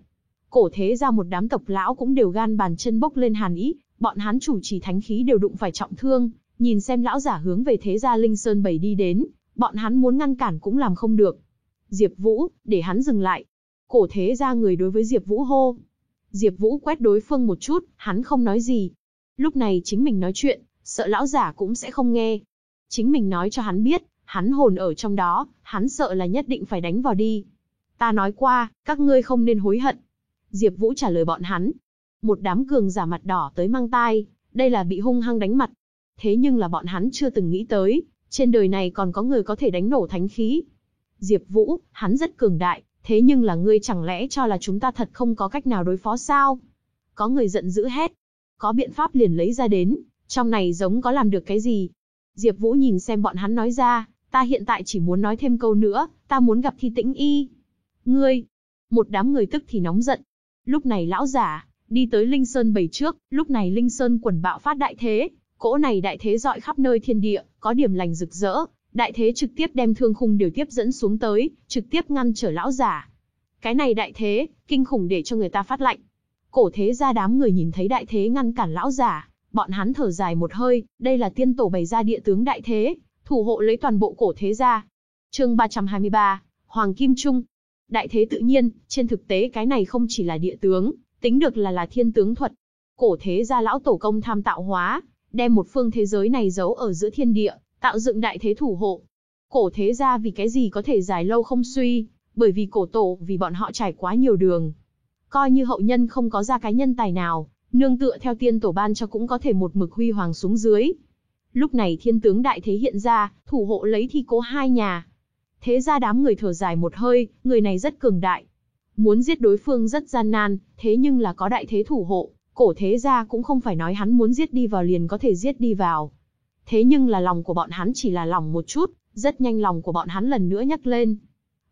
Speaker 1: Cổ thế ra một đám tộc lão cũng đều gan bàn chân bốc lên hàn ý, Bọn hắn chủ trì thánh khí đều đụng phải trọng thương, nhìn xem lão giả hướng về thế gia Linh Sơn Bảy đi đến, bọn hắn muốn ngăn cản cũng làm không được. Diệp Vũ, để hắn dừng lại. Cổ thế gia người đối với Diệp Vũ hô. Diệp Vũ quét đối phương một chút, hắn không nói gì. Lúc này chính mình nói chuyện, sợ lão giả cũng sẽ không nghe. Chính mình nói cho hắn biết, hắn hồn ở trong đó, hắn sợ là nhất định phải đánh vào đi. Ta nói qua, các ngươi không nên hối hận. Diệp Vũ trả lời bọn hắn. Một đám cường giả mặt đỏ tới mang tai, đây là bị hung hăng đánh mặt. Thế nhưng là bọn hắn chưa từng nghĩ tới, trên đời này còn có người có thể đánh nổ thánh khí. Diệp Vũ, hắn rất cường đại, thế nhưng là ngươi chẳng lẽ cho là chúng ta thật không có cách nào đối phó sao? Có người giận dữ hét. Có biện pháp liền lấy ra đến, trong này giống có làm được cái gì? Diệp Vũ nhìn xem bọn hắn nói ra, ta hiện tại chỉ muốn nói thêm câu nữa, ta muốn gặp Thi Tĩnh Y. Ngươi! Một đám người tức thì nóng giận. Lúc này lão giả, đi tới Linh Sơn bảy trước, lúc này Linh Sơn quần bạo phát đại thế, cỗ này đại thế dọi khắp nơi thiên địa, có điểm lành rực rỡ, đại thế trực tiếp đem thương khung điều tiếp dẫn xuống tới, trực tiếp ngăn trở lão giả. Cái này đại thế, kinh khủng để cho người ta phát lạnh. Cổ thế ra đám người nhìn thấy đại thế ngăn cản lão giả, bọn hắn thở dài một hơi, đây là tiên tổ bày ra địa tướng đại thế, thủ hộ lấy toàn bộ cổ thế gia. Chương 323, Hoàng Kim Trung. Đại thế tự nhiên, trên thực tế cái này không chỉ là địa tướng, tính được là là thiên tướng thuật. Cổ thế gia lão tổ công tham tạo hóa, đem một phương thế giới này giấu ở giữa thiên địa, tạo dựng đại thế thủ hộ. Cổ thế gia vì cái gì có thể dài lâu không suy, bởi vì cổ tổ vì bọn họ trải quá nhiều đường. Coi như hậu nhân không có ra cái nhân tài nào, nương tựa theo tiên tổ ban cho cũng có thể một mực huy hoàng xuống dưới. Lúc này thiên tướng đại thế hiện ra, thủ hộ lấy thi cố hai nhà. Thế ra đám người thở dài một hơi, người này rất cường đại. Muốn giết đối phương rất gian nan, thế nhưng là có đại thế thủ hộ, cổ thế ra cũng không phải nói hắn muốn giết đi vào liền có thể giết đi vào. Thế nhưng là lòng của bọn hắn chỉ là lòng một chút, rất nhanh lòng của bọn hắn lần nữa nhắc lên.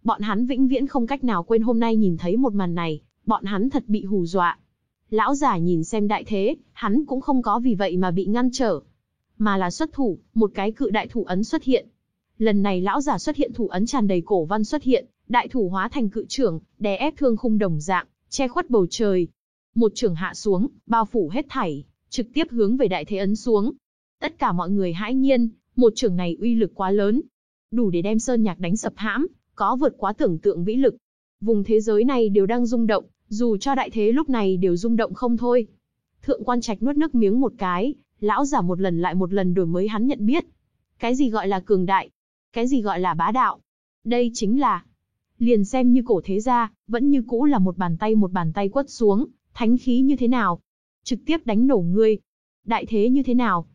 Speaker 1: Bọn hắn vĩnh viễn không cách nào quên hôm nay nhìn thấy một màn này, bọn hắn thật bị hù dọa. Lão giả nhìn xem đại thế, hắn cũng không có vì vậy mà bị ngăn trở. Mà là xuất thủ, một cái cự đại thủ ấn xuất hiện. Lần này lão giả xuất hiện thủ ấn tràn đầy cổ văn xuất hiện, đại thủ hóa thành cự trưởng, đè ép thương khung đồng dạng, che khuất bầu trời. Một trưởng hạ xuống, bao phủ hết thảy, trực tiếp hướng về đại thế ấn xuống. Tất cả mọi người hãi nhiên, một trưởng này uy lực quá lớn, đủ để đem sơn nhạc đánh sập hãm, có vượt quá tưởng tượng vĩ lực. Vùng thế giới này đều đang rung động, dù cho đại thế lúc này đều rung động không thôi. Thượng quan trạch nuốt nước miếng một cái, lão giả một lần lại một lần đổi mới hắn nhận biết. Cái gì gọi là cường đại? Cái gì gọi là bá đạo? Đây chính là... Liền xem như cổ thế gia, vẫn như cũ là một bàn tay một bàn tay quất xuống, thánh khí như thế nào? Trực tiếp đánh nổ ngươi. Đại thế như thế nào?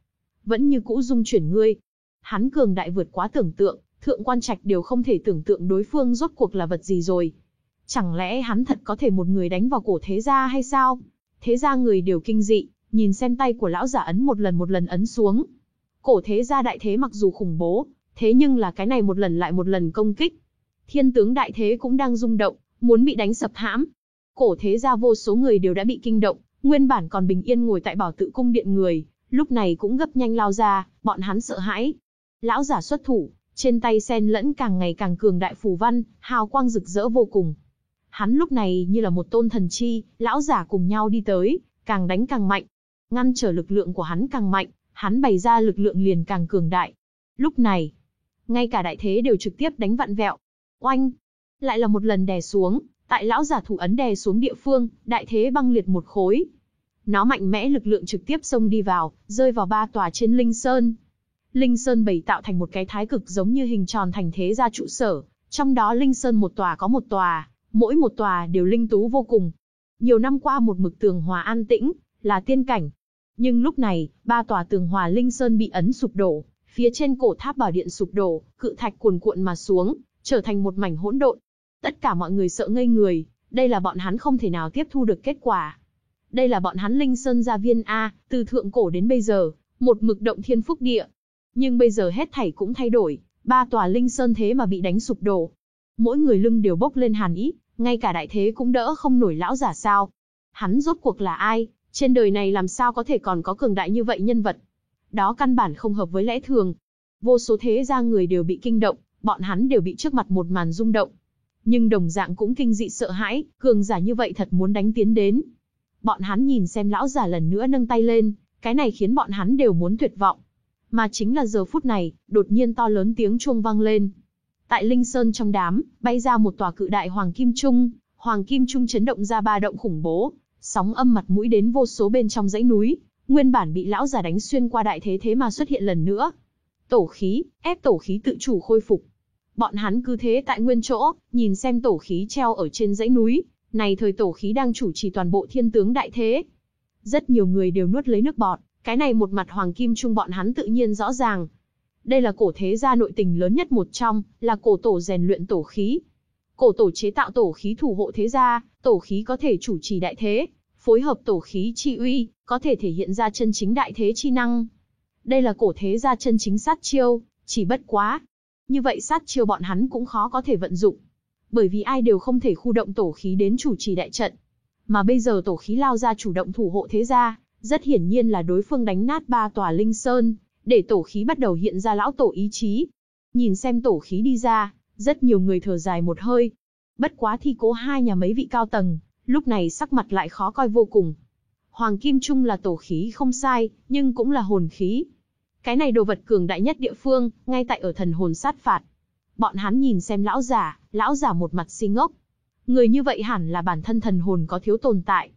Speaker 1: Vẫn như cũ dung chuyển ngươi. Hắn cường đại vượt quá tưởng tượng, thượng quan trạch đều không thể tưởng tượng đối phương rốt cuộc là vật gì rồi. Chẳng lẽ hắn thật có thể một người đánh vào cổ thế gia hay sao? Thế gia người đều kinh dị, nhìn xem tay của lão giả ấn một lần một lần ấn xuống. Cổ thế gia đại thế mặc dù khủng bố, thế nhưng là cái này một lần lại một lần công kích. Thiên tướng đại thế cũng đang rung động, muốn bị đánh sập hãm. Cổ thế gia vô số người đều đã bị kinh động, nguyên bản còn bình yên ngồi tại bảo tự cung điện người, lúc này cũng gấp nhanh lao ra, bọn hắn sợ hãi. Lão giả xuất thủ, trên tay sen lẫn càng ngày càng cường đại phù văn, hào quang rực rỡ vô cùng. Hắn lúc này như là một tôn thần chi, lão giả cùng nhau đi tới, càng đánh càng mạnh. Ngăn trở lực lượng của hắn càng mạnh, hắn bày ra lực lượng liền càng cường đại. Lúc này, ngay cả đại thế đều trực tiếp đánh vặn vẹo. Oanh! Lại là một lần đè xuống, tại lão giả thủ ấn đè xuống địa phương, đại thế băng liệt một khối. Nó mạnh mẽ lực lượng trực tiếp xông đi vào, rơi vào ba tòa trên Linh Sơn. Linh Sơn bảy tạo thành một cái thái cực giống như hình tròn thành thế gia trụ sở, trong đó Linh Sơn một tòa có một tòa, mỗi một tòa đều linh tú vô cùng. Nhiều năm qua một mực tường hòa an tĩnh, là tiên cảnh. Nhưng lúc này, ba tòa tường hòa Linh Sơn bị ấn sụp đổ, phía trên cổ tháp bảo điện sụp đổ, cự thạch cuồn cuộn mà xuống, trở thành một mảnh hỗn độn. Tất cả mọi người sợ ngây người, đây là bọn hắn không thể nào tiếp thu được kết quả. Đây là bọn hắn Linh Sơn gia viên A, từ thượng cổ đến bây giờ, một mực động thiên phúc địa. Nhưng bây giờ hết thảy cũng thay đổi, ba tòa Linh Sơn thế mà bị đánh sụp đổ. Mỗi người lưng đều bốc lên hàn ý, ngay cả đại thế cũng đỡ không nổi lão giả sao. Hắn rốt cuộc là ai, trên đời này làm sao có thể còn có cường đại như vậy nhân vật. Đó căn bản không hợp với lẽ thường. Vô số thế gia người đều bị kinh động, bọn hắn đều bị trước mặt một màn rung động. Nhưng đồng dạng cũng kinh dị sợ hãi, cường giả như vậy thật muốn đánh tiến đến. Bọn hắn nhìn xem lão giả lần nữa nâng tay lên, Cái này khiến bọn hắn đều muốn tuyệt vọng. Mà chính là giờ phút này, đột nhiên to lớn tiếng chuông vang lên. Tại Linh Sơn trong đám, bay ra một tòa cự đại Hoàng Kim Trung, Hoàng Kim Trung chấn động ra ba động khủng bố, sóng âm mặt mũi đến vô số bên trong dãy núi, nguyên bản bị lão già đánh xuyên qua đại thế thế mà xuất hiện lần nữa. Tổ khí, ép tổ khí tự chủ khôi phục. Bọn hắn cứ thế tại nguyên chỗ, nhìn xem tổ khí treo ở trên dãy núi, này thời tổ khí đang chủ trì toàn bộ thiên tướng đại thế. Rất nhiều người đều nuốt lấy nước bọt, cái này một mặt hoàng kim trung bọn hắn tự nhiên rõ ràng. Đây là cổ thế gia nội tình lớn nhất một trong, là cổ tổ rèn luyện tổ khí. Cổ tổ chế tạo tổ khí thủ hộ thế gia, tổ khí có thể chủ trì đại thế, phối hợp tổ khí chi uy, có thể thể hiện ra chân chính đại thế chi năng. Đây là cổ thế gia chân chính sát chiêu, chỉ bất quá. Như vậy sát chiêu bọn hắn cũng khó có thể vận dụng. Bởi vì ai đều không thể khu động tổ khí đến chủ trì đại trận. Mà bây giờ tổ khí lao ra chủ động thủ hộ thế gia, rất hiển nhiên là đối phương đánh nát ba tòa linh sơn, để tổ khí bắt đầu hiện ra lão tổ ý chí. Nhìn xem tổ khí đi ra, rất nhiều người thở dài một hơi. Bất quá thi cố hai nhà mấy vị cao tầng, lúc này sắc mặt lại khó coi vô cùng. Hoàng Kim Trung là tổ khí không sai, nhưng cũng là hồn khí. Cái này đồ vật cường đại nhất địa phương, ngay tại ở thần hồn sát phạt. Bọn hắn nhìn xem lão giả, lão giả một mặt si ngốc. Người như vậy hẳn là bản thân thần hồn có thiếu tồn tại.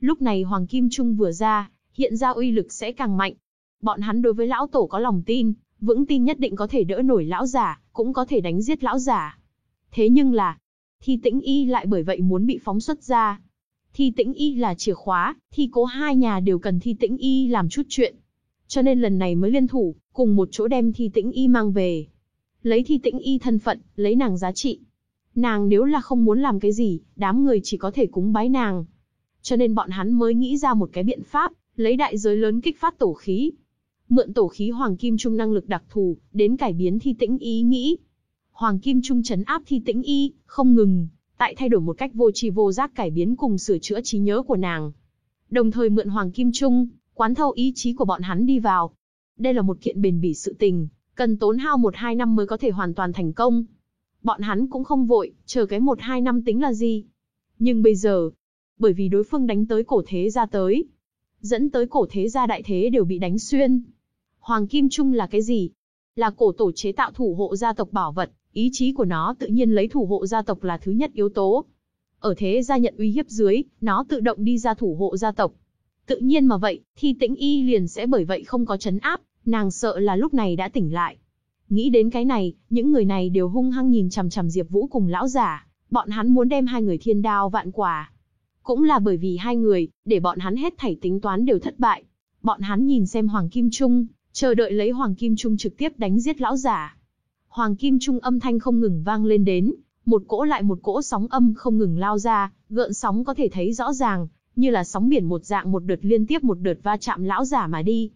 Speaker 1: Lúc này Hoàng Kim Trung vừa ra, hiện ra uy lực sẽ càng mạnh. Bọn hắn đối với lão tổ có lòng tin, vững tin nhất định có thể đỡ nổi lão giả, cũng có thể đánh giết lão giả. Thế nhưng là, thi tĩnh y lại bởi vậy muốn bị phóng xuất ra. Thi tĩnh y là chìa khóa, thi cố hai nhà đều cần thi tĩnh y làm chút chuyện. Cho nên lần này mới liên thủ, cùng một chỗ đem thi tĩnh y mang về. Lấy thi tĩnh y thân phận, lấy nàng giá trị. Nàng nếu là không muốn làm cái gì, đám người chỉ có thể cúng bái nàng. Cho nên bọn hắn mới nghĩ ra một cái biện pháp, lấy đại giới lớn kích phát tổ khí. Mượn tổ khí Hoàng Kim Trung năng lực đặc thù, đến cải biến thi tĩnh ý nghĩ. Hoàng Kim Trung chấn áp thi tĩnh y, không ngừng, tại thay đổi một cách vô tri vô giác cải biến cùng sửa chữa trí nhớ của nàng. Đồng thời mượn Hoàng Kim Trung, quán thâu ý chí của bọn hắn đi vào. Đây là một kiện bền bỉ sự tình, cần tốn hao một hai năm mới có thể hoàn toàn thành công. Bọn hắn cũng không vội, chờ cái một hai năm tính là gì. Nhưng bây giờ, bởi vì đối phương đánh tới cổ thế gia tới, dẫn tới cổ thế gia đại thế đều bị đánh xuyên. Hoàng Kim Trung là cái gì? Là cổ tổ chế tạo thủ hộ gia tộc bảo vật, ý chí của nó tự nhiên lấy thủ hộ gia tộc là thứ nhất yếu tố. Ở thế gia nhận uy hiếp dưới, nó tự động đi ra thủ hộ gia tộc. Tự nhiên mà vậy, thi tĩnh y liền sẽ bởi vậy không có chấn áp, nàng sợ là lúc này đã tỉnh lại. Nghĩ đến cái này, những người này đều hung hăng nhìn chằm chằm Diệp Vũ cùng lão giả, bọn hắn muốn đem hai người thiên đao vạn quả. Cũng là bởi vì hai người, để bọn hắn hết thảy tính toán đều thất bại. Bọn hắn nhìn xem Hoàng Kim Trung, chờ đợi lấy Hoàng Kim Trung trực tiếp đánh giết lão giả. Hoàng Kim Trung âm thanh không ngừng vang lên đến, một cỗ lại một cỗ sóng âm không ngừng lao ra, gợn sóng có thể thấy rõ ràng, như là sóng biển một dạng một đợt liên tiếp một đợt va chạm lão giả mà đi.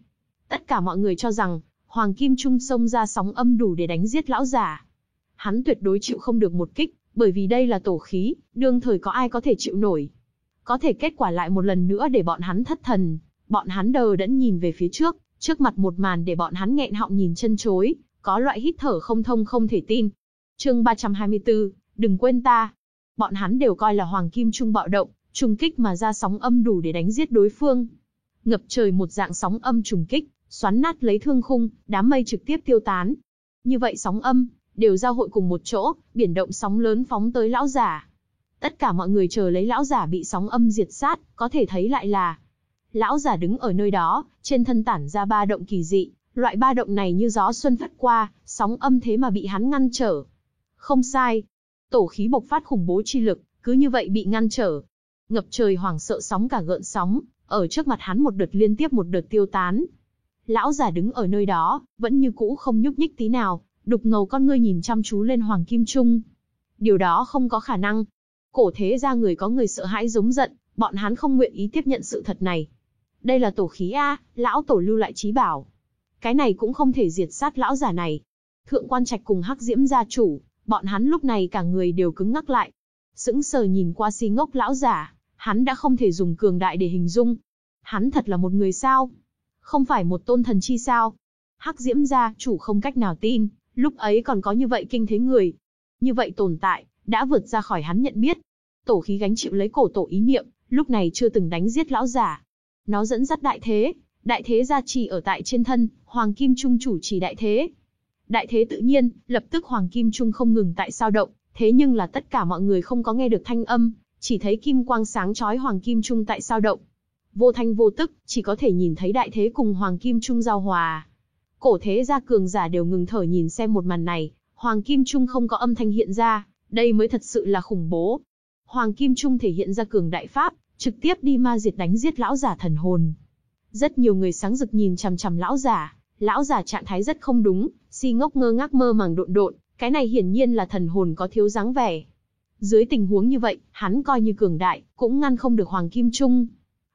Speaker 1: Tất cả mọi người cho rằng, Hoàng Kim Trung xông ra sóng âm đủ để đánh giết lão giả. Hắn tuyệt đối chịu không được một kích, bởi vì đây là tổ khí, đương thời có ai có thể chịu nổi. Có thể kết quả lại một lần nữa để bọn hắn thất thần, bọn hắn đờ đẫn nhìn về phía trước, trước mặt một màn để bọn hắn nghẹn họng nhìn chân chối, có loại hít thở không thông không thể tin. Chương 324, đừng quên ta. Bọn hắn đều coi là Hoàng Kim Trung bạo động, trùng kích mà ra sóng âm đủ để đánh giết đối phương. Ngập trời một dạng sóng âm trùng kích, xoắn nát lấy thương khung, đám mây trực tiếp tiêu tán. Như vậy sóng âm, đều giao hội cùng một chỗ, biển động sóng lớn phóng tới lão giả. Tất cả mọi người chờ lấy lão giả bị sóng âm diệt sát, có thể thấy lại là lão giả đứng ở nơi đó, trên thân tản ra ba động kỳ dị, loại ba động này như gió xuân phất qua, sóng âm thế mà bị hắn ngăn trở. Không sai, tổ khí bộc phát khủng bố chi lực, cứ như vậy bị ngăn trở. Ngập trời hoảng sợ sóng cả gợn sóng, ở trước mặt hắn một đợt liên tiếp một đợt tiêu tán. Lão giả đứng ở nơi đó, vẫn như cũ không nhúc nhích tí nào, đục ngầu con ngươi nhìn chăm chú lên Hoàng Kim Trung. Điều đó không có khả năng, Cổ thế ra người có người sợ hãi giống giận, bọn hắn không nguyện ý tiếp nhận sự thật này. Đây là tổ khí A, lão tổ lưu lại trí bảo. Cái này cũng không thể diệt sát lão giả này. Thượng quan trạch cùng hắc diễm gia chủ, bọn hắn lúc này cả người đều cứng ngắc lại. Sững sờ nhìn qua si ngốc lão giả, hắn đã không thể dùng cường đại để hình dung. Hắn thật là một người sao? Không phải một tôn thần chi sao? Hắc diễm gia chủ không cách nào tin, lúc ấy còn có như vậy kinh thế người. Như vậy tồn tại, đã vượt ra khỏi hắn nhận biết. Tổ khí gánh chịu lấy cổ tổ ý niệm, lúc này chưa từng đánh giết lão giả. Nó dẫn dắt đại thế, Đại thế gia trì ở tại trên thân, Hoàng Kim Trung chủ trì đại thế. Đại thế tự nhiên, lập tức Hoàng Kim Trung không ngừng tại sao động, thế nhưng là tất cả mọi người không có nghe được thanh âm, chỉ thấy kim quang sáng chói Hoàng Kim Trung tại sao động. Vô thanh vô tức, chỉ có thể nhìn thấy đại thế cùng Hoàng Kim Trung giao hòa. Cổ thế gia cường giả đều ngừng thở nhìn xem một màn này, Hoàng Kim Trung không có âm thanh hiện ra, đây mới thật sự là khủng bố. Hoàng Kim Trung thể hiện ra cường đại pháp, trực tiếp đi ma diệt đánh giết lão giả thần hồn. Rất nhiều người sáng rực nhìn chằm chằm lão giả, lão giả trạng thái rất không đúng, si ngốc ngơ ngác mơ màng độn độn, cái này hiển nhiên là thần hồn có thiếu dáng vẻ. Dưới tình huống như vậy, hắn coi như cường đại, cũng ngăn không được Hoàng Kim Trung.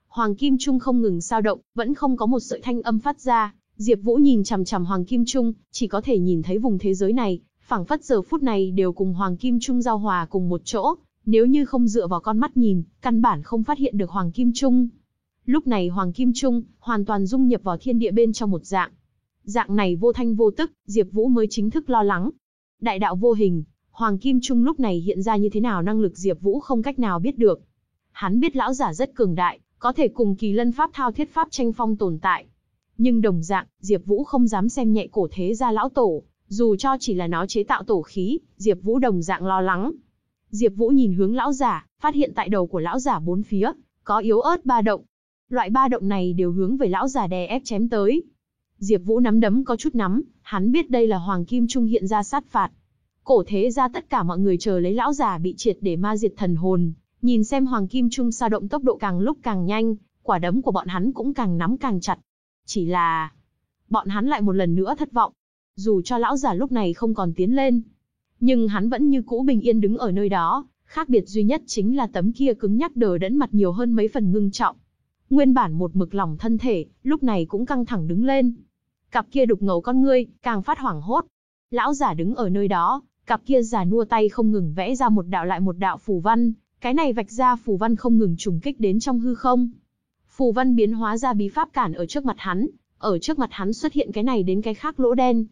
Speaker 1: Hoàng Kim Trung không ngừng sao động, vẫn không có một sợi thanh âm phát ra. Diệp Vũ nhìn chằm chằm Hoàng Kim Trung, chỉ có thể nhìn thấy vùng thế giới này, phảng phất giờ phút này đều cùng Hoàng Kim Trung giao hòa cùng một chỗ, nếu như không dựa vào con mắt nhìn, căn bản không phát hiện được Hoàng Kim Trung. Lúc này Hoàng Kim Trung hoàn toàn dung nhập vào thiên địa bên trong một dạng. Dạng này vô thanh vô tức, Diệp Vũ mới chính thức lo lắng. Đại đạo vô hình, Hoàng Kim Trung lúc này hiện ra như thế nào năng lực Diệp Vũ không cách nào biết được. Hắn biết lão giả rất cường đại, có thể cùng Kỳ Lân Pháp thao thiết pháp tranh phong tồn tại. Nhưng đồng dạng, Diệp Vũ không dám xem nhẹ cổ thế gia lão tổ, dù cho chỉ là nó chế tạo tổ khí, Diệp Vũ đồng dạng lo lắng. Diệp Vũ nhìn hướng lão giả, phát hiện tại đầu của lão giả bốn phía có yếu ớt ba động. Loại ba động này đều hướng về lão giả đè ép chém tới. Diệp Vũ nắm đấm có chút nắm, hắn biết đây là Hoàng Kim Trung hiện ra sát phạt. Cổ thế ra tất cả mọi người chờ lấy lão giả bị triệt để ma diệt thần hồn, nhìn xem Hoàng Kim Trung sao động tốc độ càng lúc càng nhanh, quả đấm của bọn hắn cũng càng nắm càng chặt. Chỉ là, bọn hắn lại một lần nữa thất vọng. Dù cho lão giả lúc này không còn tiến lên, nhưng hắn vẫn như cũ bình yên đứng ở nơi đó, khác biệt duy nhất chính là tấm kia cứng nhắc đờ đẫn mặt nhiều hơn mấy phần ngưng trọng. Nguyên bản một mực lòng thân thể, lúc này cũng căng thẳng đứng lên. Cặp kia đục ngầu con ngươi, càng phát hoảng hốt. Lão giả đứng ở nơi đó, cặp kia giả nua tay không ngừng vẽ ra một đạo lại một đạo phù văn, cái này vạch ra phù văn không ngừng trùng kích đến trong hư không. Phù văn biến hóa ra bí pháp cản ở trước mặt hắn, ở trước mặt hắn xuất hiện cái này đến cái khác lỗ đen.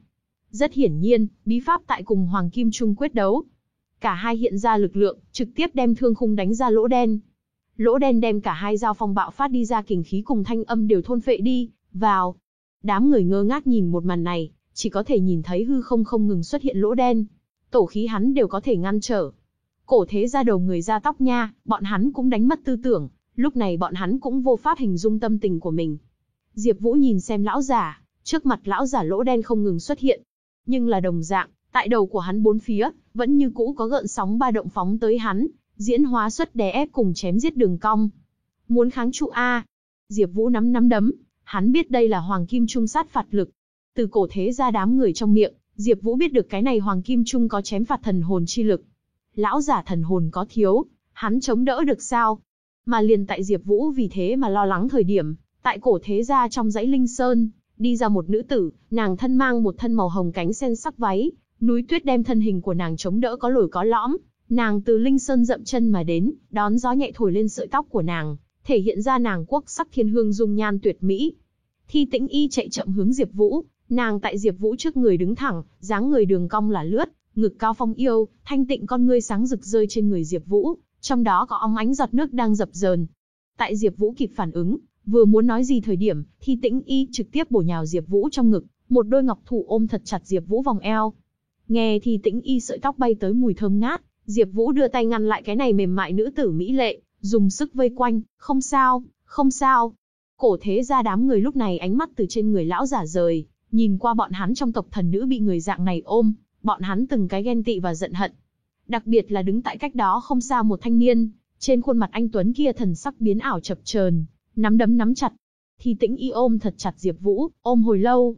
Speaker 1: Rất hiển nhiên, bí pháp tại cùng Hoàng Kim Trung quyết đấu. Cả hai hiện ra lực lượng, trực tiếp đem thương khung đánh ra lỗ đen. Lỗ đen đem cả hai giao phong bạo phát đi ra kình khí cùng thanh âm đều thôn phệ đi, vào. Đám người ngơ ngác nhìn một màn này, chỉ có thể nhìn thấy hư không không ngừng xuất hiện lỗ đen. Tổ khí hắn đều có thể ngăn trở. Cổ thế ra đầu người ra tóc nha, bọn hắn cũng đánh mất tư tưởng, lúc này bọn hắn cũng vô pháp hình dung tâm tình của mình. Diệp Vũ nhìn xem lão giả, trước mặt lão giả lỗ đen không ngừng xuất hiện, nhưng là đồng dạng, tại đầu của hắn bốn phía, vẫn như cũ có gợn sóng ba động phóng tới hắn, diễn hóa xuất đè ép cùng chém giết đường cong. Muốn kháng trụ A. Diệp Vũ nắm nắm đấm, hắn biết đây là Hoàng Kim Trung sát phạt lực. Từ cổ thế ra đám người trong miệng, Diệp Vũ biết được cái này Hoàng Kim Trung có chém phạt thần hồn chi lực. Lão giả thần hồn có thiếu, hắn chống đỡ được sao? Mà liền tại Diệp Vũ vì thế mà lo lắng thời điểm, tại cổ thế gia trong dãy Linh Sơn, đi ra một nữ tử, nàng thân mang một thân màu hồng cánh sen sắc váy, núi tuyết đem thân hình của nàng chống đỡ có lồi có lõm, nàng từ linh sơn dậm chân mà đến, đón gió nhẹ thổi lên sợi tóc của nàng, thể hiện ra nàng quốc sắc thiên hương dung nhan tuyệt mỹ. Thi Tĩnh Y chạy chậm hướng Diệp Vũ, nàng tại Diệp Vũ trước người đứng thẳng, dáng người đường cong là lướt, ngực cao phong yêu, thanh tịnh con ngươi sáng rực rơi trên người Diệp Vũ, trong đó có óng ánh giọt nước đang dập dờn. Tại Diệp Vũ kịp phản ứng, Vừa muốn nói gì thời điểm, thì Tĩnh Y trực tiếp bổ nhào Diệp Vũ trong ngực, một đôi ngọc thủ ôm thật chặt Diệp Vũ vòng eo. Nghe thì Tĩnh Y sợi tóc bay tới mùi thơm ngát, Diệp Vũ đưa tay ngăn lại cái này mềm mại nữ tử mỹ lệ, dùng sức vây quanh, "Không sao, không sao." Cổ thế gia đám người lúc này ánh mắt từ trên người lão giả rời, nhìn qua bọn hắn trong tộc thần nữ bị người dạng này ôm, bọn hắn từng cái ghen tị và giận hận. Đặc biệt là đứng tại cách đó không xa một thanh niên, trên khuôn mặt anh tuấn kia thần sắc biến ảo chập chờn, nắm đấm nắm chặt. Thì tĩnh y ôm thật chặt Diệp Vũ, ôm hồi lâu.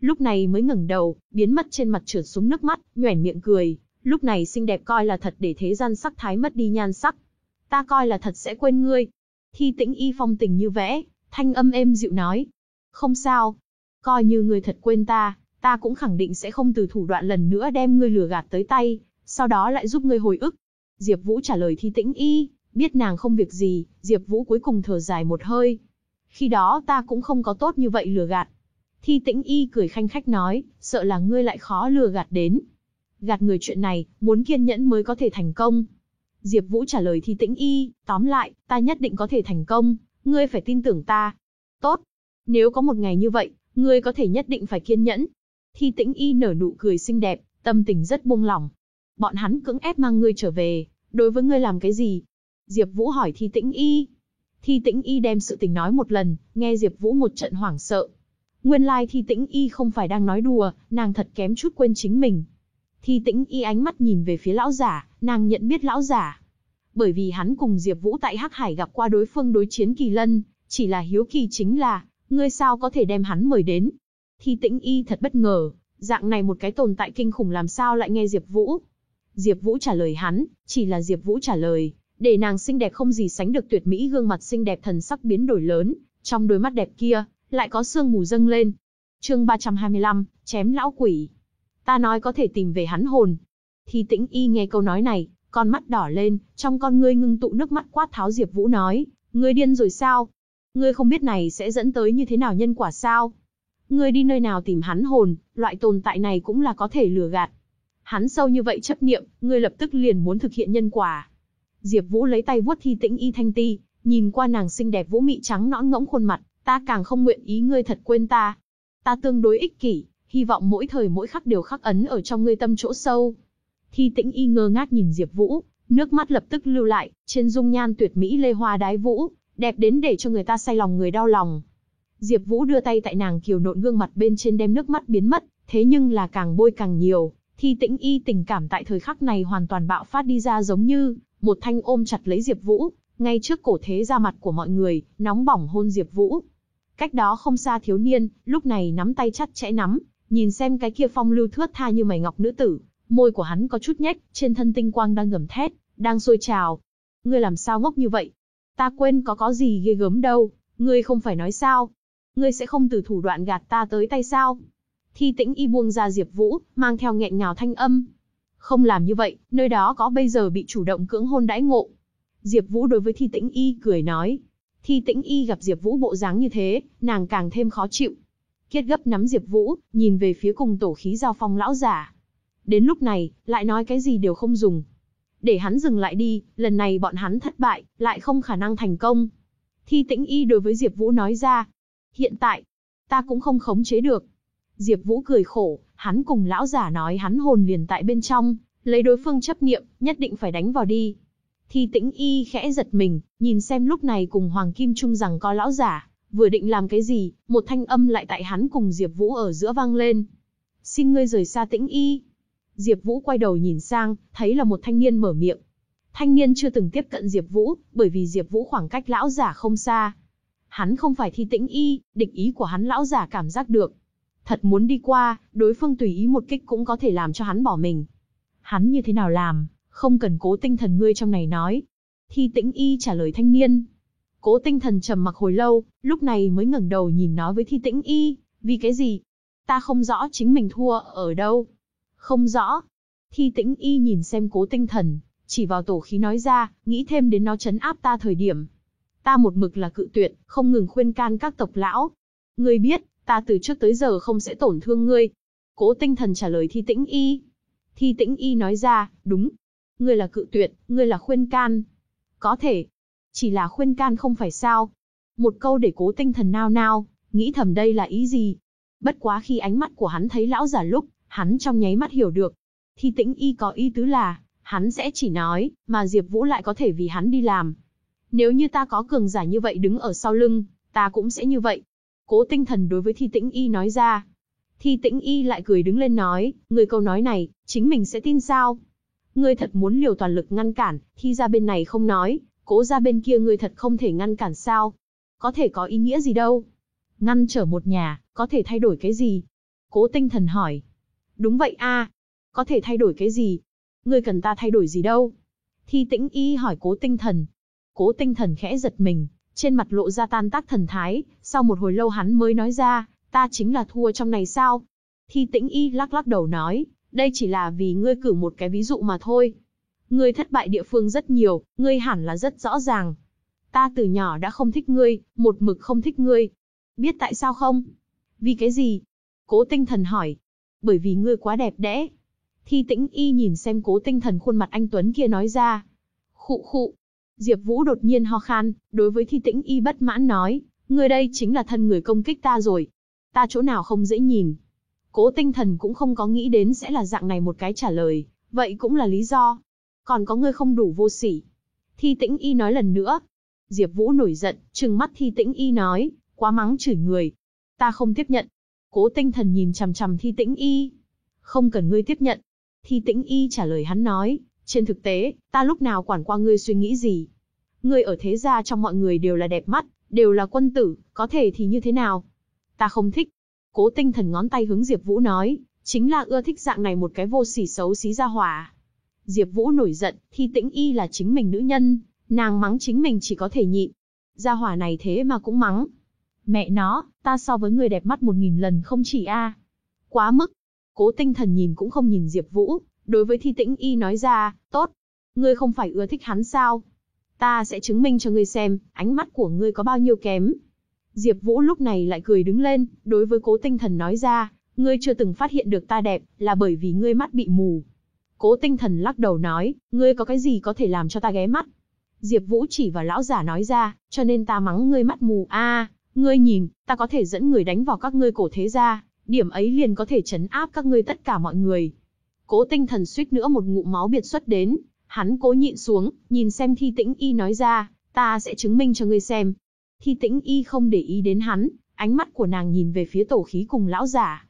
Speaker 1: Lúc này mới ngẩng đầu, biến mất trên mặt trượt xuống nước mắt, nhoẻn miệng cười. Lúc này xinh đẹp coi là thật để thế gian sắc thái mất đi nhan sắc. Ta coi là thật sẽ quên ngươi. Thi tĩnh y phong tình như vẽ, thanh âm êm dịu nói. Không sao. Coi như ngươi thật quên ta, ta cũng khẳng định sẽ không từ thủ đoạn lần nữa đem ngươi lừa gạt tới tay, sau đó lại giúp ngươi hồi ức. Diệp Vũ trả lời Thi Tĩnh Y, Biết nàng không việc gì, Diệp Vũ cuối cùng thở dài một hơi. Khi đó ta cũng không có tốt như vậy lừa gạt. Thi Tĩnh Y cười khanh khách nói, sợ là ngươi lại khó lừa gạt đến. Gạt người chuyện này, muốn kiên nhẫn mới có thể thành công. Diệp Vũ trả lời Thi Tĩnh Y, tóm lại, ta nhất định có thể thành công, ngươi phải tin tưởng ta. Tốt. Nếu có một ngày như vậy, ngươi có thể nhất định phải kiên nhẫn. Thi tĩnh y nở nụ cười xinh đẹp, tâm tình rất buông lỏng. Bọn hắn cưỡng ép mang ngươi trở về, đối với ngươi làm cái gì? Diệp Vũ hỏi Thi tĩnh y. Thi tĩnh y đem sự tình nói một lần, nghe Diệp Vũ một trận hoảng sợ. Nguyên lai Thi tĩnh y không phải đang nói đùa, nàng thật kém chút quên chính mình. Thi tĩnh y ánh mắt nhìn về phía lão giả, nàng nhận biết lão giả. Bởi vì hắn cùng Diệp Vũ tại Hắc Hải gặp qua đối phương đối chiến kỳ lân, chỉ là hiếu kỳ chính là, ngươi sao có thể đem hắn mời đến. Thi tĩnh y thật bất ngờ, dạng này một cái tồn tại kinh khủng làm sao lại nghe Diệp Vũ. Diệp Vũ trả lời hắn, chỉ là Diệp Vũ trả lời, để nàng xinh đẹp không gì sánh được tuyệt mỹ gương mặt xinh đẹp thần sắc biến đổi lớn, trong đôi mắt đẹp kia, lại có sương mù dâng lên. Chương 325, chém lão quỷ. Ta nói có thể tìm về hắn hồn. thì Tĩnh Y nghe câu nói này, con mắt đỏ lên, trong con ngươi ngưng tụ nước mắt quát tháo Diệp Vũ nói, ngươi điên rồi sao? Ngươi không biết này sẽ dẫn tới như thế nào nhân quả sao? Ngươi đi nơi nào tìm hắn hồn, loại tồn tại này cũng là có thể lừa gạt. Hắn sâu như vậy chấp niệm, ngươi lập tức liền muốn thực hiện nhân quả. Diệp Vũ lấy tay vuốt Thi Tĩnh Y thanh ti, nhìn qua nàng xinh đẹp vũ mị trắng nõn ngỗng khuôn mặt, ta càng không nguyện ý ngươi thật quên ta. Ta tương đối ích kỷ, hy vọng mỗi thời mỗi khắc đều khắc ấn ở trong ngươi tâm chỗ sâu. Thi Tĩnh Y ngơ ngác nhìn Diệp Vũ, nước mắt lập tức lưu lại, trên dung nhan tuyệt mỹ lê hoa đái vũ, đẹp đến để cho người ta say lòng người đau lòng. Diệp Vũ đưa tay tại nàng kiều nộn gương mặt bên trên đem nước mắt biến mất, thế nhưng là càng bôi càng nhiều, Thi Tĩnh Y tình cảm tại thời khắc này hoàn toàn bạo phát đi ra giống như một thanh ôm chặt lấy Diệp Vũ, ngay trước cổ thế ra mặt của mọi người, nóng bỏng hôn Diệp Vũ. Cách đó không xa thiếu niên, lúc này nắm tay chặt chẽ nắm, nhìn xem cái kia phong lưu thướt tha như mày ngọc nữ tử, môi của hắn có chút nhếch, trên thân tinh quang đang gầm thét, đang sôi trào. Ngươi làm sao ngốc như vậy? Ta quên có có gì ghê gớm đâu, ngươi không phải nói sao? Ngươi sẽ không từ thủ đoạn gạt ta tới tay sao? Thi Tĩnh Y buông ra Diệp Vũ, mang theo nghẹn ngào thanh âm. Không làm như vậy, nơi đó có bây giờ bị chủ động cưỡng hôn đãi ngộ. Diệp Vũ đối với Thi Tĩnh Y cười nói. Thi Tĩnh Y gặp Diệp Vũ bộ dáng như thế, nàng càng thêm khó chịu. Kiết gấp nắm Diệp Vũ, nhìn về phía cùng tổ khí giao phong lão giả. Đến lúc này, lại nói cái gì đều không dùng. Để hắn dừng lại đi, lần này bọn hắn thất bại, lại không khả năng thành công. Thi Tĩnh Y đối với Diệp Vũ nói ra, hiện tại, ta cũng không khống chế được. Diệp Vũ cười khổ, hắn cùng lão giả nói hắn hồn liền tại bên trong, lấy đối phương chấp niệm, nhất định phải đánh vào đi. Thi Tĩnh Y khẽ giật mình, nhìn xem lúc này cùng Hoàng Kim Trung rằng có lão giả, vừa định làm cái gì, một thanh âm lại tại hắn cùng Diệp Vũ ở giữa vang lên. "Xin ngươi rời xa Tĩnh Y." Diệp Vũ quay đầu nhìn sang, thấy là một thanh niên mở miệng. Thanh niên chưa từng tiếp cận Diệp Vũ, bởi vì Diệp Vũ khoảng cách lão giả không xa. Hắn không phải Thi Tĩnh Y, địch ý của hắn lão giả cảm giác được. Thật muốn đi qua, đối phương tùy ý một kích cũng có thể làm cho hắn bỏ mình. Hắn như thế nào làm, không cần cố tinh thần ngươi trong này nói. Thi tĩnh y trả lời thanh niên. Cố tinh thần trầm mặc hồi lâu, lúc này mới ngẩng đầu nhìn nói với thi tĩnh y, vì cái gì? Ta không rõ chính mình thua ở đâu. Không rõ. Thi tĩnh y nhìn xem cố tinh thần, chỉ vào tổ khí nói ra, nghĩ thêm đến nó chấn áp ta thời điểm. Ta một mực là cự tuyệt, không ngừng khuyên can các tộc lão. Ngươi biết, ta từ trước tới giờ không sẽ tổn thương ngươi. Cố tinh thần trả lời thi tĩnh y. Thi tĩnh y nói ra, đúng. Ngươi là cự tuyệt, ngươi là khuyên can. Có thể. Chỉ là khuyên can không phải sao. Một câu để cố tinh thần nao nao, nghĩ thầm đây là ý gì. Bất quá khi ánh mắt của hắn thấy lão giả lúc, hắn trong nháy mắt hiểu được. Thi tĩnh y có ý tứ là, hắn sẽ chỉ nói, mà Diệp Vũ lại có thể vì hắn đi làm. Nếu như ta có cường giả như vậy đứng ở sau lưng, ta cũng sẽ như vậy. Cố tinh thần đối với thi tĩnh y nói ra. Thi tĩnh y lại cười đứng lên nói, người câu nói này, chính mình sẽ tin sao? Ngươi thật muốn liều toàn lực ngăn cản, thi ra bên này không nói, cố ra bên kia ngươi thật không thể ngăn cản sao? Có thể có ý nghĩa gì đâu? Ngăn trở một nhà, có thể thay đổi cái gì? Cố tinh thần hỏi. Đúng vậy a, có thể thay đổi cái gì? Ngươi cần ta thay đổi gì đâu? Thi tĩnh y hỏi cố tinh thần. Cố tinh thần khẽ giật mình, trên mặt lộ ra tan tác thần thái, sau một hồi lâu hắn mới nói ra, ta chính là thua trong này sao? Thi tĩnh y lắc lắc đầu nói, đây chỉ là vì ngươi cử một cái ví dụ mà thôi. Ngươi thất bại địa phương rất nhiều, ngươi hẳn là rất rõ ràng. Ta từ nhỏ đã không thích ngươi, một mực không thích ngươi. Biết tại sao không? Vì cái gì? Cố tinh thần hỏi. Bởi vì ngươi quá đẹp đẽ. Thi tĩnh y nhìn xem cố tinh thần khuôn mặt anh Tuấn kia nói ra. Khụ khụ, Diệp Vũ đột nhiên ho khan, đối với Thi Tĩnh Y bất mãn nói, người đây chính là thân người công kích ta rồi. Ta chỗ nào không dễ nhìn. Cố tinh thần cũng không có nghĩ đến sẽ là dạng này một cái trả lời, vậy cũng là lý do. Còn có ngươi không đủ vô sỉ. Thi tĩnh y nói lần nữa. Diệp Vũ nổi giận, trừng mắt thi tĩnh y nói, quá mắng chửi người. Ta không tiếp nhận. Cố tinh thần nhìn chằm chằm thi tĩnh y. Không cần ngươi tiếp nhận. Thi tĩnh y trả lời hắn nói, trên thực tế, ta lúc nào quản qua ngươi suy nghĩ gì. Ngươi ở thế gia trong mọi người đều là đẹp mắt, đều là quân tử, có thể thì như thế nào? Ta không thích. Cố tinh thần ngón tay hướng Diệp Vũ nói, chính là ưa thích dạng này một cái vô sỉ xấu xí ra hỏa. Diệp Vũ nổi giận, thi tĩnh y là chính mình nữ nhân, nàng mắng chính mình chỉ có thể nhịn. Gia hỏa này thế mà cũng mắng. Mẹ nó, ta so với người đẹp mắt một nghìn lần không chỉ a. Quá mức. Cố tinh thần nhìn cũng không nhìn Diệp Vũ, đối với thi tĩnh y nói ra, tốt. Ngươi không phải ưa thích hắn sao? Ta sẽ chứng minh cho ngươi xem, ánh mắt của ngươi có bao nhiêu kém. Diệp Vũ lúc này lại cười đứng lên, đối với cố tinh thần nói ra, ngươi chưa từng phát hiện được ta đẹp, là bởi vì ngươi mắt bị mù. Cố tinh thần lắc đầu nói, ngươi có cái gì có thể làm cho ta ghé mắt? Diệp Vũ chỉ vào lão giả nói ra, cho nên ta mắng ngươi mắt mù a, ngươi nhìn, ta có thể dẫn người đánh vào các ngươi cổ thế gia, điểm ấy liền có thể trấn áp các ngươi tất cả mọi người. Cố Tinh Thần suýt nữa một ngụm máu biệt xuất đến, hắn cố nhịn xuống, nhìn xem Thi Tĩnh Y nói ra, ta sẽ chứng minh cho ngươi xem. Thi Tĩnh Y không để ý đến hắn, ánh mắt của nàng nhìn về phía tổ khí cùng lão giả.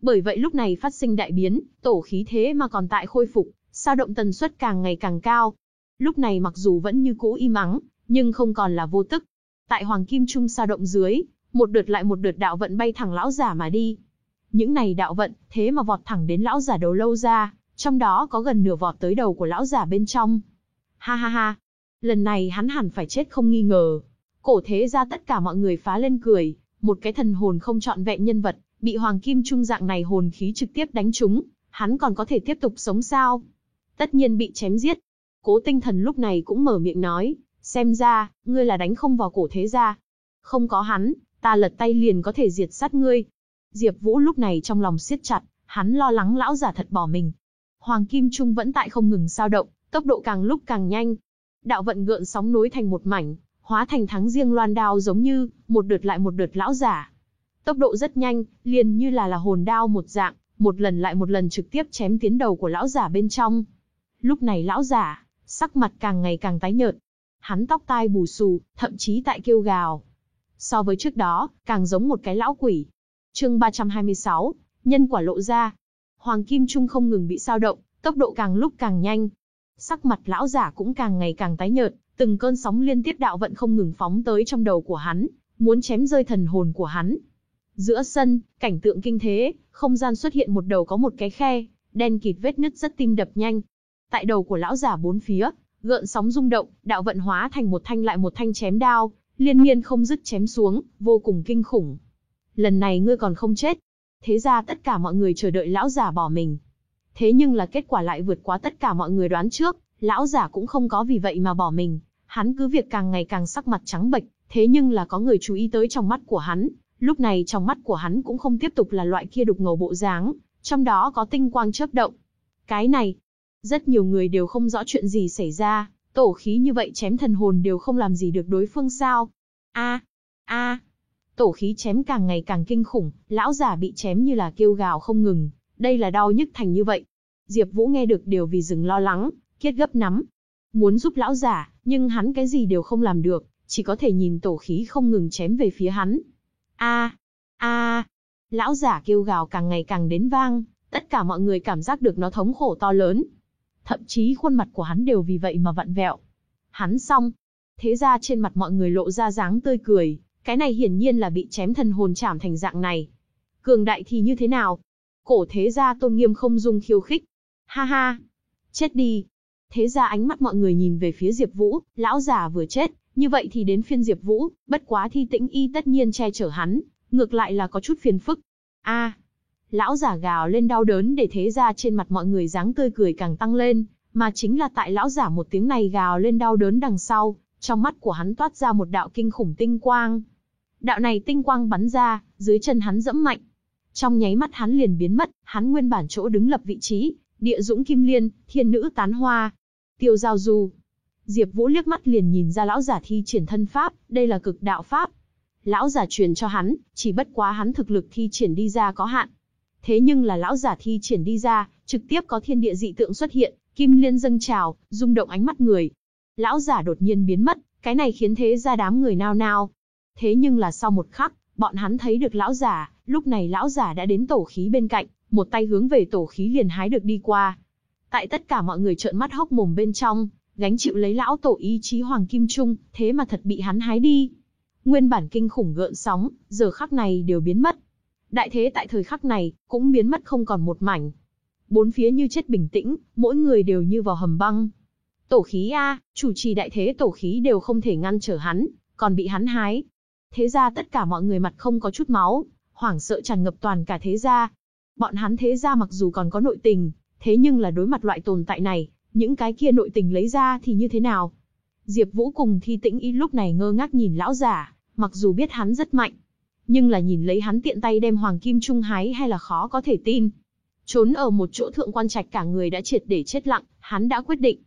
Speaker 1: Bởi vậy lúc này phát sinh đại biến, tổ khí thế mà còn tại khôi phục, sao động tần suất càng ngày càng cao. Lúc này mặc dù vẫn như cũ im mắng, nhưng không còn là vô tức. Tại Hoàng Kim Trung sao động dưới, một đợt lại một đợt đạo vận bay thẳng lão giả mà đi. Những này đạo vận, thế mà vọt thẳng đến lão giả đầu lâu ra, trong đó có gần nửa vọt tới đầu của lão giả bên trong. Ha ha ha, lần này hắn hẳn phải chết không nghi ngờ. Cổ thế ra tất cả mọi người phá lên cười, một cái thần hồn không trọn vẹn nhân vật, bị hoàng kim trung dạng này hồn khí trực tiếp đánh trúng, hắn còn có thể tiếp tục sống sao? Tất nhiên bị chém giết. Cố tinh thần lúc này cũng mở miệng nói, xem ra, ngươi là đánh không vào cổ thế gia. Không có hắn, ta lật tay liền có thể diệt sát ngươi. Diệp Vũ lúc này trong lòng siết chặt, hắn lo lắng lão giả thật bỏ mình. Hoàng Kim Trung vẫn tại không ngừng sao động, tốc độ càng lúc càng nhanh. Đạo vận gợn sóng nối thành một mảnh, hóa thành thắng riêng loan đao giống như một đợt lại một đợt lão giả. Tốc độ rất nhanh, liền như là là hồn đao một dạng, một lần lại một lần trực tiếp chém tiến đầu của lão giả bên trong. Lúc này lão giả, sắc mặt càng ngày càng tái nhợt. Hắn tóc tai bù xù, thậm chí tại kêu gào. So với trước đó, càng giống một cái lão quỷ. Chương 326, nhân quả lộ ra. Hoàng Kim Trung không ngừng bị sao động, tốc độ càng lúc càng nhanh. Sắc mặt lão giả cũng càng ngày càng tái nhợt, từng cơn sóng liên tiếp đạo vận không ngừng phóng tới trong đầu của hắn, muốn chém rơi thần hồn của hắn. Giữa sân, cảnh tượng kinh thế, không gian xuất hiện một đầu có một cái khe, đen kịt vết nứt rất tim đập nhanh. Tại đầu của lão giả bốn phía, gợn sóng rung động, đạo vận hóa thành một thanh lại một thanh chém đao, liên miên không dứt chém xuống, vô cùng kinh khủng. Lần này ngươi còn không chết. Thế ra tất cả mọi người chờ đợi lão giả bỏ mình. Thế nhưng là kết quả lại vượt quá tất cả mọi người đoán trước, lão giả cũng không có vì vậy mà bỏ mình. Hắn cứ việc càng ngày càng sắc mặt trắng bệch, thế nhưng là có người chú ý tới trong mắt của hắn, Lúc này trong mắt của hắn cũng không tiếp tục là loại kia đục ngầu bộ dáng, trong đó có tinh quang chớp động. Cái này, rất nhiều người đều không rõ chuyện gì xảy ra, tổ khí như vậy chém thần hồn đều không làm gì được đối phương sao. a a tổ khí chém càng ngày càng kinh khủng, lão giả bị chém như là kêu gào không ngừng, đây là đau nhức thành như vậy. Diệp Vũ nghe được điều vì dừng lo lắng, kết gấp nắm. Muốn giúp lão giả, nhưng hắn cái gì đều không làm được, chỉ có thể nhìn tổ khí không ngừng chém về phía hắn. A, a, lão giả kêu gào càng ngày càng đến vang, tất cả mọi người cảm giác được nó thống khổ to lớn. Thậm chí khuôn mặt của hắn đều vì vậy mà vặn vẹo. Hắn xong. Thế ra trên mặt mọi người lộ ra dáng tươi cười, cái này hiển nhiên là bị chém thần hồn chảm thành dạng này. Cường đại thì như thế nào? Cổ thế gia tôn nghiêm không dung khiêu khích. Ha ha! Chết đi! Thế ra ánh mắt mọi người nhìn về phía Diệp Vũ, lão già vừa chết, như vậy thì đến phiên Diệp Vũ, bất quá thi tĩnh y tất nhiên che chở hắn, ngược lại là có chút phiền phức. A, lão giả gào lên đau đớn để thế ra trên mặt mọi người dáng tươi cười càng tăng lên, mà chính là tại lão giả một tiếng này gào lên đau đớn đằng sau, trong mắt của hắn toát ra một đạo kinh khủng tinh quang. Đạo này tinh quang bắn ra, dưới chân hắn dẫm mạnh. Trong nháy mắt hắn liền biến mất, hắn nguyên bản chỗ đứng lập vị trí, địa dũng kim liên, thiên nữ tán hoa. Tiêu giao du, Diệp Vũ liếc mắt liền nhìn ra lão giả thi triển thân pháp, đây là cực đạo pháp. Lão giả truyền cho hắn, chỉ bất quá hắn thực lực thi triển đi ra có hạn. Thế nhưng là lão giả thi triển đi ra, trực tiếp có thiên địa dị tượng xuất hiện, kim liên dâng trào, rung động ánh mắt người. Lão giả đột nhiên biến mất, cái này khiến thế ra đám người nao nao. Thế nhưng là sau một khắc, bọn hắn thấy được lão giả, lúc này lão giả đã đến tổ khí bên cạnh, một tay hướng về tổ khí liền hái được đi qua. Tại tất cả mọi người trợn mắt hốc mồm bên trong, gánh chịu lấy lão tổ ý chí Hoàng Kim Trung, thế mà thật bị hắn hái đi. Nguyên bản kinh khủng gợn sóng, giờ khắc này đều biến mất. Đại thế tại thời khắc này, cũng biến mất không còn một mảnh. Bốn phía như chết bình tĩnh, mỗi người đều như vào hầm băng. Tổ khí A, chủ trì đại thế tổ khí đều không thể ngăn trở hắn, còn bị hắn hái. Thế ra tất cả mọi người mặt không có chút máu, hoảng sợ tràn ngập toàn cả thế gia. Bọn hắn thế gia mặc dù còn có nội tình, thế nhưng là đối mặt loại tồn tại này, những cái kia nội tình lấy ra thì như thế nào? Diệp Vũ cùng Thi Tĩnh Y lúc này ngơ ngác nhìn lão giả, mặc dù biết hắn rất mạnh, nhưng là nhìn lấy hắn tiện tay đem hoàng kim trung hái hay là khó có thể tin. Trốn ở một chỗ thượng quan trạch cả người đã triệt để chết lặng, hắn đã quyết định.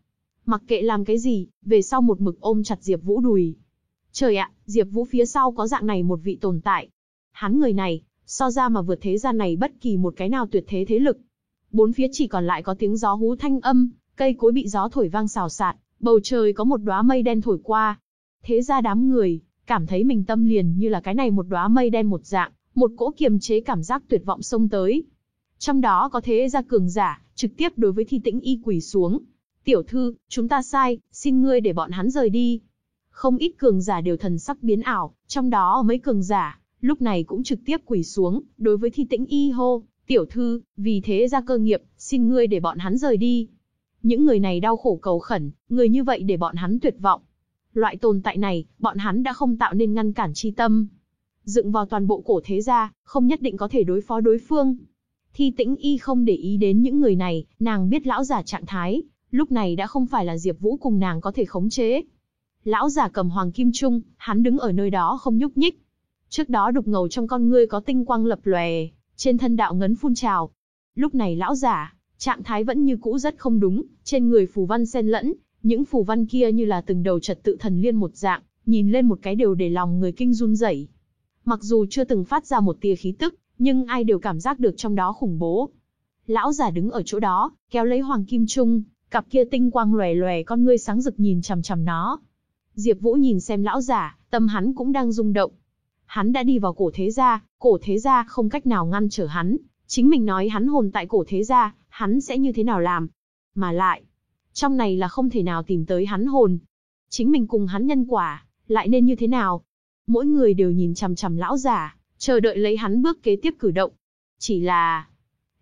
Speaker 1: Mặc kệ làm cái gì, về sau một mực ôm chặt Diệp Vũ đùi. Trời ạ, Diệp Vũ phía sau có dạng này một vị tồn tại. Hắn người này, so ra mà vượt thế gian này bất kỳ một cái nào tuyệt thế thế lực. Bốn phía chỉ còn lại có tiếng gió hú thanh âm, cây cối bị gió thổi vang xào xạc, bầu trời có một đóa mây đen thổi qua. Thế ra đám người, cảm thấy mình tâm liền như là cái này một đóa mây đen một dạng, một cỗ kiềm chế cảm giác tuyệt vọng xông tới. Trong đó có thế gia cường giả, trực tiếp đối với thi tĩnh y quỳ xuống. Tiểu thư, chúng ta sai, xin ngươi để bọn hắn rời đi. Không ít cường giả đều thần sắc biến ảo, trong đó mấy cường giả, lúc này cũng trực tiếp quỳ xuống, đối với thi tĩnh y hô, tiểu thư, vì thế ra cơ nghiệp, xin ngươi để bọn hắn rời đi. Những người này đau khổ cầu khẩn, người như vậy để bọn hắn tuyệt vọng. Loại tồn tại này, bọn hắn đã không tạo nên ngăn cản chi tâm. Dựng vào toàn bộ cổ thế gia, không nhất định có thể đối phó đối phương. Thi tĩnh y không để ý đến những người này, nàng biết lão giả trạng thái, lúc này đã không phải là Diệp Vũ cùng nàng có thể khống chế. Lão giả cầm hoàng kim trung, hắn đứng ở nơi đó không nhúc nhích. Trước đó đục ngầu trong con ngươi có tinh quang lập lòe, trên thân đạo ngấn phun trào. Lúc này lão giả, trạng thái vẫn như cũ rất không đúng, trên người phù văn xen lẫn, những phù văn kia như là từng đầu trật tự thần liên một dạng, nhìn lên một cái đều để lòng người kinh run rẩy. Mặc dù chưa từng phát ra một tia khí tức, nhưng ai đều cảm giác được trong đó khủng bố. Lão giả đứng ở chỗ đó, kéo lấy hoàng kim trung, cặp kia tinh quang lòe lòe con ngươi sáng rực nhìn chằm chằm nó. Diệp Vũ nhìn xem lão giả, tâm hắn cũng đang rung động. Hắn đã đi vào cổ thế gia, cổ thế gia không cách nào ngăn trở hắn, chính mình nói hắn hồn tại cổ thế gia, hắn sẽ như thế nào làm? Mà lại, trong này là không thể nào tìm tới hắn hồn. Chính mình cùng hắn nhân quả, lại nên như thế nào? Mỗi người đều nhìn chằm chằm lão giả, chờ đợi lấy hắn bước kế tiếp cử động. Chỉ là,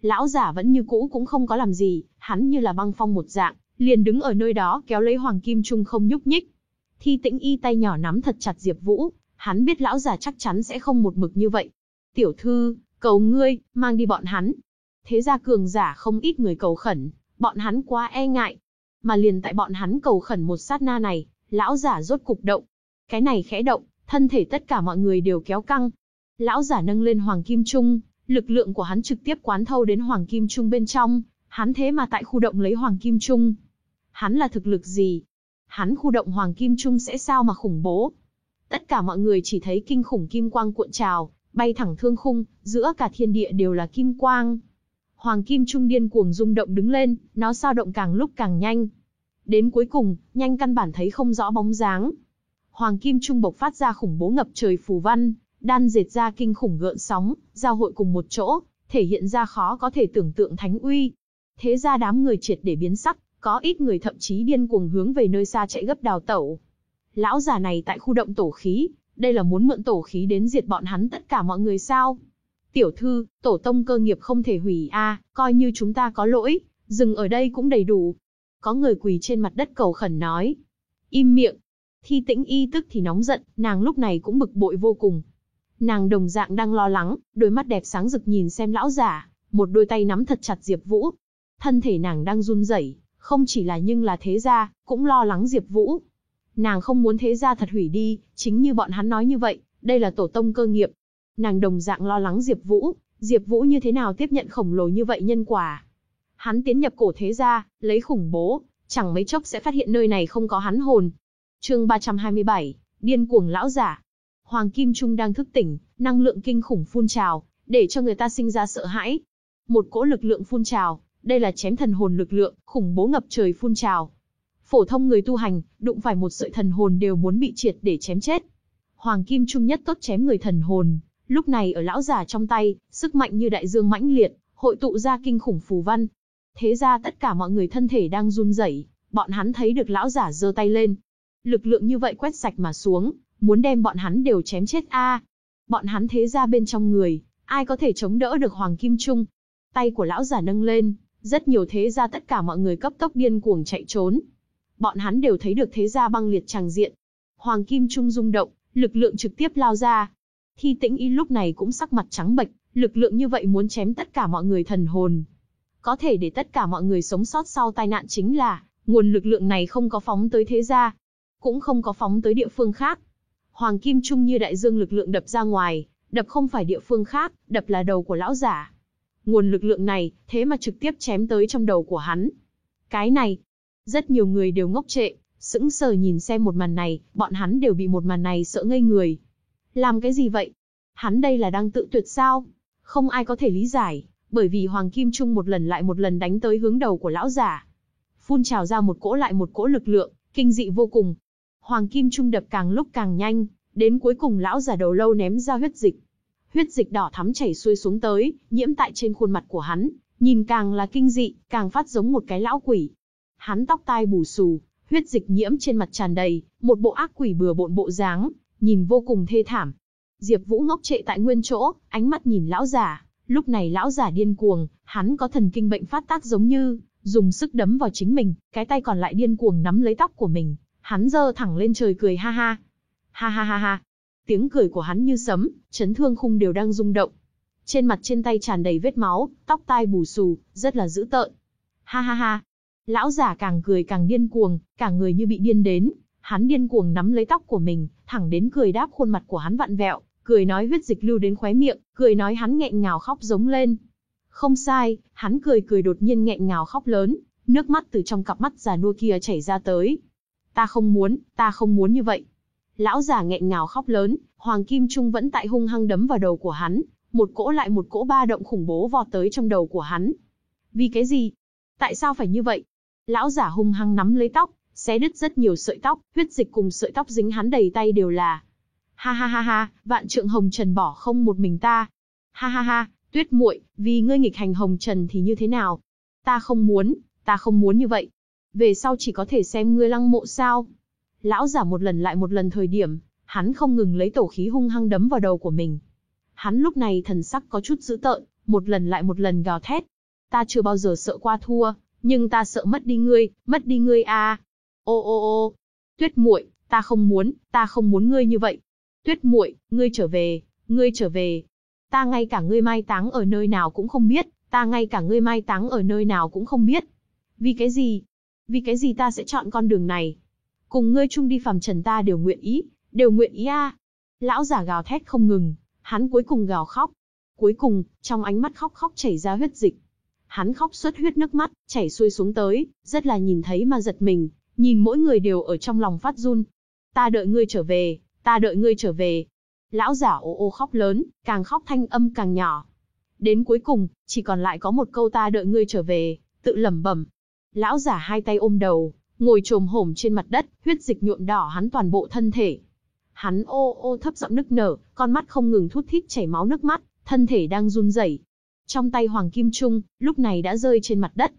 Speaker 1: lão giả vẫn như cũ cũng không có làm gì, hắn như là băng phong một dạng, liền đứng ở nơi đó kéo lấy hoàng kim trung không nhúc nhích. Thi tĩnh y tay nhỏ nắm thật chặt Diệp Vũ, hắn biết lão già chắc chắn sẽ không một mực như vậy. Tiểu thư, cầu ngươi, mang đi bọn hắn. Thế ra cường giả không ít người cầu khẩn, bọn hắn quá e ngại. Mà liền tại bọn hắn cầu khẩn một sát na này, lão giả rốt cục động. Cái này khẽ động, thân thể tất cả mọi người đều kéo căng. Lão giả nâng lên Hoàng Kim Trung, lực lượng của hắn trực tiếp quán thâu đến Hoàng Kim Trung bên trong, hắn thế mà tại khu động lấy Hoàng Kim Trung. Hắn là thực lực gì? Hắn khu động Hoàng Kim Trung sẽ sao mà khủng bố? Tất cả mọi người chỉ thấy kinh khủng kim quang cuộn trào, bay thẳng thương khung, giữa cả thiên địa đều là kim quang. Hoàng kim trung điên cuồng rung động đứng lên, nó sao động càng lúc càng nhanh. Đến cuối cùng, nhanh căn bản thấy không rõ bóng dáng. Hoàng kim trung bộc phát ra khủng bố ngập trời phù văn, đan dệt ra kinh khủng gợn sóng, giao hội cùng một chỗ, thể hiện ra khó có thể tưởng tượng thánh uy. Thế ra đám người triệt để biến sắc, có ít người thậm chí điên cuồng hướng về nơi xa chạy gấp đào tẩu. Lão già này tại khu động tổ khí, đây là muốn mượn tổ khí đến diệt bọn hắn tất cả mọi người sao? Tiểu thư, tổ tông cơ nghiệp không thể hủy a, à, coi như chúng ta có lỗi, dừng ở đây cũng đầy đủ. Có người quỳ trên mặt đất cầu khẩn nói. Im miệng. Thi tĩnh y tức thì nóng giận, nàng lúc này cũng bực bội vô cùng. Nàng đồng dạng đang lo lắng, đôi mắt đẹp sáng rực nhìn xem lão giả, một đôi tay nắm thật chặt Diệp Vũ. Thân thể nàng đang run rẩy, không chỉ là nhưng là thế gia, cũng lo lắng Diệp Vũ. Nàng không muốn thế gia thật hủy đi, chính như bọn hắn nói như vậy, đây là tổ tông cơ nghiệp. Nàng đồng dạng lo lắng Diệp Vũ, Diệp Vũ như thế nào tiếp nhận khổng lồ như vậy nhân quả. Hắn tiến nhập cổ thế gia, lấy khủng bố, chẳng mấy chốc sẽ phát hiện nơi này không có hắn hồn. Chương 327, điên cuồng lão giả. Hoàng Kim Trung đang thức tỉnh, năng lượng kinh khủng phun trào, để cho người ta sinh ra sợ hãi. Một cỗ lực lượng phun trào, đây là chém thần hồn lực lượng, khủng bố ngập trời phun trào. Phổ thông người tu hành, đụng phải một sợi thần hồn đều muốn bị triệt để chém chết. Hoàng Kim Trung nhất tốt chém người thần hồn, lúc này ở lão già trong tay, sức mạnh như đại dương mãnh liệt, hội tụ ra kinh khủng phù văn. Thế ra tất cả mọi người thân thể đang run rẩy, bọn hắn thấy được lão giả giơ tay lên. Lực lượng như vậy quét sạch mà xuống, muốn đem bọn hắn đều chém chết a. Bọn hắn thế ra bên trong người, ai có thể chống đỡ được Hoàng Kim Trung? Tay của lão giả nâng lên, rất nhiều thế gia tất cả mọi người cấp tốc điên cuồng chạy trốn. Bọn hắn đều thấy được thế gia băng liệt tràng diện. Hoàng Kim Trung rung động, lực lượng trực tiếp lao ra. Thi tĩnh y lúc này cũng sắc mặt trắng bệch, lực lượng như vậy muốn chém tất cả mọi người thần hồn. Có thể để tất cả mọi người sống sót sau tai nạn chính là, nguồn lực lượng này không có phóng tới thế gia, cũng không có phóng tới địa phương khác. Hoàng Kim Trung như đại dương lực lượng đập ra ngoài, đập không phải địa phương khác, đập là đầu của lão giả. Nguồn lực lượng này, thế mà trực tiếp chém tới trong đầu của hắn. Cái này, rất nhiều người đều ngốc trệ, sững sờ nhìn xem một màn này, bọn hắn đều bị một màn này sợ ngây người. Làm cái gì vậy? Hắn đây là đang tự tuyệt sao? Không ai có thể lý giải, bởi vì Hoàng Kim Trung một lần lại một lần đánh tới hướng đầu của lão giả. Phun trào ra một cỗ lại một cỗ lực lượng, kinh dị vô cùng. Hoàng Kim Trung đập càng lúc càng nhanh, đến cuối cùng lão giả đầu lâu ném ra huyết dịch. Huyết dịch đỏ thắm chảy xuôi xuống tới, nhiễm tại trên khuôn mặt của hắn, nhìn càng là kinh dị, càng phát giống một cái lão quỷ. Hắn tóc tai bù xù, huyết dịch nhiễm trên mặt tràn đầy, một bộ ác quỷ bừa bộn bộ dáng, nhìn vô cùng thê thảm. Diệp Vũ ngốc trệ tại nguyên chỗ, ánh mắt nhìn lão giả, lúc này lão giả điên cuồng, hắn có thần kinh bệnh phát tác giống như, dùng sức đấm vào chính mình, cái tay còn lại điên cuồng nắm lấy tóc của mình, hắn giơ thẳng lên trời cười ha ha. Ha ha ha ha. Tiếng cười của hắn như sấm, chấn thương khung đều đang rung động. Trên mặt trên tay tràn đầy vết máu, tóc tai bù xù, rất là dữ tợn. Ha ha ha. Lão giả càng cười càng điên cuồng, cả người như bị điên đến, hắn điên cuồng nắm lấy tóc của mình, thẳng đến cười đáp khuôn mặt của hắn vặn vẹo, cười nói huyết dịch lưu đến khóe miệng, cười nói hắn nghẹn ngào khóc giống lên. Không sai, hắn cười cười đột nhiên nghẹn ngào khóc lớn, nước mắt từ trong cặp mắt già nua kia chảy ra tới. Ta không muốn, ta không muốn như vậy. Lão già nghẹn ngào khóc lớn, Hoàng Kim Trung vẫn tại hung hăng đấm vào đầu của hắn, một cỗ lại một cỗ ba động khủng bố vọt tới trong đầu của hắn. Vì cái gì? Tại sao phải như vậy? Lão giả hung hăng nắm lấy tóc, xé đứt rất nhiều sợi tóc, huyết dịch cùng sợi tóc dính hắn đầy tay đều là. Ha ha ha ha, vạn trượng hồng trần bỏ không một mình ta. Ha ha ha, tuyết muội, vì ngươi nghịch hành hồng trần thì như thế nào? Ta không muốn, ta không muốn như vậy. Về sau chỉ có thể xem ngươi lăng mộ sao? Lão giả một lần lại một lần thời điểm, hắn không ngừng lấy tổ khí hung hăng đấm vào đầu của mình. Hắn lúc này thần sắc có chút dữ tợn, một lần lại một lần gào thét. Ta chưa bao giờ sợ qua thua, nhưng ta sợ mất đi ngươi, mất đi ngươi a. À. Ô ô ô, Tuyết muội, ta không muốn, ta không muốn ngươi như vậy. Tuyết muội, ngươi trở về, ngươi trở về. Ta ngay cả ngươi mai táng ở nơi nào cũng không biết, ta ngay cả ngươi mai táng ở nơi nào cũng không biết. Vì cái gì? Vì cái gì ta sẽ chọn con đường này? Cùng ngươi chung đi phàm trần ta đều nguyện ý, đều nguyện ý a. Lão giả gào thét không ngừng, hắn cuối cùng gào khóc. Cuối cùng, trong ánh mắt khóc khóc chảy ra huyết dịch. Hắn khóc xuất huyết nước mắt, chảy xuôi xuống tới, rất là nhìn thấy mà giật mình, nhìn mỗi người đều ở trong lòng phát run. Ta đợi ngươi trở về, ta đợi ngươi trở về. Lão giả ô ô khóc lớn, càng khóc thanh âm càng nhỏ. Đến cuối cùng, chỉ còn lại có một câu ta đợi ngươi trở về, tự lẩm bẩm. Lão giả hai tay ôm đầu, ngồi trồm hổm trên mặt đất, huyết dịch nhuộm đỏ hắn toàn bộ thân thể. Hắn ô ô thấp giọng nức nở, con mắt không ngừng thút thít chảy máu nước mắt, thân thể đang run rẩy. Trong tay Hoàng Kim Trung, lúc này đã rơi trên mặt đất.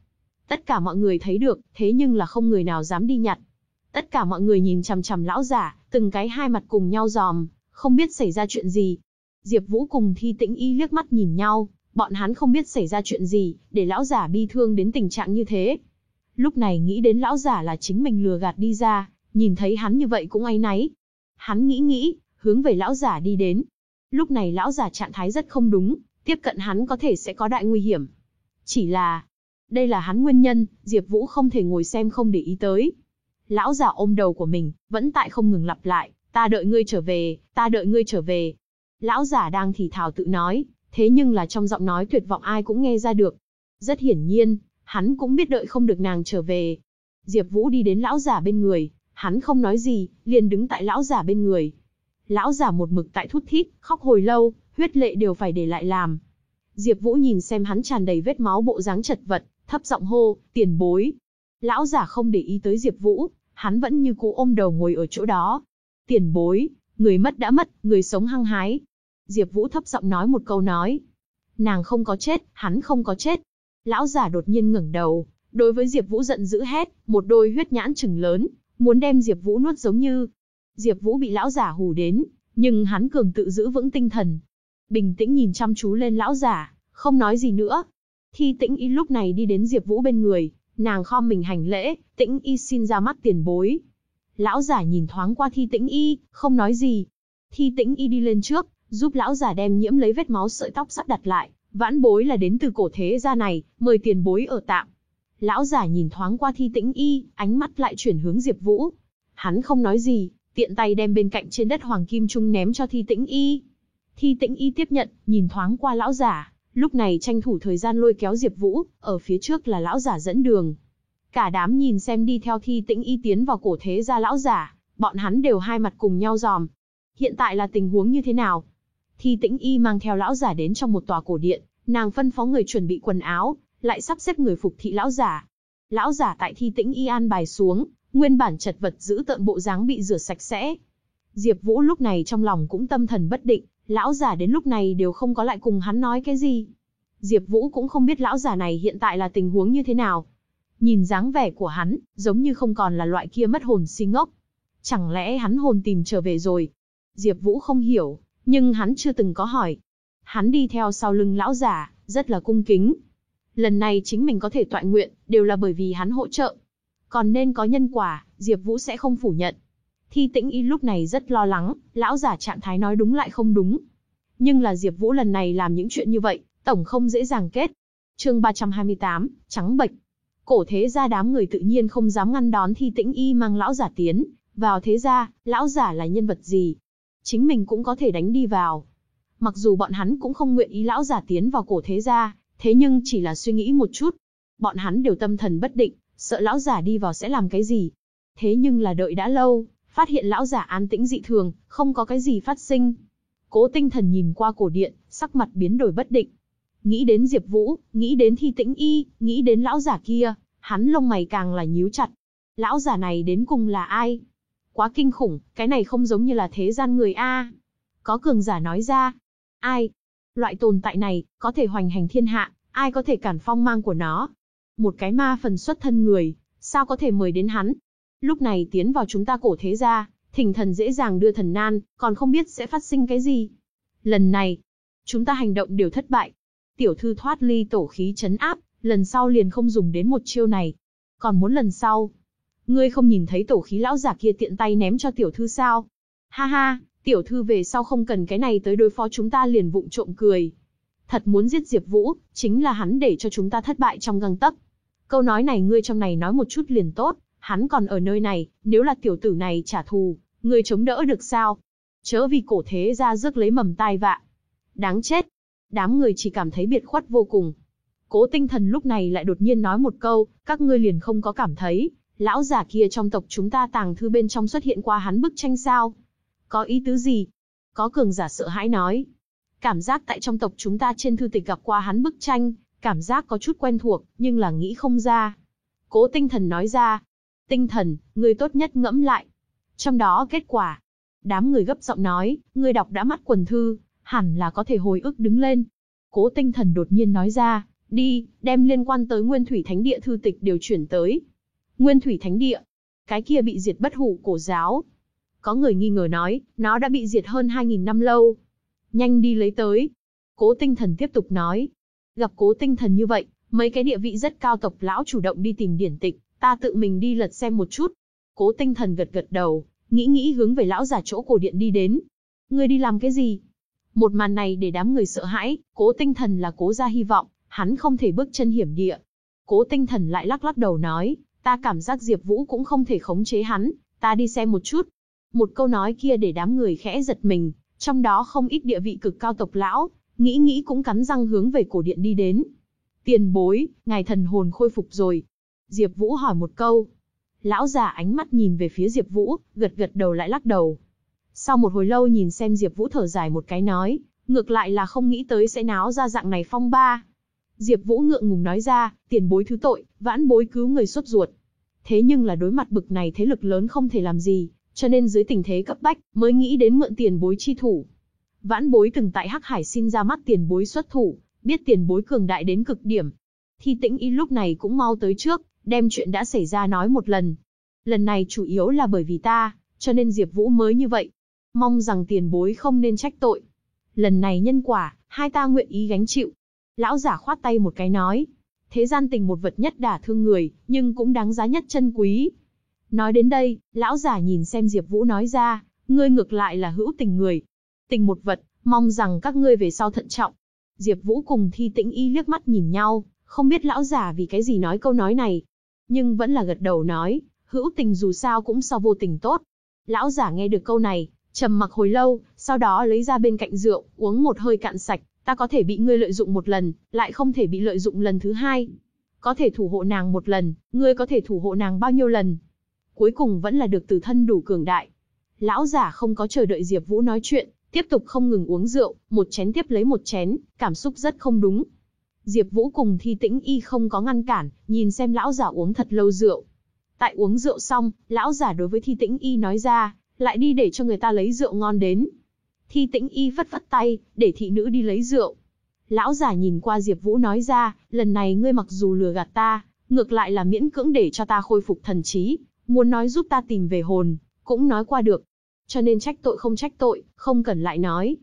Speaker 1: Tất cả mọi người thấy được, thế nhưng là không người nào dám đi nhặt. Tất cả mọi người nhìn chằm chằm lão giả, từng cái hai mặt cùng nhau giòm, không biết xảy ra chuyện gì. Diệp Vũ cùng Thi Tĩnh Y liếc mắt nhìn nhau, bọn hắn không biết xảy ra chuyện gì, để lão giả bi thương đến tình trạng như thế. Lúc này nghĩ đến lão giả là chính mình lừa gạt đi ra, nhìn thấy hắn như vậy cũng áy náy. Hắn nghĩ nghĩ, hướng về lão giả đi đến. Lúc này lão giả trạng thái rất không đúng, tiếp cận hắn có thể sẽ có đại nguy hiểm. Chỉ là, đây là hắn nguyên nhân, Diệp Vũ không thể ngồi xem không để ý tới. Lão giả ôm đầu của mình, vẫn tại không ngừng lặp lại, ta đợi ngươi trở về, ta đợi ngươi trở về. Lão giả đang thì thào tự nói, thế nhưng là trong giọng nói tuyệt vọng ai cũng nghe ra được. Rất hiển nhiên, hắn cũng biết đợi không được nàng trở về. Diệp Vũ đi đến lão giả bên người, hắn không nói gì, liền đứng tại lão giả bên người. Lão giả một mực tại thút thít, khóc hồi lâu, huyết lệ đều phải để lại làm. Diệp Vũ nhìn xem hắn tràn đầy vết máu bộ dáng chật vật, thấp giọng hô, tiền bối. Lão giả không để ý tới Diệp Vũ, hắn vẫn như cũ ôm đầu ngồi ở chỗ đó. Tiền bối, người mất đã mất, người sống hăng hái. Diệp Vũ thấp giọng nói một câu nói. Nàng không có chết, hắn không có chết. Lão giả đột nhiên ngẩng đầu, đối với Diệp Vũ giận dữ hét, một đôi huyết nhãn trừng lớn, muốn đem Diệp Vũ nuốt giống như. Diệp Vũ bị lão giả hù đến, nhưng hắn cường tự giữ vững tinh thần. Bình tĩnh nhìn chăm chú lên lão giả, không nói gì nữa. Thi Tĩnh Y lúc này đi đến Diệp Vũ bên người, nàng khom mình hành lễ, Tĩnh Y xin ra mắt tiền bối. Lão giả nhìn thoáng qua Thi Tĩnh Y, không nói gì. Thi Tĩnh Y đi lên trước, giúp lão giả đem nhiễm lấy vết máu sợi tóc sắp đặt lại, vãn bối là đến từ cổ thế gia này, mời tiền bối ở tạm. Lão giả nhìn thoáng qua Thi Tĩnh Y, ánh mắt lại chuyển hướng Diệp Vũ. Hắn không nói gì, tiện tay đem bên cạnh trên đất hoàng kim trung ném cho Thi Tĩnh Y. Thi Tĩnh Y tiếp nhận, nhìn thoáng qua lão giả, lúc này tranh thủ thời gian lôi kéo Diệp Vũ, ở phía trước là lão giả dẫn đường. Cả đám nhìn xem đi theo Thi Tĩnh Y tiến vào cổ thế gia lão giả, bọn hắn đều hai mặt cùng nhau giòm. Hiện tại là tình huống như thế nào? Thi Tĩnh Y mang theo lão giả đến trong một tòa cổ điện, nàng phân phó người chuẩn bị quần áo, lại sắp xếp người phục thị lão giả. Lão giả tại Thi Tĩnh Y an bài xuống, nguyên bản chật vật giữ tợn bộ dáng bị rửa sạch sẽ. Diệp Vũ lúc này trong lòng cũng tâm thần bất định, lão giả đến lúc này đều không có lại cùng hắn nói cái gì. Diệp Vũ cũng không biết lão giả này hiện tại là tình huống như thế nào. Nhìn dáng vẻ của hắn, giống như không còn là loại kia mất hồn si ngốc. Chẳng lẽ hắn hồn tìm trở về rồi? Diệp Vũ không hiểu, nhưng hắn chưa từng có hỏi. Hắn đi theo sau lưng lão giả, rất là cung kính. Lần này chính mình có thể tọa nguyện, đều là bởi vì hắn hỗ trợ. Còn nên có nhân quả, Diệp Vũ sẽ không phủ nhận. Thi Tĩnh Y lúc này rất lo lắng, lão giả trạng thái nói đúng lại không đúng. Nhưng là Diệp Vũ lần này làm những chuyện như vậy, tổng không dễ dàng kết. Chương 328, trắng bệch. Cổ thế gia đám người tự nhiên không dám ngăn đón Thi Tĩnh Y mang lão giả tiến vào thế gia, lão giả là nhân vật gì, chính mình cũng có thể đánh đi vào. Mặc dù bọn hắn cũng không nguyện ý lão giả tiến vào cổ thế gia, thế nhưng chỉ là suy nghĩ một chút, bọn hắn đều tâm thần bất định, sợ lão giả đi vào sẽ làm cái gì. Thế nhưng là đợi đã lâu, phát hiện lão giả an tĩnh dị thường, không có cái gì phát sinh. Cố tinh thần nhìn qua cổ điện, sắc mặt biến đổi bất định. Nghĩ đến Diệp Vũ, nghĩ đến thi tĩnh y, nghĩ đến lão giả kia, hắn lông mày càng là nhíu chặt. Lão giả này đến cùng là ai? Quá kinh khủng, cái này không giống như là thế gian người A. Có cường giả nói ra. Ai? Loại tồn tại này, có thể hoành hành thiên hạ, ai có thể cản phong mang của nó? Một cái ma phần xuất thân người, sao có thể mời đến hắn? Lúc này tiến vào chúng ta cổ thế gia, thỉnh thần dễ dàng đưa thần nan, còn không biết sẽ phát sinh cái gì. Lần này, chúng ta hành động đều thất bại. Tiểu thư thoát ly tổ khí chấn áp, lần sau liền không dùng đến một chiêu này. Còn muốn lần sau, ngươi không nhìn thấy tổ khí lão giả kia tiện tay ném cho tiểu thư sao? Ha ha, tiểu thư về sau không cần cái này tới đối phó chúng ta liền vụng trộm cười. Thật muốn giết Diệp Vũ, chính là hắn để cho chúng ta thất bại trong găng tấc. Câu nói này ngươi trong này nói một chút liền tốt, hắn còn ở nơi này, nếu là tiểu tử này trả thù, ngươi chống đỡ được sao? Chớ vì cổ thế ra rước lấy mầm tai vạ. Đáng chết. Đám người chỉ cảm thấy biệt khuất vô cùng. Cố tinh thần lúc này lại đột nhiên nói một câu, các ngươi liền không có cảm thấy, lão giả kia trong tộc chúng ta tàng thư bên trong xuất hiện qua hắn bức tranh sao? Có ý tứ gì? Có cường giả sợ hãi nói. Cảm giác tại trong tộc chúng ta trên thư tịch gặp qua hắn bức tranh, cảm giác có chút quen thuộc, nhưng là nghĩ không ra. Cố tinh thần nói ra. Tinh thần, người tốt nhất ngẫm lại. Trong đó kết quả. Đám người gấp giọng nói, người đọc đã mắt quần thư, hẳn là có thể hồi ức đứng lên. Cố tinh thần đột nhiên nói ra, đi, đem liên quan tới Nguyên Thủy Thánh Địa thư tịch đều chuyển tới. Nguyên Thủy Thánh Địa, cái kia bị diệt bất hủ cổ giáo. Có người nghi ngờ nói, nó đã bị diệt hơn 2.000 năm lâu. Nhanh đi lấy tới. Cố tinh thần tiếp tục nói. Gặp cố tinh thần như vậy, mấy cái địa vị rất cao tộc lão chủ động đi tìm điển tịch, ta tự mình đi lật xem một chút. Cố tinh thần gật gật đầu, nghĩ nghĩ hướng về lão giả chỗ cổ điện đi đến. Ngươi đi làm cái gì? Một màn này để đám người sợ hãi, cố tinh thần là cố ra hy vọng, hắn không thể bước chân hiểm địa. Cố tinh thần lại lắc lắc đầu nói, ta cảm giác Diệp Vũ cũng không thể khống chế hắn, ta đi xem một chút. Một câu nói kia để đám người khẽ giật mình, trong đó không ít địa vị cực cao tộc lão, nghĩ nghĩ cũng cắn răng hướng về cổ điện đi đến. Tiền bối, ngài thần hồn khôi phục rồi. Diệp Vũ hỏi một câu. Lão già ánh mắt nhìn về phía Diệp Vũ, gật gật đầu lại lắc đầu. Sau một hồi lâu nhìn xem Diệp Vũ thở dài một cái nói, ngược lại là không nghĩ tới sẽ náo ra dạng này phong ba. Diệp Vũ ngượng ngùng nói ra, tiền bối thứ tội, vãn bối cứu người xuất ruột. Thế nhưng là đối mặt bực này thế lực lớn không thể làm gì, cho nên dưới tình thế cấp bách, mới nghĩ đến mượn tiền bối chi thủ. Vãn bối từng tại Hắc Hải xin ra mắt tiền bối xuất thủ, biết tiền bối cường đại đến cực điểm. Thi tĩnh y lúc này cũng mau tới trước, đem chuyện đã xảy ra nói một lần. Lần này chủ yếu là bởi vì ta, cho nên Diệp Vũ mới như vậy. Mong rằng tiền bối không nên trách tội. Lần này nhân quả, hai ta nguyện ý gánh chịu. Lão giả khoát tay một cái nói. Thế gian tình một vật nhất đả thương người, nhưng cũng đáng giá nhất chân quý. Nói đến đây, lão giả nhìn xem Diệp Vũ nói ra, ngươi ngược lại là hữu tình người. Tình một vật, mong rằng các ngươi về sau thận trọng. Diệp Vũ cùng Thi Tĩnh Y liếc mắt nhìn nhau, không biết lão giả vì cái gì nói câu nói này. Nhưng vẫn là gật đầu nói, hữu tình dù sao cũng so vô tình tốt. Lão giả nghe được câu này, trầm mặc hồi lâu, sau đó lấy ra bên cạnh rượu, uống một hơi cạn sạch, ta có thể bị ngươi lợi dụng một lần, lại không thể bị lợi dụng lần thứ hai. Có thể thủ hộ nàng một lần, ngươi có thể thủ hộ nàng bao nhiêu lần? Cuối cùng vẫn là được từ thân đủ cường đại. Lão giả không có chờ đợi Diệp Vũ nói chuyện, tiếp tục không ngừng uống rượu, một chén tiếp lấy một chén, cảm xúc rất không đúng. Diệp Vũ cùng Thi Tĩnh Y không có ngăn cản, nhìn xem lão giả uống thật lâu rượu. Tại uống rượu xong, lão giả đối với Thi Tĩnh Y nói ra, lại đi để cho người ta lấy rượu ngon đến. Thi Tĩnh Y vất vất tay, để thị nữ đi lấy rượu. Lão giả nhìn qua Diệp Vũ nói ra, lần này ngươi mặc dù lừa gạt ta, ngược lại là miễn cưỡng để cho ta khôi phục thần trí, muốn nói giúp ta tìm về hồn, cũng nói qua được. Cho nên trách tội không trách tội, không cần lại nói.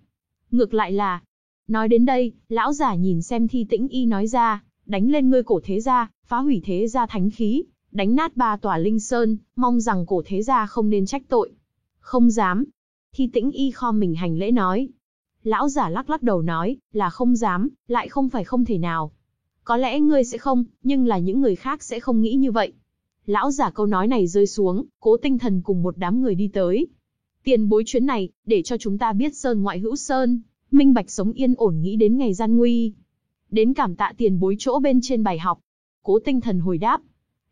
Speaker 1: Ngược lại là, nói đến đây, lão giả nhìn xem Thi Tĩnh Y nói ra, đánh lên ngươi cổ thế gia, phá hủy thế gia thánh khí, đánh nát ba tòa linh sơn, mong rằng cổ thế gia không nên trách tội. Không dám. Thi tĩnh y kho mình hành lễ nói. Lão giả lắc lắc đầu nói, là không dám, lại không phải không thể nào. Có lẽ ngươi sẽ không, nhưng là những người khác sẽ không nghĩ như vậy. Lão giả câu nói này rơi xuống, cố tinh thần cùng một đám người đi tới. Tiền bối chuyến này, để cho chúng ta biết sơn ngoại hữu sơn, minh bạch sống yên ổn nghĩ đến ngày gian nguy. Đến cảm tạ tiền bối chỗ bên trên bài học. Cố tinh thần hồi đáp.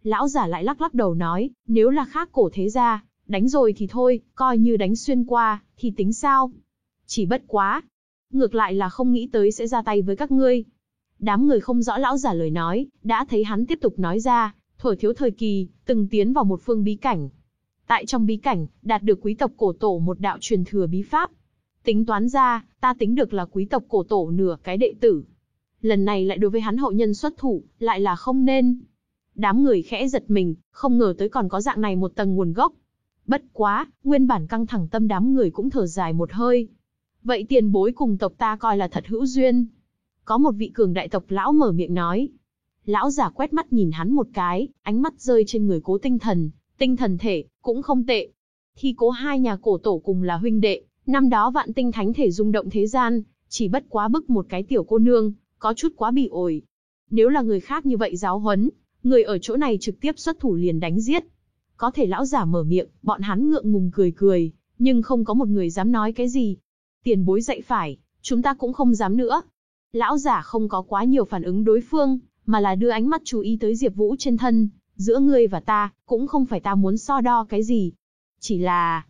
Speaker 1: Lão giả lại lắc lắc đầu nói, nếu là khác cổ thế gia, đánh rồi thì thôi, coi như đánh xuyên qua, thì tính sao? Chỉ bất quá. Ngược lại là không nghĩ tới sẽ ra tay với các ngươi. Đám người không rõ lão giả lời nói, đã thấy hắn tiếp tục nói ra, thổi thiếu thời kỳ, từng tiến vào một phương bí cảnh. Tại trong bí cảnh, đạt được quý tộc cổ tổ một đạo truyền thừa bí pháp. Tính toán ra, ta tính được là quý tộc cổ tổ nửa cái đệ tử. Lần này lại đối với hắn hậu nhân xuất thủ, lại là không nên. Đám người khẽ giật mình, không ngờ tới còn có dạng này một tầng nguồn gốc. Bất quá, nguyên bản căng thẳng tâm đám người cũng thở dài một hơi. Vậy tiền bối cùng tộc ta coi là thật hữu duyên. Có một vị cường đại tộc lão mở miệng nói. Lão giả quét mắt nhìn hắn một cái, ánh mắt rơi trên người cố tinh thần, tinh thần thể, cũng không tệ. Thi cố hai nhà cổ tổ cùng là huynh đệ, năm đó vạn tinh thánh thể rung động thế gian, chỉ bất quá bức một cái tiểu cô nương, có chút quá bị ổi. Nếu là người khác như vậy giáo huấn, người ở chỗ này trực tiếp xuất thủ liền đánh giết. Có thể lão giả mở miệng, bọn hắn ngượng ngùng cười cười, nhưng không có một người dám nói cái gì. Tiền bối dạy phải, chúng ta cũng không dám nữa. Lão giả không có quá nhiều phản ứng đối phương, mà là đưa ánh mắt chú ý tới Diệp Vũ trên thân, giữa ngươi và ta, cũng không phải ta muốn so đo cái gì. Chỉ là...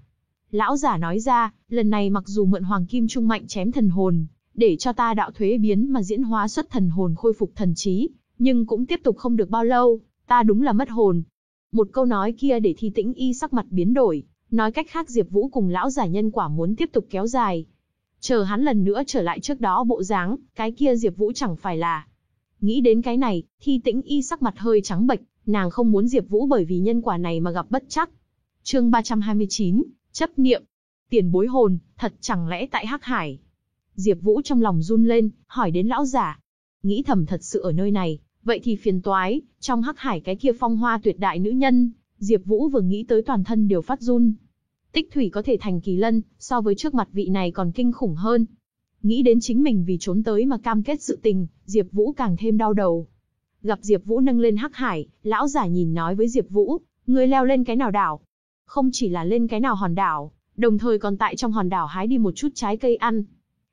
Speaker 1: Lão giả nói ra, lần này mặc dù mượn hoàng kim trung mạnh chém thần hồn, để cho ta đạo thuế biến mà diễn hóa xuất thần hồn khôi phục thần trí, nhưng cũng tiếp tục không được bao lâu, ta đúng là mất hồn, một câu nói kia để thi tĩnh y sắc mặt biến đổi, nói cách khác Diệp Vũ cùng lão giả nhân quả muốn tiếp tục kéo dài. Chờ hắn lần nữa trở lại trước đó bộ dáng, cái kia Diệp Vũ chẳng phải là. Nghĩ đến cái này, thi tĩnh y sắc mặt hơi trắng bệch, nàng không muốn Diệp Vũ bởi vì nhân quả này mà gặp bất chắc. Chương 329, chấp niệm. Tiền bối hồn, thật chẳng lẽ tại Hắc Hải? Diệp Vũ trong lòng run lên, hỏi đến lão giả. Nghĩ thầm thật sự ở nơi này, Vậy thì phiền toái, trong hắc hải cái kia phong hoa tuyệt đại nữ nhân, Diệp Vũ vừa nghĩ tới toàn thân đều phát run. Tích thủy có thể thành kỳ lân, so với trước mặt vị này còn kinh khủng hơn. Nghĩ đến chính mình vì trốn tới mà cam kết sự tình, Diệp Vũ càng thêm đau đầu. Gặp Diệp Vũ nâng lên hắc hải, lão giả nhìn nói với Diệp Vũ, ngươi leo lên cái nào đảo? Không chỉ là lên cái nào hòn đảo, đồng thời còn tại trong hòn đảo hái đi một chút trái cây ăn.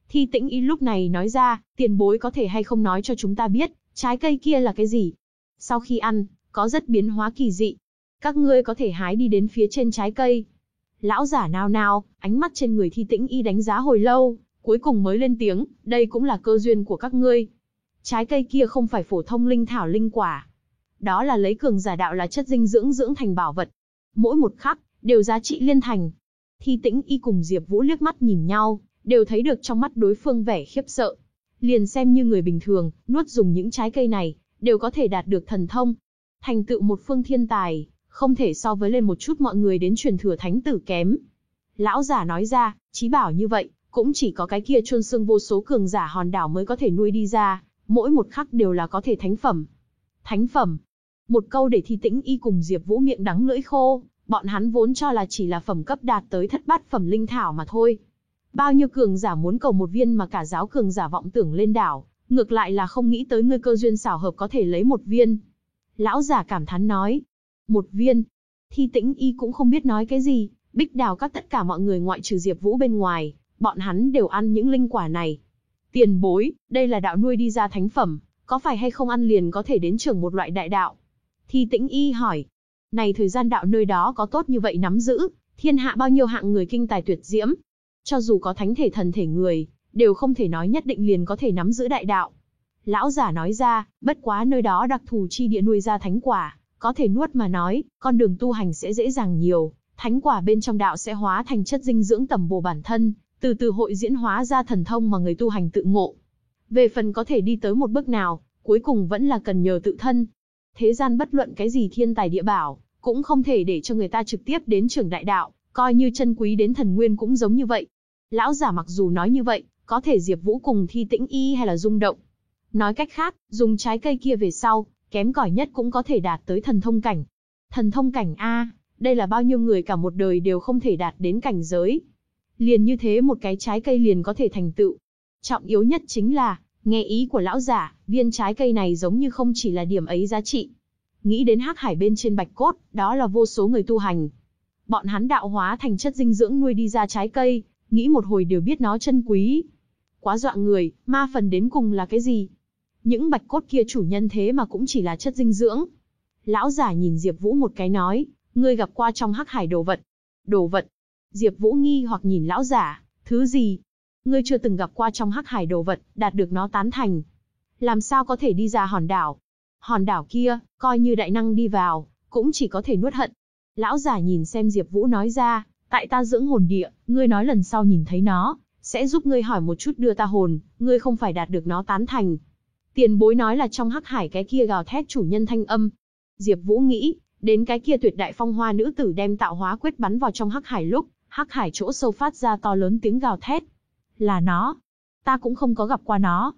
Speaker 1: Thi Tĩnh Y lúc này nói ra, tiền bối có thể hay không nói cho chúng ta biết, Trái cây kia là cái gì? Sau khi ăn, có rất biến hóa kỳ dị. Các ngươi có thể hái đi đến phía trên trái cây. Lão giả nao nao, ánh mắt trên người thi tĩnh y đánh giá hồi lâu, cuối cùng mới lên tiếng, đây cũng là cơ duyên của các ngươi. Trái cây kia không phải phổ thông linh thảo linh quả. Đó là lấy cường giả đạo là chất dinh dưỡng dưỡng thành bảo vật. Mỗi một khắc, đều giá trị liên thành. Thi tĩnh y cùng Diệp Vũ liếc mắt nhìn nhau, đều thấy được trong mắt đối phương vẻ khiếp sợ. Liền xem như người bình thường, nuốt dùng những trái cây này, đều có thể đạt được thần thông. Thành tựu một phương thiên tài, không thể so với lên một chút mọi người đến truyền thừa thánh tử kém. Lão giả nói ra, chí bảo như vậy, cũng chỉ có cái kia chôn xương vô số cường giả hòn đảo mới có thể nuôi đi ra, mỗi một khắc đều là có thể thánh phẩm. Thánh phẩm. Một câu để thi tĩnh y cùng Diệp Vũ miệng đắng lưỡi khô, bọn hắn vốn cho là chỉ là phẩm cấp đạt tới thất bát phẩm linh thảo mà thôi. Bao nhiêu cường giả muốn cầu một viên mà cả giáo cường giả vọng tưởng lên đảo, ngược lại là không nghĩ tới ngươi cơ duyên xảo hợp có thể lấy một viên. Lão giả cảm thán nói, một viên. Thi tĩnh y cũng không biết nói cái gì, bích đào các tất cả mọi người ngoại trừ Diệp Vũ bên ngoài, bọn hắn đều ăn những linh quả này. Tiền bối, đây là đạo nuôi đi ra thánh phẩm, có phải hay không ăn liền có thể đến trưởng một loại đại đạo? Thi tĩnh y hỏi. Này thời gian đạo nơi đó có tốt như vậy nắm giữ, thiên hạ bao nhiêu hạng người kinh tài tuyệt diễm. Cho dù có thánh thể thần thể người, đều không thể nói nhất định liền có thể nắm giữ đại đạo. Lão giả nói ra, bất quá nơi đó đặc thù chi địa nuôi ra thánh quả, có thể nuốt mà nói, con đường tu hành sẽ dễ dàng nhiều, thánh quả bên trong đạo sẽ hóa thành chất dinh dưỡng tầm bổ bản thân, từ từ hội diễn hóa ra thần thông mà người tu hành tự ngộ. Về phần có thể đi tới một bước nào, cuối cùng vẫn là cần nhờ tự thân. Thế gian bất luận cái gì thiên tài địa bảo, cũng không thể để cho người ta trực tiếp đến trường đại đạo, coi như chân quý đến thần nguyên cũng giống như vậy. Lão giả mặc dù nói như vậy, có thể Diệp Vũ cùng thi tĩnh y hay là rung động. Nói cách khác, dùng trái cây kia về sau, kém cỏi nhất cũng có thể đạt tới thần thông cảnh. Thần thông cảnh A, đây là bao nhiêu người cả một đời đều không thể đạt đến cảnh giới. Liền như thế một cái trái cây liền có thể thành tựu. Trọng yếu nhất chính là, nghe ý của lão giả, viên trái cây này giống như không chỉ là điểm ấy giá trị. Nghĩ đến hắc hải bên trên bạch cốt, đó là vô số người tu hành. Bọn hắn đạo hóa thành chất dinh dưỡng nuôi đi ra trái cây, nghĩ một hồi đều biết nó chân quý. Quá dọa người, ma phần đến cùng là cái gì? Những bạch cốt kia chủ nhân thế mà cũng chỉ là chất dinh dưỡng. Lão giả nhìn Diệp Vũ một cái nói, ngươi gặp qua trong hắc hải đồ vật. Đồ vật? Diệp Vũ nghi hoặc nhìn lão giả, thứ gì? Ngươi chưa từng gặp qua trong hắc hải đồ vật, đạt được nó tán thành. Làm sao có thể đi ra hòn đảo? Hòn đảo kia, coi như đại năng đi vào, cũng chỉ có thể nuốt hận. Lão giả nhìn xem Diệp Vũ nói ra, tại ta dưỡng hồn địa, ngươi nói lần sau nhìn thấy nó, sẽ giúp ngươi hỏi một chút đưa ta hồn, ngươi không phải đạt được nó tán thành. Tiền bối nói là trong hắc hải cái kia gào thét chủ nhân thanh âm. Diệp Vũ nghĩ, đến cái kia tuyệt đại phong hoa nữ tử đem tạo hóa quyết bắn vào trong hắc hải lúc, hắc hải chỗ sâu phát ra to lớn tiếng gào thét. Là nó. Ta cũng không có gặp qua nó.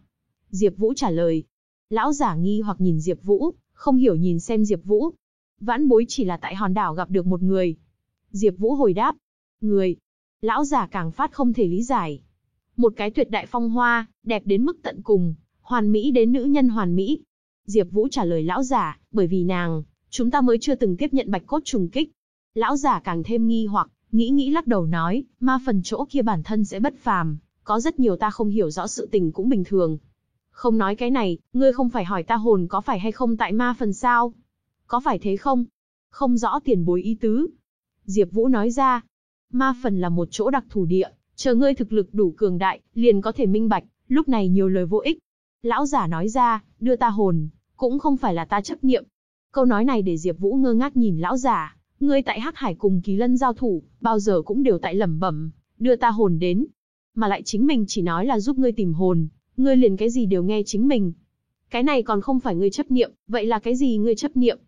Speaker 1: Diệp Vũ trả lời. Lão giả nghi hoặc nhìn Diệp Vũ, không hiểu nhìn xem Diệp Vũ. Vãn bối chỉ là tại hòn đảo gặp được một người. Diệp Vũ hồi đáp. Người. Lão giả càng phát không thể lý giải. Một cái tuyệt đại phong hoa, đẹp đến mức tận cùng, hoàn mỹ đến nữ nhân hoàn mỹ. Diệp Vũ trả lời lão giả, bởi vì nàng, chúng ta mới chưa từng tiếp nhận bạch cốt trùng kích. Lão giả càng thêm nghi hoặc, nghĩ nghĩ lắc đầu nói, ma phần chỗ kia bản thân sẽ bất phàm, có rất nhiều ta không hiểu rõ sự tình cũng bình thường. Không nói cái này, ngươi không phải hỏi ta hồn có phải hay không tại ma phần sao? Có phải thế không? Không rõ tiền bối ý tứ. Diệp Vũ nói ra, ma phần là một chỗ đặc thù địa, chờ ngươi thực lực đủ cường đại, liền có thể minh bạch, lúc này nhiều lời vô ích. Lão giả nói ra, đưa ta hồn, cũng không phải là ta chấp niệm. Câu nói này để Diệp Vũ ngơ ngác nhìn lão giả, ngươi tại Hắc Hải cùng Kỳ Lân giao thủ, bao giờ cũng đều tại lẩm bẩm, đưa ta hồn đến. Mà lại chính mình chỉ nói là giúp ngươi tìm hồn, ngươi liền cái gì đều nghe chính mình. Cái này còn không phải ngươi chấp niệm, vậy là cái gì ngươi chấp niệm?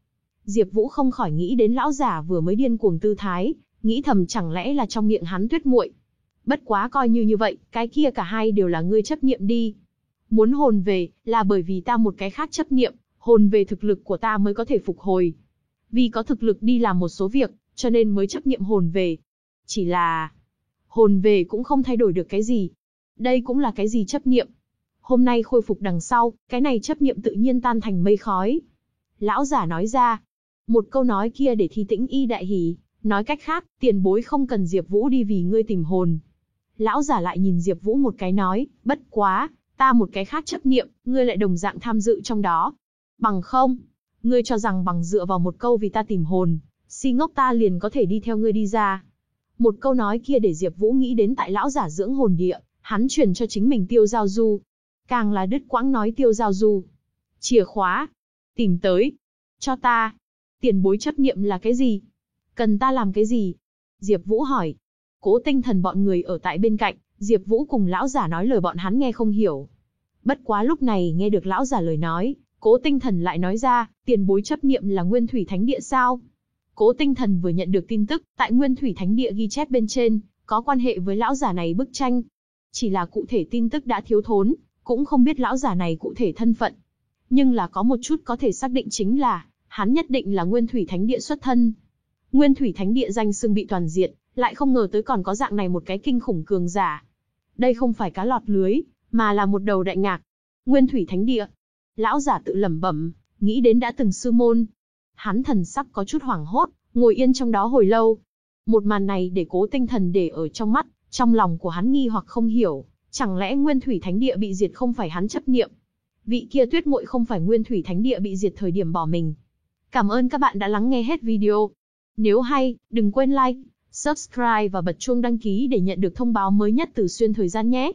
Speaker 1: Diệp Vũ không khỏi nghĩ đến lão giả vừa mới điên cuồng tư thái, nghĩ thầm chẳng lẽ là trong miệng hắn tuyết muội. Bất quá coi như như vậy, cái kia cả hai đều là ngươi chấp niệm đi. Muốn hồn về, là bởi vì ta một cái khác chấp niệm, hồn về thực lực của ta mới có thể phục hồi. Vì có thực lực đi làm một số việc, cho nên mới chấp niệm hồn về. Chỉ là, hồn về cũng không thay đổi được cái gì. Đây cũng là cái gì chấp niệm. Hôm nay khôi phục đằng sau, cái này chấp niệm tự nhiên tan thành mây khói. Lão giả nói ra, một câu nói kia để thi tĩnh y đại hỉ, nói cách khác, tiền bối không cần Diệp Vũ đi vì ngươi tìm hồn. Lão giả lại nhìn Diệp Vũ một cái nói, bất quá, ta một cái khác chấp niệm, ngươi lại đồng dạng tham dự trong đó. Bằng không, ngươi cho rằng bằng dựa vào một câu vì ta tìm hồn, si ngốc ta liền có thể đi theo ngươi đi ra. Một câu nói kia để Diệp Vũ nghĩ đến tại lão giả dưỡng hồn địa, hắn truyền cho chính mình Tiêu Giao Du. Càng là đứt quãng nói Tiêu Giao Du. Chìa khóa. Tìm tới. Cho ta. Tiền bối chấp niệm là cái gì? Cần ta làm cái gì? Diệp Vũ hỏi. Cố tinh thần bọn người ở tại bên cạnh, Diệp Vũ cùng lão giả nói lời bọn hắn nghe không hiểu. Bất quá lúc này nghe được lão giả lời nói, Cố Tinh Thần lại nói ra, tiền bối chấp niệm là Nguyên Thủy Thánh Địa sao? Cố Tinh Thần vừa nhận được tin tức, tại Nguyên Thủy Thánh Địa ghi chép bên trên, có quan hệ với lão giả này bức tranh. Chỉ là cụ thể tin tức đã thiếu thốn, cũng không biết lão giả này cụ thể thân phận. Nhưng là có một chút có thể xác định chính là, hắn nhất định là Nguyên Thủy Thánh Địa xuất thân. Nguyên Thủy Thánh Địa danh xưng bị toàn diệt, lại không ngờ tới còn có dạng này một cái kinh khủng cường giả. Đây không phải cá lọt lưới, mà là một đầu đại ngạc. Nguyên Thủy Thánh Địa. Lão giả tự lẩm bẩm, nghĩ đến đã từng sư môn. Hắn thần sắc có chút hoảng hốt, ngồi yên trong đó hồi lâu. Một màn này để cố tinh thần để ở trong mắt, trong lòng của hắn nghi hoặc không hiểu, chẳng lẽ Nguyên Thủy Thánh Địa bị diệt không phải hắn chấp niệm? Vị kia tuyết muội không phải Nguyên Thủy Thánh Địa bị diệt thời điểm bỏ mình. Cảm ơn các bạn đã lắng nghe hết video. Nếu hay, đừng quên like, subscribe và bật chuông đăng ký để nhận được thông báo mới nhất từ xuyên thời gian nhé.